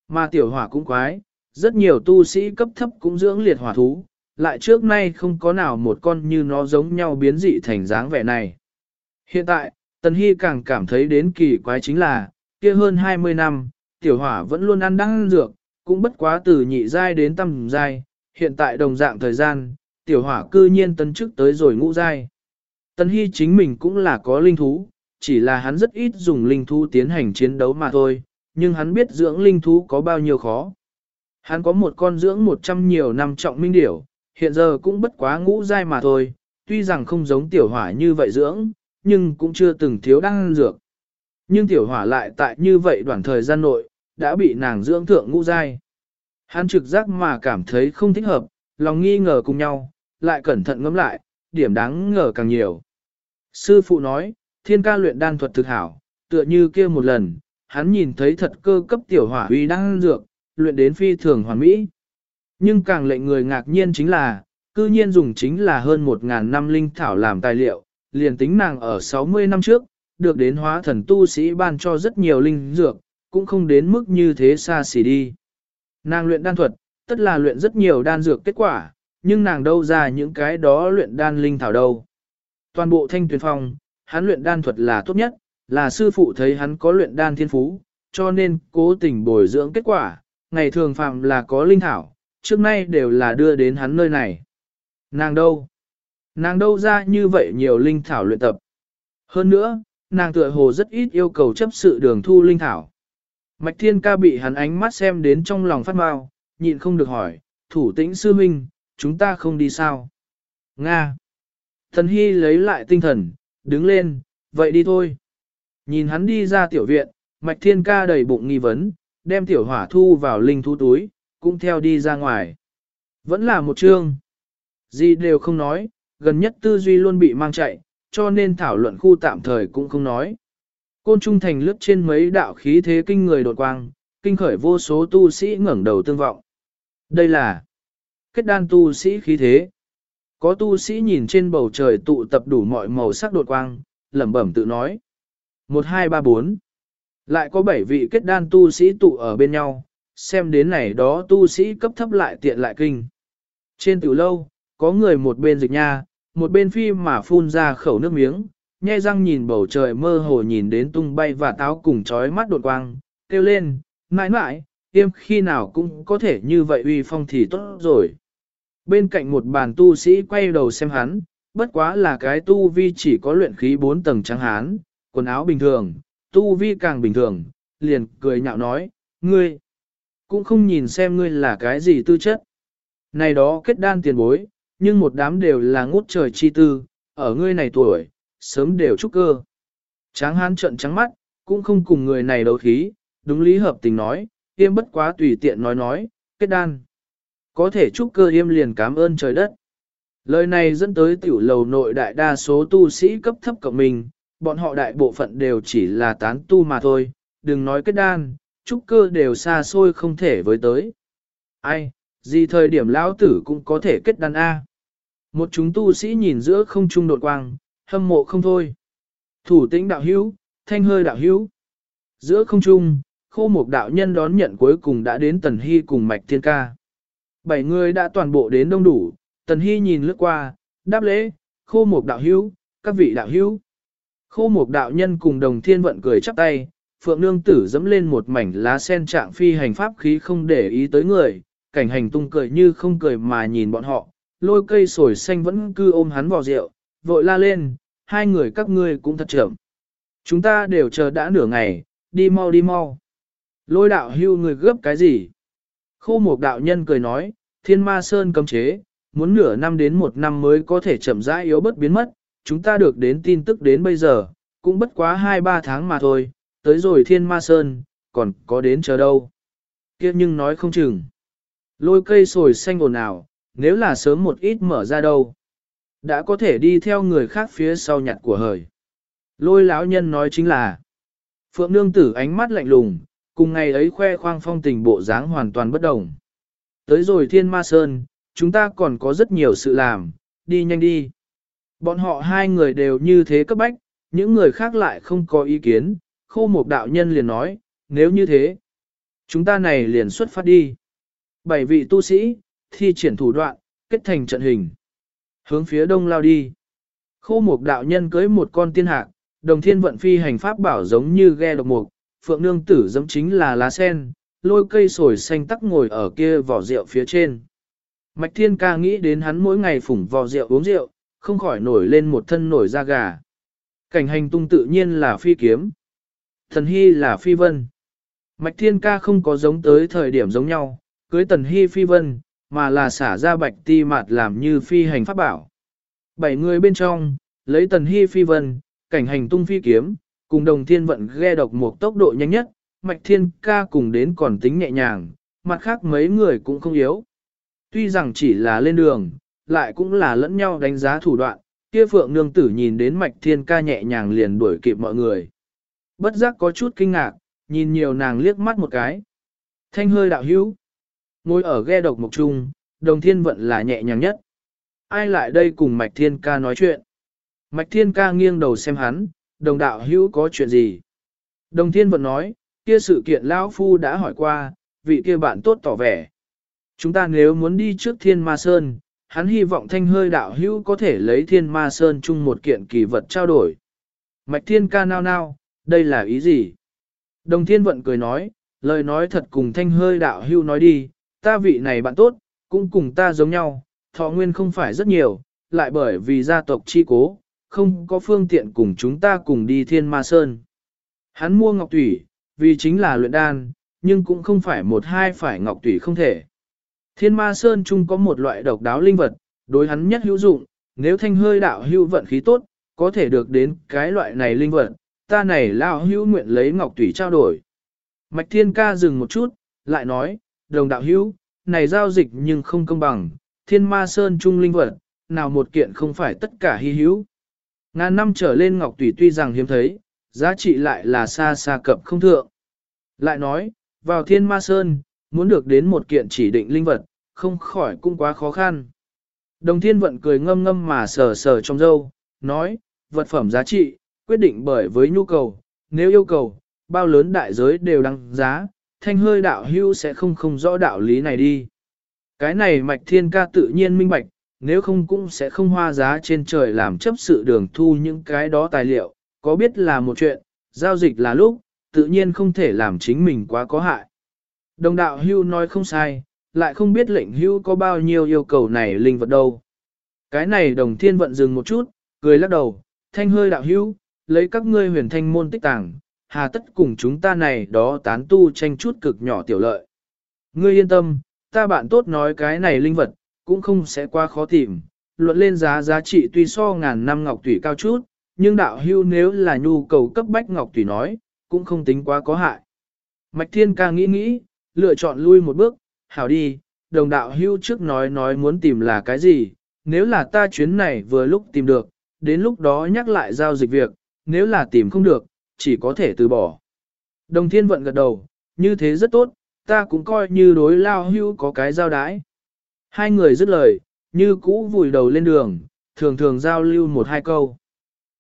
Mà tiểu hỏa cũng quái, rất nhiều tu sĩ cấp thấp cũng dưỡng liệt hỏa thú, lại trước nay không có nào một con như nó giống nhau biến dị thành dáng vẻ này. Hiện tại, Tần Hy càng cảm thấy đến kỳ quái chính là, kia hơn 20 năm, tiểu hỏa vẫn luôn ăn đan dược, cũng bất quá từ nhị giai đến tầm giai, hiện tại đồng dạng thời gian, tiểu hỏa cư nhiên tấn chức tới rồi ngũ giai. Tân Hy chính mình cũng là có linh thú, chỉ là hắn rất ít dùng linh thú tiến hành chiến đấu mà thôi, nhưng hắn biết dưỡng linh thú có bao nhiêu khó. Hắn có một con dưỡng một trăm nhiều năm trọng minh điểu, hiện giờ cũng bất quá ngũ giai mà thôi, tuy rằng không giống tiểu hỏa như vậy dưỡng, nhưng cũng chưa từng thiếu đăng dược. Nhưng tiểu hỏa lại tại như vậy đoạn thời gian nội, đã bị nàng dưỡng thượng ngũ giai. Hắn trực giác mà cảm thấy không thích hợp, lòng nghi ngờ cùng nhau, lại cẩn thận ngẫm lại, điểm đáng ngờ càng nhiều. Sư phụ nói, thiên ca luyện đan thuật thực hảo, tựa như kia một lần, hắn nhìn thấy thật cơ cấp tiểu hỏa uy đang dược, luyện đến phi thường hoàn mỹ. Nhưng càng lệnh người ngạc nhiên chính là, cư nhiên dùng chính là hơn một ngàn năm linh thảo làm tài liệu, liền tính nàng ở 60 năm trước, được đến hóa thần tu sĩ ban cho rất nhiều linh dược, cũng không đến mức như thế xa xỉ đi. Nàng luyện đan thuật, tất là luyện rất nhiều đan dược kết quả, nhưng nàng đâu ra những cái đó luyện đan linh thảo đâu. Toàn bộ thanh tuyển phong, hắn luyện đan thuật là tốt nhất, là sư phụ thấy hắn có luyện đan thiên phú, cho nên cố tình bồi dưỡng kết quả, ngày thường phạm là có linh thảo, trước nay đều là đưa đến hắn nơi này. Nàng đâu? Nàng đâu ra như vậy nhiều linh thảo luyện tập. Hơn nữa, nàng tựa hồ rất ít yêu cầu chấp sự đường thu linh thảo. Mạch thiên ca bị hắn ánh mắt xem đến trong lòng phát mau, nhịn không được hỏi, thủ tĩnh sư minh, chúng ta không đi sao? Nga. Thần Hy lấy lại tinh thần, đứng lên, vậy đi thôi. Nhìn hắn đi ra tiểu viện, Mạch Thiên Ca đầy bụng nghi vấn, đem tiểu hỏa thu vào linh thú túi, cũng theo đi ra ngoài. Vẫn là một chương. Gì đều không nói, gần nhất tư duy luôn bị mang chạy, cho nên thảo luận khu tạm thời cũng không nói. Côn Trung Thành lướt trên mấy đạo khí thế kinh người đột quang, kinh khởi vô số tu sĩ ngẩng đầu tương vọng. Đây là kết đan tu sĩ khí thế. Có tu sĩ nhìn trên bầu trời tụ tập đủ mọi màu sắc đột quang, lẩm bẩm tự nói. 1, 2, 3, 4. Lại có 7 vị kết đan tu sĩ tụ ở bên nhau, xem đến này đó tu sĩ cấp thấp lại tiện lại kinh. Trên tiểu lâu, có người một bên dịch nha, một bên phi mà phun ra khẩu nước miếng, nhai răng nhìn bầu trời mơ hồ nhìn đến tung bay và táo cùng chói mắt đột quang, kêu lên, mãi mãi, im khi nào cũng có thể như vậy uy phong thì tốt rồi. Bên cạnh một bàn tu sĩ quay đầu xem hắn, bất quá là cái tu vi chỉ có luyện khí 4 tầng trắng hán, quần áo bình thường, tu vi càng bình thường, liền cười nhạo nói, ngươi, cũng không nhìn xem ngươi là cái gì tư chất. Này đó kết đan tiền bối, nhưng một đám đều là ngút trời chi tư, ở ngươi này tuổi, sớm đều trúc cơ. Tráng hán trận trắng mắt, cũng không cùng người này đấu khí, đúng lý hợp tình nói, yên bất quá tùy tiện nói nói, kết đan. Có thể trúc cơ yêm liền cảm ơn trời đất. Lời này dẫn tới tiểu lầu nội đại đa số tu sĩ cấp thấp cộng mình, bọn họ đại bộ phận đều chỉ là tán tu mà thôi, đừng nói kết đan, trúc cơ đều xa xôi không thể với tới. Ai, gì thời điểm lão tử cũng có thể kết đan A. Một chúng tu sĩ nhìn giữa không trung đột quang, hâm mộ không thôi. Thủ tĩnh đạo hữu, thanh hơi đạo hữu. Giữa không trung, khô một đạo nhân đón nhận cuối cùng đã đến Tần Hy cùng Mạch Thiên Ca. Bảy người đã toàn bộ đến đông đủ, Tần Hy nhìn lướt qua, đáp lễ, khô mục đạo hữu, các vị đạo hữu. Khô mục đạo nhân cùng đồng thiên vận cười chắp tay, phượng nương tử dẫm lên một mảnh lá sen trạng phi hành pháp khí không để ý tới người, cảnh hành tung cười như không cười mà nhìn bọn họ, lôi cây sồi xanh vẫn cứ ôm hắn vào rượu, vội la lên, hai người các ngươi cũng thật chậm. Chúng ta đều chờ đã nửa ngày, đi mau đi mau. Lôi đạo hưu người gấp cái gì? Khô một đạo nhân cười nói, thiên ma sơn cấm chế, muốn nửa năm đến một năm mới có thể chậm rãi yếu bất biến mất, chúng ta được đến tin tức đến bây giờ, cũng bất quá hai ba tháng mà thôi, tới rồi thiên ma sơn, còn có đến chờ đâu. kia nhưng nói không chừng. Lôi cây sồi xanh ồn ào, nếu là sớm một ít mở ra đâu. Đã có thể đi theo người khác phía sau nhặt của hời. Lôi lão nhân nói chính là, Phượng Nương Tử ánh mắt lạnh lùng, cùng ngày ấy khoe khoang phong tình bộ dáng hoàn toàn bất đồng. Tới rồi thiên ma sơn, chúng ta còn có rất nhiều sự làm, đi nhanh đi. Bọn họ hai người đều như thế cấp bách, những người khác lại không có ý kiến, khô một đạo nhân liền nói, nếu như thế, chúng ta này liền xuất phát đi. Bảy vị tu sĩ, thi triển thủ đoạn, kết thành trận hình. Hướng phía đông lao đi. Khô một đạo nhân cưới một con tiên hạc, đồng thiên vận phi hành pháp bảo giống như ghe độc mục, phượng nương tử giống chính là lá sen, lôi cây sồi xanh tắc ngồi ở kia vỏ rượu phía trên. Mạch thiên ca nghĩ đến hắn mỗi ngày phủng vò rượu uống rượu, không khỏi nổi lên một thân nổi da gà. Cảnh hành tung tự nhiên là phi kiếm. Thần hy là phi vân. Mạch thiên ca không có giống tới thời điểm giống nhau, cưới tần hy phi vân, mà là xả ra bạch ti mạt làm như phi hành pháp bảo. Bảy người bên trong, lấy tần hy phi vân, cảnh hành tung phi kiếm, cùng đồng thiên vận ghe độc một tốc độ nhanh nhất, mạch thiên ca cùng đến còn tính nhẹ nhàng, mặt khác mấy người cũng không yếu. Tuy rằng chỉ là lên đường, lại cũng là lẫn nhau đánh giá thủ đoạn, kia phượng nương tử nhìn đến mạch thiên ca nhẹ nhàng liền đuổi kịp mọi người. Bất giác có chút kinh ngạc, nhìn nhiều nàng liếc mắt một cái. Thanh hơi đạo hữu. Ngồi ở ghe độc mộc trung, đồng thiên vận là nhẹ nhàng nhất. Ai lại đây cùng mạch thiên ca nói chuyện? Mạch thiên ca nghiêng đầu xem hắn, đồng đạo hữu có chuyện gì? Đồng thiên vận nói, kia sự kiện lão phu đã hỏi qua, vị kia bạn tốt tỏ vẻ. Chúng ta nếu muốn đi trước thiên ma sơn, hắn hy vọng thanh hơi đạo hữu có thể lấy thiên ma sơn chung một kiện kỳ vật trao đổi. Mạch thiên ca nao nao, đây là ý gì? Đồng thiên vận cười nói, lời nói thật cùng thanh hơi đạo hữu nói đi, ta vị này bạn tốt, cũng cùng ta giống nhau, thọ nguyên không phải rất nhiều, lại bởi vì gia tộc chi cố, không có phương tiện cùng chúng ta cùng đi thiên ma sơn. Hắn mua ngọc Tủy vì chính là luyện đan, nhưng cũng không phải một hai phải ngọc Tủy không thể. Thiên ma sơn chung có một loại độc đáo linh vật, đối hắn nhất hữu dụng, nếu thanh hơi đạo hữu vận khí tốt, có thể được đến cái loại này linh vật, ta này lao hữu nguyện lấy ngọc Tủy trao đổi. Mạch thiên ca dừng một chút, lại nói, đồng đạo hữu, này giao dịch nhưng không công bằng, thiên ma sơn chung linh vật, nào một kiện không phải tất cả hy hữu. Ngàn năm trở lên ngọc tùy tuy rằng hiếm thấy, giá trị lại là xa xa cập không thượng. Lại nói, vào thiên ma sơn, muốn được đến một kiện chỉ định linh vật, không khỏi cũng quá khó khăn. Đồng thiên vận cười ngâm ngâm mà sờ sờ trong dâu, nói, vật phẩm giá trị, quyết định bởi với nhu cầu, nếu yêu cầu, bao lớn đại giới đều đăng giá, thanh hơi đạo hưu sẽ không không rõ đạo lý này đi. Cái này mạch thiên ca tự nhiên minh bạch, nếu không cũng sẽ không hoa giá trên trời làm chấp sự đường thu những cái đó tài liệu, có biết là một chuyện, giao dịch là lúc, tự nhiên không thể làm chính mình quá có hại. Đồng đạo hưu nói không sai, lại không biết lệnh hưu có bao nhiêu yêu cầu này linh vật đâu. Cái này đồng thiên vận dừng một chút, cười lắc đầu, thanh hơi đạo hưu, lấy các ngươi huyền thanh môn tích tàng, hà tất cùng chúng ta này đó tán tu tranh chút cực nhỏ tiểu lợi. Ngươi yên tâm, ta bạn tốt nói cái này linh vật, cũng không sẽ quá khó tìm, luận lên giá giá trị tuy so ngàn năm ngọc tùy cao chút, nhưng đạo hưu nếu là nhu cầu cấp bách ngọc tùy nói, cũng không tính quá có hại. Mạch Thiên ca nghĩ nghĩ, lựa chọn lui một bước, hảo đi, đồng đạo hưu trước nói nói muốn tìm là cái gì, nếu là ta chuyến này vừa lúc tìm được, đến lúc đó nhắc lại giao dịch việc, nếu là tìm không được, chỉ có thể từ bỏ. Đồng thiên vận gật đầu, như thế rất tốt, ta cũng coi như đối lao hưu có cái giao đái. Hai người dứt lời, như cũ vùi đầu lên đường, thường thường giao lưu một hai câu.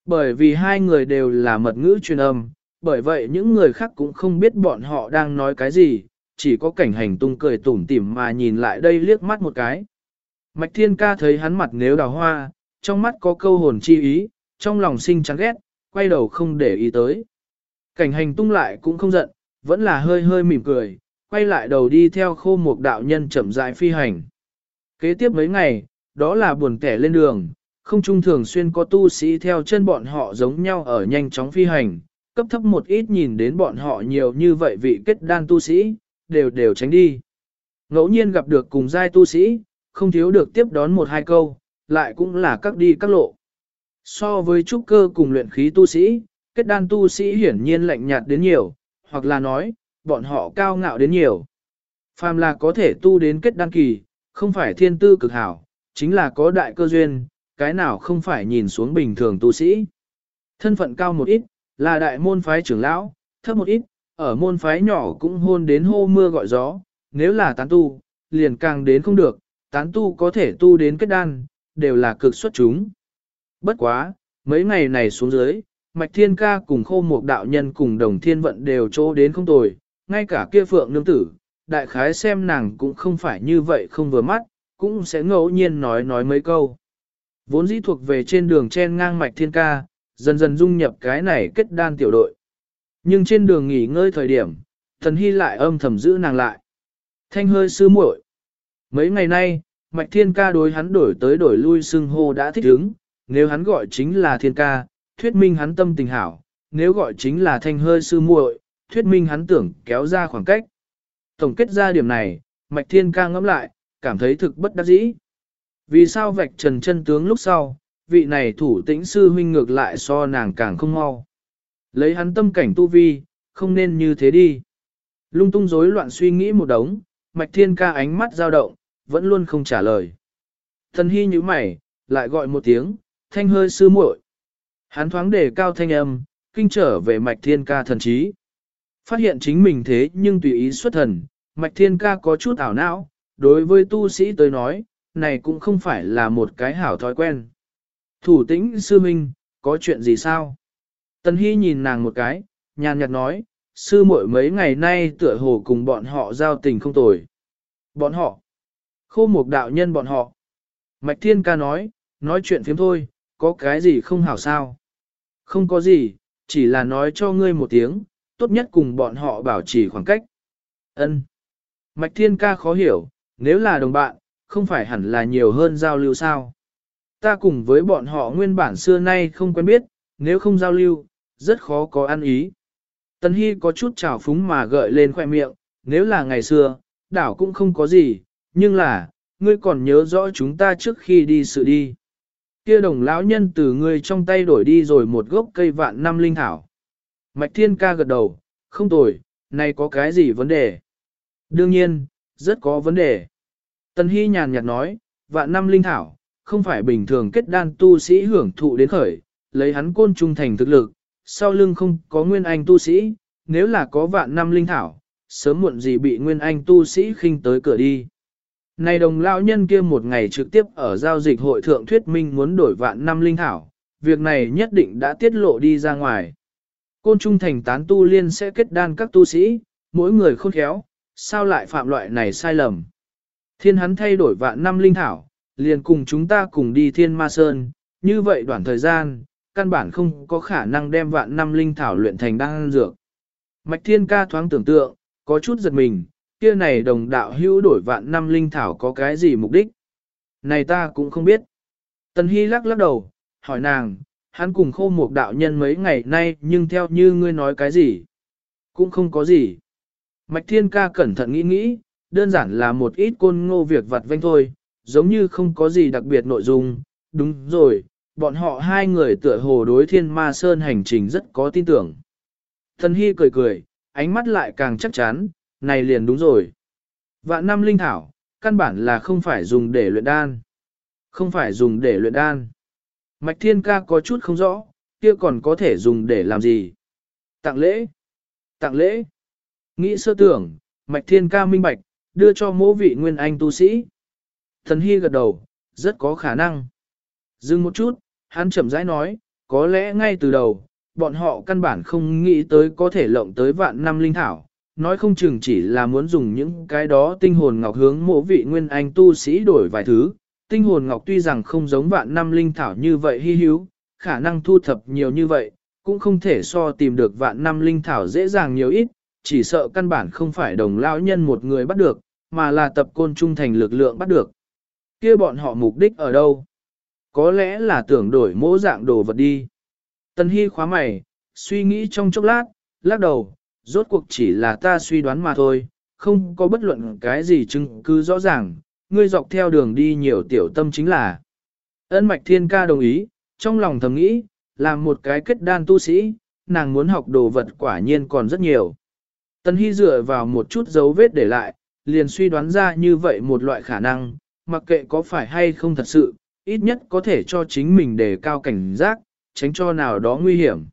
Bởi vì hai người đều là mật ngữ truyền âm, bởi vậy những người khác cũng không biết bọn họ đang nói cái gì, chỉ có cảnh hành tung cười tủm tỉm mà nhìn lại đây liếc mắt một cái. Mạch Thiên Ca thấy hắn mặt nếu đào hoa, trong mắt có câu hồn chi ý, trong lòng sinh chán ghét, quay đầu không để ý tới. Cảnh hành tung lại cũng không giận, vẫn là hơi hơi mỉm cười, quay lại đầu đi theo khô một đạo nhân chậm rãi phi hành. Kế tiếp mấy ngày, đó là buồn kẻ lên đường, không trung thường xuyên có tu sĩ theo chân bọn họ giống nhau ở nhanh chóng phi hành, cấp thấp một ít nhìn đến bọn họ nhiều như vậy vị kết đan tu sĩ, đều đều tránh đi. Ngẫu nhiên gặp được cùng giai tu sĩ, không thiếu được tiếp đón một hai câu, lại cũng là các đi các lộ. So với trúc cơ cùng luyện khí tu sĩ, kết đan tu sĩ hiển nhiên lạnh nhạt đến nhiều, hoặc là nói, bọn họ cao ngạo đến nhiều. Phàm là có thể tu đến kết đan kỳ, không phải thiên tư cực hảo, chính là có đại cơ duyên, cái nào không phải nhìn xuống bình thường tu sĩ. Thân phận cao một ít, là đại môn phái trưởng lão, thấp một ít, ở môn phái nhỏ cũng hôn đến hô mưa gọi gió, nếu là tán tu, liền càng đến không được, tán tu có thể tu đến kết đan, đều là cực xuất chúng. Bất quá, mấy ngày này xuống dưới, Mạch Thiên Ca cùng khô một đạo nhân cùng đồng thiên vận đều chỗ đến không tồi, ngay cả kia phượng nương tử, đại khái xem nàng cũng không phải như vậy không vừa mắt, cũng sẽ ngẫu nhiên nói nói mấy câu. Vốn dĩ thuộc về trên đường chen ngang Mạch Thiên Ca, dần dần dung nhập cái này kết đan tiểu đội. Nhưng trên đường nghỉ ngơi thời điểm, thần hy lại âm thầm giữ nàng lại. Thanh hơi sư muội. Mấy ngày nay, Mạch Thiên Ca đối hắn đổi tới đổi lui xưng hô đã thích ứng, nếu hắn gọi chính là Thiên Ca, thuyết minh hắn tâm tình hảo, nếu gọi chính là Thanh hơi sư muội, thuyết minh hắn tưởng kéo ra khoảng cách. Tổng kết ra điểm này, Mạch Thiên Ca ngẫm lại, cảm thấy thực bất đắc dĩ. Vì sao vạch trần chân tướng lúc sau, vị này thủ tĩnh sư huynh ngược lại so nàng càng không mau. Lấy hắn tâm cảnh tu vi, không nên như thế đi. Lung tung rối loạn suy nghĩ một đống, Mạch Thiên Ca ánh mắt dao động, vẫn luôn không trả lời. Thần hy như mày, lại gọi một tiếng, thanh hơi sư muội. Hắn thoáng đề cao thanh âm, kinh trở về Mạch Thiên Ca thần trí. Phát hiện chính mình thế nhưng tùy ý xuất thần, Mạch Thiên Ca có chút ảo não, đối với tu sĩ tới nói, này cũng không phải là một cái hảo thói quen. Thủ tĩnh sư minh, có chuyện gì sao? Tần Hy nhìn nàng một cái, nhàn nhạt nói, sư muội mấy ngày nay tựa hồ cùng bọn họ giao tình không tồi. Bọn họ? Khô một đạo nhân bọn họ. Mạch Thiên ca nói, nói chuyện phiếm thôi, có cái gì không hảo sao? Không có gì, chỉ là nói cho ngươi một tiếng, tốt nhất cùng bọn họ bảo trì khoảng cách. Ân. Mạch Thiên ca khó hiểu, nếu là đồng bạn, không phải hẳn là nhiều hơn giao lưu sao? Ta cùng với bọn họ nguyên bản xưa nay không quen biết, nếu không giao lưu, rất khó có ăn ý. Tần Hy có chút trào phúng mà gợi lên khoe miệng, nếu là ngày xưa, đảo cũng không có gì, nhưng là, ngươi còn nhớ rõ chúng ta trước khi đi sự đi. Kia đồng lão nhân từ ngươi trong tay đổi đi rồi một gốc cây vạn năm linh thảo. Mạch Thiên ca gật đầu, không tồi, này có cái gì vấn đề? Đương nhiên, rất có vấn đề. Tần Hy nhàn nhạt nói, vạn năm linh thảo, không phải bình thường kết đan tu sĩ hưởng thụ đến khởi, lấy hắn côn trung thành thực lực, sau lưng không có nguyên anh tu sĩ, nếu là có vạn năm linh thảo, sớm muộn gì bị nguyên anh tu sĩ khinh tới cửa đi. Này đồng lão nhân kia một ngày trực tiếp ở giao dịch hội thượng thuyết minh muốn đổi vạn năm linh thảo, việc này nhất định đã tiết lộ đi ra ngoài. Côn trung thành tán tu liên sẽ kết đan các tu sĩ, mỗi người khôn khéo, sao lại phạm loại này sai lầm. Thiên hắn thay đổi vạn năm linh thảo, liền cùng chúng ta cùng đi thiên ma sơn, như vậy đoạn thời gian, căn bản không có khả năng đem vạn năm linh thảo luyện thành đan dược. Mạch thiên ca thoáng tưởng tượng, có chút giật mình, kia này đồng đạo hữu đổi vạn năm linh thảo có cái gì mục đích? Này ta cũng không biết. Tần Hy lắc lắc đầu, hỏi nàng, hắn cùng khô một đạo nhân mấy ngày nay nhưng theo như ngươi nói cái gì, cũng không có gì. Mạch Thiên Ca cẩn thận nghĩ nghĩ, đơn giản là một ít côn ngô việc vặt vanh thôi, giống như không có gì đặc biệt nội dung, đúng rồi, bọn họ hai người tựa hồ đối thiên ma sơn hành trình rất có tin tưởng. Thần Hy cười cười, ánh mắt lại càng chắc chắn, này liền đúng rồi. Vạn năm linh thảo, căn bản là không phải dùng để luyện đan. Không phải dùng để luyện đan. Mạch Thiên Ca có chút không rõ, kia còn có thể dùng để làm gì? Tặng lễ. Tặng lễ. Nghĩ sơ tưởng, Mạch Thiên Ca minh bạch, đưa cho mỗ vị nguyên anh tu sĩ. Thần Hy gật đầu, rất có khả năng. Dừng một chút, hắn chậm rãi nói, có lẽ ngay từ đầu, bọn họ căn bản không nghĩ tới có thể lộng tới vạn năm linh thảo, nói không chừng chỉ là muốn dùng những cái đó tinh hồn ngọc hướng mộ vị nguyên anh tu sĩ đổi vài thứ. Tinh hồn ngọc tuy rằng không giống vạn năm linh thảo như vậy hy hữu, khả năng thu thập nhiều như vậy, cũng không thể so tìm được vạn năm linh thảo dễ dàng nhiều ít, chỉ sợ căn bản không phải đồng lão nhân một người bắt được, mà là tập côn trung thành lực lượng bắt được. kia bọn họ mục đích ở đâu? Có lẽ là tưởng đổi mỗ dạng đồ vật đi. Tần Hy khóa mày, suy nghĩ trong chốc lát, lắc đầu, rốt cuộc chỉ là ta suy đoán mà thôi, không có bất luận cái gì chứng cứ rõ ràng, ngươi dọc theo đường đi nhiều tiểu tâm chính là. Ân mạch thiên ca đồng ý, trong lòng thầm nghĩ, làm một cái kết đan tu sĩ, nàng muốn học đồ vật quả nhiên còn rất nhiều. Tần Hy dựa vào một chút dấu vết để lại, liền suy đoán ra như vậy một loại khả năng, mặc kệ có phải hay không thật sự, ít nhất có thể cho chính mình đề cao cảnh giác, tránh cho nào đó nguy hiểm.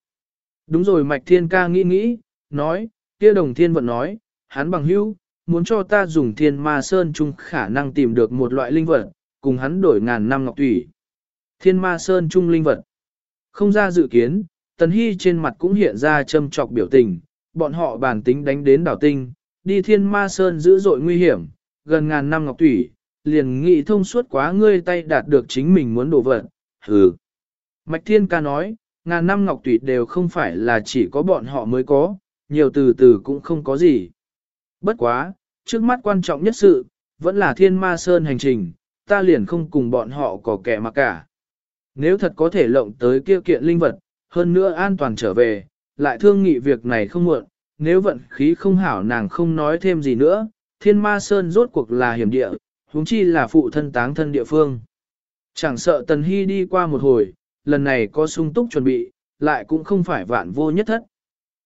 Đúng rồi Mạch Thiên ca nghĩ nghĩ, nói, kia đồng thiên vận nói, hắn bằng hữu, muốn cho ta dùng thiên ma sơn chung khả năng tìm được một loại linh vật, cùng hắn đổi ngàn năm ngọc thủy. Thiên ma sơn chung linh vật. Không ra dự kiến, Tần Hy trên mặt cũng hiện ra châm trọc biểu tình, bọn họ bản tính đánh đến đảo tinh, đi thiên ma sơn dữ dội nguy hiểm, gần ngàn năm ngọc thủy, liền nghị thông suốt quá ngươi tay đạt được chính mình muốn đổ vật, hừ. Mạch Thiên ca nói, ngàn năm ngọc thủy đều không phải là chỉ có bọn họ mới có, nhiều từ từ cũng không có gì. Bất quá, trước mắt quan trọng nhất sự, vẫn là thiên ma sơn hành trình, ta liền không cùng bọn họ có kẻ mà cả. Nếu thật có thể lộng tới kia kiện linh vật, hơn nữa an toàn trở về, lại thương nghị việc này không muộn, nếu vận khí không hảo nàng không nói thêm gì nữa, thiên ma sơn rốt cuộc là hiểm địa, huống chi là phụ thân táng thân địa phương. Chẳng sợ Tần Hy đi qua một hồi, lần này có sung túc chuẩn bị, lại cũng không phải vạn vô nhất thất.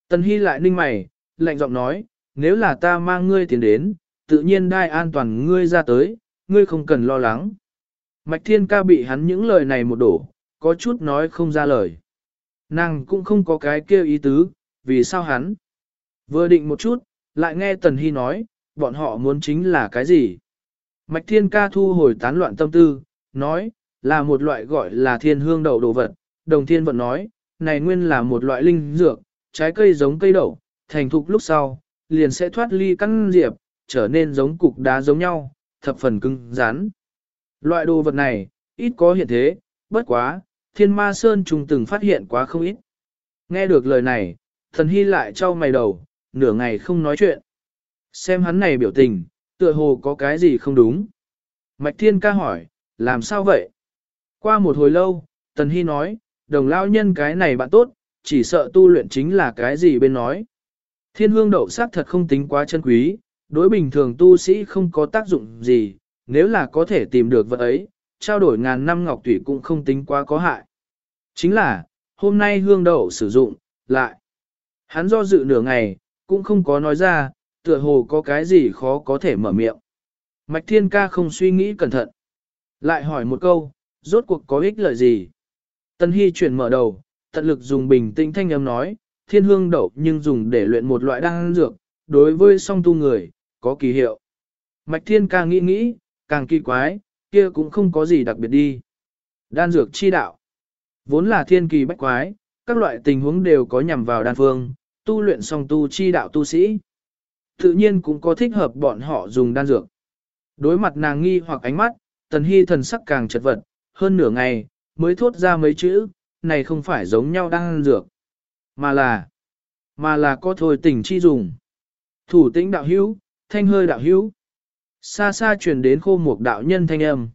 Tần Hy lại ninh mày, lạnh giọng nói, nếu là ta mang ngươi tiến đến, tự nhiên đai an toàn ngươi ra tới, ngươi không cần lo lắng. Mạch Thiên ca bị hắn những lời này một đổ, có chút nói không ra lời. Nàng cũng không có cái kêu ý tứ, vì sao hắn? Vừa định một chút, lại nghe Tần Hy nói, bọn họ muốn chính là cái gì? Mạch Thiên ca thu hồi tán loạn tâm tư, nói, là một loại gọi là thiên hương đậu đồ vật. Đồng thiên vận nói, này nguyên là một loại linh dược, trái cây giống cây đậu, thành thục lúc sau, liền sẽ thoát ly căn diệp, trở nên giống cục đá giống nhau, thập phần cứng, rắn. Loại đồ vật này, ít có hiện thế, bất quá, thiên ma sơn trùng từng phát hiện quá không ít. Nghe được lời này, thần hy lại trao mày đầu, nửa ngày không nói chuyện. Xem hắn này biểu tình, tựa hồ có cái gì không đúng. Mạch thiên ca hỏi, làm sao vậy? Qua một hồi lâu, Thần hy nói, đồng lao nhân cái này bạn tốt, chỉ sợ tu luyện chính là cái gì bên nói. Thiên hương đậu sắc thật không tính quá chân quý, đối bình thường tu sĩ không có tác dụng gì, nếu là có thể tìm được vật ấy, trao đổi ngàn năm ngọc thủy cũng không tính quá có hại. Chính là, hôm nay hương đậu sử dụng, lại. Hắn do dự nửa ngày, cũng không có nói ra, tựa hồ có cái gì khó có thể mở miệng. Mạch Thiên Ca không suy nghĩ cẩn thận. Lại hỏi một câu, rốt cuộc có ích lợi gì? Tân Hy chuyển mở đầu, tận lực dùng bình tĩnh thanh âm nói, thiên hương đậu nhưng dùng để luyện một loại đan dược, đối với song tu người, có kỳ hiệu. Mạch Thiên Ca nghĩ nghĩ, càng kỳ quái, kia cũng không có gì đặc biệt đi. Đan dược chi đạo. Vốn là thiên kỳ bách quái, các loại tình huống đều có nhằm vào đan phương, tu luyện song tu chi đạo tu sĩ. Tự nhiên cũng có thích hợp bọn họ dùng đan dược. Đối mặt nàng nghi hoặc ánh mắt, tần hy thần sắc càng chật vật, hơn nửa ngày, mới thốt ra mấy chữ, này không phải giống nhau đan dược, mà là, mà là có thôi tình chi dùng. Thủ tĩnh đạo hữu, thanh hơi đạo hữu. Xa xa truyền đến khô một đạo nhân thanh âm.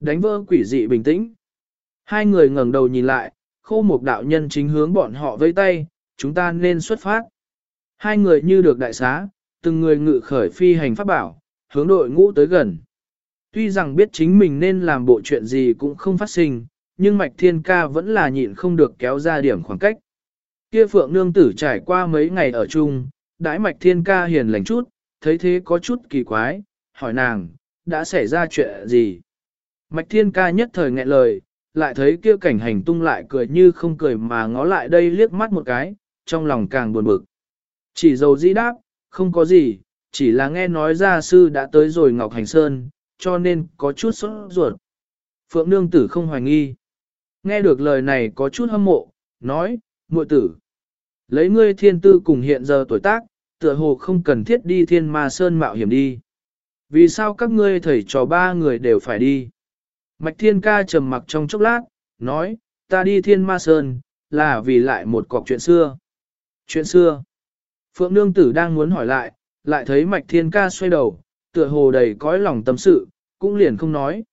Đánh vỡ quỷ dị bình tĩnh. Hai người ngẩng đầu nhìn lại, khô một đạo nhân chính hướng bọn họ vây tay, chúng ta nên xuất phát. Hai người như được đại xá, từng người ngự khởi phi hành pháp bảo, hướng đội ngũ tới gần. Tuy rằng biết chính mình nên làm bộ chuyện gì cũng không phát sinh, nhưng Mạch Thiên Ca vẫn là nhịn không được kéo ra điểm khoảng cách. Kia Phượng Nương Tử trải qua mấy ngày ở chung, đãi Mạch Thiên Ca hiền lành chút, thấy thế có chút kỳ quái, hỏi nàng, đã xảy ra chuyện gì? Mạch Thiên Ca nhất thời nghẹn lời, lại thấy kia cảnh hành tung lại cười như không cười mà ngó lại đây liếc mắt một cái, trong lòng càng buồn bực. Chỉ dầu dĩ đáp, không có gì, chỉ là nghe nói gia sư đã tới rồi Ngọc Hành Sơn, cho nên có chút sốt ruột. Phượng Nương Tử không hoài nghi. Nghe được lời này có chút hâm mộ, nói, muội tử. Lấy ngươi thiên tư cùng hiện giờ tuổi tác, tựa hồ không cần thiết đi thiên ma sơn mạo hiểm đi. Vì sao các ngươi thầy trò ba người đều phải đi? Mạch thiên ca trầm mặc trong chốc lát, nói, ta đi thiên ma sơn, là vì lại một cọc chuyện xưa. Chuyện xưa. Phượng Nương Tử đang muốn hỏi lại, lại thấy Mạch Thiên Ca xoay đầu, tựa hồ đầy cõi lòng tâm sự, cũng liền không nói.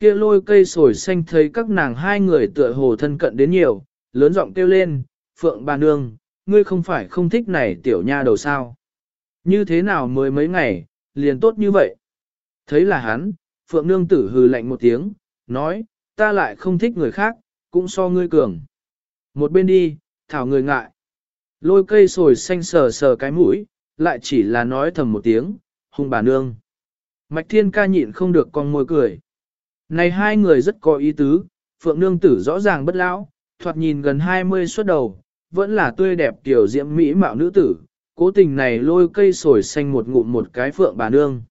Kia lôi cây sồi xanh thấy các nàng hai người tựa hồ thân cận đến nhiều, lớn giọng kêu lên, Phượng bà nương, ngươi không phải không thích này tiểu nha đầu sao. Như thế nào mới mấy ngày, liền tốt như vậy. Thấy là hắn, Phượng nương tử hừ lạnh một tiếng, nói, ta lại không thích người khác, cũng so ngươi cường. Một bên đi, thảo người ngại. Lôi cây sồi xanh sờ sờ cái mũi, lại chỉ là nói thầm một tiếng, hung bà nương. Mạch thiên ca nhịn không được con môi cười. Này hai người rất có ý tứ, phượng nương tử rõ ràng bất lão, thoạt nhìn gần 20 xuất đầu, vẫn là tươi đẹp tiểu diễm mỹ mạo nữ tử, cố tình này lôi cây sồi xanh một ngụm một cái phượng bà nương.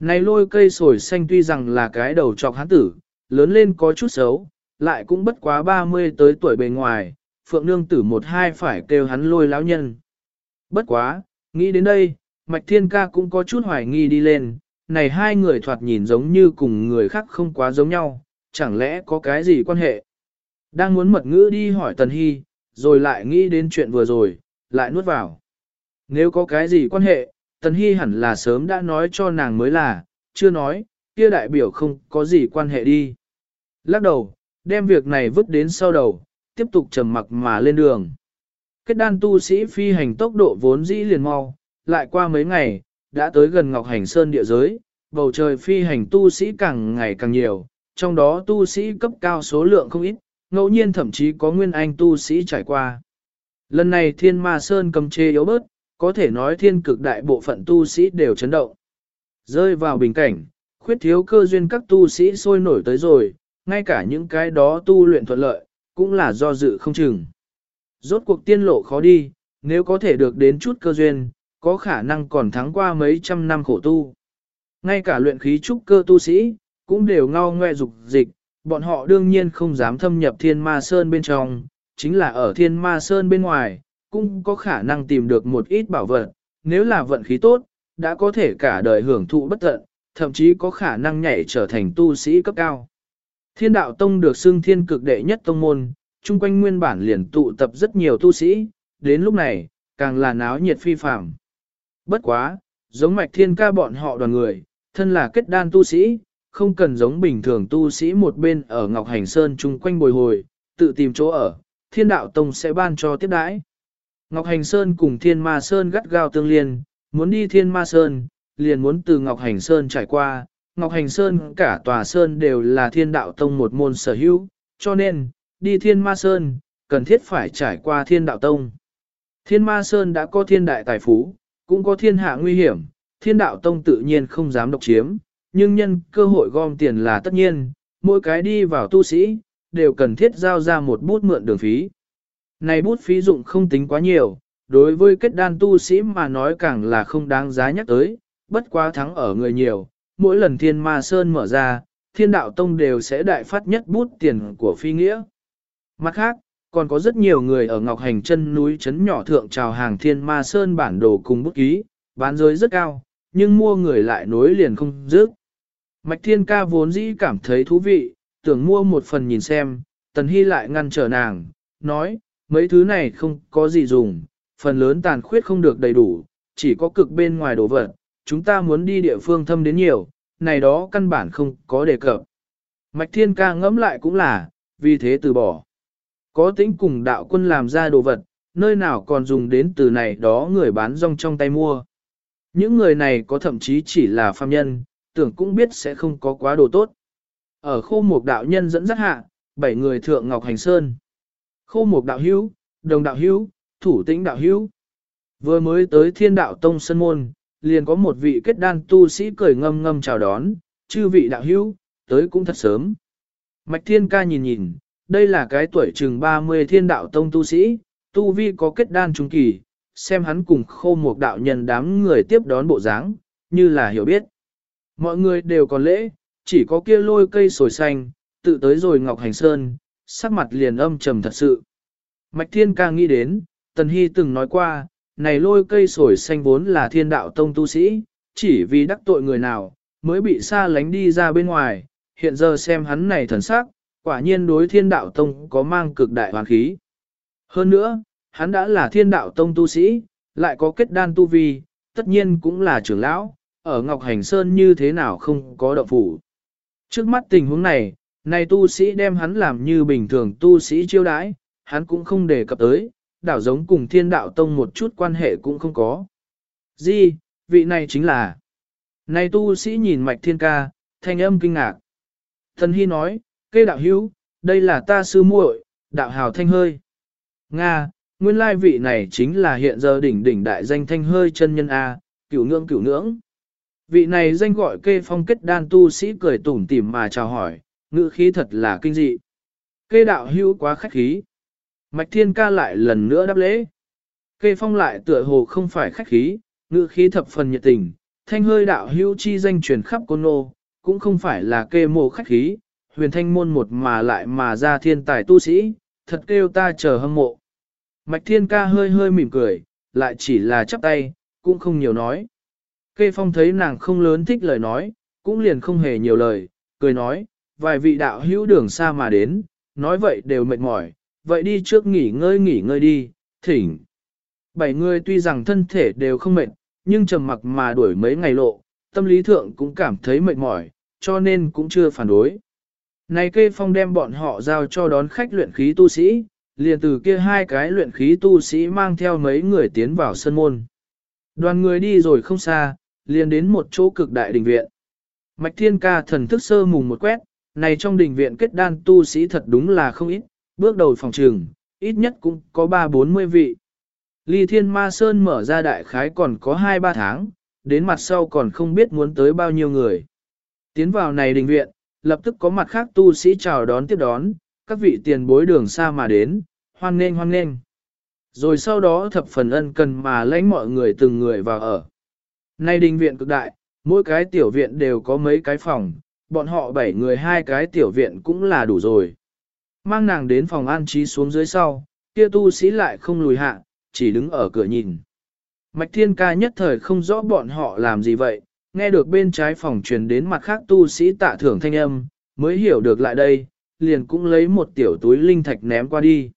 Này lôi cây sồi xanh tuy rằng là cái đầu trọc hán tử, lớn lên có chút xấu, lại cũng bất quá 30 tới tuổi bề ngoài, phượng nương tử một hai phải kêu hắn lôi lão nhân. Bất quá, nghĩ đến đây, Mạch Thiên Ca cũng có chút hoài nghi đi lên, này hai người thoạt nhìn giống như cùng người khác không quá giống nhau, chẳng lẽ có cái gì quan hệ? Đang muốn mật ngữ đi hỏi Tần Hy, rồi lại nghĩ đến chuyện vừa rồi, lại nuốt vào. Nếu có cái gì quan hệ, Tần Hy hẳn là sớm đã nói cho nàng mới là, chưa nói, kia đại biểu không có gì quan hệ đi. Lắc đầu, đem việc này vứt đến sau đầu, tiếp tục trầm mặc mà lên đường. Kết đan tu sĩ phi hành tốc độ vốn dĩ liền mau, lại qua mấy ngày, đã tới gần Ngọc Hành Sơn địa giới, bầu trời phi hành tu sĩ càng ngày càng nhiều, trong đó tu sĩ cấp cao số lượng không ít, ngẫu nhiên thậm chí có nguyên anh tu sĩ trải qua. Lần này thiên ma sơn cầm chê yếu bớt, có thể nói thiên cực đại bộ phận tu sĩ đều chấn động. Rơi vào bình cảnh, khuyết thiếu cơ duyên các tu sĩ sôi nổi tới rồi, ngay cả những cái đó tu luyện thuận lợi, cũng là do dự không chừng. Rốt cuộc tiên lộ khó đi, nếu có thể được đến chút cơ duyên, có khả năng còn thắng qua mấy trăm năm khổ tu. Ngay cả luyện khí trúc cơ tu sĩ, cũng đều ngao ngoe dục dịch, bọn họ đương nhiên không dám thâm nhập thiên ma sơn bên trong, chính là ở thiên ma sơn bên ngoài, cũng có khả năng tìm được một ít bảo vật, nếu là vận khí tốt, đã có thể cả đời hưởng thụ bất tận, thậm chí có khả năng nhảy trở thành tu sĩ cấp cao. Thiên đạo tông được xưng thiên cực đệ nhất tông môn, chung quanh nguyên bản liền tụ tập rất nhiều tu sĩ, đến lúc này, càng là náo nhiệt phi phạm. Bất quá, giống mạch thiên ca bọn họ đoàn người, thân là kết đan tu sĩ, không cần giống bình thường tu sĩ một bên ở Ngọc Hành Sơn chung quanh bồi hồi, tự tìm chỗ ở, thiên đạo tông sẽ ban cho tiếp đãi. Ngọc Hành Sơn cùng thiên ma Sơn gắt gao tương liên, muốn đi thiên ma Sơn, liền muốn từ Ngọc Hành Sơn trải qua, Ngọc Hành Sơn cả tòa Sơn đều là thiên đạo tông một môn sở hữu, cho nên, đi thiên ma Sơn, cần thiết phải trải qua thiên đạo tông. Thiên ma Sơn đã có thiên đại tài phú, cũng có thiên hạ nguy hiểm, thiên đạo tông tự nhiên không dám độc chiếm, nhưng nhân cơ hội gom tiền là tất nhiên, mỗi cái đi vào tu sĩ, đều cần thiết giao ra một bút mượn đường phí. Này bút phí dụng không tính quá nhiều, đối với kết đan tu sĩ mà nói càng là không đáng giá nhắc tới, bất quá thắng ở người nhiều, mỗi lần thiên ma sơn mở ra, thiên đạo tông đều sẽ đại phát nhất bút tiền của phi nghĩa. Mặt khác, còn có rất nhiều người ở Ngọc Hành chân núi chấn nhỏ thượng trào hàng thiên ma sơn bản đồ cùng bút ký, bán giới rất cao, nhưng mua người lại nối liền không dứt. Mạch thiên ca vốn dĩ cảm thấy thú vị, tưởng mua một phần nhìn xem, tần hy lại ngăn trở nàng, nói, mấy thứ này không có gì dùng, phần lớn tàn khuyết không được đầy đủ, chỉ có cực bên ngoài đồ vật, chúng ta muốn đi địa phương thâm đến nhiều, này đó căn bản không có đề cập. Mạch thiên ca ngẫm lại cũng là, vì thế từ bỏ. Có tính cùng đạo quân làm ra đồ vật, nơi nào còn dùng đến từ này đó người bán rong trong tay mua. Những người này có thậm chí chỉ là phàm nhân, tưởng cũng biết sẽ không có quá đồ tốt. Ở khu một đạo nhân dẫn dắt hạ, bảy người thượng Ngọc Hành Sơn. Khô Mục đạo hữu, đồng đạo hữu, thủ tĩnh đạo hữu. Vừa mới tới thiên đạo tông sân môn, liền có một vị kết đan tu sĩ cười ngâm ngâm chào đón, chư vị đạo hữu, tới cũng thật sớm. Mạch thiên ca nhìn nhìn, đây là cái tuổi chừng 30 thiên đạo tông tu sĩ, tu vi có kết đan trung kỳ, xem hắn cùng khô một đạo nhân đám người tiếp đón bộ dáng, như là hiểu biết. Mọi người đều còn lễ, chỉ có kia lôi cây sồi xanh, tự tới rồi Ngọc Hành Sơn, sắc mặt liền âm trầm thật sự. Mạch Thiên ca nghĩ đến, Tần Hy từng nói qua, này lôi cây sồi xanh vốn là thiên đạo tông tu sĩ, chỉ vì đắc tội người nào, mới bị xa lánh đi ra bên ngoài, hiện giờ xem hắn này thần sắc, quả nhiên đối thiên đạo tông có mang cực đại hoàn khí. Hơn nữa, hắn đã là thiên đạo tông tu sĩ, lại có kết đan tu vi, tất nhiên cũng là trưởng lão, ở Ngọc Hành Sơn như thế nào không có động phủ. Trước mắt tình huống này, này tu sĩ đem hắn làm như bình thường tu sĩ chiêu đãi, hắn cũng không đề cập tới, đảo giống cùng thiên đạo tông một chút quan hệ cũng không có. Di, vị này chính là. Này tu sĩ nhìn mạch thiên ca, thanh âm kinh ngạc. Thần Hy nói, kê đạo hữu, đây là ta sư muội, đạo hào thanh hơi. Nga, nguyên lai vị này chính là hiện giờ đỉnh đỉnh đại danh thanh hơi chân nhân A, cửu ngưỡng cửu ngưỡng. Vị này danh gọi kê phong kết đan tu sĩ cười tủm tỉm mà chào hỏi, ngữ khí thật là kinh dị. Kê đạo hữu quá khách khí. Mạch thiên ca lại lần nữa đáp lễ. Kê phong lại tựa hồ không phải khách khí, ngữ khí thập phần nhiệt tình, thanh hơi đạo hữu chi danh truyền khắp côn nô, cũng không phải là kê mộ khách khí, huyền thanh môn một mà lại mà ra thiên tài tu sĩ, thật kêu ta chờ hâm mộ. Mạch thiên ca hơi hơi mỉm cười, lại chỉ là chắp tay, cũng không nhiều nói. Kê phong thấy nàng không lớn thích lời nói, cũng liền không hề nhiều lời, cười nói, vài vị đạo hữu đường xa mà đến, nói vậy đều mệt mỏi, vậy đi trước nghỉ ngơi nghỉ ngơi đi, thỉnh. Bảy người tuy rằng thân thể đều không mệt, nhưng trầm mặc mà đuổi mấy ngày lộ, tâm lý thượng cũng cảm thấy mệt mỏi, cho nên cũng chưa phản đối. Này kê phong đem bọn họ giao cho đón khách luyện khí tu sĩ, liền từ kia hai cái luyện khí tu sĩ mang theo mấy người tiến vào sân môn. Đoàn người đi rồi không xa, liền đến một chỗ cực đại đình viện. Mạch thiên ca thần thức sơ mùng một quét, này trong đình viện kết đan tu sĩ thật đúng là không ít, bước đầu phòng trường, ít nhất cũng có ba bốn mươi vị. Ly thiên ma sơn mở ra đại khái còn có hai ba tháng, đến mặt sau còn không biết muốn tới bao nhiêu người. Tiến vào này đình viện, lập tức có mặt khác tu sĩ chào đón tiếp đón, các vị tiền bối đường xa mà đến, hoan nghênh hoan nghênh. Rồi sau đó thập phần ân cần mà lãnh mọi người từng người vào ở. Nay đình viện cực đại, mỗi cái tiểu viện đều có mấy cái phòng, bọn họ bảy người hai cái tiểu viện cũng là đủ rồi. Mang nàng đến phòng an trí xuống dưới sau, kia tu sĩ lại không lùi hạ, chỉ đứng ở cửa nhìn. Mạch thiên ca nhất thời không rõ bọn họ làm gì vậy, nghe được bên trái phòng truyền đến mặt khác tu sĩ tạ thưởng thanh âm, mới hiểu được lại đây, liền cũng lấy một tiểu túi linh thạch ném qua đi.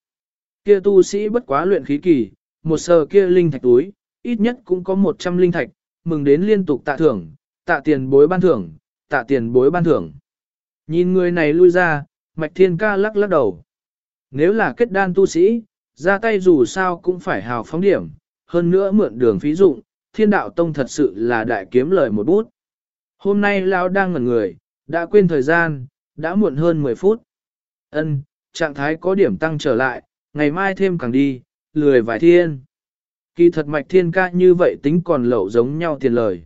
Kia tu sĩ bất quá luyện khí kỳ, một sờ kia linh thạch túi, ít nhất cũng có 100 linh thạch, mừng đến liên tục tạ thưởng, tạ tiền bối ban thưởng, tạ tiền bối ban thưởng. Nhìn người này lui ra, mạch thiên ca lắc lắc đầu. Nếu là kết đan tu sĩ, ra tay dù sao cũng phải hào phóng điểm, hơn nữa mượn đường phí dụng, thiên đạo tông thật sự là đại kiếm lời một bút. Hôm nay lão đang ngẩn người, đã quên thời gian, đã muộn hơn 10 phút. Ân, trạng thái có điểm tăng trở lại, ngày mai thêm càng đi, lười vài thiên. Kỳ thật mạch thiên ca như vậy tính còn lậu giống nhau tiền lời.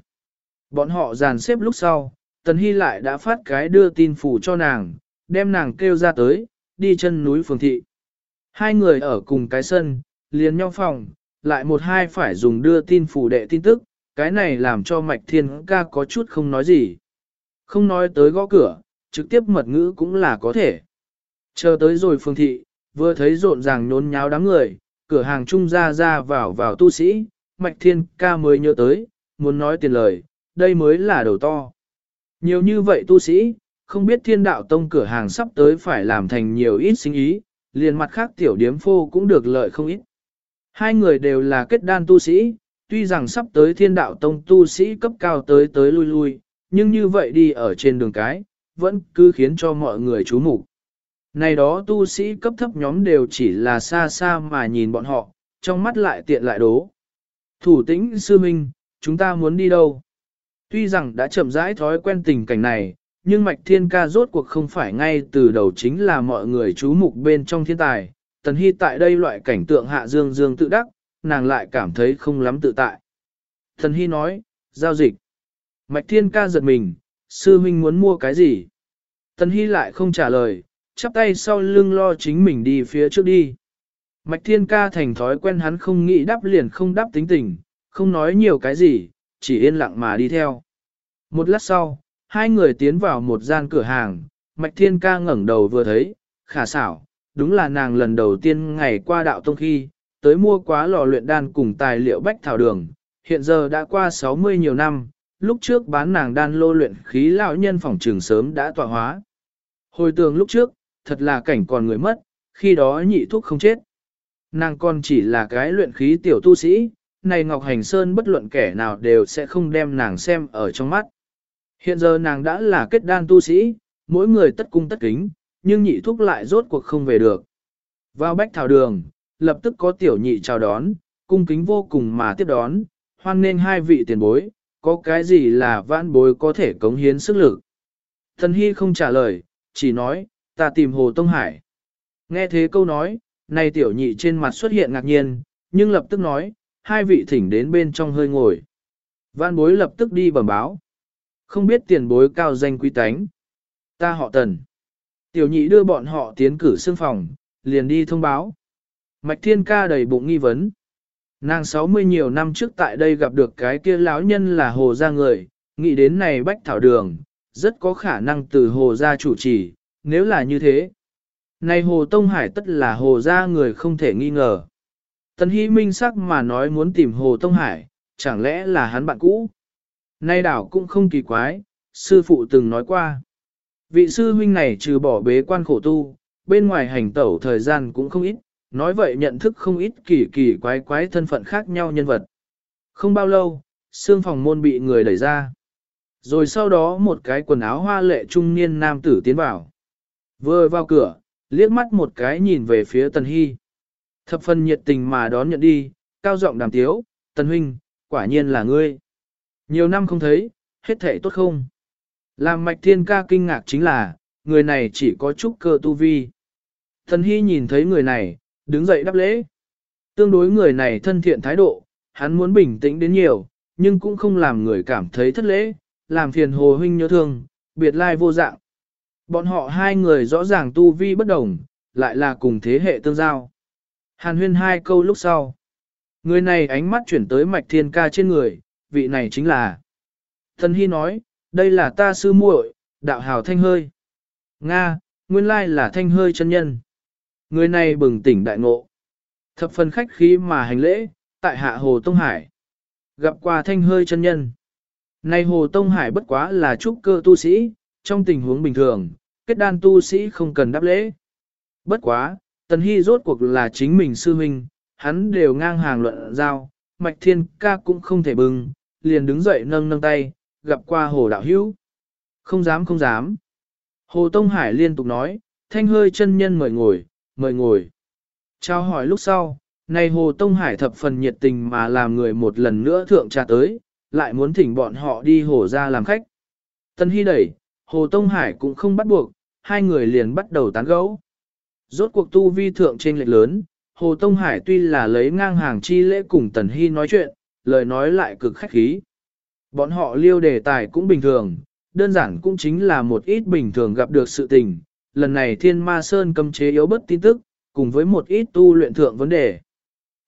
Bọn họ dàn xếp lúc sau, Tần Hy lại đã phát cái đưa tin phủ cho nàng, đem nàng kêu ra tới, đi chân núi phường thị. Hai người ở cùng cái sân, liền nhau phòng, lại một hai phải dùng đưa tin phủ đệ tin tức, cái này làm cho mạch thiên ca có chút không nói gì. Không nói tới gõ cửa, trực tiếp mật ngữ cũng là có thể. Chờ tới rồi phương thị, vừa thấy rộn ràng nhốn nháo đám người, cửa hàng trung ra ra vào vào tu sĩ, mạch thiên ca mới nhớ tới, muốn nói tiền lời, đây mới là đầu to. Nhiều như vậy tu sĩ, không biết thiên đạo tông cửa hàng sắp tới phải làm thành nhiều ít sinh ý, liền mặt khác tiểu điếm phô cũng được lợi không ít. Hai người đều là kết đan tu sĩ, tuy rằng sắp tới thiên đạo tông tu sĩ cấp cao tới tới lui lui, nhưng như vậy đi ở trên đường cái, vẫn cứ khiến cho mọi người chú mục Này đó tu sĩ cấp thấp nhóm đều chỉ là xa xa mà nhìn bọn họ, trong mắt lại tiện lại đố. Thủ tĩnh sư minh, chúng ta muốn đi đâu? Tuy rằng đã chậm rãi thói quen tình cảnh này, nhưng mạch thiên ca rốt cuộc không phải ngay từ đầu chính là mọi người chú mục bên trong thiên tài. Tần Hy tại đây loại cảnh tượng hạ dương dương tự đắc, nàng lại cảm thấy không lắm tự tại. Tần Hy nói, giao dịch. Mạch thiên ca giật mình, sư huynh muốn mua cái gì? Tần Hy lại không trả lời, chắp tay sau lưng lo chính mình đi phía trước đi. Mạch thiên ca thành thói quen hắn không nghĩ đáp liền không đáp tính tình, không nói nhiều cái gì, chỉ yên lặng mà đi theo. Một lát sau, hai người tiến vào một gian cửa hàng, Mạch Thiên Ca ngẩng đầu vừa thấy, khả xảo, đúng là nàng lần đầu tiên ngày qua đạo tông khi, tới mua quá lò luyện đan cùng tài liệu bách thảo đường, hiện giờ đã qua 60 nhiều năm, lúc trước bán nàng đan lô luyện khí lão nhân phòng trường sớm đã tọa hóa. Hồi tường lúc trước, thật là cảnh còn người mất, khi đó nhị thuốc không chết. Nàng còn chỉ là cái luyện khí tiểu tu sĩ, này Ngọc Hành Sơn bất luận kẻ nào đều sẽ không đem nàng xem ở trong mắt. Hiện giờ nàng đã là kết đan tu sĩ, mỗi người tất cung tất kính, nhưng nhị thúc lại rốt cuộc không về được. Vào bách thảo đường, lập tức có tiểu nhị chào đón, cung kính vô cùng mà tiếp đón, hoan nên hai vị tiền bối, có cái gì là vãn bối có thể cống hiến sức lực. Thần Hy không trả lời, chỉ nói, ta tìm Hồ Tông Hải. Nghe thế câu nói, này tiểu nhị trên mặt xuất hiện ngạc nhiên, nhưng lập tức nói, hai vị thỉnh đến bên trong hơi ngồi. văn bối lập tức đi bẩm báo. Không biết tiền bối cao danh quý tánh. Ta họ tần. Tiểu nhị đưa bọn họ tiến cử xương phòng, liền đi thông báo. Mạch thiên ca đầy bụng nghi vấn. Nàng 60 nhiều năm trước tại đây gặp được cái kia lão nhân là hồ gia người, nghĩ đến này bách thảo đường, rất có khả năng từ hồ gia chủ trì, nếu là như thế. Này hồ Tông Hải tất là hồ gia người không thể nghi ngờ. Tần Hy minh sắc mà nói muốn tìm hồ Tông Hải, chẳng lẽ là hắn bạn cũ? Nay đảo cũng không kỳ quái, sư phụ từng nói qua. Vị sư huynh này trừ bỏ bế quan khổ tu, bên ngoài hành tẩu thời gian cũng không ít, nói vậy nhận thức không ít kỳ kỳ quái quái thân phận khác nhau nhân vật. Không bao lâu, xương phòng môn bị người đẩy ra. Rồi sau đó một cái quần áo hoa lệ trung niên nam tử tiến vào. Vừa vào cửa, liếc mắt một cái nhìn về phía Tần Hy. Thập phần nhiệt tình mà đón nhận đi, cao giọng đàm tiếu, Tần Huynh, quả nhiên là ngươi. Nhiều năm không thấy, hết thể tốt không? Làm mạch thiên ca kinh ngạc chính là, người này chỉ có chút cơ tu vi. Thần Hy nhìn thấy người này, đứng dậy đáp lễ. Tương đối người này thân thiện thái độ, hắn muốn bình tĩnh đến nhiều, nhưng cũng không làm người cảm thấy thất lễ, làm phiền hồ huynh nhớ thương, biệt lai vô dạng. Bọn họ hai người rõ ràng tu vi bất đồng, lại là cùng thế hệ tương giao. Hàn huyên hai câu lúc sau. Người này ánh mắt chuyển tới mạch thiên ca trên người, vị này chính là. Thần Hy nói, đây là ta sư muội, đạo hào thanh hơi. Nga, nguyên lai là thanh hơi chân nhân. Người này bừng tỉnh đại ngộ. Thập phần khách khí mà hành lễ, tại hạ Hồ Tông Hải. Gặp qua thanh hơi chân nhân. Này Hồ Tông Hải bất quá là trúc cơ tu sĩ, trong tình huống bình thường, kết đan tu sĩ không cần đáp lễ. Bất quá, Tần Hy rốt cuộc là chính mình sư huynh, hắn đều ngang hàng luận giao, Mạch Thiên ca cũng không thể bừng, liền đứng dậy nâng nâng tay, gặp qua hồ đạo hữu. Không dám không dám. Hồ Tông Hải liên tục nói, thanh hơi chân nhân mời ngồi, mời ngồi. Trao hỏi lúc sau, này Hồ Tông Hải thập phần nhiệt tình mà làm người một lần nữa thượng trà tới, lại muốn thỉnh bọn họ đi hồ ra làm khách. Tân Hy đẩy, Hồ Tông Hải cũng không bắt buộc, hai người liền bắt đầu tán gẫu. Rốt cuộc tu vi thượng trên lệch lớn, Hồ Tông Hải tuy là lấy ngang hàng chi lễ cùng Tần Hy nói chuyện, lời nói lại cực khách khí. Bọn họ liêu đề tài cũng bình thường, đơn giản cũng chính là một ít bình thường gặp được sự tình. Lần này Thiên Ma Sơn cấm chế yếu bất tin tức, cùng với một ít tu luyện thượng vấn đề.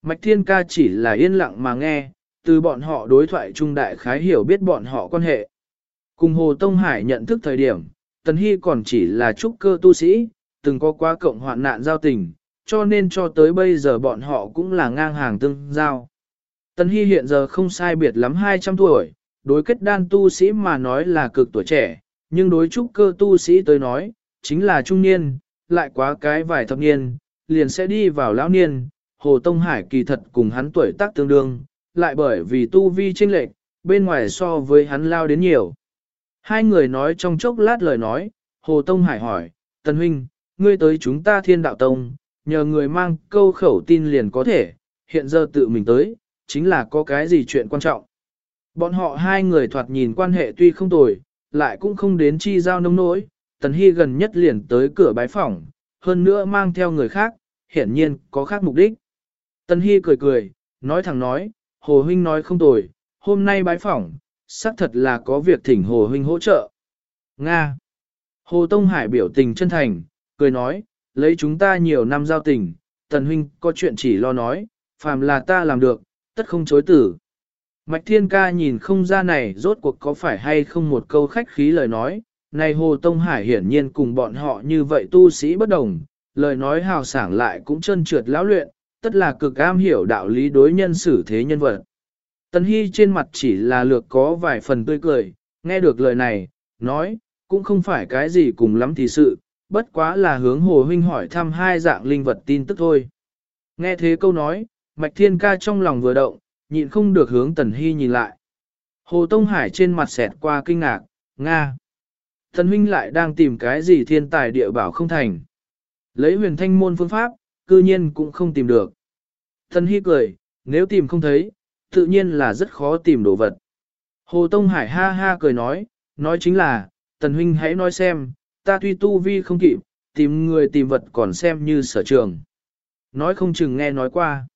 Mạch Thiên Ca chỉ là yên lặng mà nghe, từ bọn họ đối thoại trung đại khái hiểu biết bọn họ quan hệ. Cùng Hồ Tông Hải nhận thức thời điểm, Tần Hy còn chỉ là trúc cơ tu sĩ, từng có quá cộng hoạn nạn giao tình, cho nên cho tới bây giờ bọn họ cũng là ngang hàng tương giao. Tần Hy hiện giờ không sai biệt lắm 200 tuổi, đối kết đan tu sĩ mà nói là cực tuổi trẻ, nhưng đối trúc cơ tu sĩ tới nói, chính là trung niên, lại quá cái vài thập niên, liền sẽ đi vào lão niên, Hồ Tông Hải kỳ thật cùng hắn tuổi tác tương đương, lại bởi vì tu vi chênh lệch, bên ngoài so với hắn lao đến nhiều. Hai người nói trong chốc lát lời nói, Hồ Tông Hải hỏi, Tần Huynh, ngươi tới chúng ta thiên đạo tông, nhờ người mang câu khẩu tin liền có thể, hiện giờ tự mình tới, chính là có cái gì chuyện quan trọng. Bọn họ hai người thoạt nhìn quan hệ tuy không tồi, lại cũng không đến chi giao nông nỗi, Tần Hy gần nhất liền tới cửa bái phỏng, hơn nữa mang theo người khác, hiển nhiên có khác mục đích. Tần Hy cười cười, nói thẳng nói, Hồ Huynh nói không tồi, hôm nay bái phỏng, xác thật là có việc thỉnh Hồ Huynh hỗ trợ. Nga Hồ Tông Hải biểu tình chân thành, cười nói, lấy chúng ta nhiều năm giao tình, Tần Huynh có chuyện chỉ lo nói, phàm là ta làm được, tất không chối tử. Mạch Thiên Ca nhìn không ra này rốt cuộc có phải hay không một câu khách khí lời nói, này Hồ Tông Hải hiển nhiên cùng bọn họ như vậy tu sĩ bất đồng, lời nói hào sảng lại cũng chân trượt lão luyện, tất là cực am hiểu đạo lý đối nhân xử thế nhân vật. Tần Hy trên mặt chỉ là lược có vài phần tươi cười, nghe được lời này, nói, cũng không phải cái gì cùng lắm thì sự, bất quá là hướng Hồ Huynh hỏi thăm hai dạng linh vật tin tức thôi. Nghe thế câu nói, Mạch Thiên Ca trong lòng vừa động, nhịn không được hướng Tần Hy nhìn lại. Hồ Tông Hải trên mặt xẹt qua kinh ngạc, Nga. thần Huynh lại đang tìm cái gì thiên tài địa bảo không thành. Lấy huyền thanh môn phương pháp, cư nhiên cũng không tìm được. thần Hy cười, nếu tìm không thấy, tự nhiên là rất khó tìm đồ vật. Hồ Tông Hải ha ha cười nói, nói chính là, Tần Huynh hãy nói xem, ta tuy tu vi không kịp, tìm người tìm vật còn xem như sở trường. Nói không chừng nghe nói qua.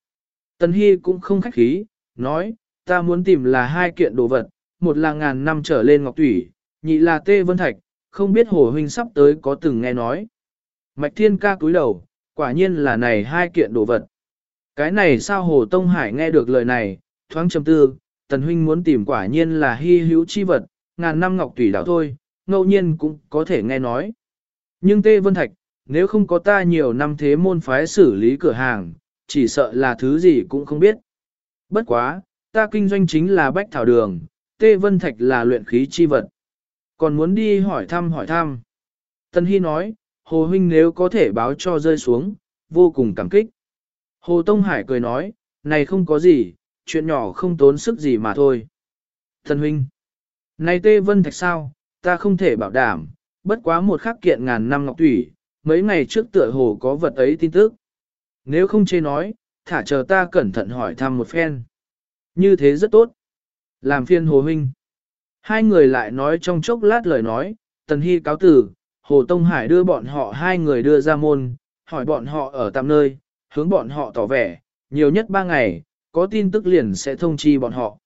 Tần Hy cũng không khách khí, nói, ta muốn tìm là hai kiện đồ vật, một là ngàn năm trở lên ngọc thủy, nhị là tê vân thạch, không biết hồ huynh sắp tới có từng nghe nói. Mạch thiên ca cúi đầu, quả nhiên là này hai kiện đồ vật. Cái này sao hồ Tông Hải nghe được lời này, thoáng trầm tư, tần huynh muốn tìm quả nhiên là hy hữu chi vật, ngàn năm ngọc thủy đảo thôi, ngẫu nhiên cũng có thể nghe nói. Nhưng tê vân thạch, nếu không có ta nhiều năm thế môn phái xử lý cửa hàng, chỉ sợ là thứ gì cũng không biết. Bất quá, ta kinh doanh chính là bách thảo đường, tê vân thạch là luyện khí chi vật. Còn muốn đi hỏi thăm hỏi thăm. Tân Hy nói, Hồ Huynh nếu có thể báo cho rơi xuống, vô cùng cảm kích. Hồ Tông Hải cười nói, này không có gì, chuyện nhỏ không tốn sức gì mà thôi. Thần Huynh, này tê vân thạch sao, ta không thể bảo đảm, bất quá một khắc kiện ngàn năm ngọc thủy, mấy ngày trước tựa hồ có vật ấy tin tức. Nếu không chê nói, thả chờ ta cẩn thận hỏi thăm một phen. Như thế rất tốt. Làm phiên Hồ Huynh. Hai người lại nói trong chốc lát lời nói, Tần Hy cáo tử, Hồ Tông Hải đưa bọn họ hai người đưa ra môn, hỏi bọn họ ở tạm nơi, hướng bọn họ tỏ vẻ, nhiều nhất ba ngày, có tin tức liền sẽ thông chi bọn họ.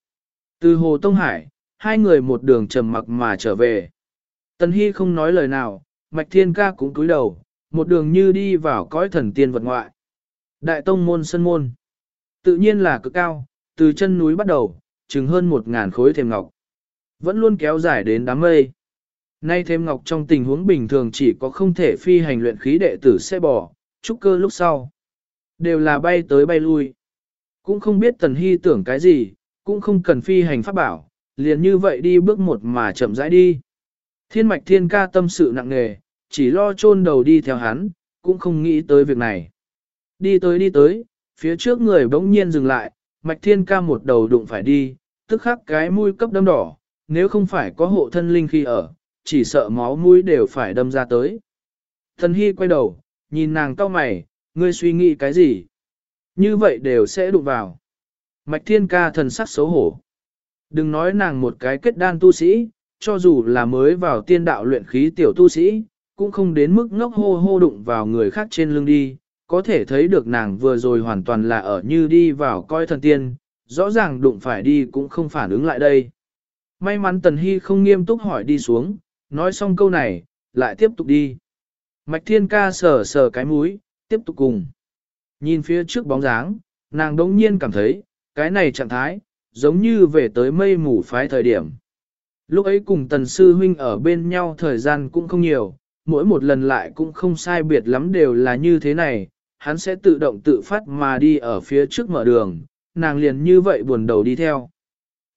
Từ Hồ Tông Hải, hai người một đường trầm mặc mà trở về. Tần Hy không nói lời nào, Mạch Thiên Ca cũng cúi đầu, một đường như đi vào cõi thần tiên vật ngoại. Đại tông môn sân môn. Tự nhiên là cực cao, từ chân núi bắt đầu, chừng hơn một ngàn khối thềm ngọc. Vẫn luôn kéo dài đến đám mây. Nay thêm ngọc trong tình huống bình thường chỉ có không thể phi hành luyện khí đệ tử xe bò, trúc cơ lúc sau. Đều là bay tới bay lui. Cũng không biết tần hy tưởng cái gì, cũng không cần phi hành pháp bảo, liền như vậy đi bước một mà chậm rãi đi. Thiên mạch thiên ca tâm sự nặng nề, chỉ lo chôn đầu đi theo hắn, cũng không nghĩ tới việc này. Đi tới đi tới, phía trước người bỗng nhiên dừng lại, mạch thiên ca một đầu đụng phải đi, tức khắc cái mũi cấp đâm đỏ, nếu không phải có hộ thân linh khi ở, chỉ sợ máu mũi đều phải đâm ra tới. Thần hy quay đầu, nhìn nàng cau mày, ngươi suy nghĩ cái gì? Như vậy đều sẽ đụng vào. Mạch thiên ca thần sắc xấu hổ. Đừng nói nàng một cái kết đan tu sĩ, cho dù là mới vào tiên đạo luyện khí tiểu tu sĩ, cũng không đến mức ngốc hô hô đụng vào người khác trên lưng đi, có thể thấy được nàng vừa rồi hoàn toàn là ở như đi vào coi thần tiên, rõ ràng đụng phải đi cũng không phản ứng lại đây. May mắn Tần Hy không nghiêm túc hỏi đi xuống, nói xong câu này, lại tiếp tục đi. Mạch Thiên Ca sờ sờ cái mũi, tiếp tục cùng. Nhìn phía trước bóng dáng, nàng đống nhiên cảm thấy, cái này trạng thái, giống như về tới mây mù phái thời điểm. Lúc ấy cùng Tần Sư Huynh ở bên nhau thời gian cũng không nhiều, mỗi một lần lại cũng không sai biệt lắm đều là như thế này, hắn sẽ tự động tự phát mà đi ở phía trước mở đường, nàng liền như vậy buồn đầu đi theo.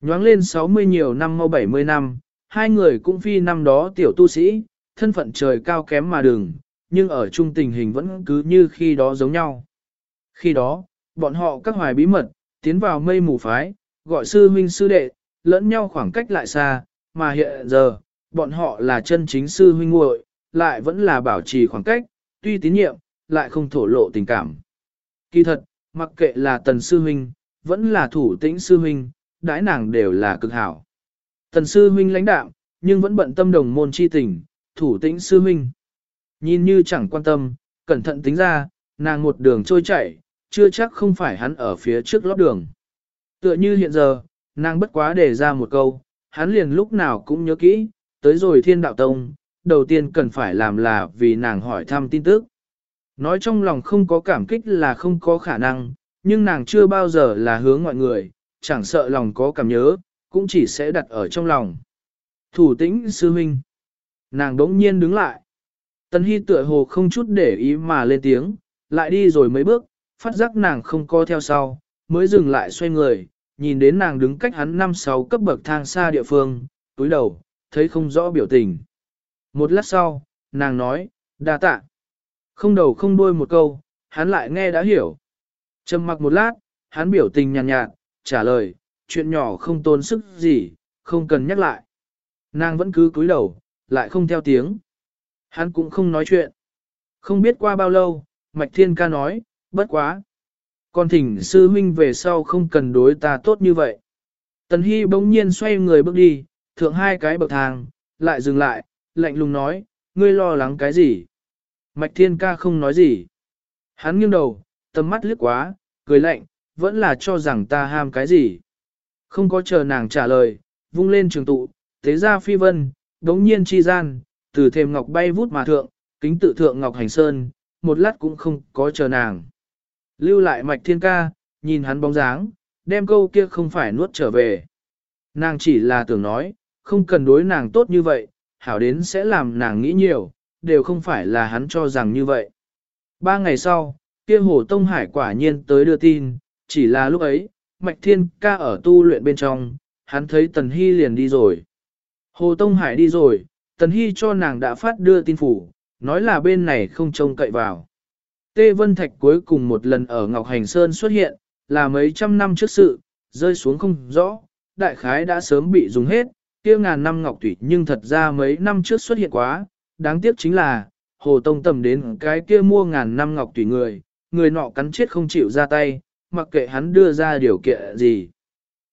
Nhoáng lên 60 nhiều năm mau 70 năm, hai người cũng phi năm đó tiểu tu sĩ, thân phận trời cao kém mà đừng, nhưng ở chung tình hình vẫn cứ như khi đó giống nhau. Khi đó, bọn họ các hoài bí mật, tiến vào mây mù phái, gọi sư huynh sư đệ, lẫn nhau khoảng cách lại xa, mà hiện giờ, bọn họ là chân chính sư huynh muội, lại vẫn là bảo trì khoảng cách, tuy tín nhiệm, lại không thổ lộ tình cảm. Kỳ thật, mặc kệ là tần sư huynh, vẫn là thủ tĩnh sư huynh, đãi nàng đều là cực hảo. Tần sư huynh lãnh đạo, nhưng vẫn bận tâm đồng môn chi tình, thủ tĩnh sư huynh. Nhìn như chẳng quan tâm, cẩn thận tính ra, nàng một đường trôi chảy, chưa chắc không phải hắn ở phía trước lót đường. Tựa như hiện giờ, nàng bất quá để ra một câu, hắn liền lúc nào cũng nhớ kỹ, tới rồi thiên đạo tông, đầu tiên cần phải làm là vì nàng hỏi thăm tin tức. Nói trong lòng không có cảm kích là không có khả năng, nhưng nàng chưa bao giờ là hướng mọi người, chẳng sợ lòng có cảm nhớ, cũng chỉ sẽ đặt ở trong lòng. Thủ tĩnh sư huynh. Nàng đống nhiên đứng lại. Tần Hy tựa hồ không chút để ý mà lên tiếng, lại đi rồi mấy bước, phát giác nàng không co theo sau, mới dừng lại xoay người, nhìn đến nàng đứng cách hắn năm sáu cấp bậc thang xa địa phương, túi đầu, thấy không rõ biểu tình. Một lát sau, nàng nói, đa tạ. Không đầu không đuôi một câu, hắn lại nghe đã hiểu. Trầm mặc một lát, hắn biểu tình nhàn nhạt, nhạt, trả lời, chuyện nhỏ không tốn sức gì, không cần nhắc lại. Nàng vẫn cứ cúi đầu, lại không theo tiếng. Hắn cũng không nói chuyện. Không biết qua bao lâu, Mạch Thiên ca nói, bất quá. Con thỉnh sư huynh về sau không cần đối ta tốt như vậy. Tần Hy bỗng nhiên xoay người bước đi, thượng hai cái bậc thang, lại dừng lại, lạnh lùng nói, ngươi lo lắng cái gì? Mạch Thiên ca không nói gì. Hắn nghiêng đầu, tầm mắt liếc quá, cười lạnh, vẫn là cho rằng ta ham cái gì. Không có chờ nàng trả lời, vung lên trường tụ, thế ra phi vân, đống nhiên chi gian, từ thềm ngọc bay vút mà thượng, kính tự thượng ngọc hành sơn, một lát cũng không có chờ nàng. Lưu lại mạch thiên ca, nhìn hắn bóng dáng, đem câu kia không phải nuốt trở về. Nàng chỉ là tưởng nói, không cần đối nàng tốt như vậy, hảo đến sẽ làm nàng nghĩ nhiều, đều không phải là hắn cho rằng như vậy. Ba ngày sau, kia hồ Tông Hải quả nhiên tới đưa tin, chỉ là lúc ấy, Mạch Thiên ca ở tu luyện bên trong, hắn thấy Tần Hy liền đi rồi. Hồ Tông Hải đi rồi, Tần Hy cho nàng đã phát đưa tin phủ, nói là bên này không trông cậy vào. Tê Vân Thạch cuối cùng một lần ở Ngọc Hành Sơn xuất hiện, là mấy trăm năm trước sự, rơi xuống không rõ, đại khái đã sớm bị dùng hết, kia ngàn năm Ngọc Thủy nhưng thật ra mấy năm trước xuất hiện quá, đáng tiếc chính là, Hồ Tông tầm đến cái kia mua ngàn năm Ngọc Thủy người, người nọ cắn chết không chịu ra tay, mặc kệ hắn đưa ra điều kiện gì.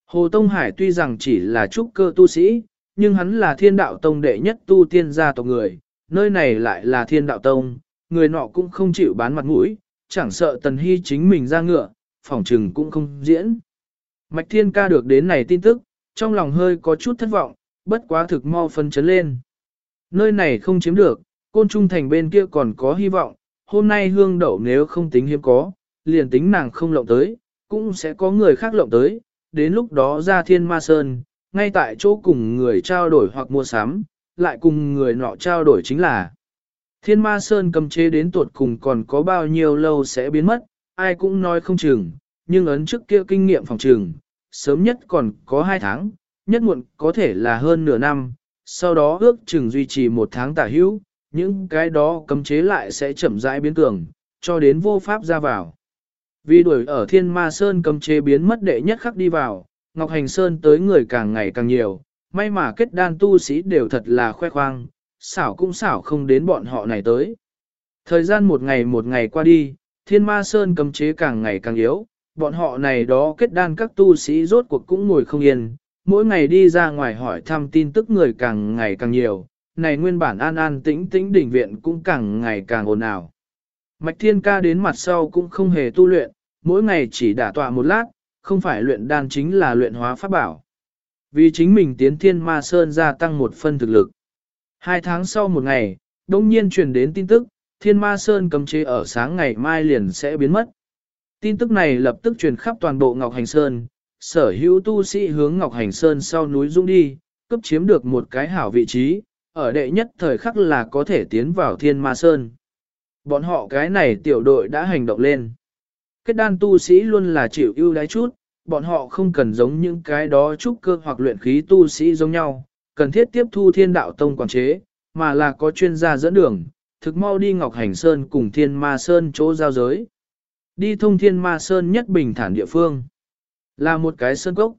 Hồ Tông Hải tuy rằng chỉ là trúc cơ tu sĩ, nhưng hắn là thiên đạo tông đệ nhất tu tiên gia tộc người, nơi này lại là thiên đạo tông, người nọ cũng không chịu bán mặt mũi, chẳng sợ tần hy chính mình ra ngựa, phỏng trừng cũng không diễn. Mạch thiên ca được đến này tin tức, trong lòng hơi có chút thất vọng, bất quá thực mau phân chấn lên. Nơi này không chiếm được, côn trung thành bên kia còn có hy vọng, hôm nay hương đậu nếu không tính hiếm có, liền tính nàng không lộng tới, cũng sẽ có người khác lộng tới, đến lúc đó ra thiên ma sơn, ngay tại chỗ cùng người trao đổi hoặc mua sắm, lại cùng người nọ trao đổi chính là Thiên ma sơn cầm chế đến tuột cùng còn có bao nhiêu lâu sẽ biến mất, ai cũng nói không chừng, nhưng ấn trước kia kinh nghiệm phòng trường, sớm nhất còn có 2 tháng, nhất muộn có thể là hơn nửa năm, sau đó ước chừng duy trì một tháng tả hữu, những cái đó cấm chế lại sẽ chậm rãi biến cường, cho đến vô pháp ra vào. Vì đuổi ở thiên ma sơn cấm chế biến mất đệ nhất khắc đi vào, Ngọc Hành Sơn tới người càng ngày càng nhiều, may mà kết đan tu sĩ đều thật là khoe khoang, xảo cũng xảo không đến bọn họ này tới. Thời gian một ngày một ngày qua đi, thiên ma sơn cấm chế càng ngày càng yếu, bọn họ này đó kết đan các tu sĩ rốt cuộc cũng ngồi không yên, mỗi ngày đi ra ngoài hỏi thăm tin tức người càng ngày càng nhiều, này nguyên bản an an tĩnh tĩnh đỉnh viện cũng càng ngày càng ồn ào. Mạch thiên ca đến mặt sau cũng không hề tu luyện, mỗi ngày chỉ đả tọa một lát, không phải luyện đan chính là luyện hóa pháp bảo. Vì chính mình tiến thiên ma sơn gia tăng một phân thực lực. Hai tháng sau một ngày, đông nhiên truyền đến tin tức, thiên ma sơn cấm chế ở sáng ngày mai liền sẽ biến mất. Tin tức này lập tức truyền khắp toàn bộ Ngọc Hành Sơn, sở hữu tu sĩ hướng Ngọc Hành Sơn sau núi dũng đi, cấp chiếm được một cái hảo vị trí, ở đệ nhất thời khắc là có thể tiến vào thiên ma sơn. Bọn họ cái này tiểu đội đã hành động lên. Kết đan tu sĩ luôn là chịu ưu đái chút, bọn họ không cần giống những cái đó trúc cơ hoặc luyện khí tu sĩ giống nhau, cần thiết tiếp thu thiên đạo tông quản chế, mà là có chuyên gia dẫn đường, thực mau đi Ngọc Hành Sơn cùng thiên ma sơn chỗ giao giới. Đi thông thiên ma sơn nhất bình thản địa phương. Là một cái sơn cốc.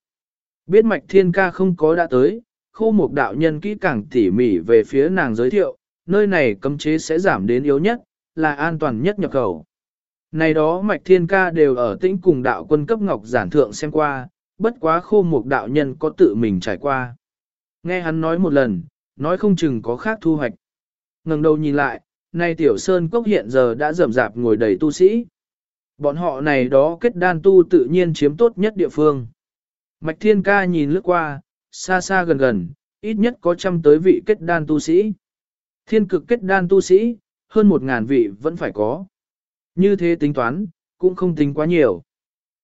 Biết mạch thiên ca không có đã tới, khô một đạo nhân kỹ càng tỉ mỉ về phía nàng giới thiệu, nơi này cấm chế sẽ giảm đến yếu nhất, là an toàn nhất nhập khẩu. Này đó mạch thiên ca đều ở tĩnh cùng đạo quân cấp ngọc giản thượng xem qua, bất quá khô một đạo nhân có tự mình trải qua. Nghe hắn nói một lần, nói không chừng có khác thu hoạch. ngẩng đầu nhìn lại, nay tiểu sơn cốc hiện giờ đã rầm rạp ngồi đầy tu sĩ. Bọn họ này đó kết đan tu tự nhiên chiếm tốt nhất địa phương. Mạch thiên ca nhìn lướt qua, xa xa gần gần, ít nhất có trăm tới vị kết đan tu sĩ. Thiên cực kết đan tu sĩ, hơn một ngàn vị vẫn phải có. Như thế tính toán, cũng không tính quá nhiều.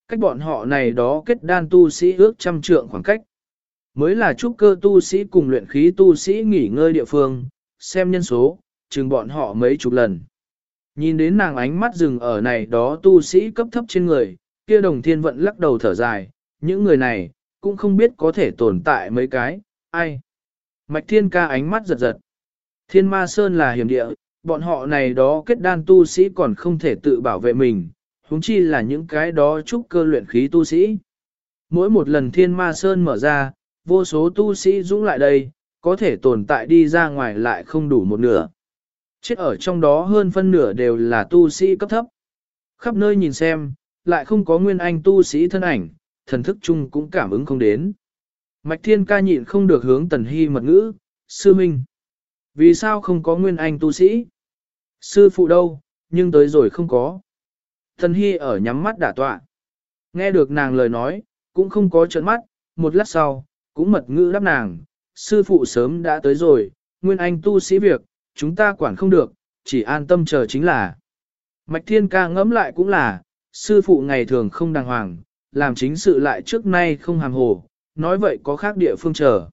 Cách bọn họ này đó kết đan tu sĩ ước trăm trượng khoảng cách. Mới là trúc cơ tu sĩ cùng luyện khí tu sĩ nghỉ ngơi địa phương, xem nhân số, chừng bọn họ mấy chục lần. Nhìn đến nàng ánh mắt dừng ở này đó tu sĩ cấp thấp trên người, kia đồng thiên vận lắc đầu thở dài, những người này, cũng không biết có thể tồn tại mấy cái, ai. Mạch thiên ca ánh mắt giật giật. Thiên ma sơn là hiểm địa, bọn họ này đó kết đan tu sĩ còn không thể tự bảo vệ mình, huống chi là những cái đó trúc cơ luyện khí tu sĩ. Mỗi một lần thiên ma sơn mở ra, vô số tu sĩ dũng lại đây, có thể tồn tại đi ra ngoài lại không đủ một nửa. Chết ở trong đó hơn phân nửa đều là tu sĩ cấp thấp. Khắp nơi nhìn xem, lại không có nguyên anh tu sĩ thân ảnh, thần thức chung cũng cảm ứng không đến. Mạch thiên ca nhịn không được hướng tần hy mật ngữ, sư minh. Vì sao không có nguyên anh tu sĩ? Sư phụ đâu, nhưng tới rồi không có. Tần hy ở nhắm mắt đả tọa. Nghe được nàng lời nói, cũng không có trợn mắt, một lát sau, cũng mật ngữ đáp nàng. Sư phụ sớm đã tới rồi, nguyên anh tu sĩ việc, chúng ta quản không được, chỉ an tâm chờ chính là. Mạch thiên ca ngẫm lại cũng là, sư phụ ngày thường không đàng hoàng, làm chính sự lại trước nay không hàm hồ, nói vậy có khác địa phương chờ.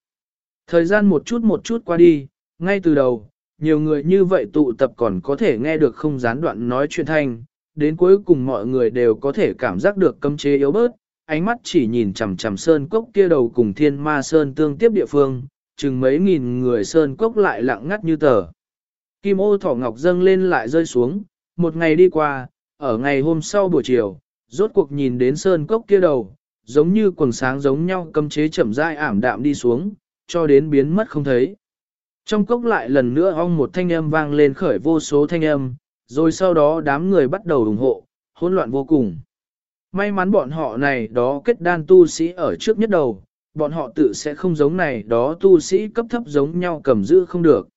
Thời gian một chút một chút qua đi, ngay từ đầu, nhiều người như vậy tụ tập còn có thể nghe được không gián đoạn nói chuyện thanh, đến cuối cùng mọi người đều có thể cảm giác được cấm chế yếu bớt, ánh mắt chỉ nhìn chằm chằm sơn cốc kia đầu cùng thiên ma sơn tương tiếp địa phương, chừng mấy nghìn người sơn cốc lại lặng ngắt như tờ. Kim ô thỏ ngọc dâng lên lại rơi xuống, một ngày đi qua, ở ngày hôm sau buổi chiều, rốt cuộc nhìn đến sơn cốc kia đầu, giống như quần sáng giống nhau cấm chế chậm rãi ảm đạm đi xuống, cho đến biến mất không thấy. Trong cốc lại lần nữa ong một thanh âm vang lên khởi vô số thanh âm, rồi sau đó đám người bắt đầu ủng hộ, hỗn loạn vô cùng. May mắn bọn họ này đó kết đan tu sĩ ở trước nhất đầu, bọn họ tự sẽ không giống này đó tu sĩ cấp thấp giống nhau cầm giữ không được.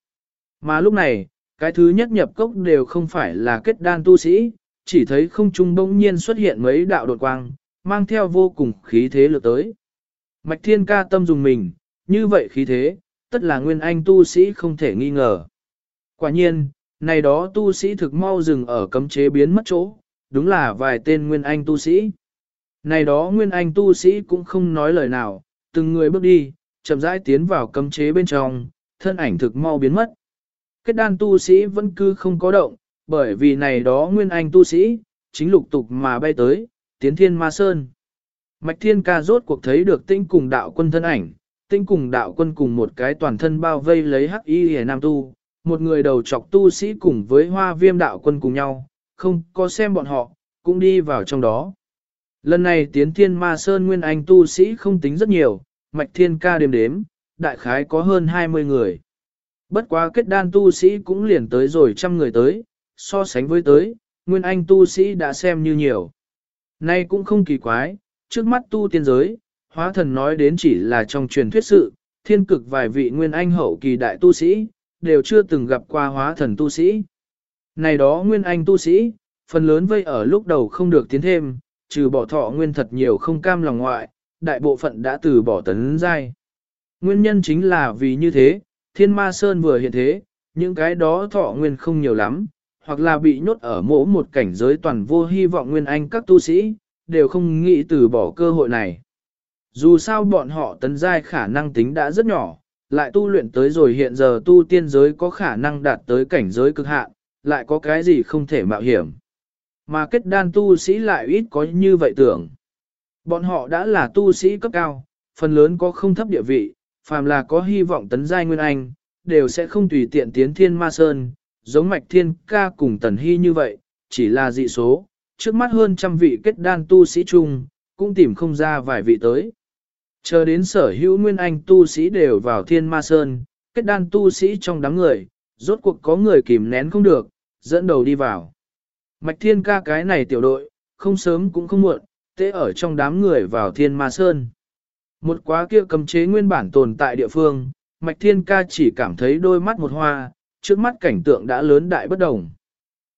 Mà lúc này, cái thứ nhất nhập cốc đều không phải là kết đan tu sĩ, chỉ thấy không trung bỗng nhiên xuất hiện mấy đạo đột quang, mang theo vô cùng khí thế lực tới. Mạch thiên ca tâm dùng mình, như vậy khí thế, tất là nguyên anh tu sĩ không thể nghi ngờ. Quả nhiên, này đó tu sĩ thực mau dừng ở cấm chế biến mất chỗ, đúng là vài tên nguyên anh tu sĩ. Này đó nguyên anh tu sĩ cũng không nói lời nào, từng người bước đi, chậm rãi tiến vào cấm chế bên trong, thân ảnh thực mau biến mất. Kết đan tu sĩ vẫn cứ không có động, bởi vì này đó nguyên anh tu sĩ, chính lục tục mà bay tới, tiến thiên ma sơn. Mạch thiên ca rốt cuộc thấy được tinh cùng đạo quân thân ảnh, tinh cùng đạo quân cùng một cái toàn thân bao vây lấy hắc y hề nam tu, một người đầu trọc tu sĩ cùng với hoa viêm đạo quân cùng nhau, không có xem bọn họ, cũng đi vào trong đó. Lần này tiến thiên ma sơn nguyên anh tu sĩ không tính rất nhiều, mạch thiên ca đếm đếm, đại khái có hơn 20 người. Bất quá kết đan tu sĩ cũng liền tới rồi trăm người tới, so sánh với tới, nguyên anh tu sĩ đã xem như nhiều. Nay cũng không kỳ quái, trước mắt tu tiên giới, hóa thần nói đến chỉ là trong truyền thuyết sự, thiên cực vài vị nguyên anh hậu kỳ đại tu sĩ, đều chưa từng gặp qua hóa thần tu sĩ. Này đó nguyên anh tu sĩ, phần lớn vây ở lúc đầu không được tiến thêm, trừ bỏ thọ nguyên thật nhiều không cam lòng ngoại, đại bộ phận đã từ bỏ tấn giai. Nguyên nhân chính là vì như thế, thiên ma sơn vừa hiện thế, những cái đó thọ nguyên không nhiều lắm, hoặc là bị nhốt ở mỗ một cảnh giới toàn vô hy vọng nguyên anh các tu sĩ, đều không nghĩ từ bỏ cơ hội này. Dù sao bọn họ tấn giai khả năng tính đã rất nhỏ, lại tu luyện tới rồi hiện giờ tu tiên giới có khả năng đạt tới cảnh giới cực hạn, lại có cái gì không thể mạo hiểm. Mà kết đan tu sĩ lại ít có như vậy tưởng. Bọn họ đã là tu sĩ cấp cao, phần lớn có không thấp địa vị, phàm là có hy vọng tấn giai nguyên anh, đều sẽ không tùy tiện tiến thiên ma sơn, giống mạch thiên ca cùng tần hy như vậy, chỉ là dị số, trước mắt hơn trăm vị kết đan tu sĩ chung, cũng tìm không ra vài vị tới. Chờ đến sở hữu nguyên anh tu sĩ đều vào thiên ma sơn, kết đan tu sĩ trong đám người, rốt cuộc có người kìm nén không được, dẫn đầu đi vào. Mạch thiên ca cái này tiểu đội, không sớm cũng không muộn, tế ở trong đám người vào thiên ma sơn. Một quá kia cầm chế nguyên bản tồn tại địa phương, Mạch Thiên Ca chỉ cảm thấy đôi mắt một hoa, trước mắt cảnh tượng đã lớn đại bất đồng.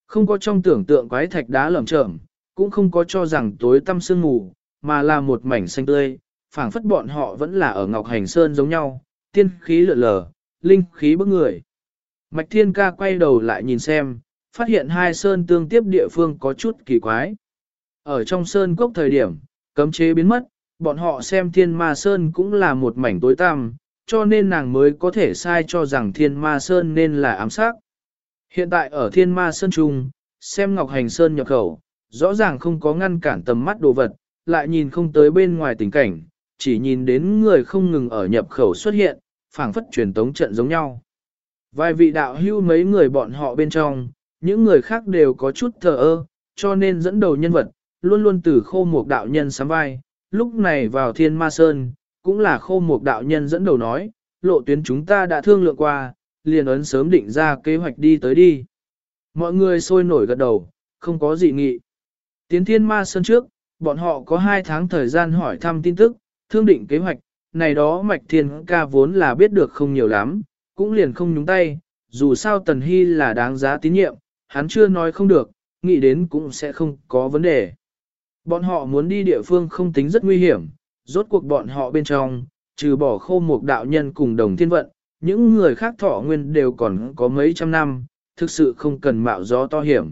Không có trong tưởng tượng quái thạch đá lởm chởm, cũng không có cho rằng tối tăm sương mù, mà là một mảnh xanh tươi, phảng phất bọn họ vẫn là ở Ngọc Hành Sơn giống nhau, tiên khí lượn lờ, linh khí bức người. Mạch Thiên Ca quay đầu lại nhìn xem, phát hiện hai sơn tương tiếp địa phương có chút kỳ quái. Ở trong sơn cốc thời điểm, cấm chế biến mất, bọn họ xem thiên ma sơn cũng là một mảnh tối tăm, cho nên nàng mới có thể sai cho rằng thiên ma sơn nên là ám sát. Hiện tại ở thiên ma sơn trung, xem ngọc hành sơn nhập khẩu, rõ ràng không có ngăn cản tầm mắt đồ vật, lại nhìn không tới bên ngoài tình cảnh, chỉ nhìn đến người không ngừng ở nhập khẩu xuất hiện, phảng phất truyền tống trận giống nhau. Vài vị đạo hưu mấy người bọn họ bên trong, những người khác đều có chút thờ ơ, cho nên dẫn đầu nhân vật, luôn luôn từ khô một đạo nhân sắm vai, lúc này vào thiên ma sơn, cũng là khô một đạo nhân dẫn đầu nói, lộ tuyến chúng ta đã thương lượng qua, liền ấn sớm định ra kế hoạch đi tới đi. Mọi người sôi nổi gật đầu, không có gì nghị. Tiến thiên ma sơn trước, bọn họ có hai tháng thời gian hỏi thăm tin tức, thương định kế hoạch, này đó mạch thiên ca vốn là biết được không nhiều lắm, cũng liền không nhúng tay, dù sao Tần Hy là đáng giá tín nhiệm, hắn chưa nói không được, nghĩ đến cũng sẽ không có vấn đề. Bọn họ muốn đi địa phương không tính rất nguy hiểm, rốt cuộc bọn họ bên trong, trừ bỏ khô một đạo nhân cùng đồng thiên vận, những người khác thọ nguyên đều còn có mấy trăm năm, thực sự không cần mạo gió to hiểm.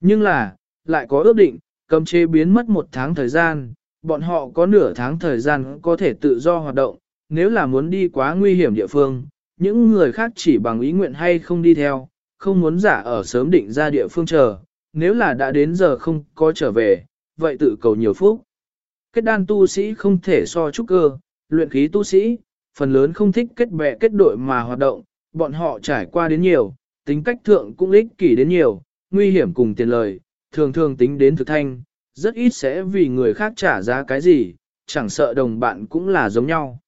Nhưng là, lại có ước định, cấm chế biến mất một tháng thời gian, bọn họ có nửa tháng thời gian có thể tự do hoạt động, nếu là muốn đi quá nguy hiểm địa phương, những người khác chỉ bằng ý nguyện hay không đi theo, không muốn giả ở sớm định ra địa phương chờ, nếu là đã đến giờ không có trở về, vậy tự cầu nhiều phúc. Kết đan tu sĩ không thể so trúc cơ, luyện khí tu sĩ, phần lớn không thích kết bè kết đội mà hoạt động, bọn họ trải qua đến nhiều, tính cách thượng cũng ích kỷ đến nhiều, nguy hiểm cùng tiền lời, thường thường tính đến thực thanh, rất ít sẽ vì người khác trả giá cái gì, chẳng sợ đồng bạn cũng là giống nhau.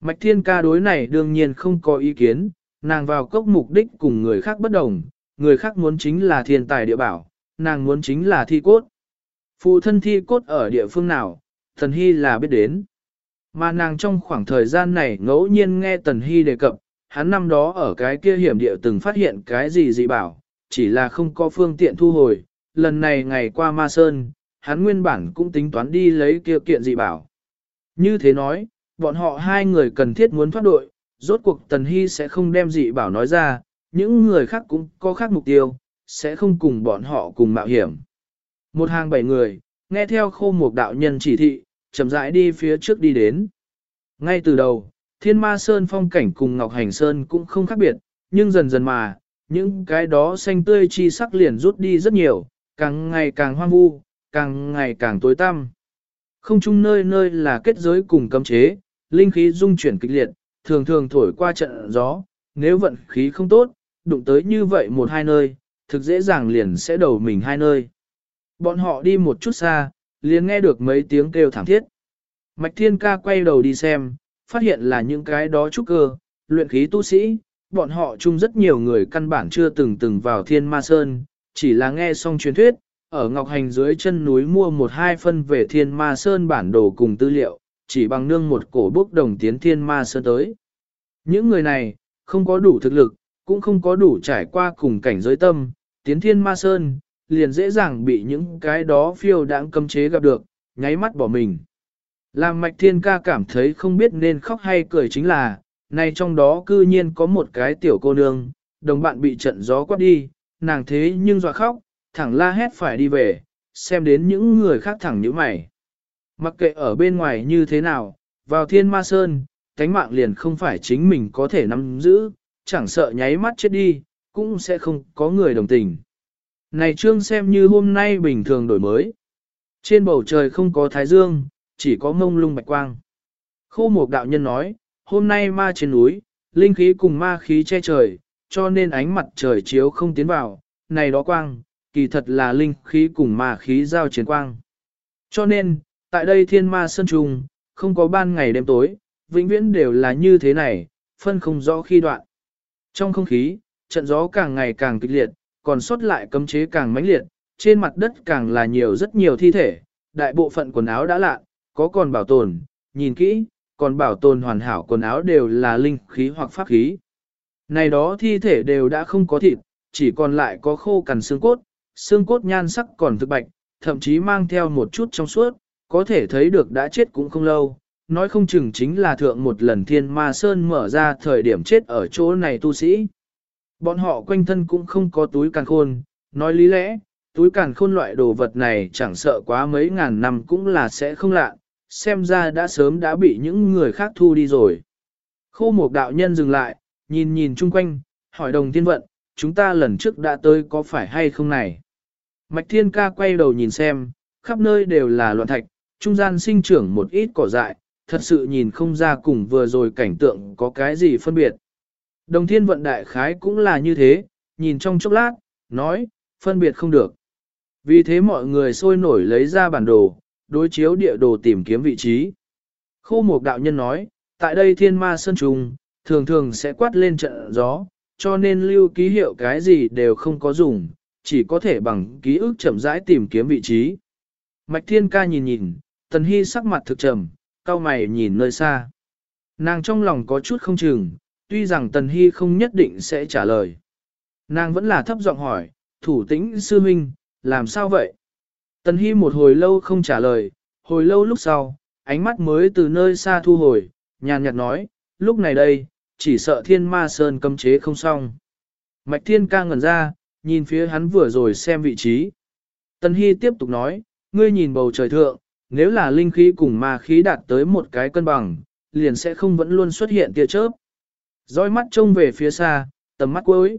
Mạch thiên ca đối này đương nhiên không có ý kiến, nàng vào cốc mục đích cùng người khác bất đồng, người khác muốn chính là thiên tài địa bảo, nàng muốn chính là thi cốt. Phụ thân thi cốt ở địa phương nào, Tần Hy là biết đến. Mà nàng trong khoảng thời gian này ngẫu nhiên nghe Tần Hy đề cập, hắn năm đó ở cái kia hiểm địa từng phát hiện cái gì dị bảo, chỉ là không có phương tiện thu hồi. Lần này ngày qua Ma Sơn, hắn nguyên bản cũng tính toán đi lấy kia kiện dị bảo. Như thế nói, bọn họ hai người cần thiết muốn thoát đội, rốt cuộc Tần Hy sẽ không đem dị bảo nói ra, những người khác cũng có khác mục tiêu, sẽ không cùng bọn họ cùng mạo hiểm. Một hàng bảy người, nghe theo khô một đạo nhân chỉ thị, chậm rãi đi phía trước đi đến. Ngay từ đầu, thiên ma sơn phong cảnh cùng ngọc hành sơn cũng không khác biệt, nhưng dần dần mà, những cái đó xanh tươi chi sắc liền rút đi rất nhiều, càng ngày càng hoang vu, càng ngày càng tối tăm. Không chung nơi nơi là kết giới cùng cấm chế, linh khí dung chuyển kịch liệt, thường thường thổi qua trận gió, nếu vận khí không tốt, đụng tới như vậy một hai nơi, thực dễ dàng liền sẽ đầu mình hai nơi. Bọn họ đi một chút xa, liền nghe được mấy tiếng kêu thảm thiết. Mạch Thiên Ca quay đầu đi xem, phát hiện là những cái đó trúc cơ, luyện khí tu sĩ, bọn họ chung rất nhiều người căn bản chưa từng từng vào Thiên Ma Sơn, chỉ là nghe xong truyền thuyết, ở Ngọc Hành dưới chân núi mua một hai phân về Thiên Ma Sơn bản đồ cùng tư liệu, chỉ bằng nương một cổ bốc đồng tiến Thiên Ma Sơn tới. Những người này, không có đủ thực lực, cũng không có đủ trải qua cùng cảnh giới tâm, tiến Thiên Ma Sơn, liền dễ dàng bị những cái đó phiêu đãng cấm chế gặp được, nháy mắt bỏ mình. Làm mạch thiên ca cảm thấy không biết nên khóc hay cười chính là, này trong đó cư nhiên có một cái tiểu cô nương, đồng bạn bị trận gió quát đi, nàng thế nhưng dọa khóc, thẳng la hét phải đi về, xem đến những người khác thẳng như mày. Mặc kệ ở bên ngoài như thế nào, vào thiên ma sơn, cánh mạng liền không phải chính mình có thể nắm giữ, chẳng sợ nháy mắt chết đi, cũng sẽ không có người đồng tình. Này trương xem như hôm nay bình thường đổi mới. Trên bầu trời không có thái dương, chỉ có mông lung bạch quang. Khô một đạo nhân nói, hôm nay ma trên núi, linh khí cùng ma khí che trời, cho nên ánh mặt trời chiếu không tiến vào, này đó quang, kỳ thật là linh khí cùng ma khí giao chiến quang. Cho nên, tại đây thiên ma sơn trùng, không có ban ngày đêm tối, vĩnh viễn đều là như thế này, phân không rõ khi đoạn. Trong không khí, trận gió càng ngày càng kịch liệt, còn sót lại cấm chế càng mãnh liệt, trên mặt đất càng là nhiều rất nhiều thi thể, đại bộ phận quần áo đã lạ, có còn bảo tồn, nhìn kỹ, còn bảo tồn hoàn hảo quần áo đều là linh khí hoặc pháp khí. Này đó thi thể đều đã không có thịt, chỉ còn lại có khô cằn xương cốt, xương cốt nhan sắc còn thực bạch, thậm chí mang theo một chút trong suốt, có thể thấy được đã chết cũng không lâu, nói không chừng chính là thượng một lần thiên ma sơn mở ra thời điểm chết ở chỗ này tu sĩ. Bọn họ quanh thân cũng không có túi càn khôn, nói lý lẽ, túi càn khôn loại đồ vật này chẳng sợ quá mấy ngàn năm cũng là sẽ không lạ, xem ra đã sớm đã bị những người khác thu đi rồi. Khô một đạo nhân dừng lại, nhìn nhìn chung quanh, hỏi đồng thiên vận, chúng ta lần trước đã tới có phải hay không này? Mạch thiên ca quay đầu nhìn xem, khắp nơi đều là loạn thạch, trung gian sinh trưởng một ít cỏ dại, thật sự nhìn không ra cùng vừa rồi cảnh tượng có cái gì phân biệt. Đồng thiên vận đại khái cũng là như thế, nhìn trong chốc lát, nói, phân biệt không được. Vì thế mọi người sôi nổi lấy ra bản đồ, đối chiếu địa đồ tìm kiếm vị trí. Khô Mục đạo nhân nói, tại đây thiên ma sơn trùng, thường thường sẽ quát lên trận gió, cho nên lưu ký hiệu cái gì đều không có dùng, chỉ có thể bằng ký ức chậm rãi tìm kiếm vị trí. Mạch thiên ca nhìn nhìn, tần hy sắc mặt thực trầm, cao mày nhìn nơi xa. Nàng trong lòng có chút không chừng, tuy rằng tần hy không nhất định sẽ trả lời. Nàng vẫn là thấp giọng hỏi, thủ tĩnh sư huynh, làm sao vậy? Tần Hy một hồi lâu không trả lời, hồi lâu lúc sau, ánh mắt mới từ nơi xa thu hồi, nhàn nhạt nói, lúc này đây, chỉ sợ thiên ma sơn cấm chế không xong. Mạch thiên ca ngẩn ra, nhìn phía hắn vừa rồi xem vị trí. Tần Hy tiếp tục nói, ngươi nhìn bầu trời thượng, nếu là linh khí cùng ma khí đạt tới một cái cân bằng, liền sẽ không vẫn luôn xuất hiện tia chớp. Dõi mắt trông về phía xa, tầm mắt cuối.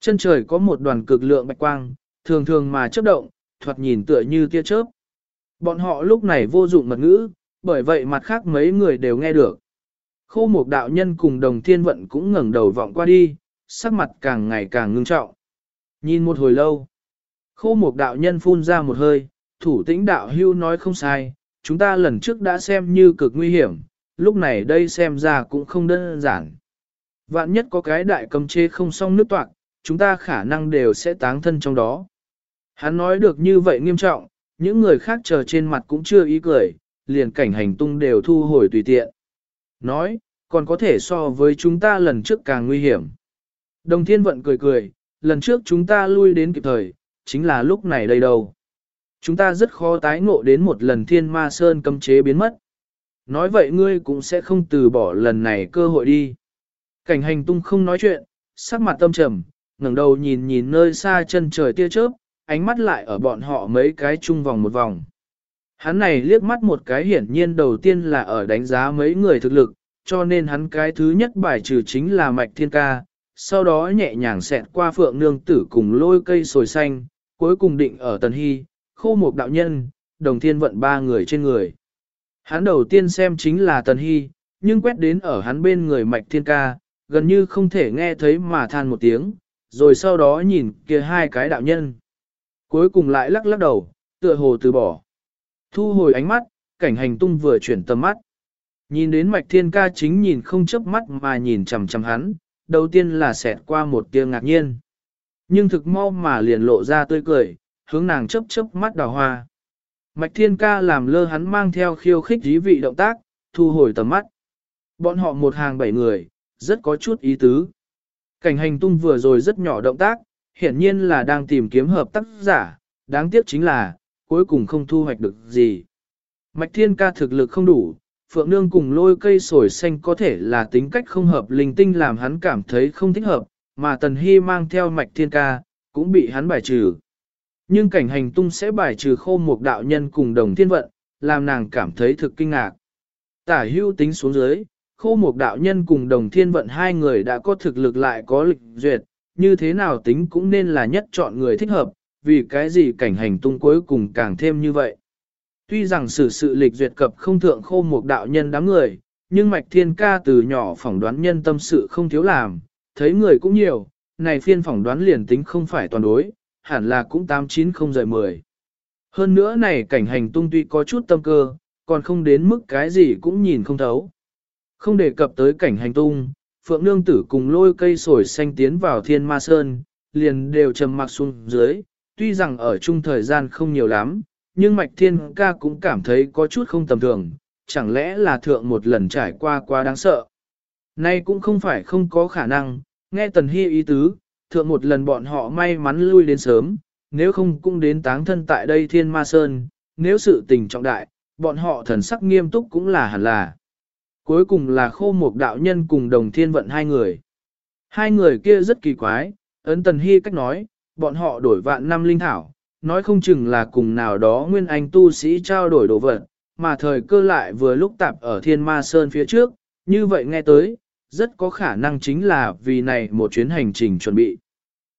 Chân trời có một đoàn cực lượng bạch quang, thường thường mà chớp động, thoạt nhìn tựa như tia chớp. Bọn họ lúc này vô dụng mật ngữ, bởi vậy mặt khác mấy người đều nghe được. Khô một đạo nhân cùng đồng thiên vận cũng ngẩng đầu vọng qua đi, sắc mặt càng ngày càng ngưng trọng. Nhìn một hồi lâu, khô một đạo nhân phun ra một hơi, thủ tĩnh đạo hưu nói không sai, chúng ta lần trước đã xem như cực nguy hiểm, lúc này đây xem ra cũng không đơn giản. Vạn nhất có cái đại cầm chế không xong nước toạc, chúng ta khả năng đều sẽ táng thân trong đó. Hắn nói được như vậy nghiêm trọng, những người khác chờ trên mặt cũng chưa ý cười, liền cảnh hành tung đều thu hồi tùy tiện. Nói, còn có thể so với chúng ta lần trước càng nguy hiểm. Đồng thiên vận cười cười, lần trước chúng ta lui đến kịp thời, chính là lúc này đây đâu. Chúng ta rất khó tái ngộ đến một lần thiên ma sơn cấm chế biến mất. Nói vậy ngươi cũng sẽ không từ bỏ lần này cơ hội đi. Cảnh hành tung không nói chuyện, sắc mặt tâm trầm, ngẩng đầu nhìn nhìn nơi xa chân trời tia chớp, ánh mắt lại ở bọn họ mấy cái chung vòng một vòng. Hắn này liếc mắt một cái hiển nhiên đầu tiên là ở đánh giá mấy người thực lực, cho nên hắn cái thứ nhất bài trừ chính là mạch thiên ca, sau đó nhẹ nhàng xẹt qua phượng nương tử cùng lôi cây sồi xanh, cuối cùng định ở tần hy, khô một đạo nhân, đồng thiên vận ba người trên người. Hắn đầu tiên xem chính là tần hy, nhưng quét đến ở hắn bên người mạch thiên ca, gần như không thể nghe thấy mà than một tiếng, rồi sau đó nhìn kia hai cái đạo nhân. Cuối cùng lại lắc lắc đầu, tựa hồ từ bỏ. Thu hồi ánh mắt, cảnh hành tung vừa chuyển tầm mắt. Nhìn đến mạch thiên ca chính nhìn không chớp mắt mà nhìn chằm chằm hắn, đầu tiên là xẹt qua một tia ngạc nhiên. Nhưng thực mau mà liền lộ ra tươi cười, hướng nàng chớp chớp mắt đào hoa. Mạch thiên ca làm lơ hắn mang theo khiêu khích dí vị động tác, thu hồi tầm mắt. Bọn họ một hàng bảy người, rất có chút ý tứ. Cảnh hành tung vừa rồi rất nhỏ động tác, hiển nhiên là đang tìm kiếm hợp tác giả, đáng tiếc chính là, cuối cùng không thu hoạch được gì. Mạch thiên ca thực lực không đủ, phượng nương cùng lôi cây sồi xanh có thể là tính cách không hợp linh tinh làm hắn cảm thấy không thích hợp, mà tần hy mang theo mạch thiên ca, cũng bị hắn bài trừ. Nhưng cảnh hành tung sẽ bài trừ khô một đạo nhân cùng đồng thiên vận, làm nàng cảm thấy thực kinh ngạc. Tả hưu tính xuống dưới, khô một đạo nhân cùng đồng thiên vận hai người đã có thực lực lại có lịch duyệt, như thế nào tính cũng nên là nhất chọn người thích hợp, vì cái gì cảnh hành tung cuối cùng càng thêm như vậy. Tuy rằng sự sự lịch duyệt cập không thượng khô một đạo nhân đám người, nhưng mạch thiên ca từ nhỏ phỏng đoán nhân tâm sự không thiếu làm, thấy người cũng nhiều, này phiên phỏng đoán liền tính không phải toàn đối, hẳn là cũng 890 rời 10. Hơn nữa này cảnh hành tung tuy có chút tâm cơ, còn không đến mức cái gì cũng nhìn không thấu. Không đề cập tới cảnh hành tung, Phượng Nương Tử cùng lôi cây sồi xanh tiến vào thiên ma sơn, liền đều trầm mặc xuống dưới, tuy rằng ở chung thời gian không nhiều lắm, nhưng Mạch Thiên ca cũng cảm thấy có chút không tầm thường, chẳng lẽ là thượng một lần trải qua quá đáng sợ. Nay cũng không phải không có khả năng, nghe Tần Hy ý tứ, thượng một lần bọn họ may mắn lui đến sớm, nếu không cũng đến táng thân tại đây Thiên Ma Sơn, nếu sự tình trọng đại, bọn họ thần sắc nghiêm túc cũng là hẳn là. Cuối cùng là khô một đạo nhân cùng đồng thiên vận hai người. Hai người kia rất kỳ quái, ấn Tần Hy cách nói, bọn họ đổi vạn năm linh thảo, nói không chừng là cùng nào đó nguyên anh tu sĩ trao đổi đồ vật, mà thời cơ lại vừa lúc tạp ở thiên ma sơn phía trước, như vậy nghe tới, rất có khả năng chính là vì này một chuyến hành trình chuẩn bị.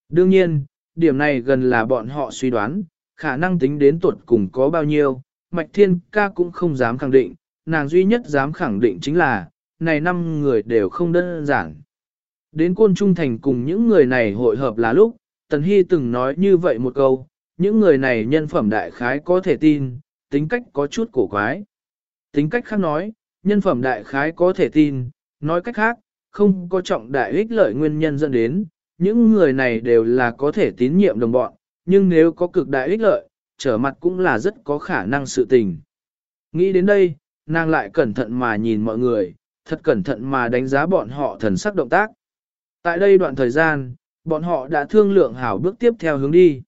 Đương nhiên, điểm này gần là bọn họ suy đoán, khả năng tính đến tuột cùng có bao nhiêu, Mạch Thiên Ca cũng không dám khẳng định, nàng duy nhất dám khẳng định chính là, này năm người đều không đơn giản. Đến côn trung thành cùng những người này hội hợp là lúc, Tần Hy từng nói như vậy một câu, những người này nhân phẩm đại khái có thể tin, tính cách có chút cổ quái. Tính cách khác nói, nhân phẩm đại khái có thể tin, nói cách khác, không có trọng đại ích lợi nguyên nhân dẫn đến, những người này đều là có thể tín nhiệm đồng bọn, nhưng nếu có cực đại ích lợi, trở mặt cũng là rất có khả năng sự tình. Nghĩ đến đây, nàng lại cẩn thận mà nhìn mọi người, thật cẩn thận mà đánh giá bọn họ thần sắc động tác. Tại đây đoạn thời gian, bọn họ đã thương lượng hảo bước tiếp theo hướng đi.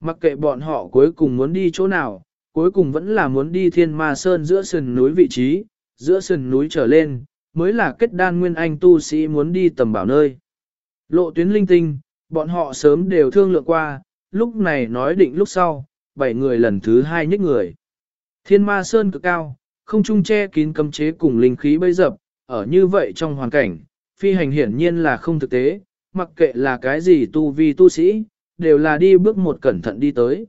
Mặc kệ bọn họ cuối cùng muốn đi chỗ nào, cuối cùng vẫn là muốn đi thiên ma sơn giữa sườn núi vị trí, giữa sườn núi trở lên, mới là kết đan nguyên anh tu sĩ muốn đi tầm bảo nơi. Lộ tuyến linh tinh, bọn họ sớm đều thương lượng qua, lúc này nói định lúc sau, bảy người lần thứ hai nhích người. Thiên ma sơn cực cao, không trung che kín cấm chế cùng linh khí bây dập, ở như vậy trong hoàn cảnh, phi hành hiển nhiên là không thực tế, mặc kệ là cái gì tu vi tu sĩ, đều là đi bước một cẩn thận đi tới.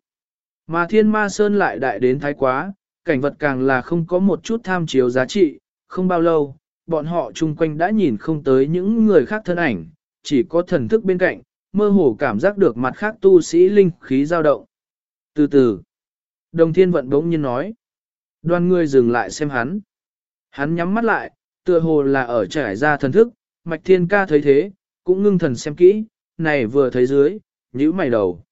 Mà thiên ma sơn lại đại đến thái quá, cảnh vật càng là không có một chút tham chiếu giá trị, không bao lâu, bọn họ chung quanh đã nhìn không tới những người khác thân ảnh, chỉ có thần thức bên cạnh, mơ hồ cảm giác được mặt khác tu sĩ linh khí dao động. Từ từ, đồng thiên vận bỗng nhiên nói, đoan người dừng lại xem hắn. Hắn nhắm mắt lại, tựa hồ là ở trải ra thần thức, mạch thiên ca thấy thế, cũng ngưng thần xem kỹ, này vừa thấy dưới, nhíu mày đầu.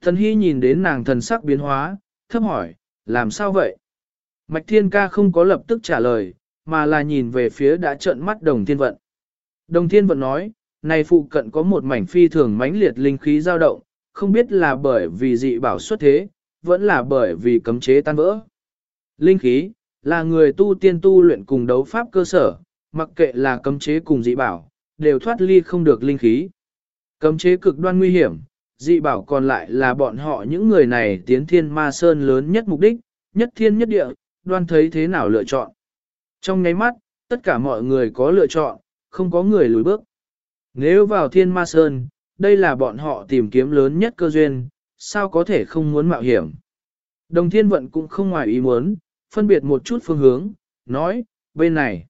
Thần hy nhìn đến nàng thần sắc biến hóa, thấp hỏi, làm sao vậy? Mạch thiên ca không có lập tức trả lời, mà là nhìn về phía đã trợn mắt đồng thiên vận. Đồng thiên vận nói, này phụ cận có một mảnh phi thường mãnh liệt linh khí dao động, không biết là bởi vì dị bảo xuất thế, vẫn là bởi vì cấm chế tan vỡ. Linh khí, là người tu tiên tu luyện cùng đấu pháp cơ sở, mặc kệ là cấm chế cùng dị bảo, đều thoát ly không được linh khí. Cấm chế cực đoan nguy hiểm, dị bảo còn lại là bọn họ những người này tiến thiên ma sơn lớn nhất mục đích, nhất thiên nhất địa, đoan thấy thế nào lựa chọn. Trong nháy mắt, tất cả mọi người có lựa chọn, không có người lùi bước. Nếu vào thiên ma sơn, đây là bọn họ tìm kiếm lớn nhất cơ duyên, sao có thể không muốn mạo hiểm. Đồng thiên vận cũng không ngoài ý muốn, phân biệt một chút phương hướng, nói, bên này.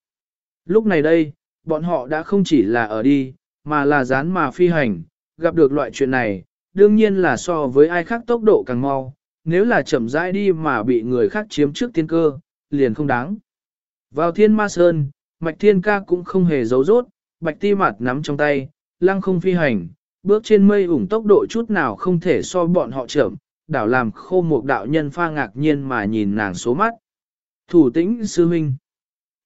Lúc này đây, bọn họ đã không chỉ là ở đi, mà là dán mà phi hành, gặp được loại chuyện này, đương nhiên là so với ai khác tốc độ càng mau, nếu là chậm rãi đi mà bị người khác chiếm trước tiên cơ, liền không đáng. Vào thiên ma sơn, mạch thiên ca cũng không hề giấu rốt, bạch ti mặt nắm trong tay, lăng không phi hành, bước trên mây ủng tốc độ chút nào không thể so bọn họ chậm, đảo làm khô một đạo nhân pha ngạc nhiên mà nhìn nàng số mắt. Thủ tĩnh sư huynh.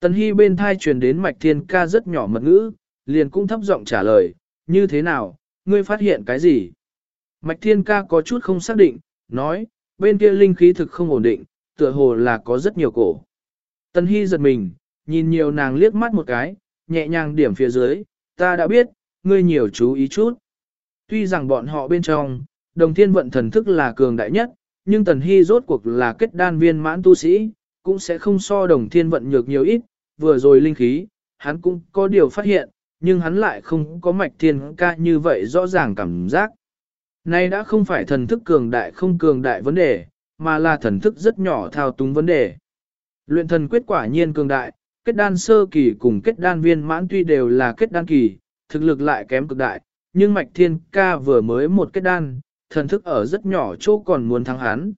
Tần Hy bên thai truyền đến mạch thiên ca rất nhỏ mật ngữ, liền cũng thấp giọng trả lời, như thế nào, ngươi phát hiện cái gì? Mạch thiên ca có chút không xác định, nói, bên kia linh khí thực không ổn định, tựa hồ là có rất nhiều cổ. Tần Hy giật mình, nhìn nhiều nàng liếc mắt một cái, nhẹ nhàng điểm phía dưới, ta đã biết, ngươi nhiều chú ý chút. Tuy rằng bọn họ bên trong, đồng thiên vận thần thức là cường đại nhất, nhưng Tần Hy rốt cuộc là kết đan viên mãn tu sĩ, cũng sẽ không so đồng thiên vận nhược nhiều ít, vừa rồi linh khí, hắn cũng có điều phát hiện, nhưng hắn lại không có mạch thiên ca như vậy rõ ràng cảm giác. Nay đã không phải thần thức cường đại không cường đại vấn đề, mà là thần thức rất nhỏ thao túng vấn đề. Luyện thần quyết quả nhiên cường đại, kết đan sơ kỳ cùng kết đan viên mãn tuy đều là kết đan kỳ, thực lực lại kém cực đại, nhưng mạch thiên ca vừa mới một kết đan, thần thức ở rất nhỏ chỗ còn muốn thắng hắn.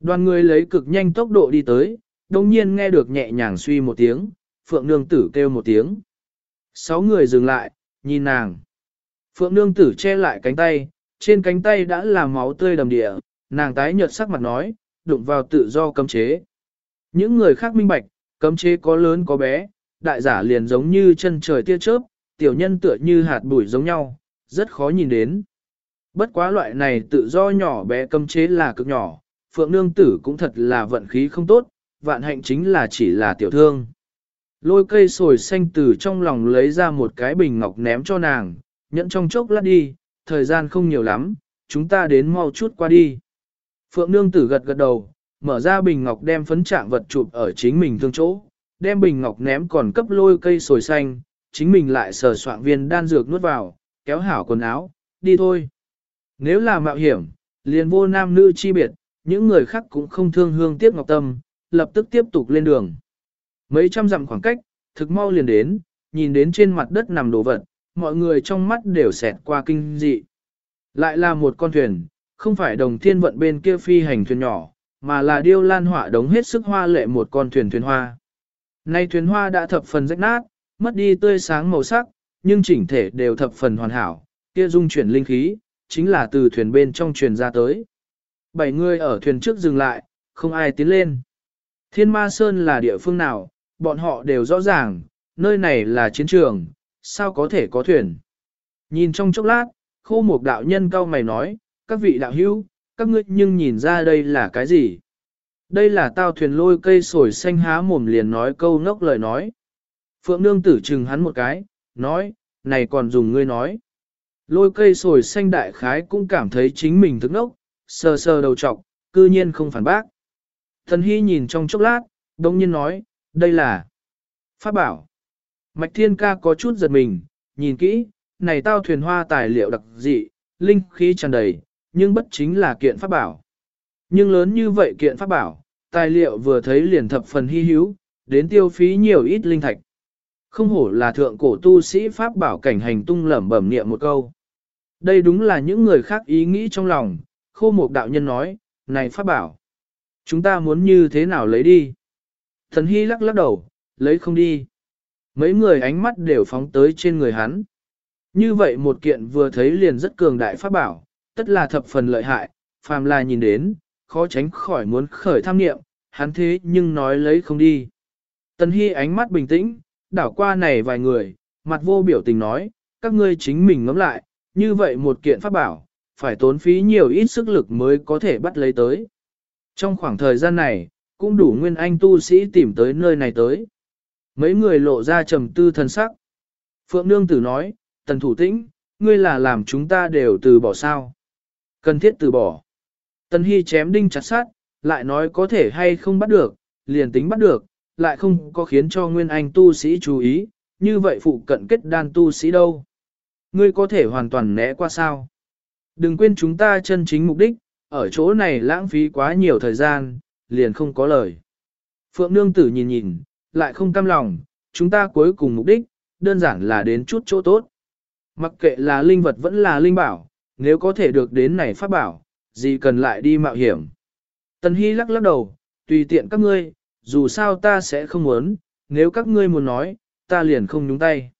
Đoàn người lấy cực nhanh tốc độ đi tới, đồng nhiên nghe được nhẹ nhàng suy một tiếng, phượng nương tử kêu một tiếng. Sáu người dừng lại, nhìn nàng. Phượng nương tử che lại cánh tay, trên cánh tay đã là máu tươi đầm địa, nàng tái nhợt sắc mặt nói, đụng vào tự do cấm chế. Những người khác minh bạch, cấm chế có lớn có bé, đại giả liền giống như chân trời tia chớp, tiểu nhân tựa như hạt bụi giống nhau, rất khó nhìn đến. Bất quá loại này tự do nhỏ bé cấm chế là cực nhỏ, Phượng Nương Tử cũng thật là vận khí không tốt, vạn hạnh chính là chỉ là tiểu thương. Lôi cây sồi xanh từ trong lòng lấy ra một cái bình ngọc ném cho nàng, nhẫn trong chốc lát đi, thời gian không nhiều lắm, chúng ta đến mau chút qua đi. Phượng Nương Tử gật gật đầu, mở ra bình ngọc đem phấn trạng vật chụp ở chính mình thương chỗ, đem bình ngọc ném còn cấp lôi cây sồi xanh, chính mình lại sờ soạn viên đan dược nuốt vào, kéo hảo quần áo, đi thôi. Nếu là mạo hiểm, liền vô nam nữ chi biệt, những người khác cũng không thương hương tiếc ngọc tâm, lập tức tiếp tục lên đường. Mấy trăm dặm khoảng cách, thực mau liền đến, nhìn đến trên mặt đất nằm đồ vật, mọi người trong mắt đều xẹt qua kinh dị. Lại là một con thuyền, không phải đồng thiên vận bên kia phi hành thuyền nhỏ, mà là điêu lan họa đống hết sức hoa lệ một con thuyền thuyền hoa. Nay thuyền hoa đã thập phần rách nát, mất đi tươi sáng màu sắc, nhưng chỉnh thể đều thập phần hoàn hảo, kia dung chuyển linh khí, chính là từ thuyền bên trong truyền ra tới. Bảy người ở thuyền trước dừng lại, không ai tiến lên. Thiên Ma Sơn là địa phương nào, bọn họ đều rõ ràng, nơi này là chiến trường, sao có thể có thuyền. Nhìn trong chốc lát, khô một đạo nhân cao mày nói, các vị đạo hữu, các ngươi nhưng nhìn ra đây là cái gì? Đây là tao thuyền lôi cây sồi xanh há mồm liền nói câu ngốc lời nói. Phượng nương tử chừng hắn một cái, nói, này còn dùng ngươi nói. Lôi cây sồi xanh đại khái cũng cảm thấy chính mình thức ngốc, sờ sờ đầu trọc, cư nhiên không phản bác. Thần Hy nhìn trong chốc lát, đông nhiên nói, đây là Pháp bảo. Mạch Thiên Ca có chút giật mình, nhìn kỹ, này tao thuyền hoa tài liệu đặc dị, linh khí tràn đầy, nhưng bất chính là kiện pháp bảo. Nhưng lớn như vậy kiện pháp bảo, tài liệu vừa thấy liền thập phần hy hữu, đến tiêu phí nhiều ít linh thạch. Không hổ là thượng cổ tu sĩ pháp bảo cảnh hành tung lẩm bẩm niệm một câu. Đây đúng là những người khác ý nghĩ trong lòng, khô một đạo nhân nói, này pháp bảo. Chúng ta muốn như thế nào lấy đi? Thần Hy lắc lắc đầu, lấy không đi. Mấy người ánh mắt đều phóng tới trên người hắn. Như vậy một kiện vừa thấy liền rất cường đại pháp bảo, tất là thập phần lợi hại, phàm là nhìn đến, khó tránh khỏi muốn khởi tham niệm, hắn thế nhưng nói lấy không đi. Tần Hy ánh mắt bình tĩnh, đảo qua này vài người, mặt vô biểu tình nói, các ngươi chính mình ngẫm lại, như vậy một kiện pháp bảo, phải tốn phí nhiều ít sức lực mới có thể bắt lấy tới. Trong khoảng thời gian này, cũng đủ nguyên anh tu sĩ tìm tới nơi này tới. Mấy người lộ ra trầm tư thần sắc. Phượng Nương Tử nói, tần thủ tĩnh, ngươi là làm chúng ta đều từ bỏ sao. Cần thiết từ bỏ. Tần Hy chém đinh chặt sát, lại nói có thể hay không bắt được, liền tính bắt được, lại không có khiến cho nguyên anh tu sĩ chú ý, như vậy phụ cận kết đan tu sĩ đâu. Ngươi có thể hoàn toàn né qua sao. Đừng quên chúng ta chân chính mục đích, ở chỗ này lãng phí quá nhiều thời gian, liền không có lời. Phượng Nương Tử nhìn nhìn, lại không cam lòng, chúng ta cuối cùng mục đích, đơn giản là đến chút chỗ tốt. Mặc kệ là linh vật vẫn là linh bảo, nếu có thể được đến này pháp bảo, gì cần lại đi mạo hiểm. Tần Hy lắc lắc đầu, tùy tiện các ngươi, dù sao ta sẽ không muốn, nếu các ngươi muốn nói, ta liền không nhúng tay.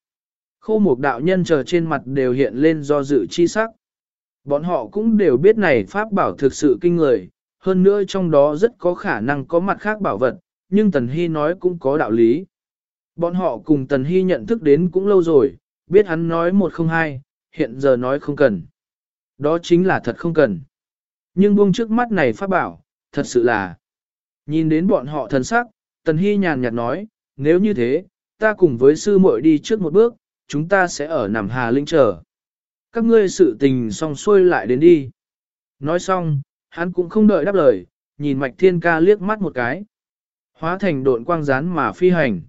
Khô một đạo nhân chờ trên mặt đều hiện lên do dự chi sắc. Bọn họ cũng đều biết này pháp bảo thực sự kinh người, hơn nữa trong đó rất có khả năng có mặt khác bảo vật, nhưng Tần Hy nói cũng có đạo lý. Bọn họ cùng Tần Hy nhận thức đến cũng lâu rồi, biết hắn nói một không hai, hiện giờ nói không cần. Đó chính là thật không cần. Nhưng buông trước mắt này pháp bảo, thật sự là. Nhìn đến bọn họ thần sắc, Tần Hy nhàn nhạt nói, nếu như thế, ta cùng với sư muội đi trước một bước, chúng ta sẽ ở nằm hà linh chờ. Các ngươi sự tình xong xuôi lại đến đi. Nói xong, hắn cũng không đợi đáp lời, nhìn Mạch Thiên Ca liếc mắt một cái. Hóa thành độn quang rán mà phi hành.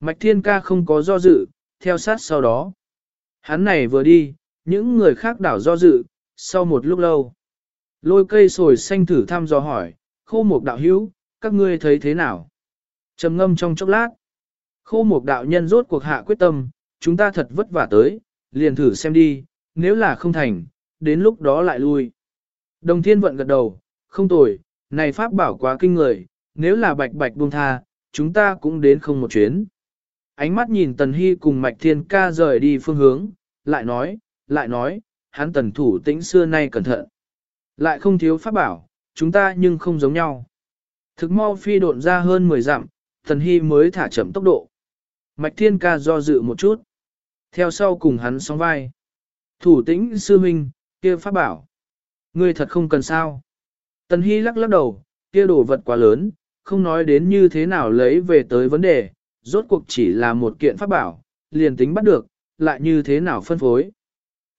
Mạch Thiên Ca không có do dự, theo sát sau đó. Hắn này vừa đi, những người khác đảo do dự, sau một lúc lâu. Lôi cây sồi xanh thử thăm dò hỏi, khô mục đạo hữu, các ngươi thấy thế nào? trầm ngâm trong chốc lát. Khô mục đạo nhân rốt cuộc hạ quyết tâm, chúng ta thật vất vả tới, liền thử xem đi, nếu là không thành, đến lúc đó lại lui. Đồng thiên vận gật đầu, không tồi, này pháp bảo quá kinh người, nếu là bạch bạch buông tha, chúng ta cũng đến không một chuyến. Ánh mắt nhìn Tần Hy cùng Mạch Thiên Ca rời đi phương hướng, lại nói, lại nói, hắn tần thủ tĩnh xưa nay cẩn thận. Lại không thiếu pháp bảo, chúng ta nhưng không giống nhau. Thực mau phi độn ra hơn 10 dặm, thần hy mới thả chậm tốc độ. Mạch thiên ca do dự một chút. Theo sau cùng hắn sóng vai. Thủ tĩnh sư huynh, kia pháp bảo. Ngươi thật không cần sao. Tần hy lắc lắc đầu, kia đồ vật quá lớn, không nói đến như thế nào lấy về tới vấn đề, rốt cuộc chỉ là một kiện pháp bảo, liền tính bắt được, lại như thế nào phân phối.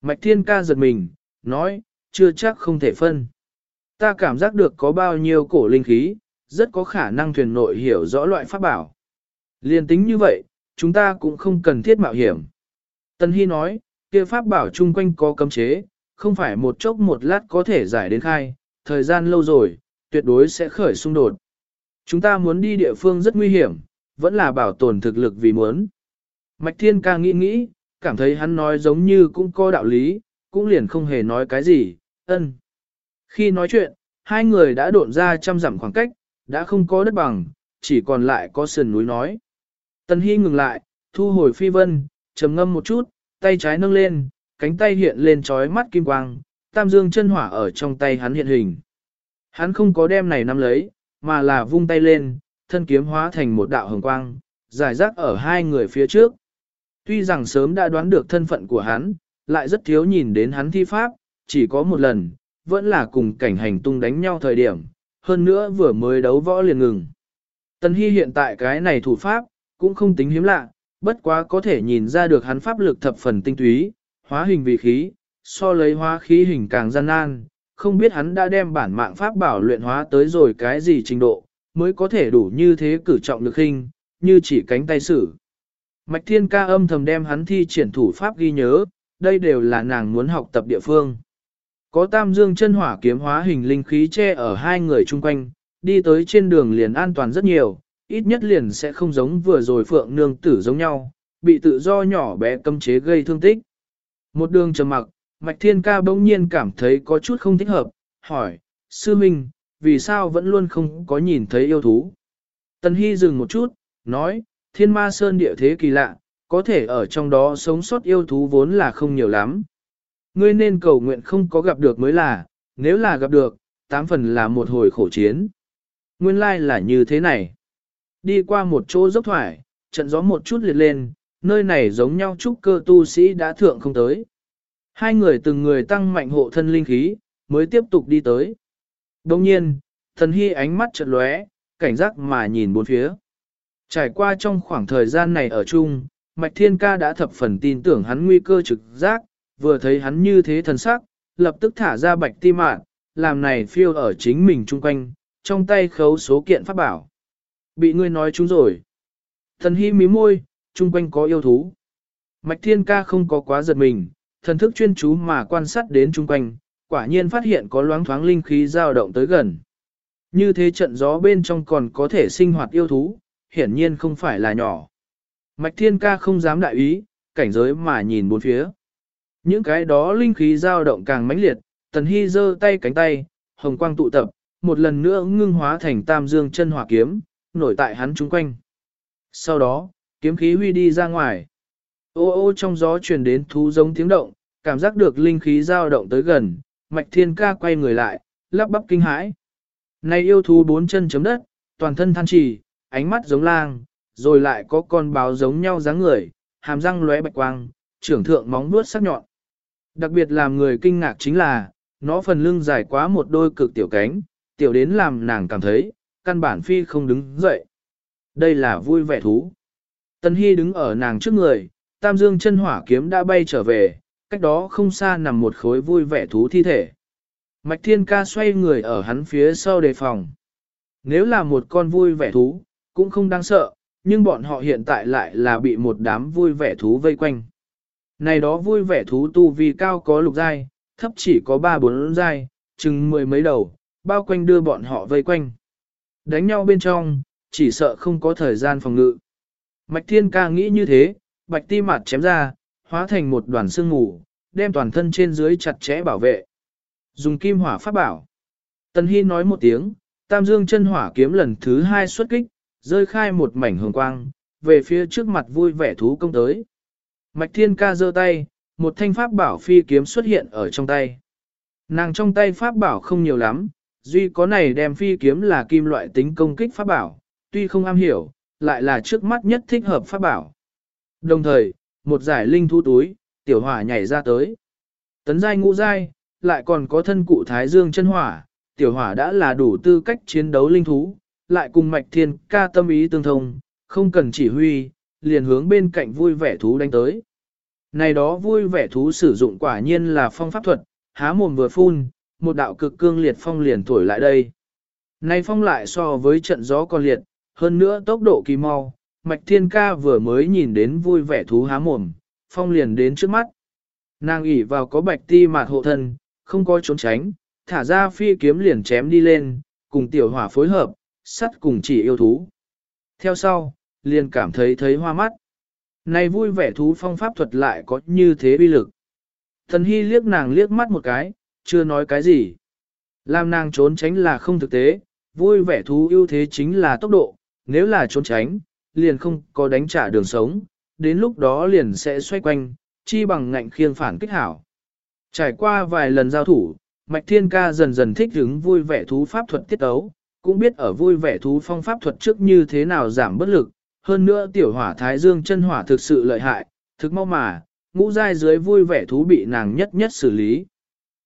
Mạch thiên ca giật mình, nói, chưa chắc không thể phân. Ta cảm giác được có bao nhiêu cổ linh khí, rất có khả năng thuyền nội hiểu rõ loại pháp bảo. Liên tính như vậy, chúng ta cũng không cần thiết mạo hiểm. Tân Hy nói, kia pháp bảo chung quanh có cấm chế, không phải một chốc một lát có thể giải đến khai, thời gian lâu rồi, tuyệt đối sẽ khởi xung đột. Chúng ta muốn đi địa phương rất nguy hiểm, vẫn là bảo tồn thực lực vì muốn. Mạch Thiên ca nghĩ nghĩ, cảm thấy hắn nói giống như cũng có đạo lý, cũng liền không hề nói cái gì, ân. Khi nói chuyện, hai người đã độn ra trăm dặm khoảng cách, đã không có đất bằng, chỉ còn lại có sườn núi nói. Tần Hy ngừng lại, thu hồi phi vân, trầm ngâm một chút, tay trái nâng lên, cánh tay hiện lên trói mắt kim quang, tam dương chân hỏa ở trong tay hắn hiện hình. Hắn không có đem này nắm lấy, mà là vung tay lên, thân kiếm hóa thành một đạo hồng quang, giải rác ở hai người phía trước. Tuy rằng sớm đã đoán được thân phận của hắn, lại rất thiếu nhìn đến hắn thi pháp, chỉ có một lần, vẫn là cùng cảnh hành tung đánh nhau thời điểm, hơn nữa vừa mới đấu võ liền ngừng. Tần Hy hiện tại cái này thủ pháp, cũng không tính hiếm lạ, bất quá có thể nhìn ra được hắn pháp lực thập phần tinh túy, hóa hình vì khí, so lấy hóa khí hình càng gian nan, không biết hắn đã đem bản mạng pháp bảo luyện hóa tới rồi cái gì trình độ, mới có thể đủ như thế cử trọng lực hình, như chỉ cánh tay sử. Mạch Thiên ca âm thầm đem hắn thi triển thủ pháp ghi nhớ, đây đều là nàng muốn học tập địa phương. Có tam dương chân hỏa kiếm hóa hình linh khí che ở hai người chung quanh, đi tới trên đường liền an toàn rất nhiều, ít nhất liền sẽ không giống vừa rồi phượng nương tử giống nhau, bị tự do nhỏ bé cấm chế gây thương tích. Một đường trầm mặc, Mạch Thiên Ca bỗng nhiên cảm thấy có chút không thích hợp, hỏi, sư minh, vì sao vẫn luôn không có nhìn thấy yêu thú? Tần Hy dừng một chút, nói, thiên ma sơn địa thế kỳ lạ, có thể ở trong đó sống sót yêu thú vốn là không nhiều lắm. Ngươi nên cầu nguyện không có gặp được mới là, nếu là gặp được, tám phần là một hồi khổ chiến. Nguyên lai là như thế này. Đi qua một chỗ dốc thoải, trận gió một chút liệt lên, nơi này giống nhau chúc cơ tu sĩ đã thượng không tới. Hai người từng người tăng mạnh hộ thân linh khí, mới tiếp tục đi tới. Đồng nhiên, thần hy ánh mắt chợt lóe, cảnh giác mà nhìn bốn phía. Trải qua trong khoảng thời gian này ở chung, Mạch Thiên Ca đã thập phần tin tưởng hắn nguy cơ trực giác, vừa thấy hắn như thế thần sắc, lập tức thả ra bạch ti mạn, làm này phiêu ở chính mình chung quanh, trong tay khấu số kiện pháp bảo. Bị ngươi nói chúng rồi. Thần hy mí môi, chung quanh có yêu thú. Mạch Thiên Ca không có quá giật mình, thần thức chuyên chú mà quan sát đến chung quanh, quả nhiên phát hiện có loáng thoáng linh khí dao động tới gần. Như thế trận gió bên trong còn có thể sinh hoạt yêu thú, hiển nhiên không phải là nhỏ. Mạch Thiên Ca không dám đại ý, cảnh giới mà nhìn bốn phía. Những cái đó linh khí dao động càng mãnh liệt, Tần Hy giơ tay cánh tay, hồng quang tụ tập, một lần nữa ngưng hóa thành tam dương chân hỏa kiếm, nổi tại hắn chung quanh. Sau đó, kiếm khí huy đi ra ngoài. Ô ô trong gió truyền đến thú giống tiếng động, cảm giác được linh khí dao động tới gần, Mạch Thiên Ca quay người lại, lắp bắp kinh hãi. Này yêu thú bốn chân chấm đất, toàn thân than trì, ánh mắt giống lang, rồi lại có con báo giống nhau dáng người, hàm răng lóe bạch quang, trưởng thượng móng vuốt sắc nhọn. Đặc biệt làm người kinh ngạc chính là, nó phần lưng dài quá một đôi cực tiểu cánh, tiểu đến làm nàng cảm thấy, căn bản phi không đứng dậy. Đây là vui vẻ thú. Tân Hy đứng ở nàng trước người, tam dương chân hỏa kiếm đã bay trở về, cách đó không xa nằm một khối vui vẻ thú thi thể. Mạch Thiên Ca xoay người ở hắn phía sau đề phòng. Nếu là một con vui vẻ thú, cũng không đáng sợ, nhưng bọn họ hiện tại lại là bị một đám vui vẻ thú vây quanh. Này đó vui vẻ thú tu vi cao có lục giai, thấp chỉ có ba bốn giai, chừng mười mấy đầu, bao quanh đưa bọn họ vây quanh. Đánh nhau bên trong, chỉ sợ không có thời gian phòng ngự. Mạch Thiên Ca nghĩ như thế, bạch ti mặt chém ra, hóa thành một đoàn sương mù, đem toàn thân trên dưới chặt chẽ bảo vệ. Dùng kim hỏa pháp bảo. Tần Hy nói một tiếng, tam dương chân hỏa kiếm lần thứ hai xuất kích, rơi khai một mảnh hồng quang, về phía trước mặt vui vẻ thú công tới. Mạch Thiên Ca giơ tay, một thanh pháp bảo phi kiếm xuất hiện ở trong tay. Nàng trong tay pháp bảo không nhiều lắm, duy có này đem phi kiếm là kim loại tính công kích pháp bảo, tuy không am hiểu, lại là trước mắt nhất thích hợp pháp bảo. Đồng thời, một giải linh thu túi, tiểu hỏa nhảy ra tới. Tấn giai ngũ giai, lại còn có thân cụ thái dương chân hỏa, tiểu hỏa đã là đủ tư cách chiến đấu linh thú, lại cùng mạch thiên ca tâm ý tương thông, không cần chỉ huy, liền hướng bên cạnh vui vẻ thú đánh tới. Này đó vui vẻ thú sử dụng quả nhiên là phong pháp thuật, há mồm vừa phun, một đạo cực cương liệt phong liền thổi lại đây. Này phong lại so với trận gió còn liệt, hơn nữa tốc độ kỳ mau, Mạch Thiên Ca vừa mới nhìn đến vui vẻ thú há mồm, phong liền đến trước mắt. Nàng ỉ vào có bạch ti mạt hộ thân, không có trốn tránh, thả ra phi kiếm liền chém đi lên, cùng tiểu hỏa phối hợp, sắt cùng chỉ yêu thú. Theo sau, liền cảm thấy thấy hoa mắt. Này vui vẻ thú phong pháp thuật lại có như thế uy lực. Thần Hy liếc nàng liếc mắt một cái, chưa nói cái gì. Làm nàng trốn tránh là không thực tế, vui vẻ thú ưu thế chính là tốc độ, nếu là trốn tránh, liền không có đánh trả đường sống, đến lúc đó liền sẽ xoay quanh, chi bằng ngạnh khiêng phản kích hảo. Trải qua vài lần giao thủ, Mạch Thiên Ca dần dần thích ứng vui vẻ thú pháp thuật tiết ấu, cũng biết ở vui vẻ thú phong pháp thuật trước như thế nào giảm bất lực, hơn nữa tiểu hỏa thái dương chân hỏa thực sự lợi hại, thực mau mà, ngũ giai dưới vui vẻ thú bị nàng nhất nhất xử lý.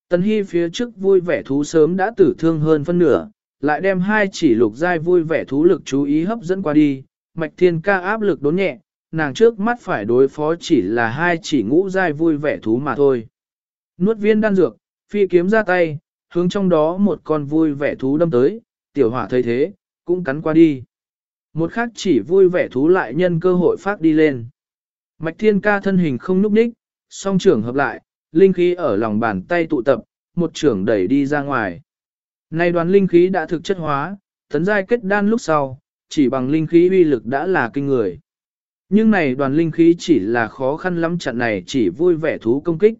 Tần Hy phía trước vui vẻ thú sớm đã tử thương hơn phân nửa, lại đem hai chỉ lục giai vui vẻ thú lực chú ý hấp dẫn qua đi, mạch thiên ca áp lực đốn nhẹ, nàng trước mắt phải đối phó chỉ là hai chỉ ngũ giai vui vẻ thú mà thôi. Nuốt viên đan dược, phi kiếm ra tay, hướng trong đó một con vui vẻ thú đâm tới, tiểu hỏa thấy thế, cũng cắn qua đi. Một khác chỉ vui vẻ thú lại nhân cơ hội phát đi lên. Mạch thiên ca thân hình không núp ních, song trưởng hợp lại, linh khí ở lòng bàn tay tụ tập, một trưởng đẩy đi ra ngoài. Nay đoàn linh khí đã thực chất hóa, tấn giai kết đan lúc sau, chỉ bằng linh khí uy lực đã là kinh người. Nhưng này đoàn linh khí chỉ là khó khăn lắm chặn này chỉ vui vẻ thú công kích.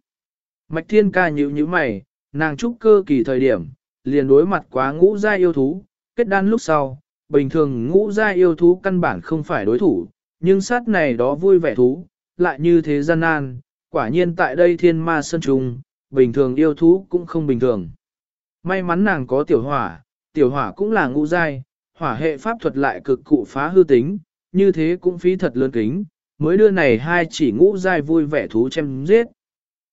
Mạch thiên ca nhíu nhíu mày, nàng trúc cơ kỳ thời điểm, liền đối mặt quá ngũ giai yêu thú, kết đan lúc sau, bình thường ngũ giai yêu thú căn bản không phải đối thủ, nhưng sát này đó vui vẻ thú, lại như thế gian nan, quả nhiên tại đây thiên ma sơn trùng, bình thường yêu thú cũng không bình thường. May mắn nàng có tiểu hỏa, tiểu hỏa cũng là ngũ giai, hỏa hệ pháp thuật lại cực cụ phá hư tính, như thế cũng phí thật lớn kính, mới đưa này hai chỉ ngũ giai vui vẻ thú chém giết.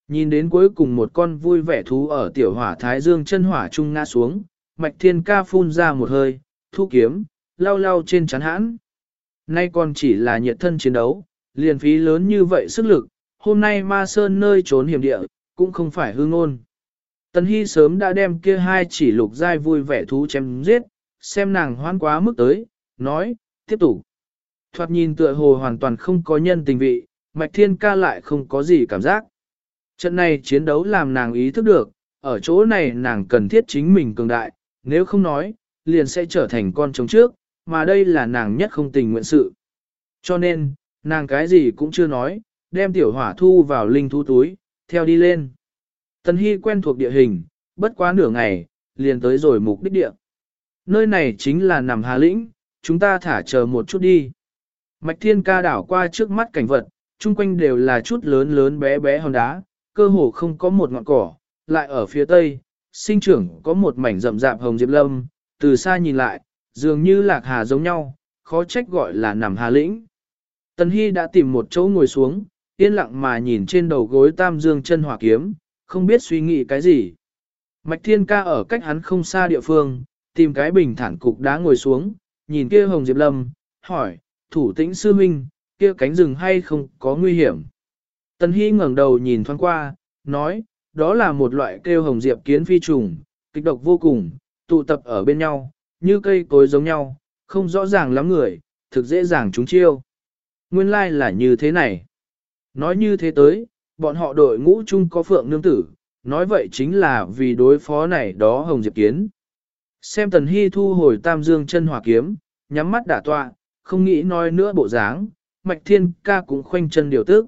Nhìn đến cuối cùng một con vui vẻ thú ở tiểu hỏa thái dương chân hỏa trung ngã xuống, mạch thiên ca phun ra một hơi, thu kiếm, lau lau trên chắn hãn. Nay còn chỉ là nhiệt thân chiến đấu, liền phí lớn như vậy sức lực, hôm nay ma sơn nơi trốn hiểm địa, cũng không phải hương ngôn. Tần Hy sớm đã đem kia hai chỉ lục giai vui vẻ thú chém giết, xem nàng hoan quá mức tới, nói, tiếp tục. Thoạt nhìn tựa hồ hoàn toàn không có nhân tình vị, Mạch Thiên ca lại không có gì cảm giác. Trận này chiến đấu làm nàng ý thức được, ở chỗ này nàng cần thiết chính mình cường đại, nếu không nói, liền sẽ trở thành con trống trước, mà đây là nàng nhất không tình nguyện sự. Cho nên, nàng cái gì cũng chưa nói, đem tiểu hỏa thu vào linh thú túi, theo đi lên. Tần Hy quen thuộc địa hình, bất quá nửa ngày, liền tới rồi mục đích địa. Nơi này chính là nằm Hà Lĩnh, chúng ta thả chờ một chút đi. Mạch Thiên ca đảo qua trước mắt cảnh vật, chung quanh đều là chút lớn lớn bé bé hòn đá, cơ hồ không có một ngọn cỏ, lại ở phía tây, sinh trưởng có một mảnh rậm rạp hồng diệp lâm, từ xa nhìn lại, dường như lạc hà giống nhau, khó trách gọi là nằm hà lĩnh. Tần Hy đã tìm một chỗ ngồi xuống, yên lặng mà nhìn trên đầu gối tam dương chân hỏa kiếm, không biết suy nghĩ cái gì. Mạch Thiên Ca ở cách hắn không xa địa phương, tìm cái bình thản cục đá ngồi xuống, nhìn kia Hồng Diệp Lâm, hỏi, thủ tĩnh sư minh, kia cánh rừng hay không có nguy hiểm. Tần Hy ngẩng đầu nhìn thoáng qua, nói, đó là một loại kêu Hồng Diệp kiến phi trùng, kịch độc vô cùng, tụ tập ở bên nhau, như cây cối giống nhau, không rõ ràng lắm người, thực dễ dàng chúng chiêu. Nguyên lai like là như thế này. Nói như thế tới, bọn họ đội ngũ chung có phượng nương tử, nói vậy chính là vì đối phó này đó Hồng Diệp Kiến. Xem Tần Hy thu hồi tam dương chân hỏa kiếm, nhắm mắt đả tọa, không nghĩ nói nữa bộ dáng, Mạch Thiên ca cũng khoanh chân điều tức.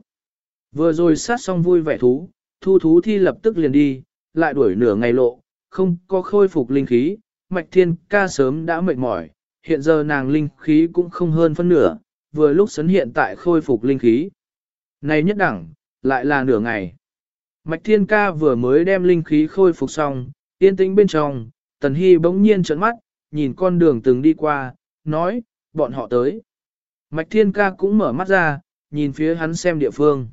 Vừa rồi sát xong vui vẻ thú, thu thú thi lập tức liền đi, lại đuổi nửa ngày lộ, không có khôi phục linh khí, Mạch Thiên ca sớm đã mệt mỏi, hiện giờ nàng linh khí cũng không hơn phân nửa, vừa lúc sấn hiện tại khôi phục linh khí. Này nhất đẳng, lại là nửa ngày. Mạch Thiên Ca vừa mới đem linh khí khôi phục xong, yên tĩnh bên trong, Tần Hy bỗng nhiên trợn mắt, nhìn con đường từng đi qua, nói, bọn họ tới. Mạch Thiên Ca cũng mở mắt ra, nhìn phía hắn xem địa phương.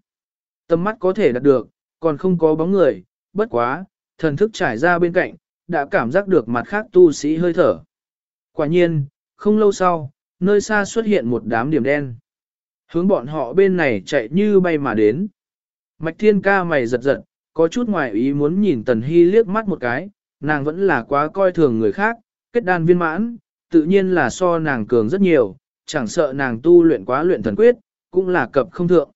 Tâm mắt có thể đạt được, còn không có bóng người, bất quá, thần thức trải ra bên cạnh, đã cảm giác được mặt khác tu sĩ hơi thở. Quả nhiên, không lâu sau, nơi xa xuất hiện một đám điểm đen. Hướng bọn họ bên này chạy như bay mà đến. Mạch Thiên Ca mày giật giật, có chút ngoài ý muốn nhìn Tần Hy liếc mắt một cái, nàng vẫn là quá coi thường người khác, kết đan viên mãn, tự nhiên là so nàng cường rất nhiều, chẳng sợ nàng tu luyện quá luyện thần quyết, cũng là cập không thượng.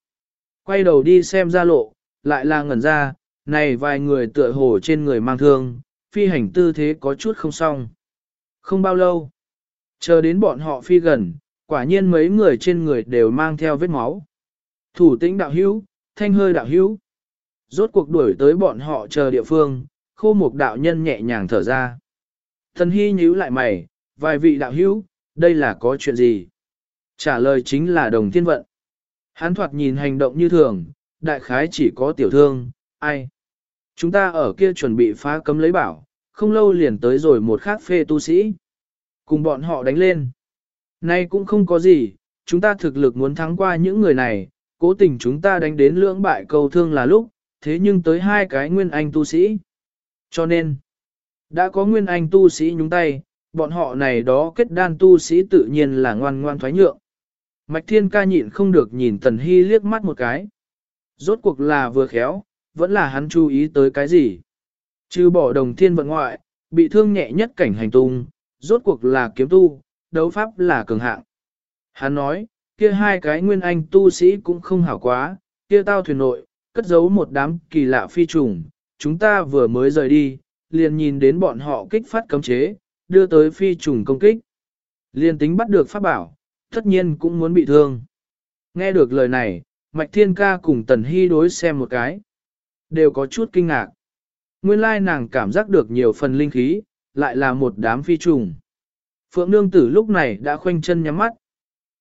Quay đầu đi xem ra lộ, lại là ngẩn ra, này vài người tựa hồ trên người mang thương, phi hành tư thế có chút không xong. Không bao lâu, chờ đến bọn họ phi gần, quả nhiên mấy người trên người đều mang theo vết máu. Thủ tĩnh đạo hữu, thanh hơi đạo hữu. Rốt cuộc đuổi tới bọn họ chờ địa phương, khô mục đạo nhân nhẹ nhàng thở ra. Thần hy nhíu lại mày, vài vị đạo hữu, đây là có chuyện gì? Trả lời chính là đồng thiên vận. Hán thoạt nhìn hành động như thường, đại khái chỉ có tiểu thương, ai? Chúng ta ở kia chuẩn bị phá cấm lấy bảo, không lâu liền tới rồi một khác phê tu sĩ. Cùng bọn họ đánh lên. Nay cũng không có gì, chúng ta thực lực muốn thắng qua những người này, cố tình chúng ta đánh đến lưỡng bại cầu thương là lúc, thế nhưng tới hai cái nguyên anh tu sĩ. Cho nên, đã có nguyên anh tu sĩ nhúng tay, bọn họ này đó kết đan tu sĩ tự nhiên là ngoan ngoan thoái nhượng. Mạch Thiên ca nhịn không được nhìn Tần Hy liếc mắt một cái. Rốt cuộc là vừa khéo, vẫn là hắn chú ý tới cái gì. Trừ bỏ đồng thiên vận ngoại, bị thương nhẹ nhất cảnh hành tung, rốt cuộc là kiếm tu, đấu pháp là cường hạng. Hắn nói, kia hai cái nguyên anh tu sĩ cũng không hảo quá, kia tao thuyền nội, cất giấu một đám kỳ lạ phi trùng, chúng ta vừa mới rời đi, liền nhìn đến bọn họ kích phát cấm chế, đưa tới phi trùng công kích. Liền tính bắt được pháp bảo, tất nhiên cũng muốn bị thương. Nghe được lời này, Mạch Thiên Ca cùng Tần Hy đối xem một cái. Đều có chút kinh ngạc. Nguyên lai nàng cảm giác được nhiều phần linh khí, lại là một đám phi trùng. Phượng Nương Tử lúc này đã khoanh chân nhắm mắt.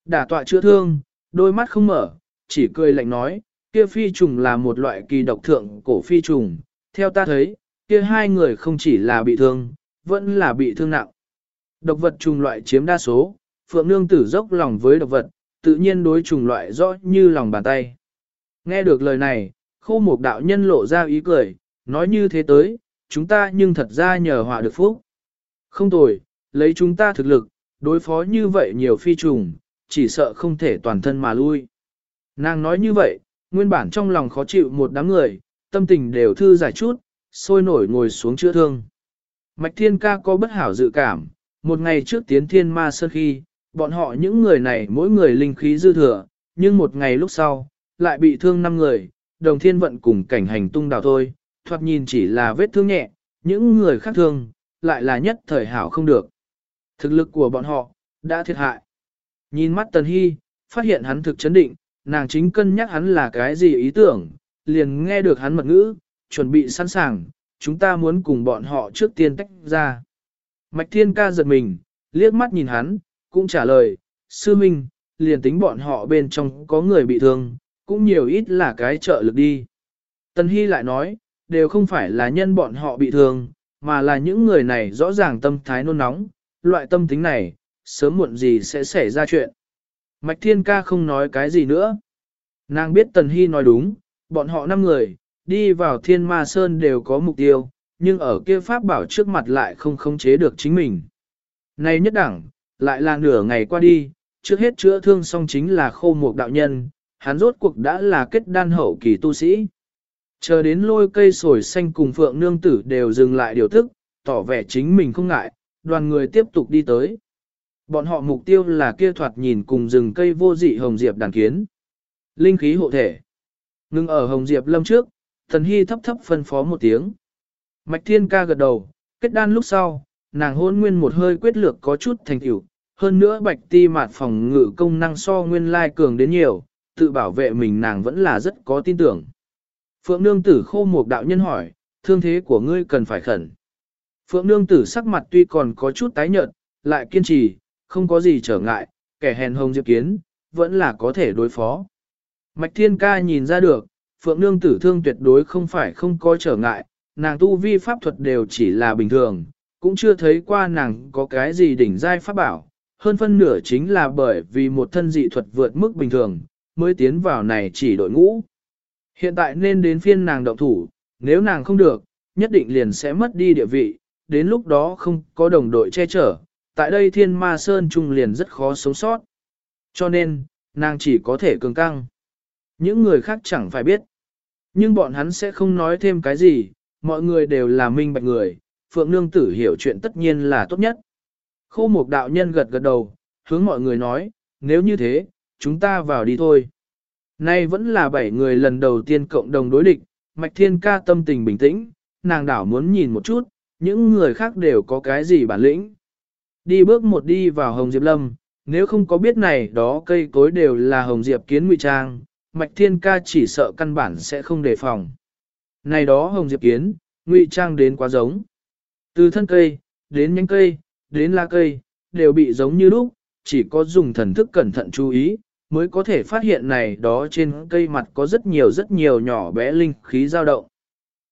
Đả tọa chữa thương, đôi mắt không mở, chỉ cười lạnh nói, kia phi trùng là một loại kỳ độc thượng cổ phi trùng. Theo ta thấy, kia hai người không chỉ là bị thương, vẫn là bị thương nặng. Độc vật trùng loại chiếm đa số, Phượng Nương Tử dốc lòng với độc vật, tự nhiên đối trùng loại rõ như lòng bàn tay. Nghe được lời này, khô mục đạo nhân lộ ra ý cười, nói như thế tới, chúng ta nhưng thật ra nhờ họa được phúc. Không tồi, lấy chúng ta thực lực, đối phó như vậy nhiều phi trùng, chỉ sợ không thể toàn thân mà lui. Nàng nói như vậy, nguyên bản trong lòng khó chịu một đám người, tâm tình đều thư giải chút, sôi nổi ngồi xuống chữa thương. Mạch Thiên Ca có bất hảo dự cảm, một ngày trước tiến thiên ma sơn khi, bọn họ những người này mỗi người linh khí dư thừa, nhưng một ngày lúc sau, lại bị thương năm người, đồng thiên vận cùng cảnh hành tung đào thôi, thoạt nhìn chỉ là vết thương nhẹ, những người khác thương, lại là nhất thời hảo không được. Thực lực của bọn họ, đã thiệt hại. Nhìn mắt Tần Hy, phát hiện hắn thực chấn định, nàng chính cân nhắc hắn là cái gì ý tưởng, liền nghe được hắn mật ngữ, chuẩn bị sẵn sàng, chúng ta muốn cùng bọn họ trước tiên tách ra. Mạch Thiên ca giật mình, liếc mắt nhìn hắn, cũng trả lời, sư minh, liền tính bọn họ bên trong có người bị thương, cũng nhiều ít là cái trợ lực đi. Tần Hy lại nói, đều không phải là nhân bọn họ bị thương, mà là những người này rõ ràng tâm thái nôn nóng, loại tâm tính này, sớm muộn gì sẽ xảy ra chuyện. Mạch Thiên Ca không nói cái gì nữa. Nàng biết Tần Hy nói đúng, bọn họ năm người, đi vào Thiên Ma Sơn đều có mục tiêu, nhưng ở kia Pháp bảo trước mặt lại không khống chế được chính mình. Này nhất đẳng, lại là nửa ngày qua đi, trước hết chữa thương xong chính là khô mục đạo nhân, hắn rốt cuộc đã là kết đan hậu kỳ tu sĩ. Chờ đến lôi cây sồi xanh cùng phượng nương tử đều dừng lại điều thức, tỏ vẻ chính mình không ngại, đoàn người tiếp tục đi tới. Bọn họ mục tiêu là kia thoạt nhìn cùng rừng cây vô dị hồng diệp đàn kiến. Linh khí hộ thể. Ngưng ở hồng diệp lâm trước, thần hy thấp thấp phân phó một tiếng. Mạch thiên ca gật đầu, kết đan lúc sau, nàng hôn nguyên một hơi quyết lược có chút thành tựu hơn nữa bạch ti mạt phòng ngự công năng so nguyên lai cường đến nhiều, tự bảo vệ mình nàng vẫn là rất có tin tưởng. Phượng nương tử khô một đạo nhân hỏi, thương thế của ngươi cần phải khẩn. Phượng nương tử sắc mặt tuy còn có chút tái nhợt, lại kiên trì, không có gì trở ngại, kẻ hèn hồng diệp kiến, vẫn là có thể đối phó. Mạch thiên ca nhìn ra được, Phượng Nương tử thương tuyệt đối không phải không có trở ngại, nàng tu vi pháp thuật đều chỉ là bình thường, cũng chưa thấy qua nàng có cái gì đỉnh giai pháp bảo, hơn phân nửa chính là bởi vì một thân dị thuật vượt mức bình thường, mới tiến vào này chỉ đội ngũ. Hiện tại nên đến phiên nàng động thủ, nếu nàng không được, nhất định liền sẽ mất đi địa vị, đến lúc đó không có đồng đội che chở, tại đây thiên ma sơn trung liền rất khó sống sót. Cho nên, nàng chỉ có thể cường căng. Những người khác chẳng phải biết. Nhưng bọn hắn sẽ không nói thêm cái gì, mọi người đều là minh bạch người, Phượng Nương Tử hiểu chuyện tất nhiên là tốt nhất. Khô Mục đạo nhân gật gật đầu, hướng mọi người nói, nếu như thế, chúng ta vào đi thôi. Nay vẫn là bảy người lần đầu tiên cộng đồng đối địch, Mạch Thiên ca tâm tình bình tĩnh, nàng đảo muốn nhìn một chút, những người khác đều có cái gì bản lĩnh. Đi bước một đi vào Hồng Diệp Lâm, nếu không có biết này đó cây cối đều là Hồng Diệp kiến ngụy trang, Mạch Thiên ca chỉ sợ căn bản sẽ không đề phòng. Này đó Hồng Diệp kiến, ngụy trang đến quá giống. Từ thân cây, đến nhánh cây, đến lá cây, đều bị giống như lúc, chỉ có dùng thần thức cẩn thận chú ý, mới có thể phát hiện này đó trên cây mặt có rất nhiều rất nhiều nhỏ bé linh khí dao động.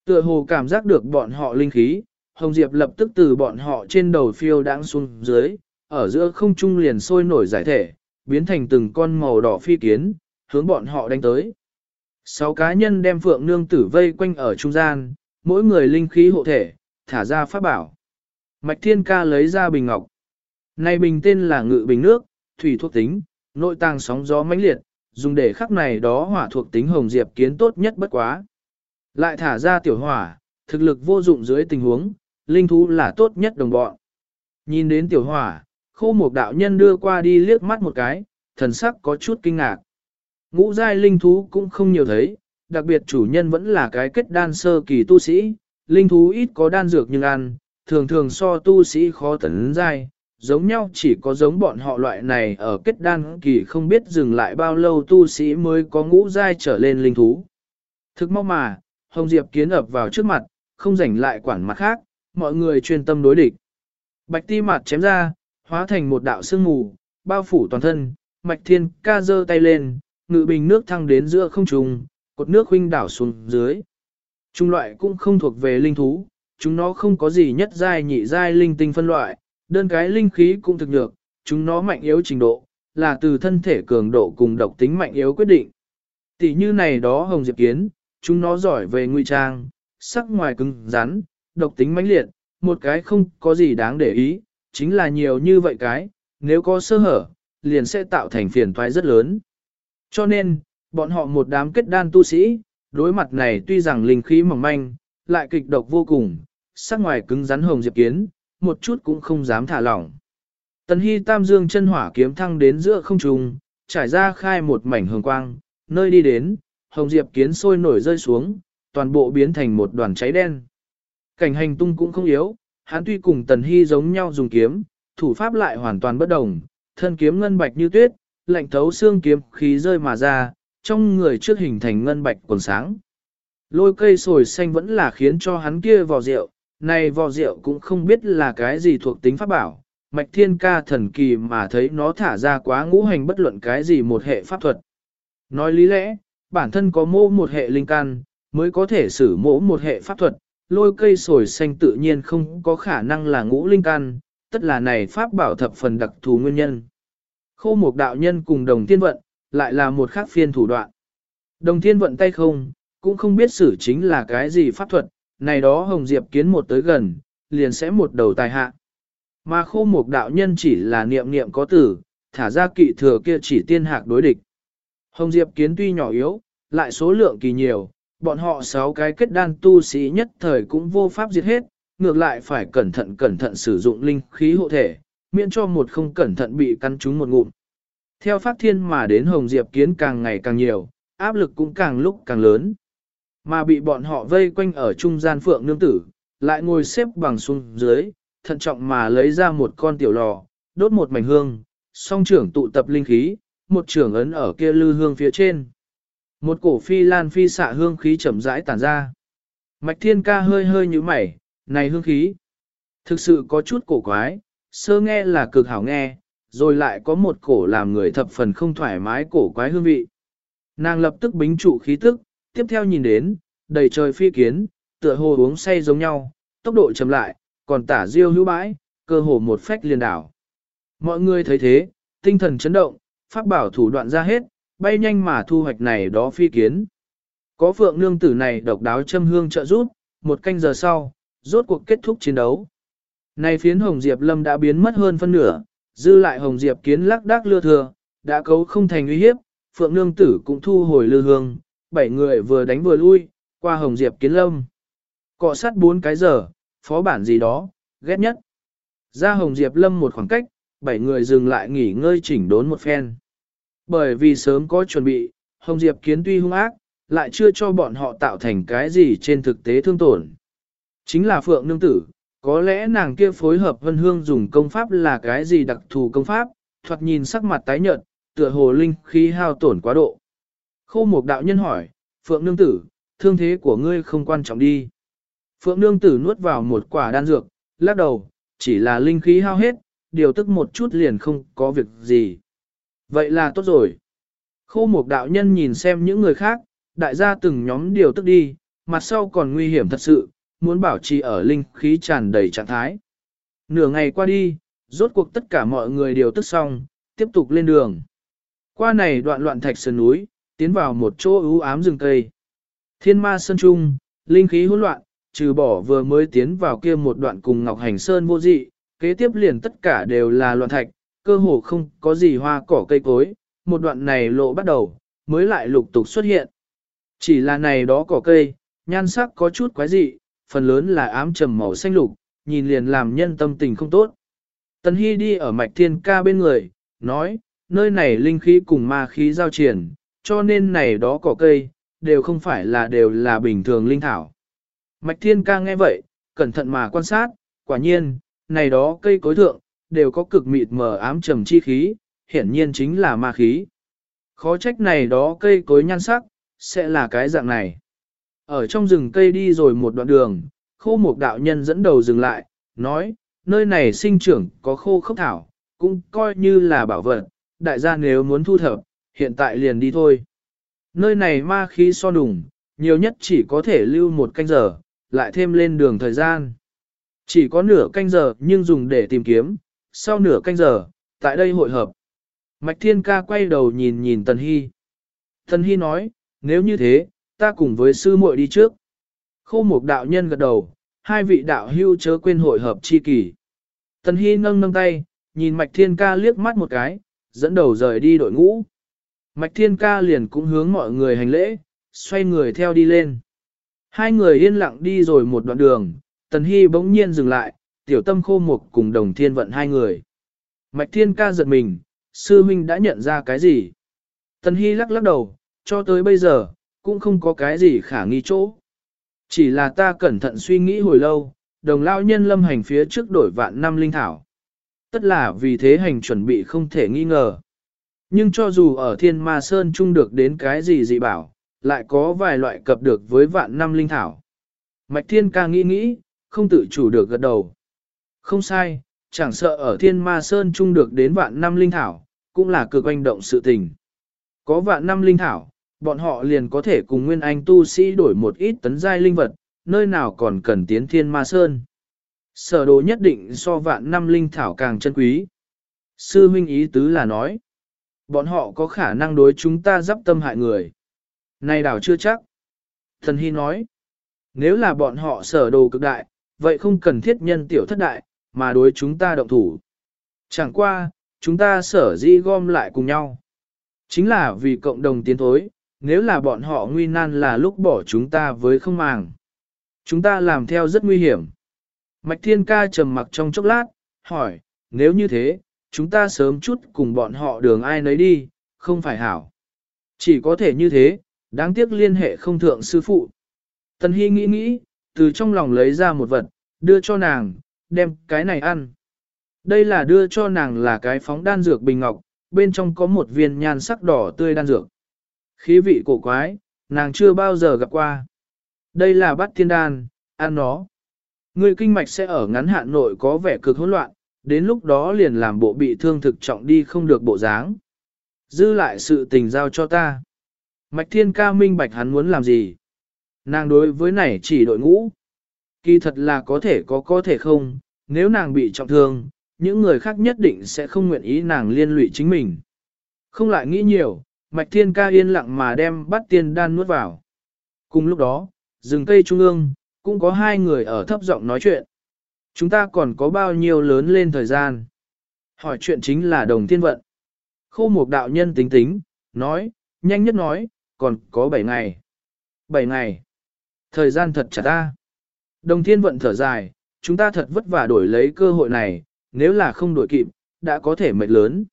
Tựa hồ cảm giác được bọn họ linh khí, Hồng Diệp lập tức từ bọn họ trên đầu phiêu đáng xuống dưới, ở giữa không trung liền sôi nổi giải thể, biến thành từng con màu đỏ phi kiến, hướng bọn họ đánh tới. Sáu cá nhân đem phượng nương tử vây quanh ở trung gian, mỗi người linh khí hộ thể, thả ra pháp bảo. Mạch Thiên Ca lấy ra bình ngọc. Này bình tên là ngự bình nước, thủy thuộc tính, nội tàng sóng gió mãnh liệt, dùng để khắc này đó hỏa thuộc tính hồng diệp kiến tốt nhất bất quá. Lại thả ra tiểu hỏa, thực lực vô dụng dưới tình huống, linh thú là tốt nhất đồng bọn. Nhìn đến tiểu hỏa, khô một đạo nhân đưa qua đi liếc mắt một cái, thần sắc có chút kinh ngạc. Ngũ giai linh thú cũng không nhiều thấy, đặc biệt chủ nhân vẫn là cái kết đan sơ kỳ tu sĩ, linh thú ít có đan dược nhưng ăn, thường thường so tu sĩ khó tấn dai, giống nhau chỉ có giống bọn họ loại này ở kết đan kỳ không biết dừng lại bao lâu tu sĩ mới có ngũ giai trở lên linh thú. Thực mong mà, Hồng Diệp kiến ập vào trước mặt, không rảnh lại quản mặt khác, mọi người chuyên tâm đối địch. Bạch ti mặt chém ra, hóa thành một đạo sương mù, bao phủ toàn thân, mạch thiên ca giơ tay lên, ngự bình nước thăng đến giữa không trung, cột nước huynh đảo xuống dưới. Trung loại cũng không thuộc về linh thú, chúng nó không có gì nhất giai nhị giai linh tinh phân loại, đơn cái linh khí cũng thực được, chúng nó mạnh yếu trình độ, là từ thân thể cường độ cùng độc tính mạnh yếu quyết định. Tỷ như này đó hồng diệp kiến, chúng nó giỏi về nguy trang, sắc ngoài cứng rắn, độc tính mãnh liệt, một cái không có gì đáng để ý, chính là nhiều như vậy cái, nếu có sơ hở, liền sẽ tạo thành phiền toái rất lớn. Cho nên, bọn họ một đám kết đan tu sĩ, đối mặt này tuy rằng linh khí mỏng manh, lại kịch độc vô cùng, sắc ngoài cứng rắn hồng diệp kiến, một chút cũng không dám thả lỏng. Tần Hy Tam Dương chân hỏa kiếm thăng đến giữa không trung, trải ra khai một mảnh hồng quang, nơi đi đến, hồng diệp kiến sôi nổi rơi xuống, toàn bộ biến thành một đoàn cháy đen. Cảnh hành tung cũng không yếu, hắn tuy cùng Tần Hy giống nhau dùng kiếm, thủ pháp lại hoàn toàn bất đồng, thân kiếm ngân bạch như tuyết, lạnh thấu xương kiếm khí rơi mà ra, trong người trước hình thành ngân bạch quần sáng. Lôi cây sồi xanh vẫn là khiến cho hắn kia vò rượu, này vò rượu cũng không biết là cái gì thuộc tính pháp bảo, mạch thiên ca thần kỳ mà thấy nó thả ra quá ngũ hành bất luận cái gì một hệ pháp thuật. Nói lý lẽ, bản thân có mô một hệ linh căn, mới có thể sử mỗ một hệ pháp thuật, lôi cây sồi xanh tự nhiên không có khả năng là ngũ linh căn, tất là này pháp bảo thập phần đặc thù nguyên nhân. Khô một đạo nhân cùng đồng thiên vận, lại là một khác phiên thủ đoạn. Đồng thiên vận tay không, cũng không biết xử chính là cái gì pháp thuật, này đó Hồng Diệp kiến một tới gần, liền sẽ một đầu tài hạ. Mà khô một đạo nhân chỉ là niệm niệm có tử, thả ra kỵ thừa kia chỉ tiên hạc đối địch. Hồng Diệp kiến tuy nhỏ yếu, lại số lượng kỳ nhiều, bọn họ sáu cái kết đan tu sĩ nhất thời cũng vô pháp diệt hết, ngược lại phải cẩn thận cẩn thận sử dụng linh khí hộ thể, miễn cho một không cẩn thận bị căn trúng một ngụm. Theo phát thiên mà đến Hồng Diệp kiến càng ngày càng nhiều, áp lực cũng càng lúc càng lớn. Mà bị bọn họ vây quanh ở trung gian phượng nương tử, lại ngồi xếp bằng xuống dưới, thận trọng mà lấy ra một con tiểu lò, đốt một mảnh hương, song trưởng tụ tập linh khí, một trưởng ấn ở kia lư hương phía trên. Một cổ phi lan phi xạ hương khí chậm rãi tản ra. Mạch thiên ca hơi hơi như mày, này hương khí. Thực sự có chút cổ quái, sơ nghe là cực hảo nghe, rồi lại có một cổ làm người thập phần không thoải mái cổ quái hương vị. Nàng lập tức bính trụ khí tức, tiếp theo nhìn đến, đầy trời phi kiến, tựa hồ uống say giống nhau, tốc độ chậm lại, còn tả diêu hữu bãi, cơ hồ một phách liền đảo. Mọi người thấy thế, tinh thần chấn động, pháp bảo thủ đoạn ra hết, bay nhanh mà thu hoạch này đó phi kiến. Có phượng nương tử này độc đáo châm hương trợ giúp, một canh giờ sau, rốt cuộc kết thúc chiến đấu. Này phiến Hồng Diệp Lâm đã biến mất hơn phân nửa, dư lại Hồng Diệp kiến lắc đắc lưa thừa, đã cấu không thành uy hiếp, Phượng Nương Tử cũng thu hồi lư hương, bảy người vừa đánh vừa lui, qua Hồng Diệp kiến lâm. Cọ sát bốn cái giờ, phó bản gì đó, ghét nhất. Ra Hồng Diệp lâm một khoảng cách, bảy người dừng lại nghỉ ngơi chỉnh đốn một phen. Bởi vì sớm có chuẩn bị, Hồng Diệp kiến tuy hung ác, lại chưa cho bọn họ tạo thành cái gì trên thực tế thương tổn. Chính là Phượng Nương Tử, có lẽ nàng kia phối hợp Vân Hương dùng công pháp là cái gì đặc thù công pháp, thoạt nhìn sắc mặt tái nhợt, tựa hồ linh khí hao tổn quá độ. Khô một đạo nhân hỏi, Phượng Nương Tử, thương thế của ngươi không quan trọng đi. Phượng Nương Tử nuốt vào một quả đan dược, lắc đầu, chỉ là linh khí hao hết, điều tức một chút liền không có việc gì. Vậy là tốt rồi. Khô một đạo nhân nhìn xem những người khác, đại gia từng nhóm điều tức đi, mặt sau còn nguy hiểm thật sự, muốn bảo trì ở linh khí tràn đầy trạng thái. Nửa ngày qua đi, rốt cuộc tất cả mọi người đều tức xong, tiếp tục lên đường. Qua này đoạn loạn thạch sơn núi, tiến vào một chỗ ưu ám rừng cây. Thiên ma sơn trung, linh khí hỗn loạn, trừ bỏ vừa mới tiến vào kia một đoạn cùng Ngọc Hành Sơn vô dị, kế tiếp liền tất cả đều là loạn thạch, cơ hồ không có gì hoa cỏ cây cối, một đoạn này lộ bắt đầu, mới lại lục tục xuất hiện. Chỉ là này đó cỏ cây, nhan sắc có chút quái dị, phần lớn là ám trầm màu xanh lục, nhìn liền làm nhân tâm tình không tốt. Tần Hy đi ở mạch thiên ca bên người, nói, nơi này linh khí cùng ma khí giao triển, cho nên này đó cỏ cây, đều không phải là đều là bình thường linh thảo. Mạch thiên ca nghe vậy, cẩn thận mà quan sát, quả nhiên, này đó cây cối thượng, đều có cực mịt mờ ám trầm chi khí, hiển nhiên chính là ma khí. Khó trách này đó cây cối nhan sắc, sẽ là cái dạng này. Ở trong rừng cây đi rồi một đoạn đường, khô một đạo nhân dẫn đầu dừng lại, nói, nơi này sinh trưởng có khô khốc thảo, cũng coi như là bảo vật, đại gia nếu muốn thu thập, hiện tại liền đi thôi. Nơi này ma khí so đùng, nhiều nhất chỉ có thể lưu một canh giờ, lại thêm lên đường thời gian. Chỉ có nửa canh giờ nhưng dùng để tìm kiếm, sau nửa canh giờ, tại đây hội hợp. Mạch Thiên Ca quay đầu nhìn nhìn Tần Hy. Tần Hy nói, nếu như thế, ta cùng với sư muội đi trước. Khô Mục đạo nhân gật đầu, hai vị đạo hưu chớ quên hội hợp chi kỳ. Tần Hy nâng nâng tay, nhìn Mạch Thiên Ca liếc mắt một cái, dẫn đầu rời đi đội ngũ. Mạch Thiên Ca liền cũng hướng mọi người hành lễ, xoay người theo đi lên. Hai người yên lặng đi rồi một đoạn đường, Tần Hy bỗng nhiên dừng lại, tiểu tâm khô mục cùng đồng thiên vận hai người. Mạch Thiên Ca giật mình, sư huynh đã nhận ra cái gì? Tần Hy lắc lắc đầu, cho tới bây giờ, cũng không có cái gì khả nghi chỗ. Chỉ là ta cẩn thận suy nghĩ hồi lâu, đồng lao nhân lâm hành phía trước đổi vạn năm linh thảo. Tất là vì thế hành chuẩn bị không thể nghi ngờ. Nhưng cho dù ở thiên ma sơn chung được đến cái gì dị bảo, lại có vài loại cập được với vạn năm linh thảo. Mạch thiên ca nghĩ nghĩ, không tự chủ được gật đầu. Không sai, chẳng sợ ở thiên ma sơn chung được đến vạn năm linh thảo, cũng là cực oanh động sự tình. Có vạn năm linh thảo, bọn họ liền có thể cùng nguyên anh tu sĩ đổi một ít tấn giai linh vật, nơi nào còn cần tiến thiên ma sơn. Sở đồ nhất định so vạn năm linh thảo càng chân quý. Sư huynh ý tứ là nói, bọn họ có khả năng đối chúng ta dắp tâm hại người. Này đảo chưa chắc. Thần Hy nói, nếu là bọn họ sở đồ cực đại, vậy không cần thiết nhân tiểu thất đại, mà đối chúng ta động thủ. Chẳng qua, chúng ta sở di gom lại cùng nhau. Chính là vì cộng đồng tiến thối, nếu là bọn họ nguy nan là lúc bỏ chúng ta với không màng. Chúng ta làm theo rất nguy hiểm. Mạch Thiên Ca trầm mặc trong chốc lát, hỏi, nếu như thế, chúng ta sớm chút cùng bọn họ đường ai nấy đi, không phải hảo. Chỉ có thể như thế, đáng tiếc liên hệ không thượng sư phụ. Tần Hy nghĩ nghĩ, từ trong lòng lấy ra một vật, đưa cho nàng, đem cái này ăn. Đây là đưa cho nàng là cái phóng đan dược bình ngọc, bên trong có một viên nhan sắc đỏ tươi đan dược. Khí vị cổ quái, nàng chưa bao giờ gặp qua. Đây là Bát thiên đan, ăn nó. Người kinh mạch sẽ ở ngắn hạn nội có vẻ cực hỗn loạn, đến lúc đó liền làm bộ bị thương thực trọng đi không được bộ dáng. Dư lại sự tình giao cho ta. Mạch Thiên Ca minh bạch hắn muốn làm gì. Nàng đối với này chỉ đội ngũ. Kỳ thật là có thể có có thể không, nếu nàng bị trọng thương, những người khác nhất định sẽ không nguyện ý nàng liên lụy chính mình. Không lại nghĩ nhiều, Mạch Thiên Ca yên lặng mà đem bắt tiên đan nuốt vào. Cùng lúc đó, rừng cây trung ương, cũng có hai người ở thấp giọng nói chuyện. Chúng ta còn có bao nhiêu lớn lên thời gian? Hỏi chuyện chính là đồng thiên vận. Khô Mục đạo nhân tính tính, nói, nhanh nhất nói, còn có 7 ngày. 7 ngày. Thời gian thật chặt ta. Đồng thiên vận thở dài, chúng ta thật vất vả đổi lấy cơ hội này, nếu là không đổi kịp, đã có thể mệt lớn.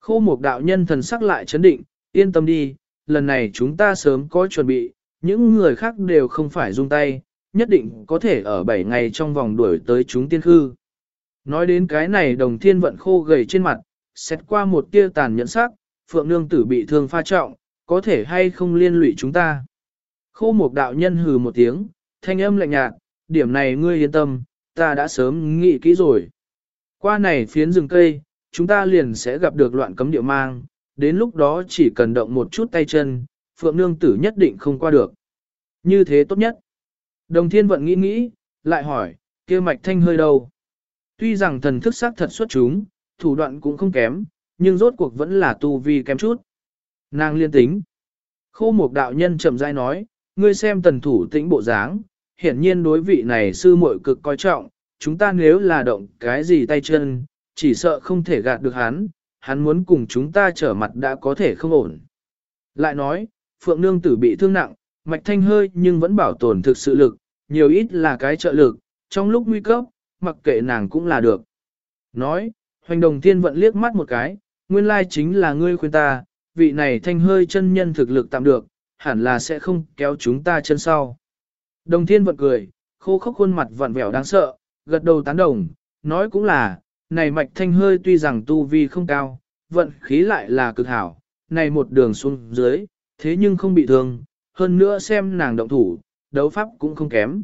Khô Mục đạo nhân thần sắc lại chấn định, yên tâm đi, lần này chúng ta sớm có chuẩn bị, những người khác đều không phải dung tay, nhất định có thể ở 7 ngày trong vòng đuổi tới chúng tiên khư. Nói đến cái này đồng thiên vận khô gầy trên mặt, xét qua một tia tàn nhẫn sắc, phượng nương tử bị thương pha trọng, có thể hay không liên lụy chúng ta. Khô một đạo nhân hừ một tiếng, thanh âm lạnh nhạt, điểm này ngươi yên tâm, ta đã sớm nghĩ kỹ rồi. Qua này phiến rừng cây, chúng ta liền sẽ gặp được loạn cấm địa mang, đến lúc đó chỉ cần động một chút tay chân, phượng nương tử nhất định không qua được. Như thế tốt nhất. Đồng thiên vận nghĩ nghĩ, lại hỏi, kia mạch thanh hơi đâu? Tuy rằng thần thức sắc thật xuất chúng, thủ đoạn cũng không kém, nhưng rốt cuộc vẫn là tu vi kém chút. Nàng liên tính. Khô một đạo nhân chậm rãi nói, ngươi xem tần thủ tĩnh bộ dáng, hiển nhiên đối vị này sư muội cực coi trọng, chúng ta nếu là động cái gì tay chân, chỉ sợ không thể gạt được hắn, hắn muốn cùng chúng ta trở mặt đã có thể không ổn. Lại nói, Phượng Nương tử bị thương nặng, mạch thanh hơi nhưng vẫn bảo tồn thực sự lực, nhiều ít là cái trợ lực, trong lúc nguy cấp, mặc kệ nàng cũng là được. Nói, hoành đồng thiên vận liếc mắt một cái, nguyên lai chính là ngươi khuyên ta, vị này thanh hơi chân nhân thực lực tạm được, hẳn là sẽ không kéo chúng ta chân sau. Đồng thiên vận cười, khô khốc khuôn mặt vặn vẹo đáng sợ, gật đầu tán đồng, nói cũng là, này mạch thanh hơi tuy rằng tu vi không cao, vận khí lại là cực hảo, này một đường xuống dưới, thế nhưng không bị thương, hơn nữa xem nàng động thủ, đấu pháp cũng không kém.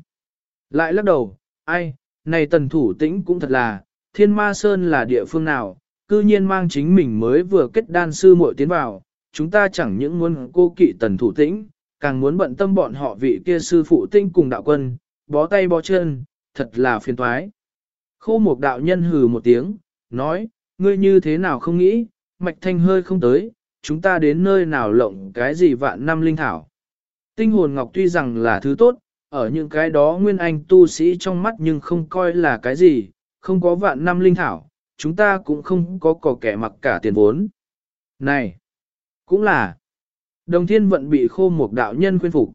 Lại lắc đầu, ai, này tần thủ tĩnh cũng thật là, thiên ma sơn là địa phương nào, cư nhiên mang chính mình mới vừa kết đan sư muội tiến vào, chúng ta chẳng những muốn cô kỵ tần thủ tĩnh, càng muốn bận tâm bọn họ vị kia sư phụ tinh cùng đạo quân, bó tay bó chân, thật là phiền toái. Khô một đạo nhân hừ một tiếng, nói, ngươi như thế nào không nghĩ, mạch thanh hơi không tới, chúng ta đến nơi nào lộng cái gì vạn năm linh thảo. Tinh hồn ngọc tuy rằng là thứ tốt, ở những cái đó nguyên anh tu sĩ trong mắt nhưng không coi là cái gì, không có vạn năm linh thảo, chúng ta cũng không có cỏ kẻ mặc cả tiền vốn. Này, cũng là, đồng thiên vận bị khô một đạo nhân khuyên phục.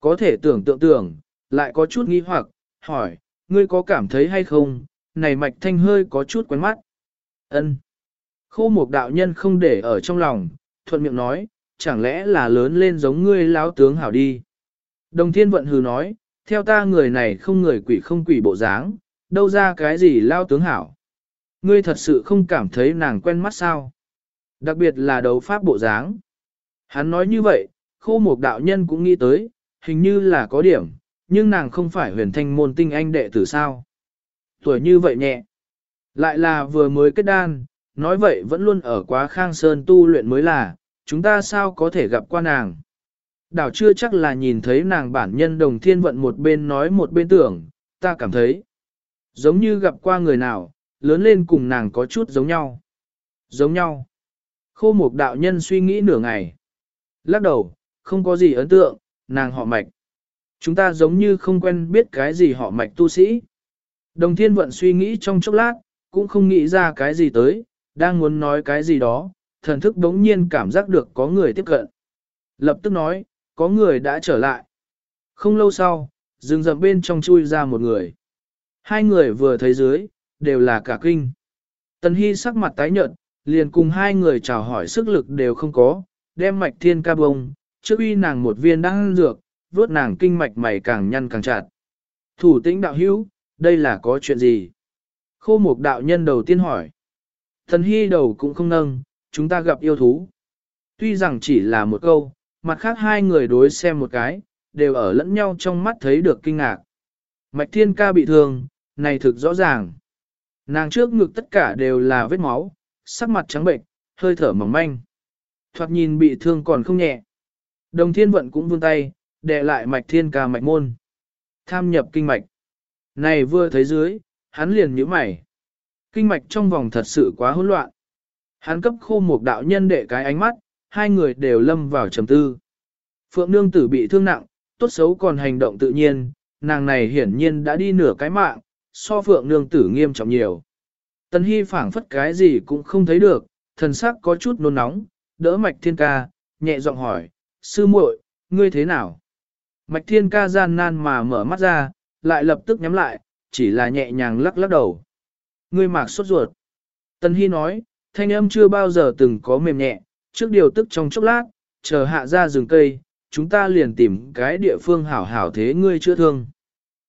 Có thể tưởng tượng tưởng, lại có chút nghi hoặc, hỏi, ngươi có cảm thấy hay không, này mạch thanh hơi có chút quen mắt. ân Khô mục đạo nhân không để ở trong lòng, thuận miệng nói, chẳng lẽ là lớn lên giống ngươi láo tướng hảo đi. Đồng thiên vận hừ nói, theo ta người này không người quỷ không quỷ bộ dáng, đâu ra cái gì lao tướng hảo. Ngươi thật sự không cảm thấy nàng quen mắt sao. Đặc biệt là đấu pháp bộ dáng. Hắn nói như vậy, khô mục đạo nhân cũng nghĩ tới, hình như là có điểm, nhưng nàng không phải huyền thanh môn tinh anh đệ tử sao. Tuổi như vậy nhẹ. Lại là vừa mới kết đan, nói vậy vẫn luôn ở quá khang sơn tu luyện mới là, chúng ta sao có thể gặp qua nàng. Đảo chưa chắc là nhìn thấy nàng bản nhân đồng thiên vận một bên nói một bên tưởng, ta cảm thấy. Giống như gặp qua người nào, lớn lên cùng nàng có chút giống nhau. Giống nhau. Khô một đạo nhân suy nghĩ nửa ngày. Lắc đầu, không có gì ấn tượng, nàng họ mạch. Chúng ta giống như không quen biết cái gì họ mạch tu sĩ. Đồng thiên vận suy nghĩ trong chốc lát, cũng không nghĩ ra cái gì tới, đang muốn nói cái gì đó, thần thức đống nhiên cảm giác được có người tiếp cận. Lập tức nói, có người đã trở lại. Không lâu sau, rừng rậm bên trong chui ra một người. Hai người vừa thấy dưới, đều là cả kinh. Tần Hy sắc mặt tái nhợt, liền cùng hai người chào hỏi sức lực đều không có, đem mạch thiên ca bông, trước uy nàng một viên đan dược, vuốt nàng kinh mạch mày càng nhăn càng chặt. Thủ tĩnh đạo hữu, đây là có chuyện gì? Khô mục đạo nhân đầu tiên hỏi. Thần hy đầu cũng không nâng, chúng ta gặp yêu thú. Tuy rằng chỉ là một câu, mặt khác hai người đối xem một cái, đều ở lẫn nhau trong mắt thấy được kinh ngạc. Mạch thiên ca bị thương, này thực rõ ràng. Nàng trước ngực tất cả đều là vết máu, sắc mặt trắng bệnh, hơi thở mỏng manh. Thoạt nhìn bị thương còn không nhẹ. Đồng thiên vận cũng vươn tay, đè lại mạch thiên ca mạch môn. Tham nhập kinh mạch. Này vừa thấy dưới, hắn liền nhíu mày. Kinh mạch trong vòng thật sự quá hỗn loạn. Hắn cấp khô một đạo nhân đệ cái ánh mắt, hai người đều lâm vào trầm tư. Phượng nương tử bị thương nặng, tốt xấu còn hành động tự nhiên, nàng này hiển nhiên đã đi nửa cái mạng, so phượng nương tử nghiêm trọng nhiều. Tần Hy phảng phất cái gì cũng không thấy được, thần sắc có chút nôn nóng, đỡ mạch thiên ca, nhẹ giọng hỏi, sư muội, ngươi thế nào? Mạch thiên ca gian nan mà mở mắt ra, lại lập tức nhắm lại, chỉ là nhẹ nhàng lắc lắc đầu. Ngươi mạc sốt ruột. Tần Hy nói, thanh âm chưa bao giờ từng có mềm nhẹ, trước điều tức trong chốc lát, chờ hạ ra rừng cây, chúng ta liền tìm cái địa phương hảo hảo thế ngươi chữa thương.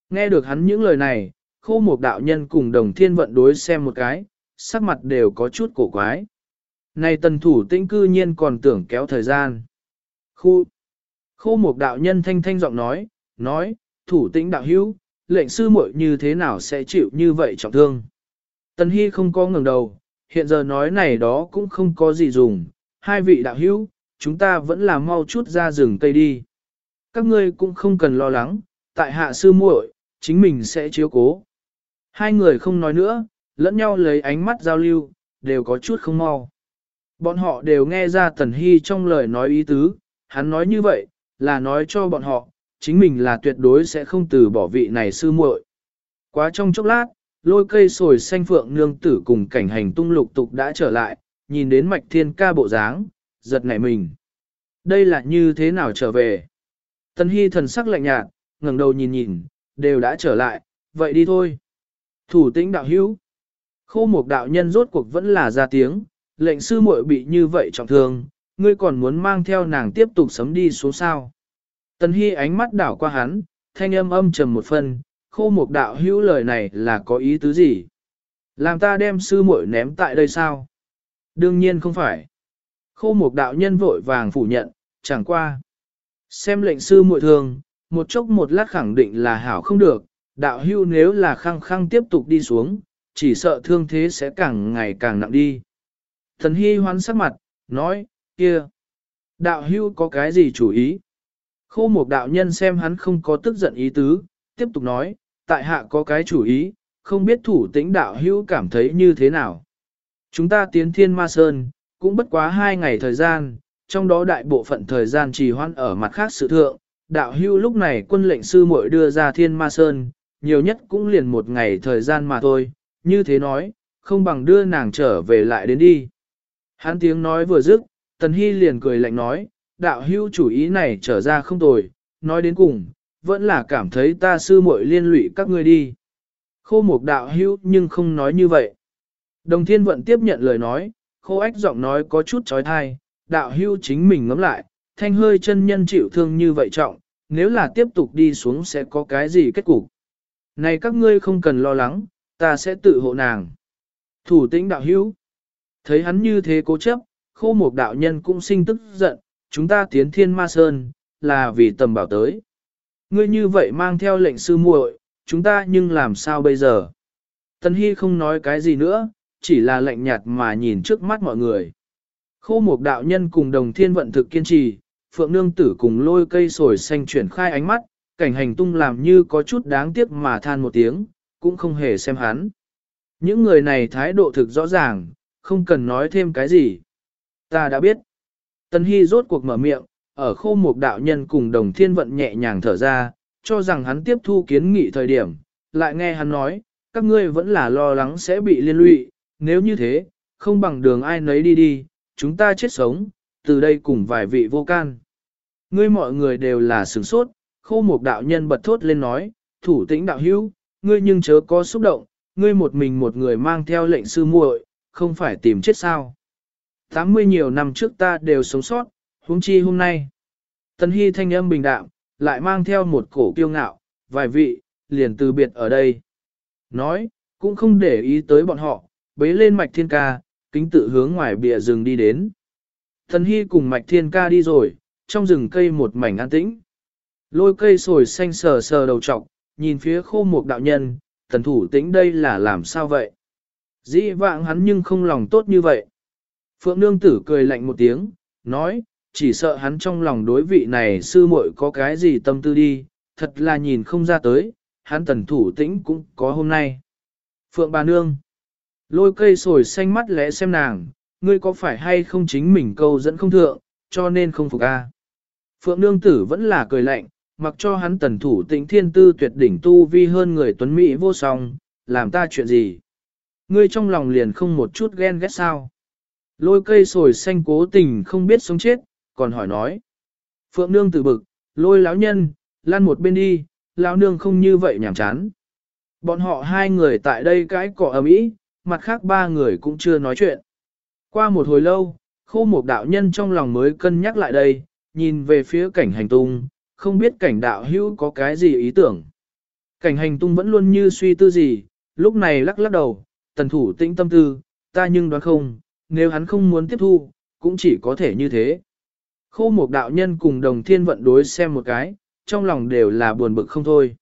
Nghe được hắn những lời này, khô một đạo nhân cùng đồng thiên vận đối xem một cái, sắc mặt đều có chút cổ quái. Này tần thủ tĩnh cư nhiên còn tưởng kéo thời gian. Khu, khô một đạo nhân thanh thanh giọng nói, nói, thủ tĩnh đạo hữu, lệnh sư muội như thế nào sẽ chịu như vậy trọng thương. Tần Hy không có ngừng đầu, hiện giờ nói này đó cũng không có gì dùng, hai vị đạo hữu, chúng ta vẫn là mau chút ra rừng cây đi. Các ngươi cũng không cần lo lắng, tại hạ sư muội, chính mình sẽ chiếu cố. Hai người không nói nữa, lẫn nhau lấy ánh mắt giao lưu, đều có chút không mau. Bọn họ đều nghe ra Tần Hy trong lời nói ý tứ, hắn nói như vậy, là nói cho bọn họ, chính mình là tuyệt đối sẽ không từ bỏ vị này sư muội. Quá trong chốc lát, lôi cây sồi xanh phượng nương tử cùng cảnh hành tung lục tục đã trở lại, nhìn đến mạch thiên ca bộ dáng, giật nảy mình. Đây là như thế nào trở về? Tân Hy thần sắc lạnh nhạt, ngẩng đầu nhìn nhìn, đều đã trở lại, vậy đi thôi. Thủ tĩnh đạo hữu. Khô một đạo nhân rốt cuộc vẫn là ra tiếng, lệnh sư muội bị như vậy trọng thương, ngươi còn muốn mang theo nàng tiếp tục sấm đi xuống sao. Tần Hy ánh mắt đảo qua hắn, thanh âm âm trầm một phần, khô Mục đạo hữu lời này là có ý tứ gì? Làm ta đem sư muội ném tại đây sao? Đương nhiên không phải. Khô Mục đạo nhân vội vàng phủ nhận, chẳng qua. Xem lệnh sư muội thường, một chốc một lát khẳng định là hảo không được, đạo hưu nếu là khăng khăng tiếp tục đi xuống, chỉ sợ thương thế sẽ càng ngày càng nặng đi. Thần Hy hoán sắc mặt, nói, kia, đạo hưu có cái gì chủ ý? Khô một đạo nhân xem hắn không có tức giận ý tứ, tiếp tục nói, tại hạ có cái chủ ý, không biết thủ tĩnh đạo hưu cảm thấy như thế nào. Chúng ta tiến thiên ma sơn, cũng bất quá hai ngày thời gian, trong đó đại bộ phận thời gian trì hoãn ở mặt khác sự thượng. Đạo hưu lúc này quân lệnh sư muội đưa ra thiên ma sơn, nhiều nhất cũng liền một ngày thời gian mà thôi, như thế nói, không bằng đưa nàng trở về lại đến đi. Hắn tiếng nói vừa dứt, Tần Hy liền cười lạnh nói, đạo hưu chủ ý này trở ra không tồi, nói đến cùng, vẫn là cảm thấy ta sư muội liên lụy các ngươi đi. Khô một đạo hưu nhưng không nói như vậy. Đồng thiên vận tiếp nhận lời nói, khô ách giọng nói có chút trói thai, đạo hưu chính mình ngắm lại, thanh hơi chân nhân chịu thương như vậy trọng, nếu là tiếp tục đi xuống sẽ có cái gì kết cục. Này các ngươi không cần lo lắng, ta sẽ tự hộ nàng. Thủ tĩnh đạo hữu. Thấy hắn như thế cố chấp, khô một đạo nhân cũng sinh tức giận, chúng ta tiến thiên ma sơn, là vì tầm bảo tới. Ngươi như vậy mang theo lệnh sư muội, chúng ta nhưng làm sao bây giờ? Tân Hy không nói cái gì nữa, chỉ là lạnh nhạt mà nhìn trước mắt mọi người. Khô một đạo nhân cùng đồng thiên vận thực kiên trì, phượng nương tử cùng lôi cây sồi xanh chuyển khai ánh mắt, cảnh hành tung làm như có chút đáng tiếc mà than một tiếng, cũng không hề xem hắn. Những người này thái độ thực rõ ràng, không cần nói thêm cái gì. Ta đã biết. Tân Hy rốt cuộc mở miệng, ở khô Mục đạo nhân cùng đồng thiên vận nhẹ nhàng thở ra, cho rằng hắn tiếp thu kiến nghị thời điểm, lại nghe hắn nói, các ngươi vẫn là lo lắng sẽ bị liên lụy, nếu như thế, không bằng đường ai nấy đi đi, chúng ta chết sống, từ đây cùng vài vị vô can. Ngươi mọi người đều là sửng sốt, khô Mục đạo nhân bật thốt lên nói, thủ tĩnh đạo hữu, ngươi nhưng chớ có xúc động, ngươi một mình một người mang theo lệnh sư muội, không phải tìm chết sao. 80 nhiều năm trước ta đều sống sót, huống chi hôm nay. Tần Hy thanh âm bình đạm, lại mang theo một cổ kiêu ngạo, vài vị, liền từ biệt ở đây. Nói, cũng không để ý tới bọn họ, bế lên mạch thiên ca, kính tự hướng ngoài bìa rừng đi đến. Tần Hy cùng mạch thiên ca đi rồi, trong rừng cây một mảnh an tĩnh. Lôi cây sồi xanh sờ sờ đầu trọc, nhìn phía khô một đạo nhân, thần thủ tĩnh đây là làm sao vậy? Dĩ vạng hắn nhưng không lòng tốt như vậy. Phượng nương tử cười lạnh một tiếng, nói, chỉ sợ hắn trong lòng đối vị này sư muội có cái gì tâm tư đi, thật là nhìn không ra tới, hắn tần thủ tĩnh cũng có hôm nay. Phượng bà nương, lôi cây sồi xanh mắt lẽ xem nàng, ngươi có phải hay không chính mình câu dẫn không thượng, cho nên không phục a. Phượng nương tử vẫn là cười lạnh, mặc cho hắn tần thủ tĩnh thiên tư tuyệt đỉnh tu vi hơn người tuấn mỹ vô song, làm ta chuyện gì. Ngươi trong lòng liền không một chút ghen ghét sao. Lôi cây sồi xanh cố tình không biết sống chết, còn hỏi nói. Phượng nương tự bực, lôi lão nhân, lan một bên đi, lão nương không như vậy nhảm chán. Bọn họ hai người tại đây cái cỏ ầm ĩ, mặt khác ba người cũng chưa nói chuyện. Qua một hồi lâu, khô một đạo nhân trong lòng mới cân nhắc lại đây, nhìn về phía cảnh hành tung, không biết cảnh đạo hữu có cái gì ý tưởng. Cảnh hành tung vẫn luôn như suy tư gì, lúc này lắc lắc đầu, tần thủ tĩnh tâm tư, ta nhưng đoán không, nếu hắn không muốn tiếp thu, cũng chỉ có thể như thế. Khô một đạo nhân cùng đồng thiên vận đối xem một cái, trong lòng đều là buồn bực không thôi.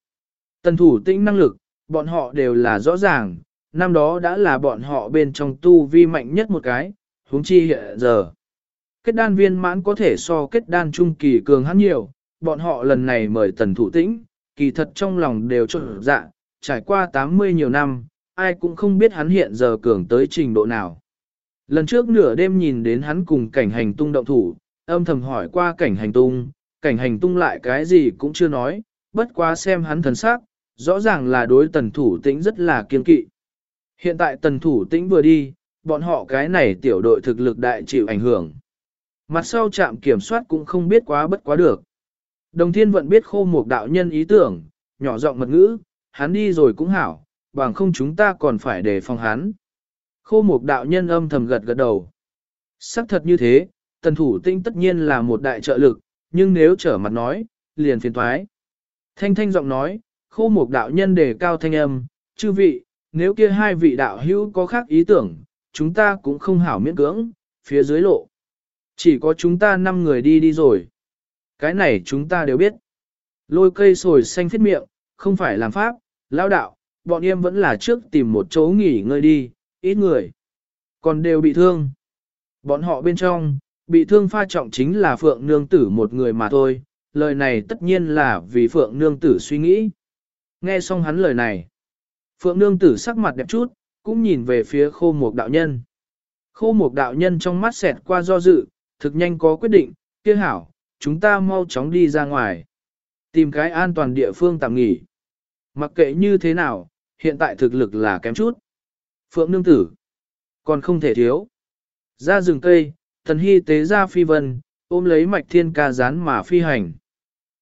Tần thủ tĩnh năng lực, bọn họ đều là rõ ràng, năm đó đã là bọn họ bên trong tu vi mạnh nhất một cái, huống chi hiện giờ. Kết đan viên mãn có thể so kết đan trung kỳ cường hắn nhiều, bọn họ lần này mời tần thủ tĩnh, kỳ thật trong lòng đều trộn dạ, trải qua 80 nhiều năm, ai cũng không biết hắn hiện giờ cường tới trình độ nào. Lần trước nửa đêm nhìn đến hắn cùng cảnh hành tung động thủ, âm thầm hỏi qua cảnh hành tung, cảnh hành tung lại cái gì cũng chưa nói, bất quá xem hắn thần sắc, rõ ràng là đối tần thủ tĩnh rất là kiên kỵ. Hiện tại tần thủ tĩnh vừa đi, bọn họ cái này tiểu đội thực lực đại chịu ảnh hưởng. Mặt sau trạm kiểm soát cũng không biết quá bất quá được. Đồng thiên vẫn biết khô một đạo nhân ý tưởng, nhỏ giọng mật ngữ, hắn đi rồi cũng hảo, bằng không chúng ta còn phải đề phòng hắn. Khô một đạo nhân âm thầm gật gật đầu. Sắc thật như thế, tần thủ tinh tất nhiên là một đại trợ lực, nhưng nếu trở mặt nói, liền phiền thoái. Thanh thanh giọng nói, khô một đạo nhân đề cao thanh âm, chư vị, nếu kia hai vị đạo hữu có khác ý tưởng, chúng ta cũng không hảo miễn cưỡng, phía dưới lộ. Chỉ có chúng ta năm người đi đi rồi. Cái này chúng ta đều biết. Lôi cây sồi xanh phết miệng, không phải làm pháp, lao đạo, bọn em vẫn là trước tìm một chỗ nghỉ ngơi đi, ít người. Còn đều bị thương. Bọn họ bên trong, bị thương pha trọng chính là Phượng Nương Tử một người mà thôi, lời này tất nhiên là vì Phượng Nương Tử suy nghĩ. Nghe xong hắn lời này, Phượng Nương Tử sắc mặt đẹp chút, cũng nhìn về phía khô mục đạo nhân. Khô mục đạo nhân trong mắt xẹt qua do dự, thực nhanh có quyết định, kia hảo, chúng ta mau chóng đi ra ngoài. Tìm cái an toàn địa phương tạm nghỉ. Mặc kệ như thế nào, hiện tại thực lực là kém chút. Phượng nương tử, còn không thể thiếu. Ra rừng cây, thần hy tế ra phi vân, ôm lấy mạch thiên ca rán mà phi hành.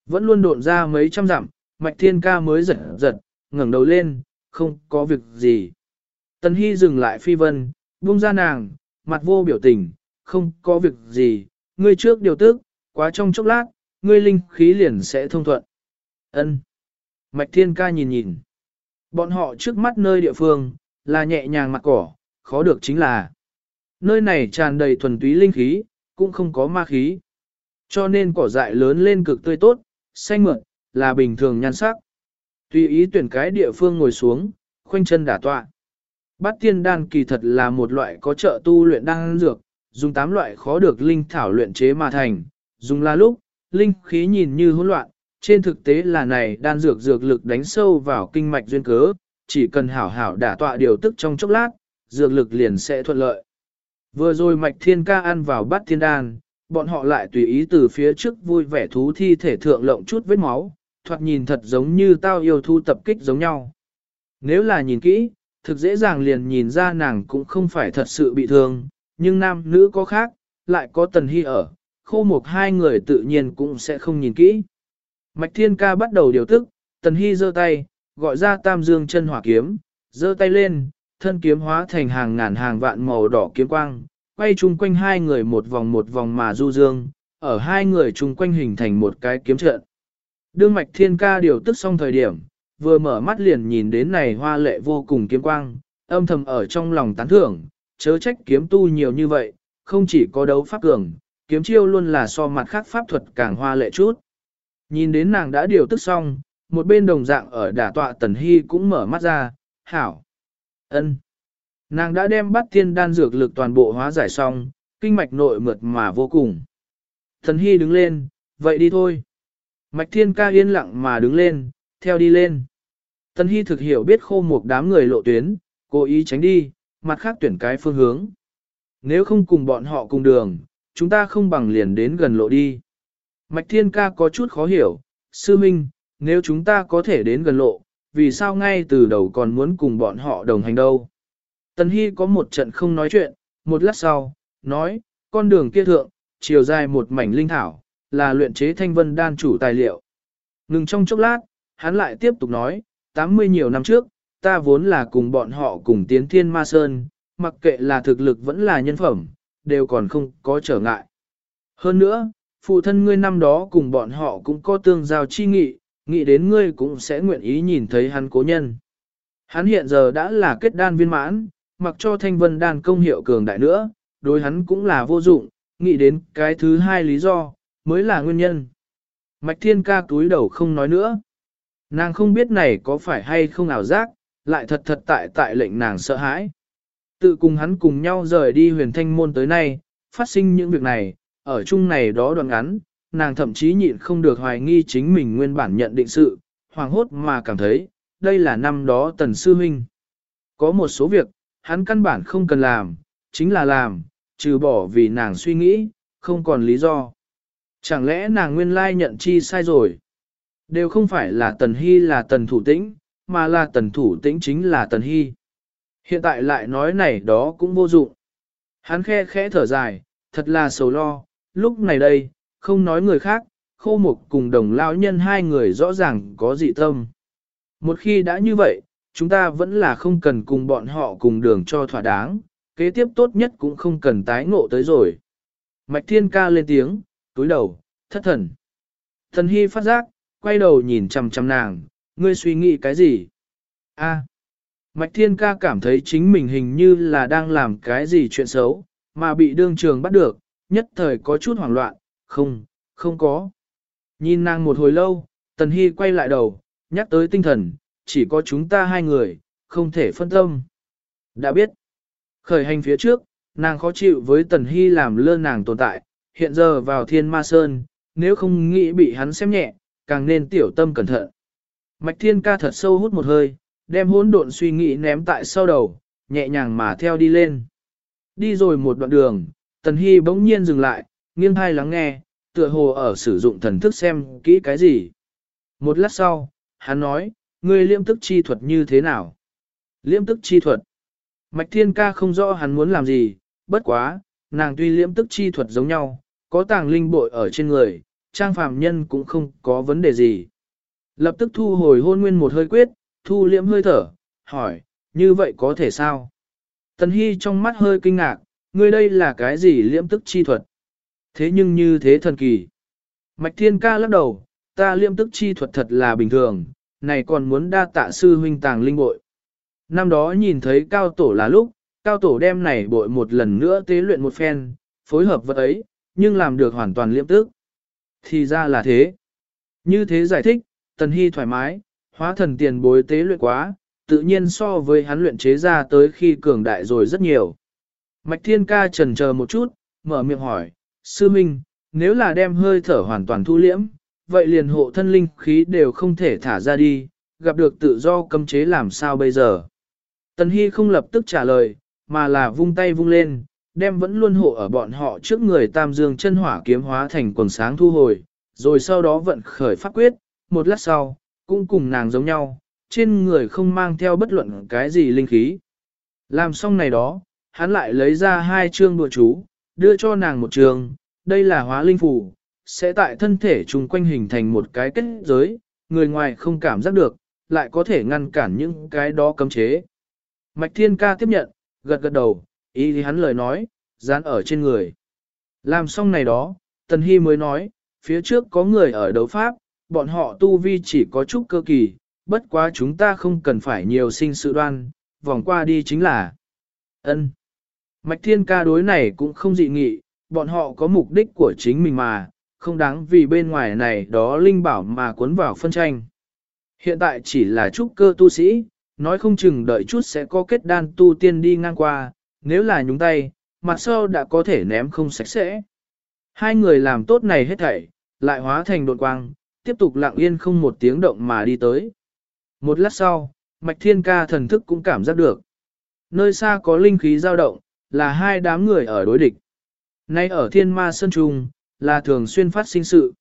Vẫn luôn độn ra mấy trăm dặm, mạch thiên ca mới giật giật, ngẩng đầu lên, không có việc gì. Tần Hy dừng lại phi vân, buông ra nàng, mặt vô biểu tình, không có việc gì, ngươi trước điều tức, quá trong chốc lát, ngươi linh khí liền sẽ thông thuận. Ân. Mạch Thiên Ca nhìn nhìn. Bọn họ trước mắt nơi địa phương, là nhẹ nhàng mặt cỏ, khó được chính là. Nơi này tràn đầy thuần túy linh khí, cũng không có ma khí. Cho nên cỏ dại lớn lên cực tươi tốt, xanh mượn, là bình thường nhan sắc. Tùy ý tuyển cái địa phương ngồi xuống, khoanh chân đả tọa. Bát tiên đan kỳ thật là một loại có trợ tu luyện đan dược, dùng tám loại khó được linh thảo luyện chế mà thành, dùng là lúc, linh khí nhìn như hỗn loạn, trên thực tế là này đan dược dược lực đánh sâu vào kinh mạch duyên cớ, chỉ cần hảo hảo đả tọa điều tức trong chốc lát, dược lực liền sẽ thuận lợi. Vừa rồi mạch thiên ca ăn vào bát thiên đan, bọn họ lại tùy ý từ phía trước vui vẻ thú thi thể thượng lộng chút vết máu, thoạt nhìn thật giống như tao yêu thu tập kích giống nhau. Nếu là nhìn kỹ, thực dễ dàng liền nhìn ra nàng cũng không phải thật sự bị thương, nhưng nam nữ có khác, lại có tần hy ở, khô một hai người tự nhiên cũng sẽ không nhìn kỹ. Mạch thiên ca bắt đầu điều tức, tần hy giơ tay, gọi ra tam dương chân hỏa kiếm, giơ tay lên, thân kiếm hóa thành hàng ngàn hàng vạn màu đỏ kiếm quang, quay chung quanh hai người một vòng một vòng mà du dương, ở hai người chung quanh hình thành một cái kiếm trận. Đương mạch thiên ca điều tức xong thời điểm, vừa mở mắt liền nhìn đến này hoa lệ vô cùng kiếm quang, âm thầm ở trong lòng tán thưởng, chớ trách kiếm tu nhiều như vậy, không chỉ có đấu pháp cường, kiếm chiêu luôn là so mặt khác pháp thuật càng hoa lệ chút. Nhìn đến nàng đã điều tức xong, một bên đồng dạng ở đả tọa tần hy cũng mở mắt ra, hảo. ân Nàng đã đem bắt thiên đan dược lực toàn bộ hóa giải xong, kinh mạch nội mượt mà vô cùng. Thần Hy đứng lên, vậy đi thôi. Mạch Thiên ca yên lặng mà đứng lên, theo đi lên. Tần Hy thực hiểu biết khô một đám người lộ tuyến, cố ý tránh đi, mặt khác tuyển cái phương hướng. Nếu không cùng bọn họ cùng đường, chúng ta không bằng liền đến gần lộ đi. Mạch Thiên ca có chút khó hiểu, sư minh, nếu chúng ta có thể đến gần lộ, vì sao ngay từ đầu còn muốn cùng bọn họ đồng hành đâu. Tần Hy có một trận không nói chuyện, một lát sau, nói, con đường kia thượng, chiều dài một mảnh linh thảo, là luyện chế thanh vân đan chủ tài liệu. Ngừng trong chốc lát, hắn lại tiếp tục nói, 80 nhiều năm trước, ta vốn là cùng bọn họ cùng tiến thiên ma sơn, mặc kệ là thực lực vẫn là nhân phẩm, đều còn không có trở ngại. Hơn nữa, phụ thân ngươi năm đó cùng bọn họ cũng có tương giao chi nghị, nghĩ đến ngươi cũng sẽ nguyện ý nhìn thấy hắn cố nhân. Hắn hiện giờ đã là kết đan viên mãn, mặc cho thanh vân đan công hiệu cường đại nữa, đối hắn cũng là vô dụng, nghĩ đến cái thứ hai lý do, mới là nguyên nhân. Mạch thiên ca túi đầu không nói nữa. Nàng không biết này có phải hay không ảo giác, lại thật thật tại tại lệnh nàng sợ hãi. Tự cùng hắn cùng nhau rời đi huyền thanh môn tới nay, phát sinh những việc này, ở chung này đó đoạn ngắn, nàng thậm chí nhịn không được hoài nghi chính mình nguyên bản nhận định sự, hoàng hốt mà cảm thấy, đây là năm đó tần sư huynh. Có một số việc, hắn căn bản không cần làm, chính là làm, trừ bỏ vì nàng suy nghĩ, không còn lý do. Chẳng lẽ nàng nguyên lai nhận chi sai rồi? Đều không phải là tần hy là tần thủ tĩnh, mà là tần thủ tĩnh chính là tần hy. Hiện tại lại nói này đó cũng vô dụng. Hắn khe khẽ thở dài, thật là sầu lo, lúc này đây, không nói người khác, khô mục cùng đồng lão nhân hai người rõ ràng có dị tâm. Một khi đã như vậy, chúng ta vẫn là không cần cùng bọn họ cùng đường cho thỏa đáng, kế tiếp tốt nhất cũng không cần tái ngộ tới rồi. Mạch thiên ca lên tiếng, túi đầu, thất thần. Thần hy phát giác, quay đầu nhìn chằm chằm nàng, ngươi suy nghĩ cái gì? A. Mạch thiên ca cảm thấy chính mình hình như là đang làm cái gì chuyện xấu, mà bị đương trường bắt được, nhất thời có chút hoảng loạn, không, không có. Nhìn nàng một hồi lâu, Tần Hy quay lại đầu, nhắc tới tinh thần, chỉ có chúng ta hai người, không thể phân tâm. Đã biết, khởi hành phía trước, nàng khó chịu với Tần Hy làm lơ nàng tồn tại, hiện giờ vào thiên ma sơn, nếu không nghĩ bị hắn xem nhẹ, càng nên tiểu tâm cẩn thận. Mạch thiên ca thật sâu hút một hơi, đem hỗn độn suy nghĩ ném tại sau đầu, nhẹ nhàng mà theo đi lên. Đi rồi một đoạn đường, Tần Hy bỗng nhiên dừng lại, nghiêng hai lắng nghe, tựa hồ ở sử dụng thần thức xem kỹ cái gì. Một lát sau, hắn nói, ngươi liêm tức chi thuật như thế nào? Liêm tức chi thuật. Mạch Thiên Ca không rõ hắn muốn làm gì, bất quá, nàng tuy liêm tức chi thuật giống nhau, có tàng linh bội ở trên người, trang phàm nhân cũng không có vấn đề gì. Lập tức thu hồi hôn nguyên một hơi quyết, thu liễm hơi thở, hỏi, như vậy có thể sao? Tần Hy trong mắt hơi kinh ngạc, ngươi đây là cái gì liễm tức chi thuật? Thế nhưng như thế thần kỳ. Mạch Thiên Ca lắc đầu, ta liêm tức chi thuật thật là bình thường, này còn muốn đa tạ sư huynh tàng linh bội. Năm đó nhìn thấy cao tổ là lúc, cao tổ đem này bội một lần nữa tế luyện một phen, phối hợp vật ấy, nhưng làm được hoàn toàn liêm tức. Thì ra là thế. Như thế giải thích, Tần Hy thoải mái, hóa thần tiền bối tế luyện quá, tự nhiên so với hắn luyện chế ra tới khi cường đại rồi rất nhiều. Mạch Thiên Ca trần chờ một chút, mở miệng hỏi, Sư Minh, nếu là đem hơi thở hoàn toàn thu liễm, vậy liền hộ thân linh khí đều không thể thả ra đi, gặp được tự do cấm chế làm sao bây giờ. Tần Hy không lập tức trả lời, mà là vung tay vung lên, đem vẫn luôn hộ ở bọn họ trước người tam dương chân hỏa kiếm hóa thành quần sáng thu hồi, rồi sau đó vận khởi pháp quyết, một lát sau, cũng cùng nàng giống nhau, trên người không mang theo bất luận cái gì linh khí. Làm xong này đó, hắn lại lấy ra hai chương đùa chú, đưa cho nàng một trường, đây là hóa linh phủ, sẽ tại thân thể chung quanh hình thành một cái kết giới, người ngoài không cảm giác được, lại có thể ngăn cản những cái đó cấm chế. Mạch Thiên Ca tiếp nhận, gật gật đầu, ý thì hắn lời nói, dán ở trên người. Làm xong này đó, Tần Hy mới nói, phía trước có người ở đấu pháp, bọn họ tu vi chỉ có chút cơ kỳ, bất quá chúng ta không cần phải nhiều sinh sự đoan, vòng qua đi chính là ân. Mạch Thiên Ca đối này cũng không dị nghị, bọn họ có mục đích của chính mình mà, không đáng vì bên ngoài này đó linh bảo mà cuốn vào phân tranh. Hiện tại chỉ là trúc cơ tu sĩ, nói không chừng đợi chút sẽ có kết đan tu tiên đi ngang qua, nếu là nhúng tay, mặt sau đã có thể ném không sạch sẽ. Hai người làm tốt này hết thảy, lại hóa thành đột quang, tiếp tục lặng yên không một tiếng động mà đi tới. Một lát sau, Mạch Thiên Ca thần thức cũng cảm giác được. Nơi xa có linh khí dao động, là hai đám người ở đối địch. Nay ở Thiên Ma Sơn Trung, là thường xuyên phát sinh sự.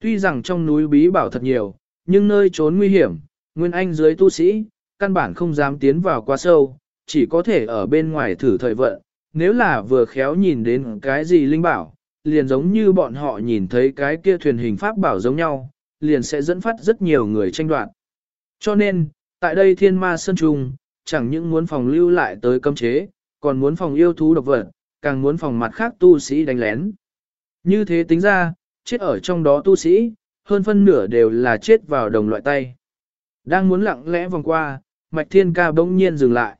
Tuy rằng trong núi bí bảo thật nhiều, nhưng nơi trốn nguy hiểm, Nguyên Anh dưới tu sĩ, căn bản không dám tiến vào quá sâu, chỉ có thể ở bên ngoài thử thời vận. Nếu là vừa khéo nhìn đến cái gì linh bảo, liền giống như bọn họ nhìn thấy cái kia thuyền hình pháp bảo giống nhau, liền sẽ dẫn phát rất nhiều người tranh đoạt. Cho nên, tại đây thiên ma sơn trùng, chẳng những muốn phòng lưu lại tới cấm chế, còn muốn phòng yêu thú độc vật, càng muốn phòng mặt khác tu sĩ đánh lén. Như thế tính ra, chết ở trong đó tu sĩ, hơn phân nửa đều là chết vào đồng loại tay. Đang muốn lặng lẽ vòng qua, Mạch Thiên Ca bỗng nhiên dừng lại.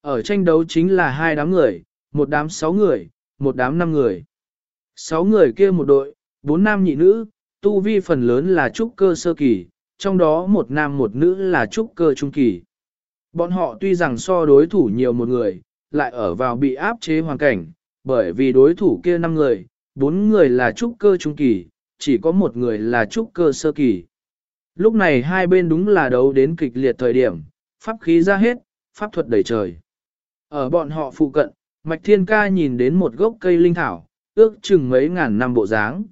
Ở tranh đấu chính là hai đám người, một đám sáu người, một đám năm người. Sáu người kia một đội, bốn nam nhị nữ, tu vi phần lớn là trúc cơ sơ kỳ, trong đó một nam một nữ là trúc cơ trung kỳ. Bọn họ tuy rằng so đối thủ nhiều một người, lại ở vào bị áp chế hoàn cảnh, bởi vì đối thủ kia năm người, bốn người là trúc cơ trung kỳ, chỉ có một người là trúc cơ sơ kỳ. Lúc này hai bên đúng là đấu đến kịch liệt thời điểm, pháp khí ra hết, pháp thuật đầy trời. Ở bọn họ phụ cận, Mạch Thiên Ca nhìn đến một gốc cây linh thảo, ước chừng mấy ngàn năm bộ dáng.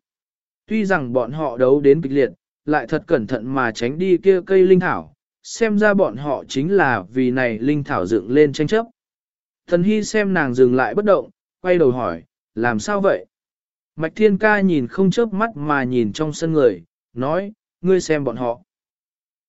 Tuy rằng bọn họ đấu đến kịch liệt, lại thật cẩn thận mà tránh đi kia cây linh thảo, xem ra bọn họ chính là vì này linh thảo dựng lên tranh chấp. Thần Hy xem nàng dừng lại bất động, quay đầu hỏi, làm sao vậy? Mạch Thiên Ca nhìn không chớp mắt mà nhìn trong sân người, nói, ngươi xem bọn họ.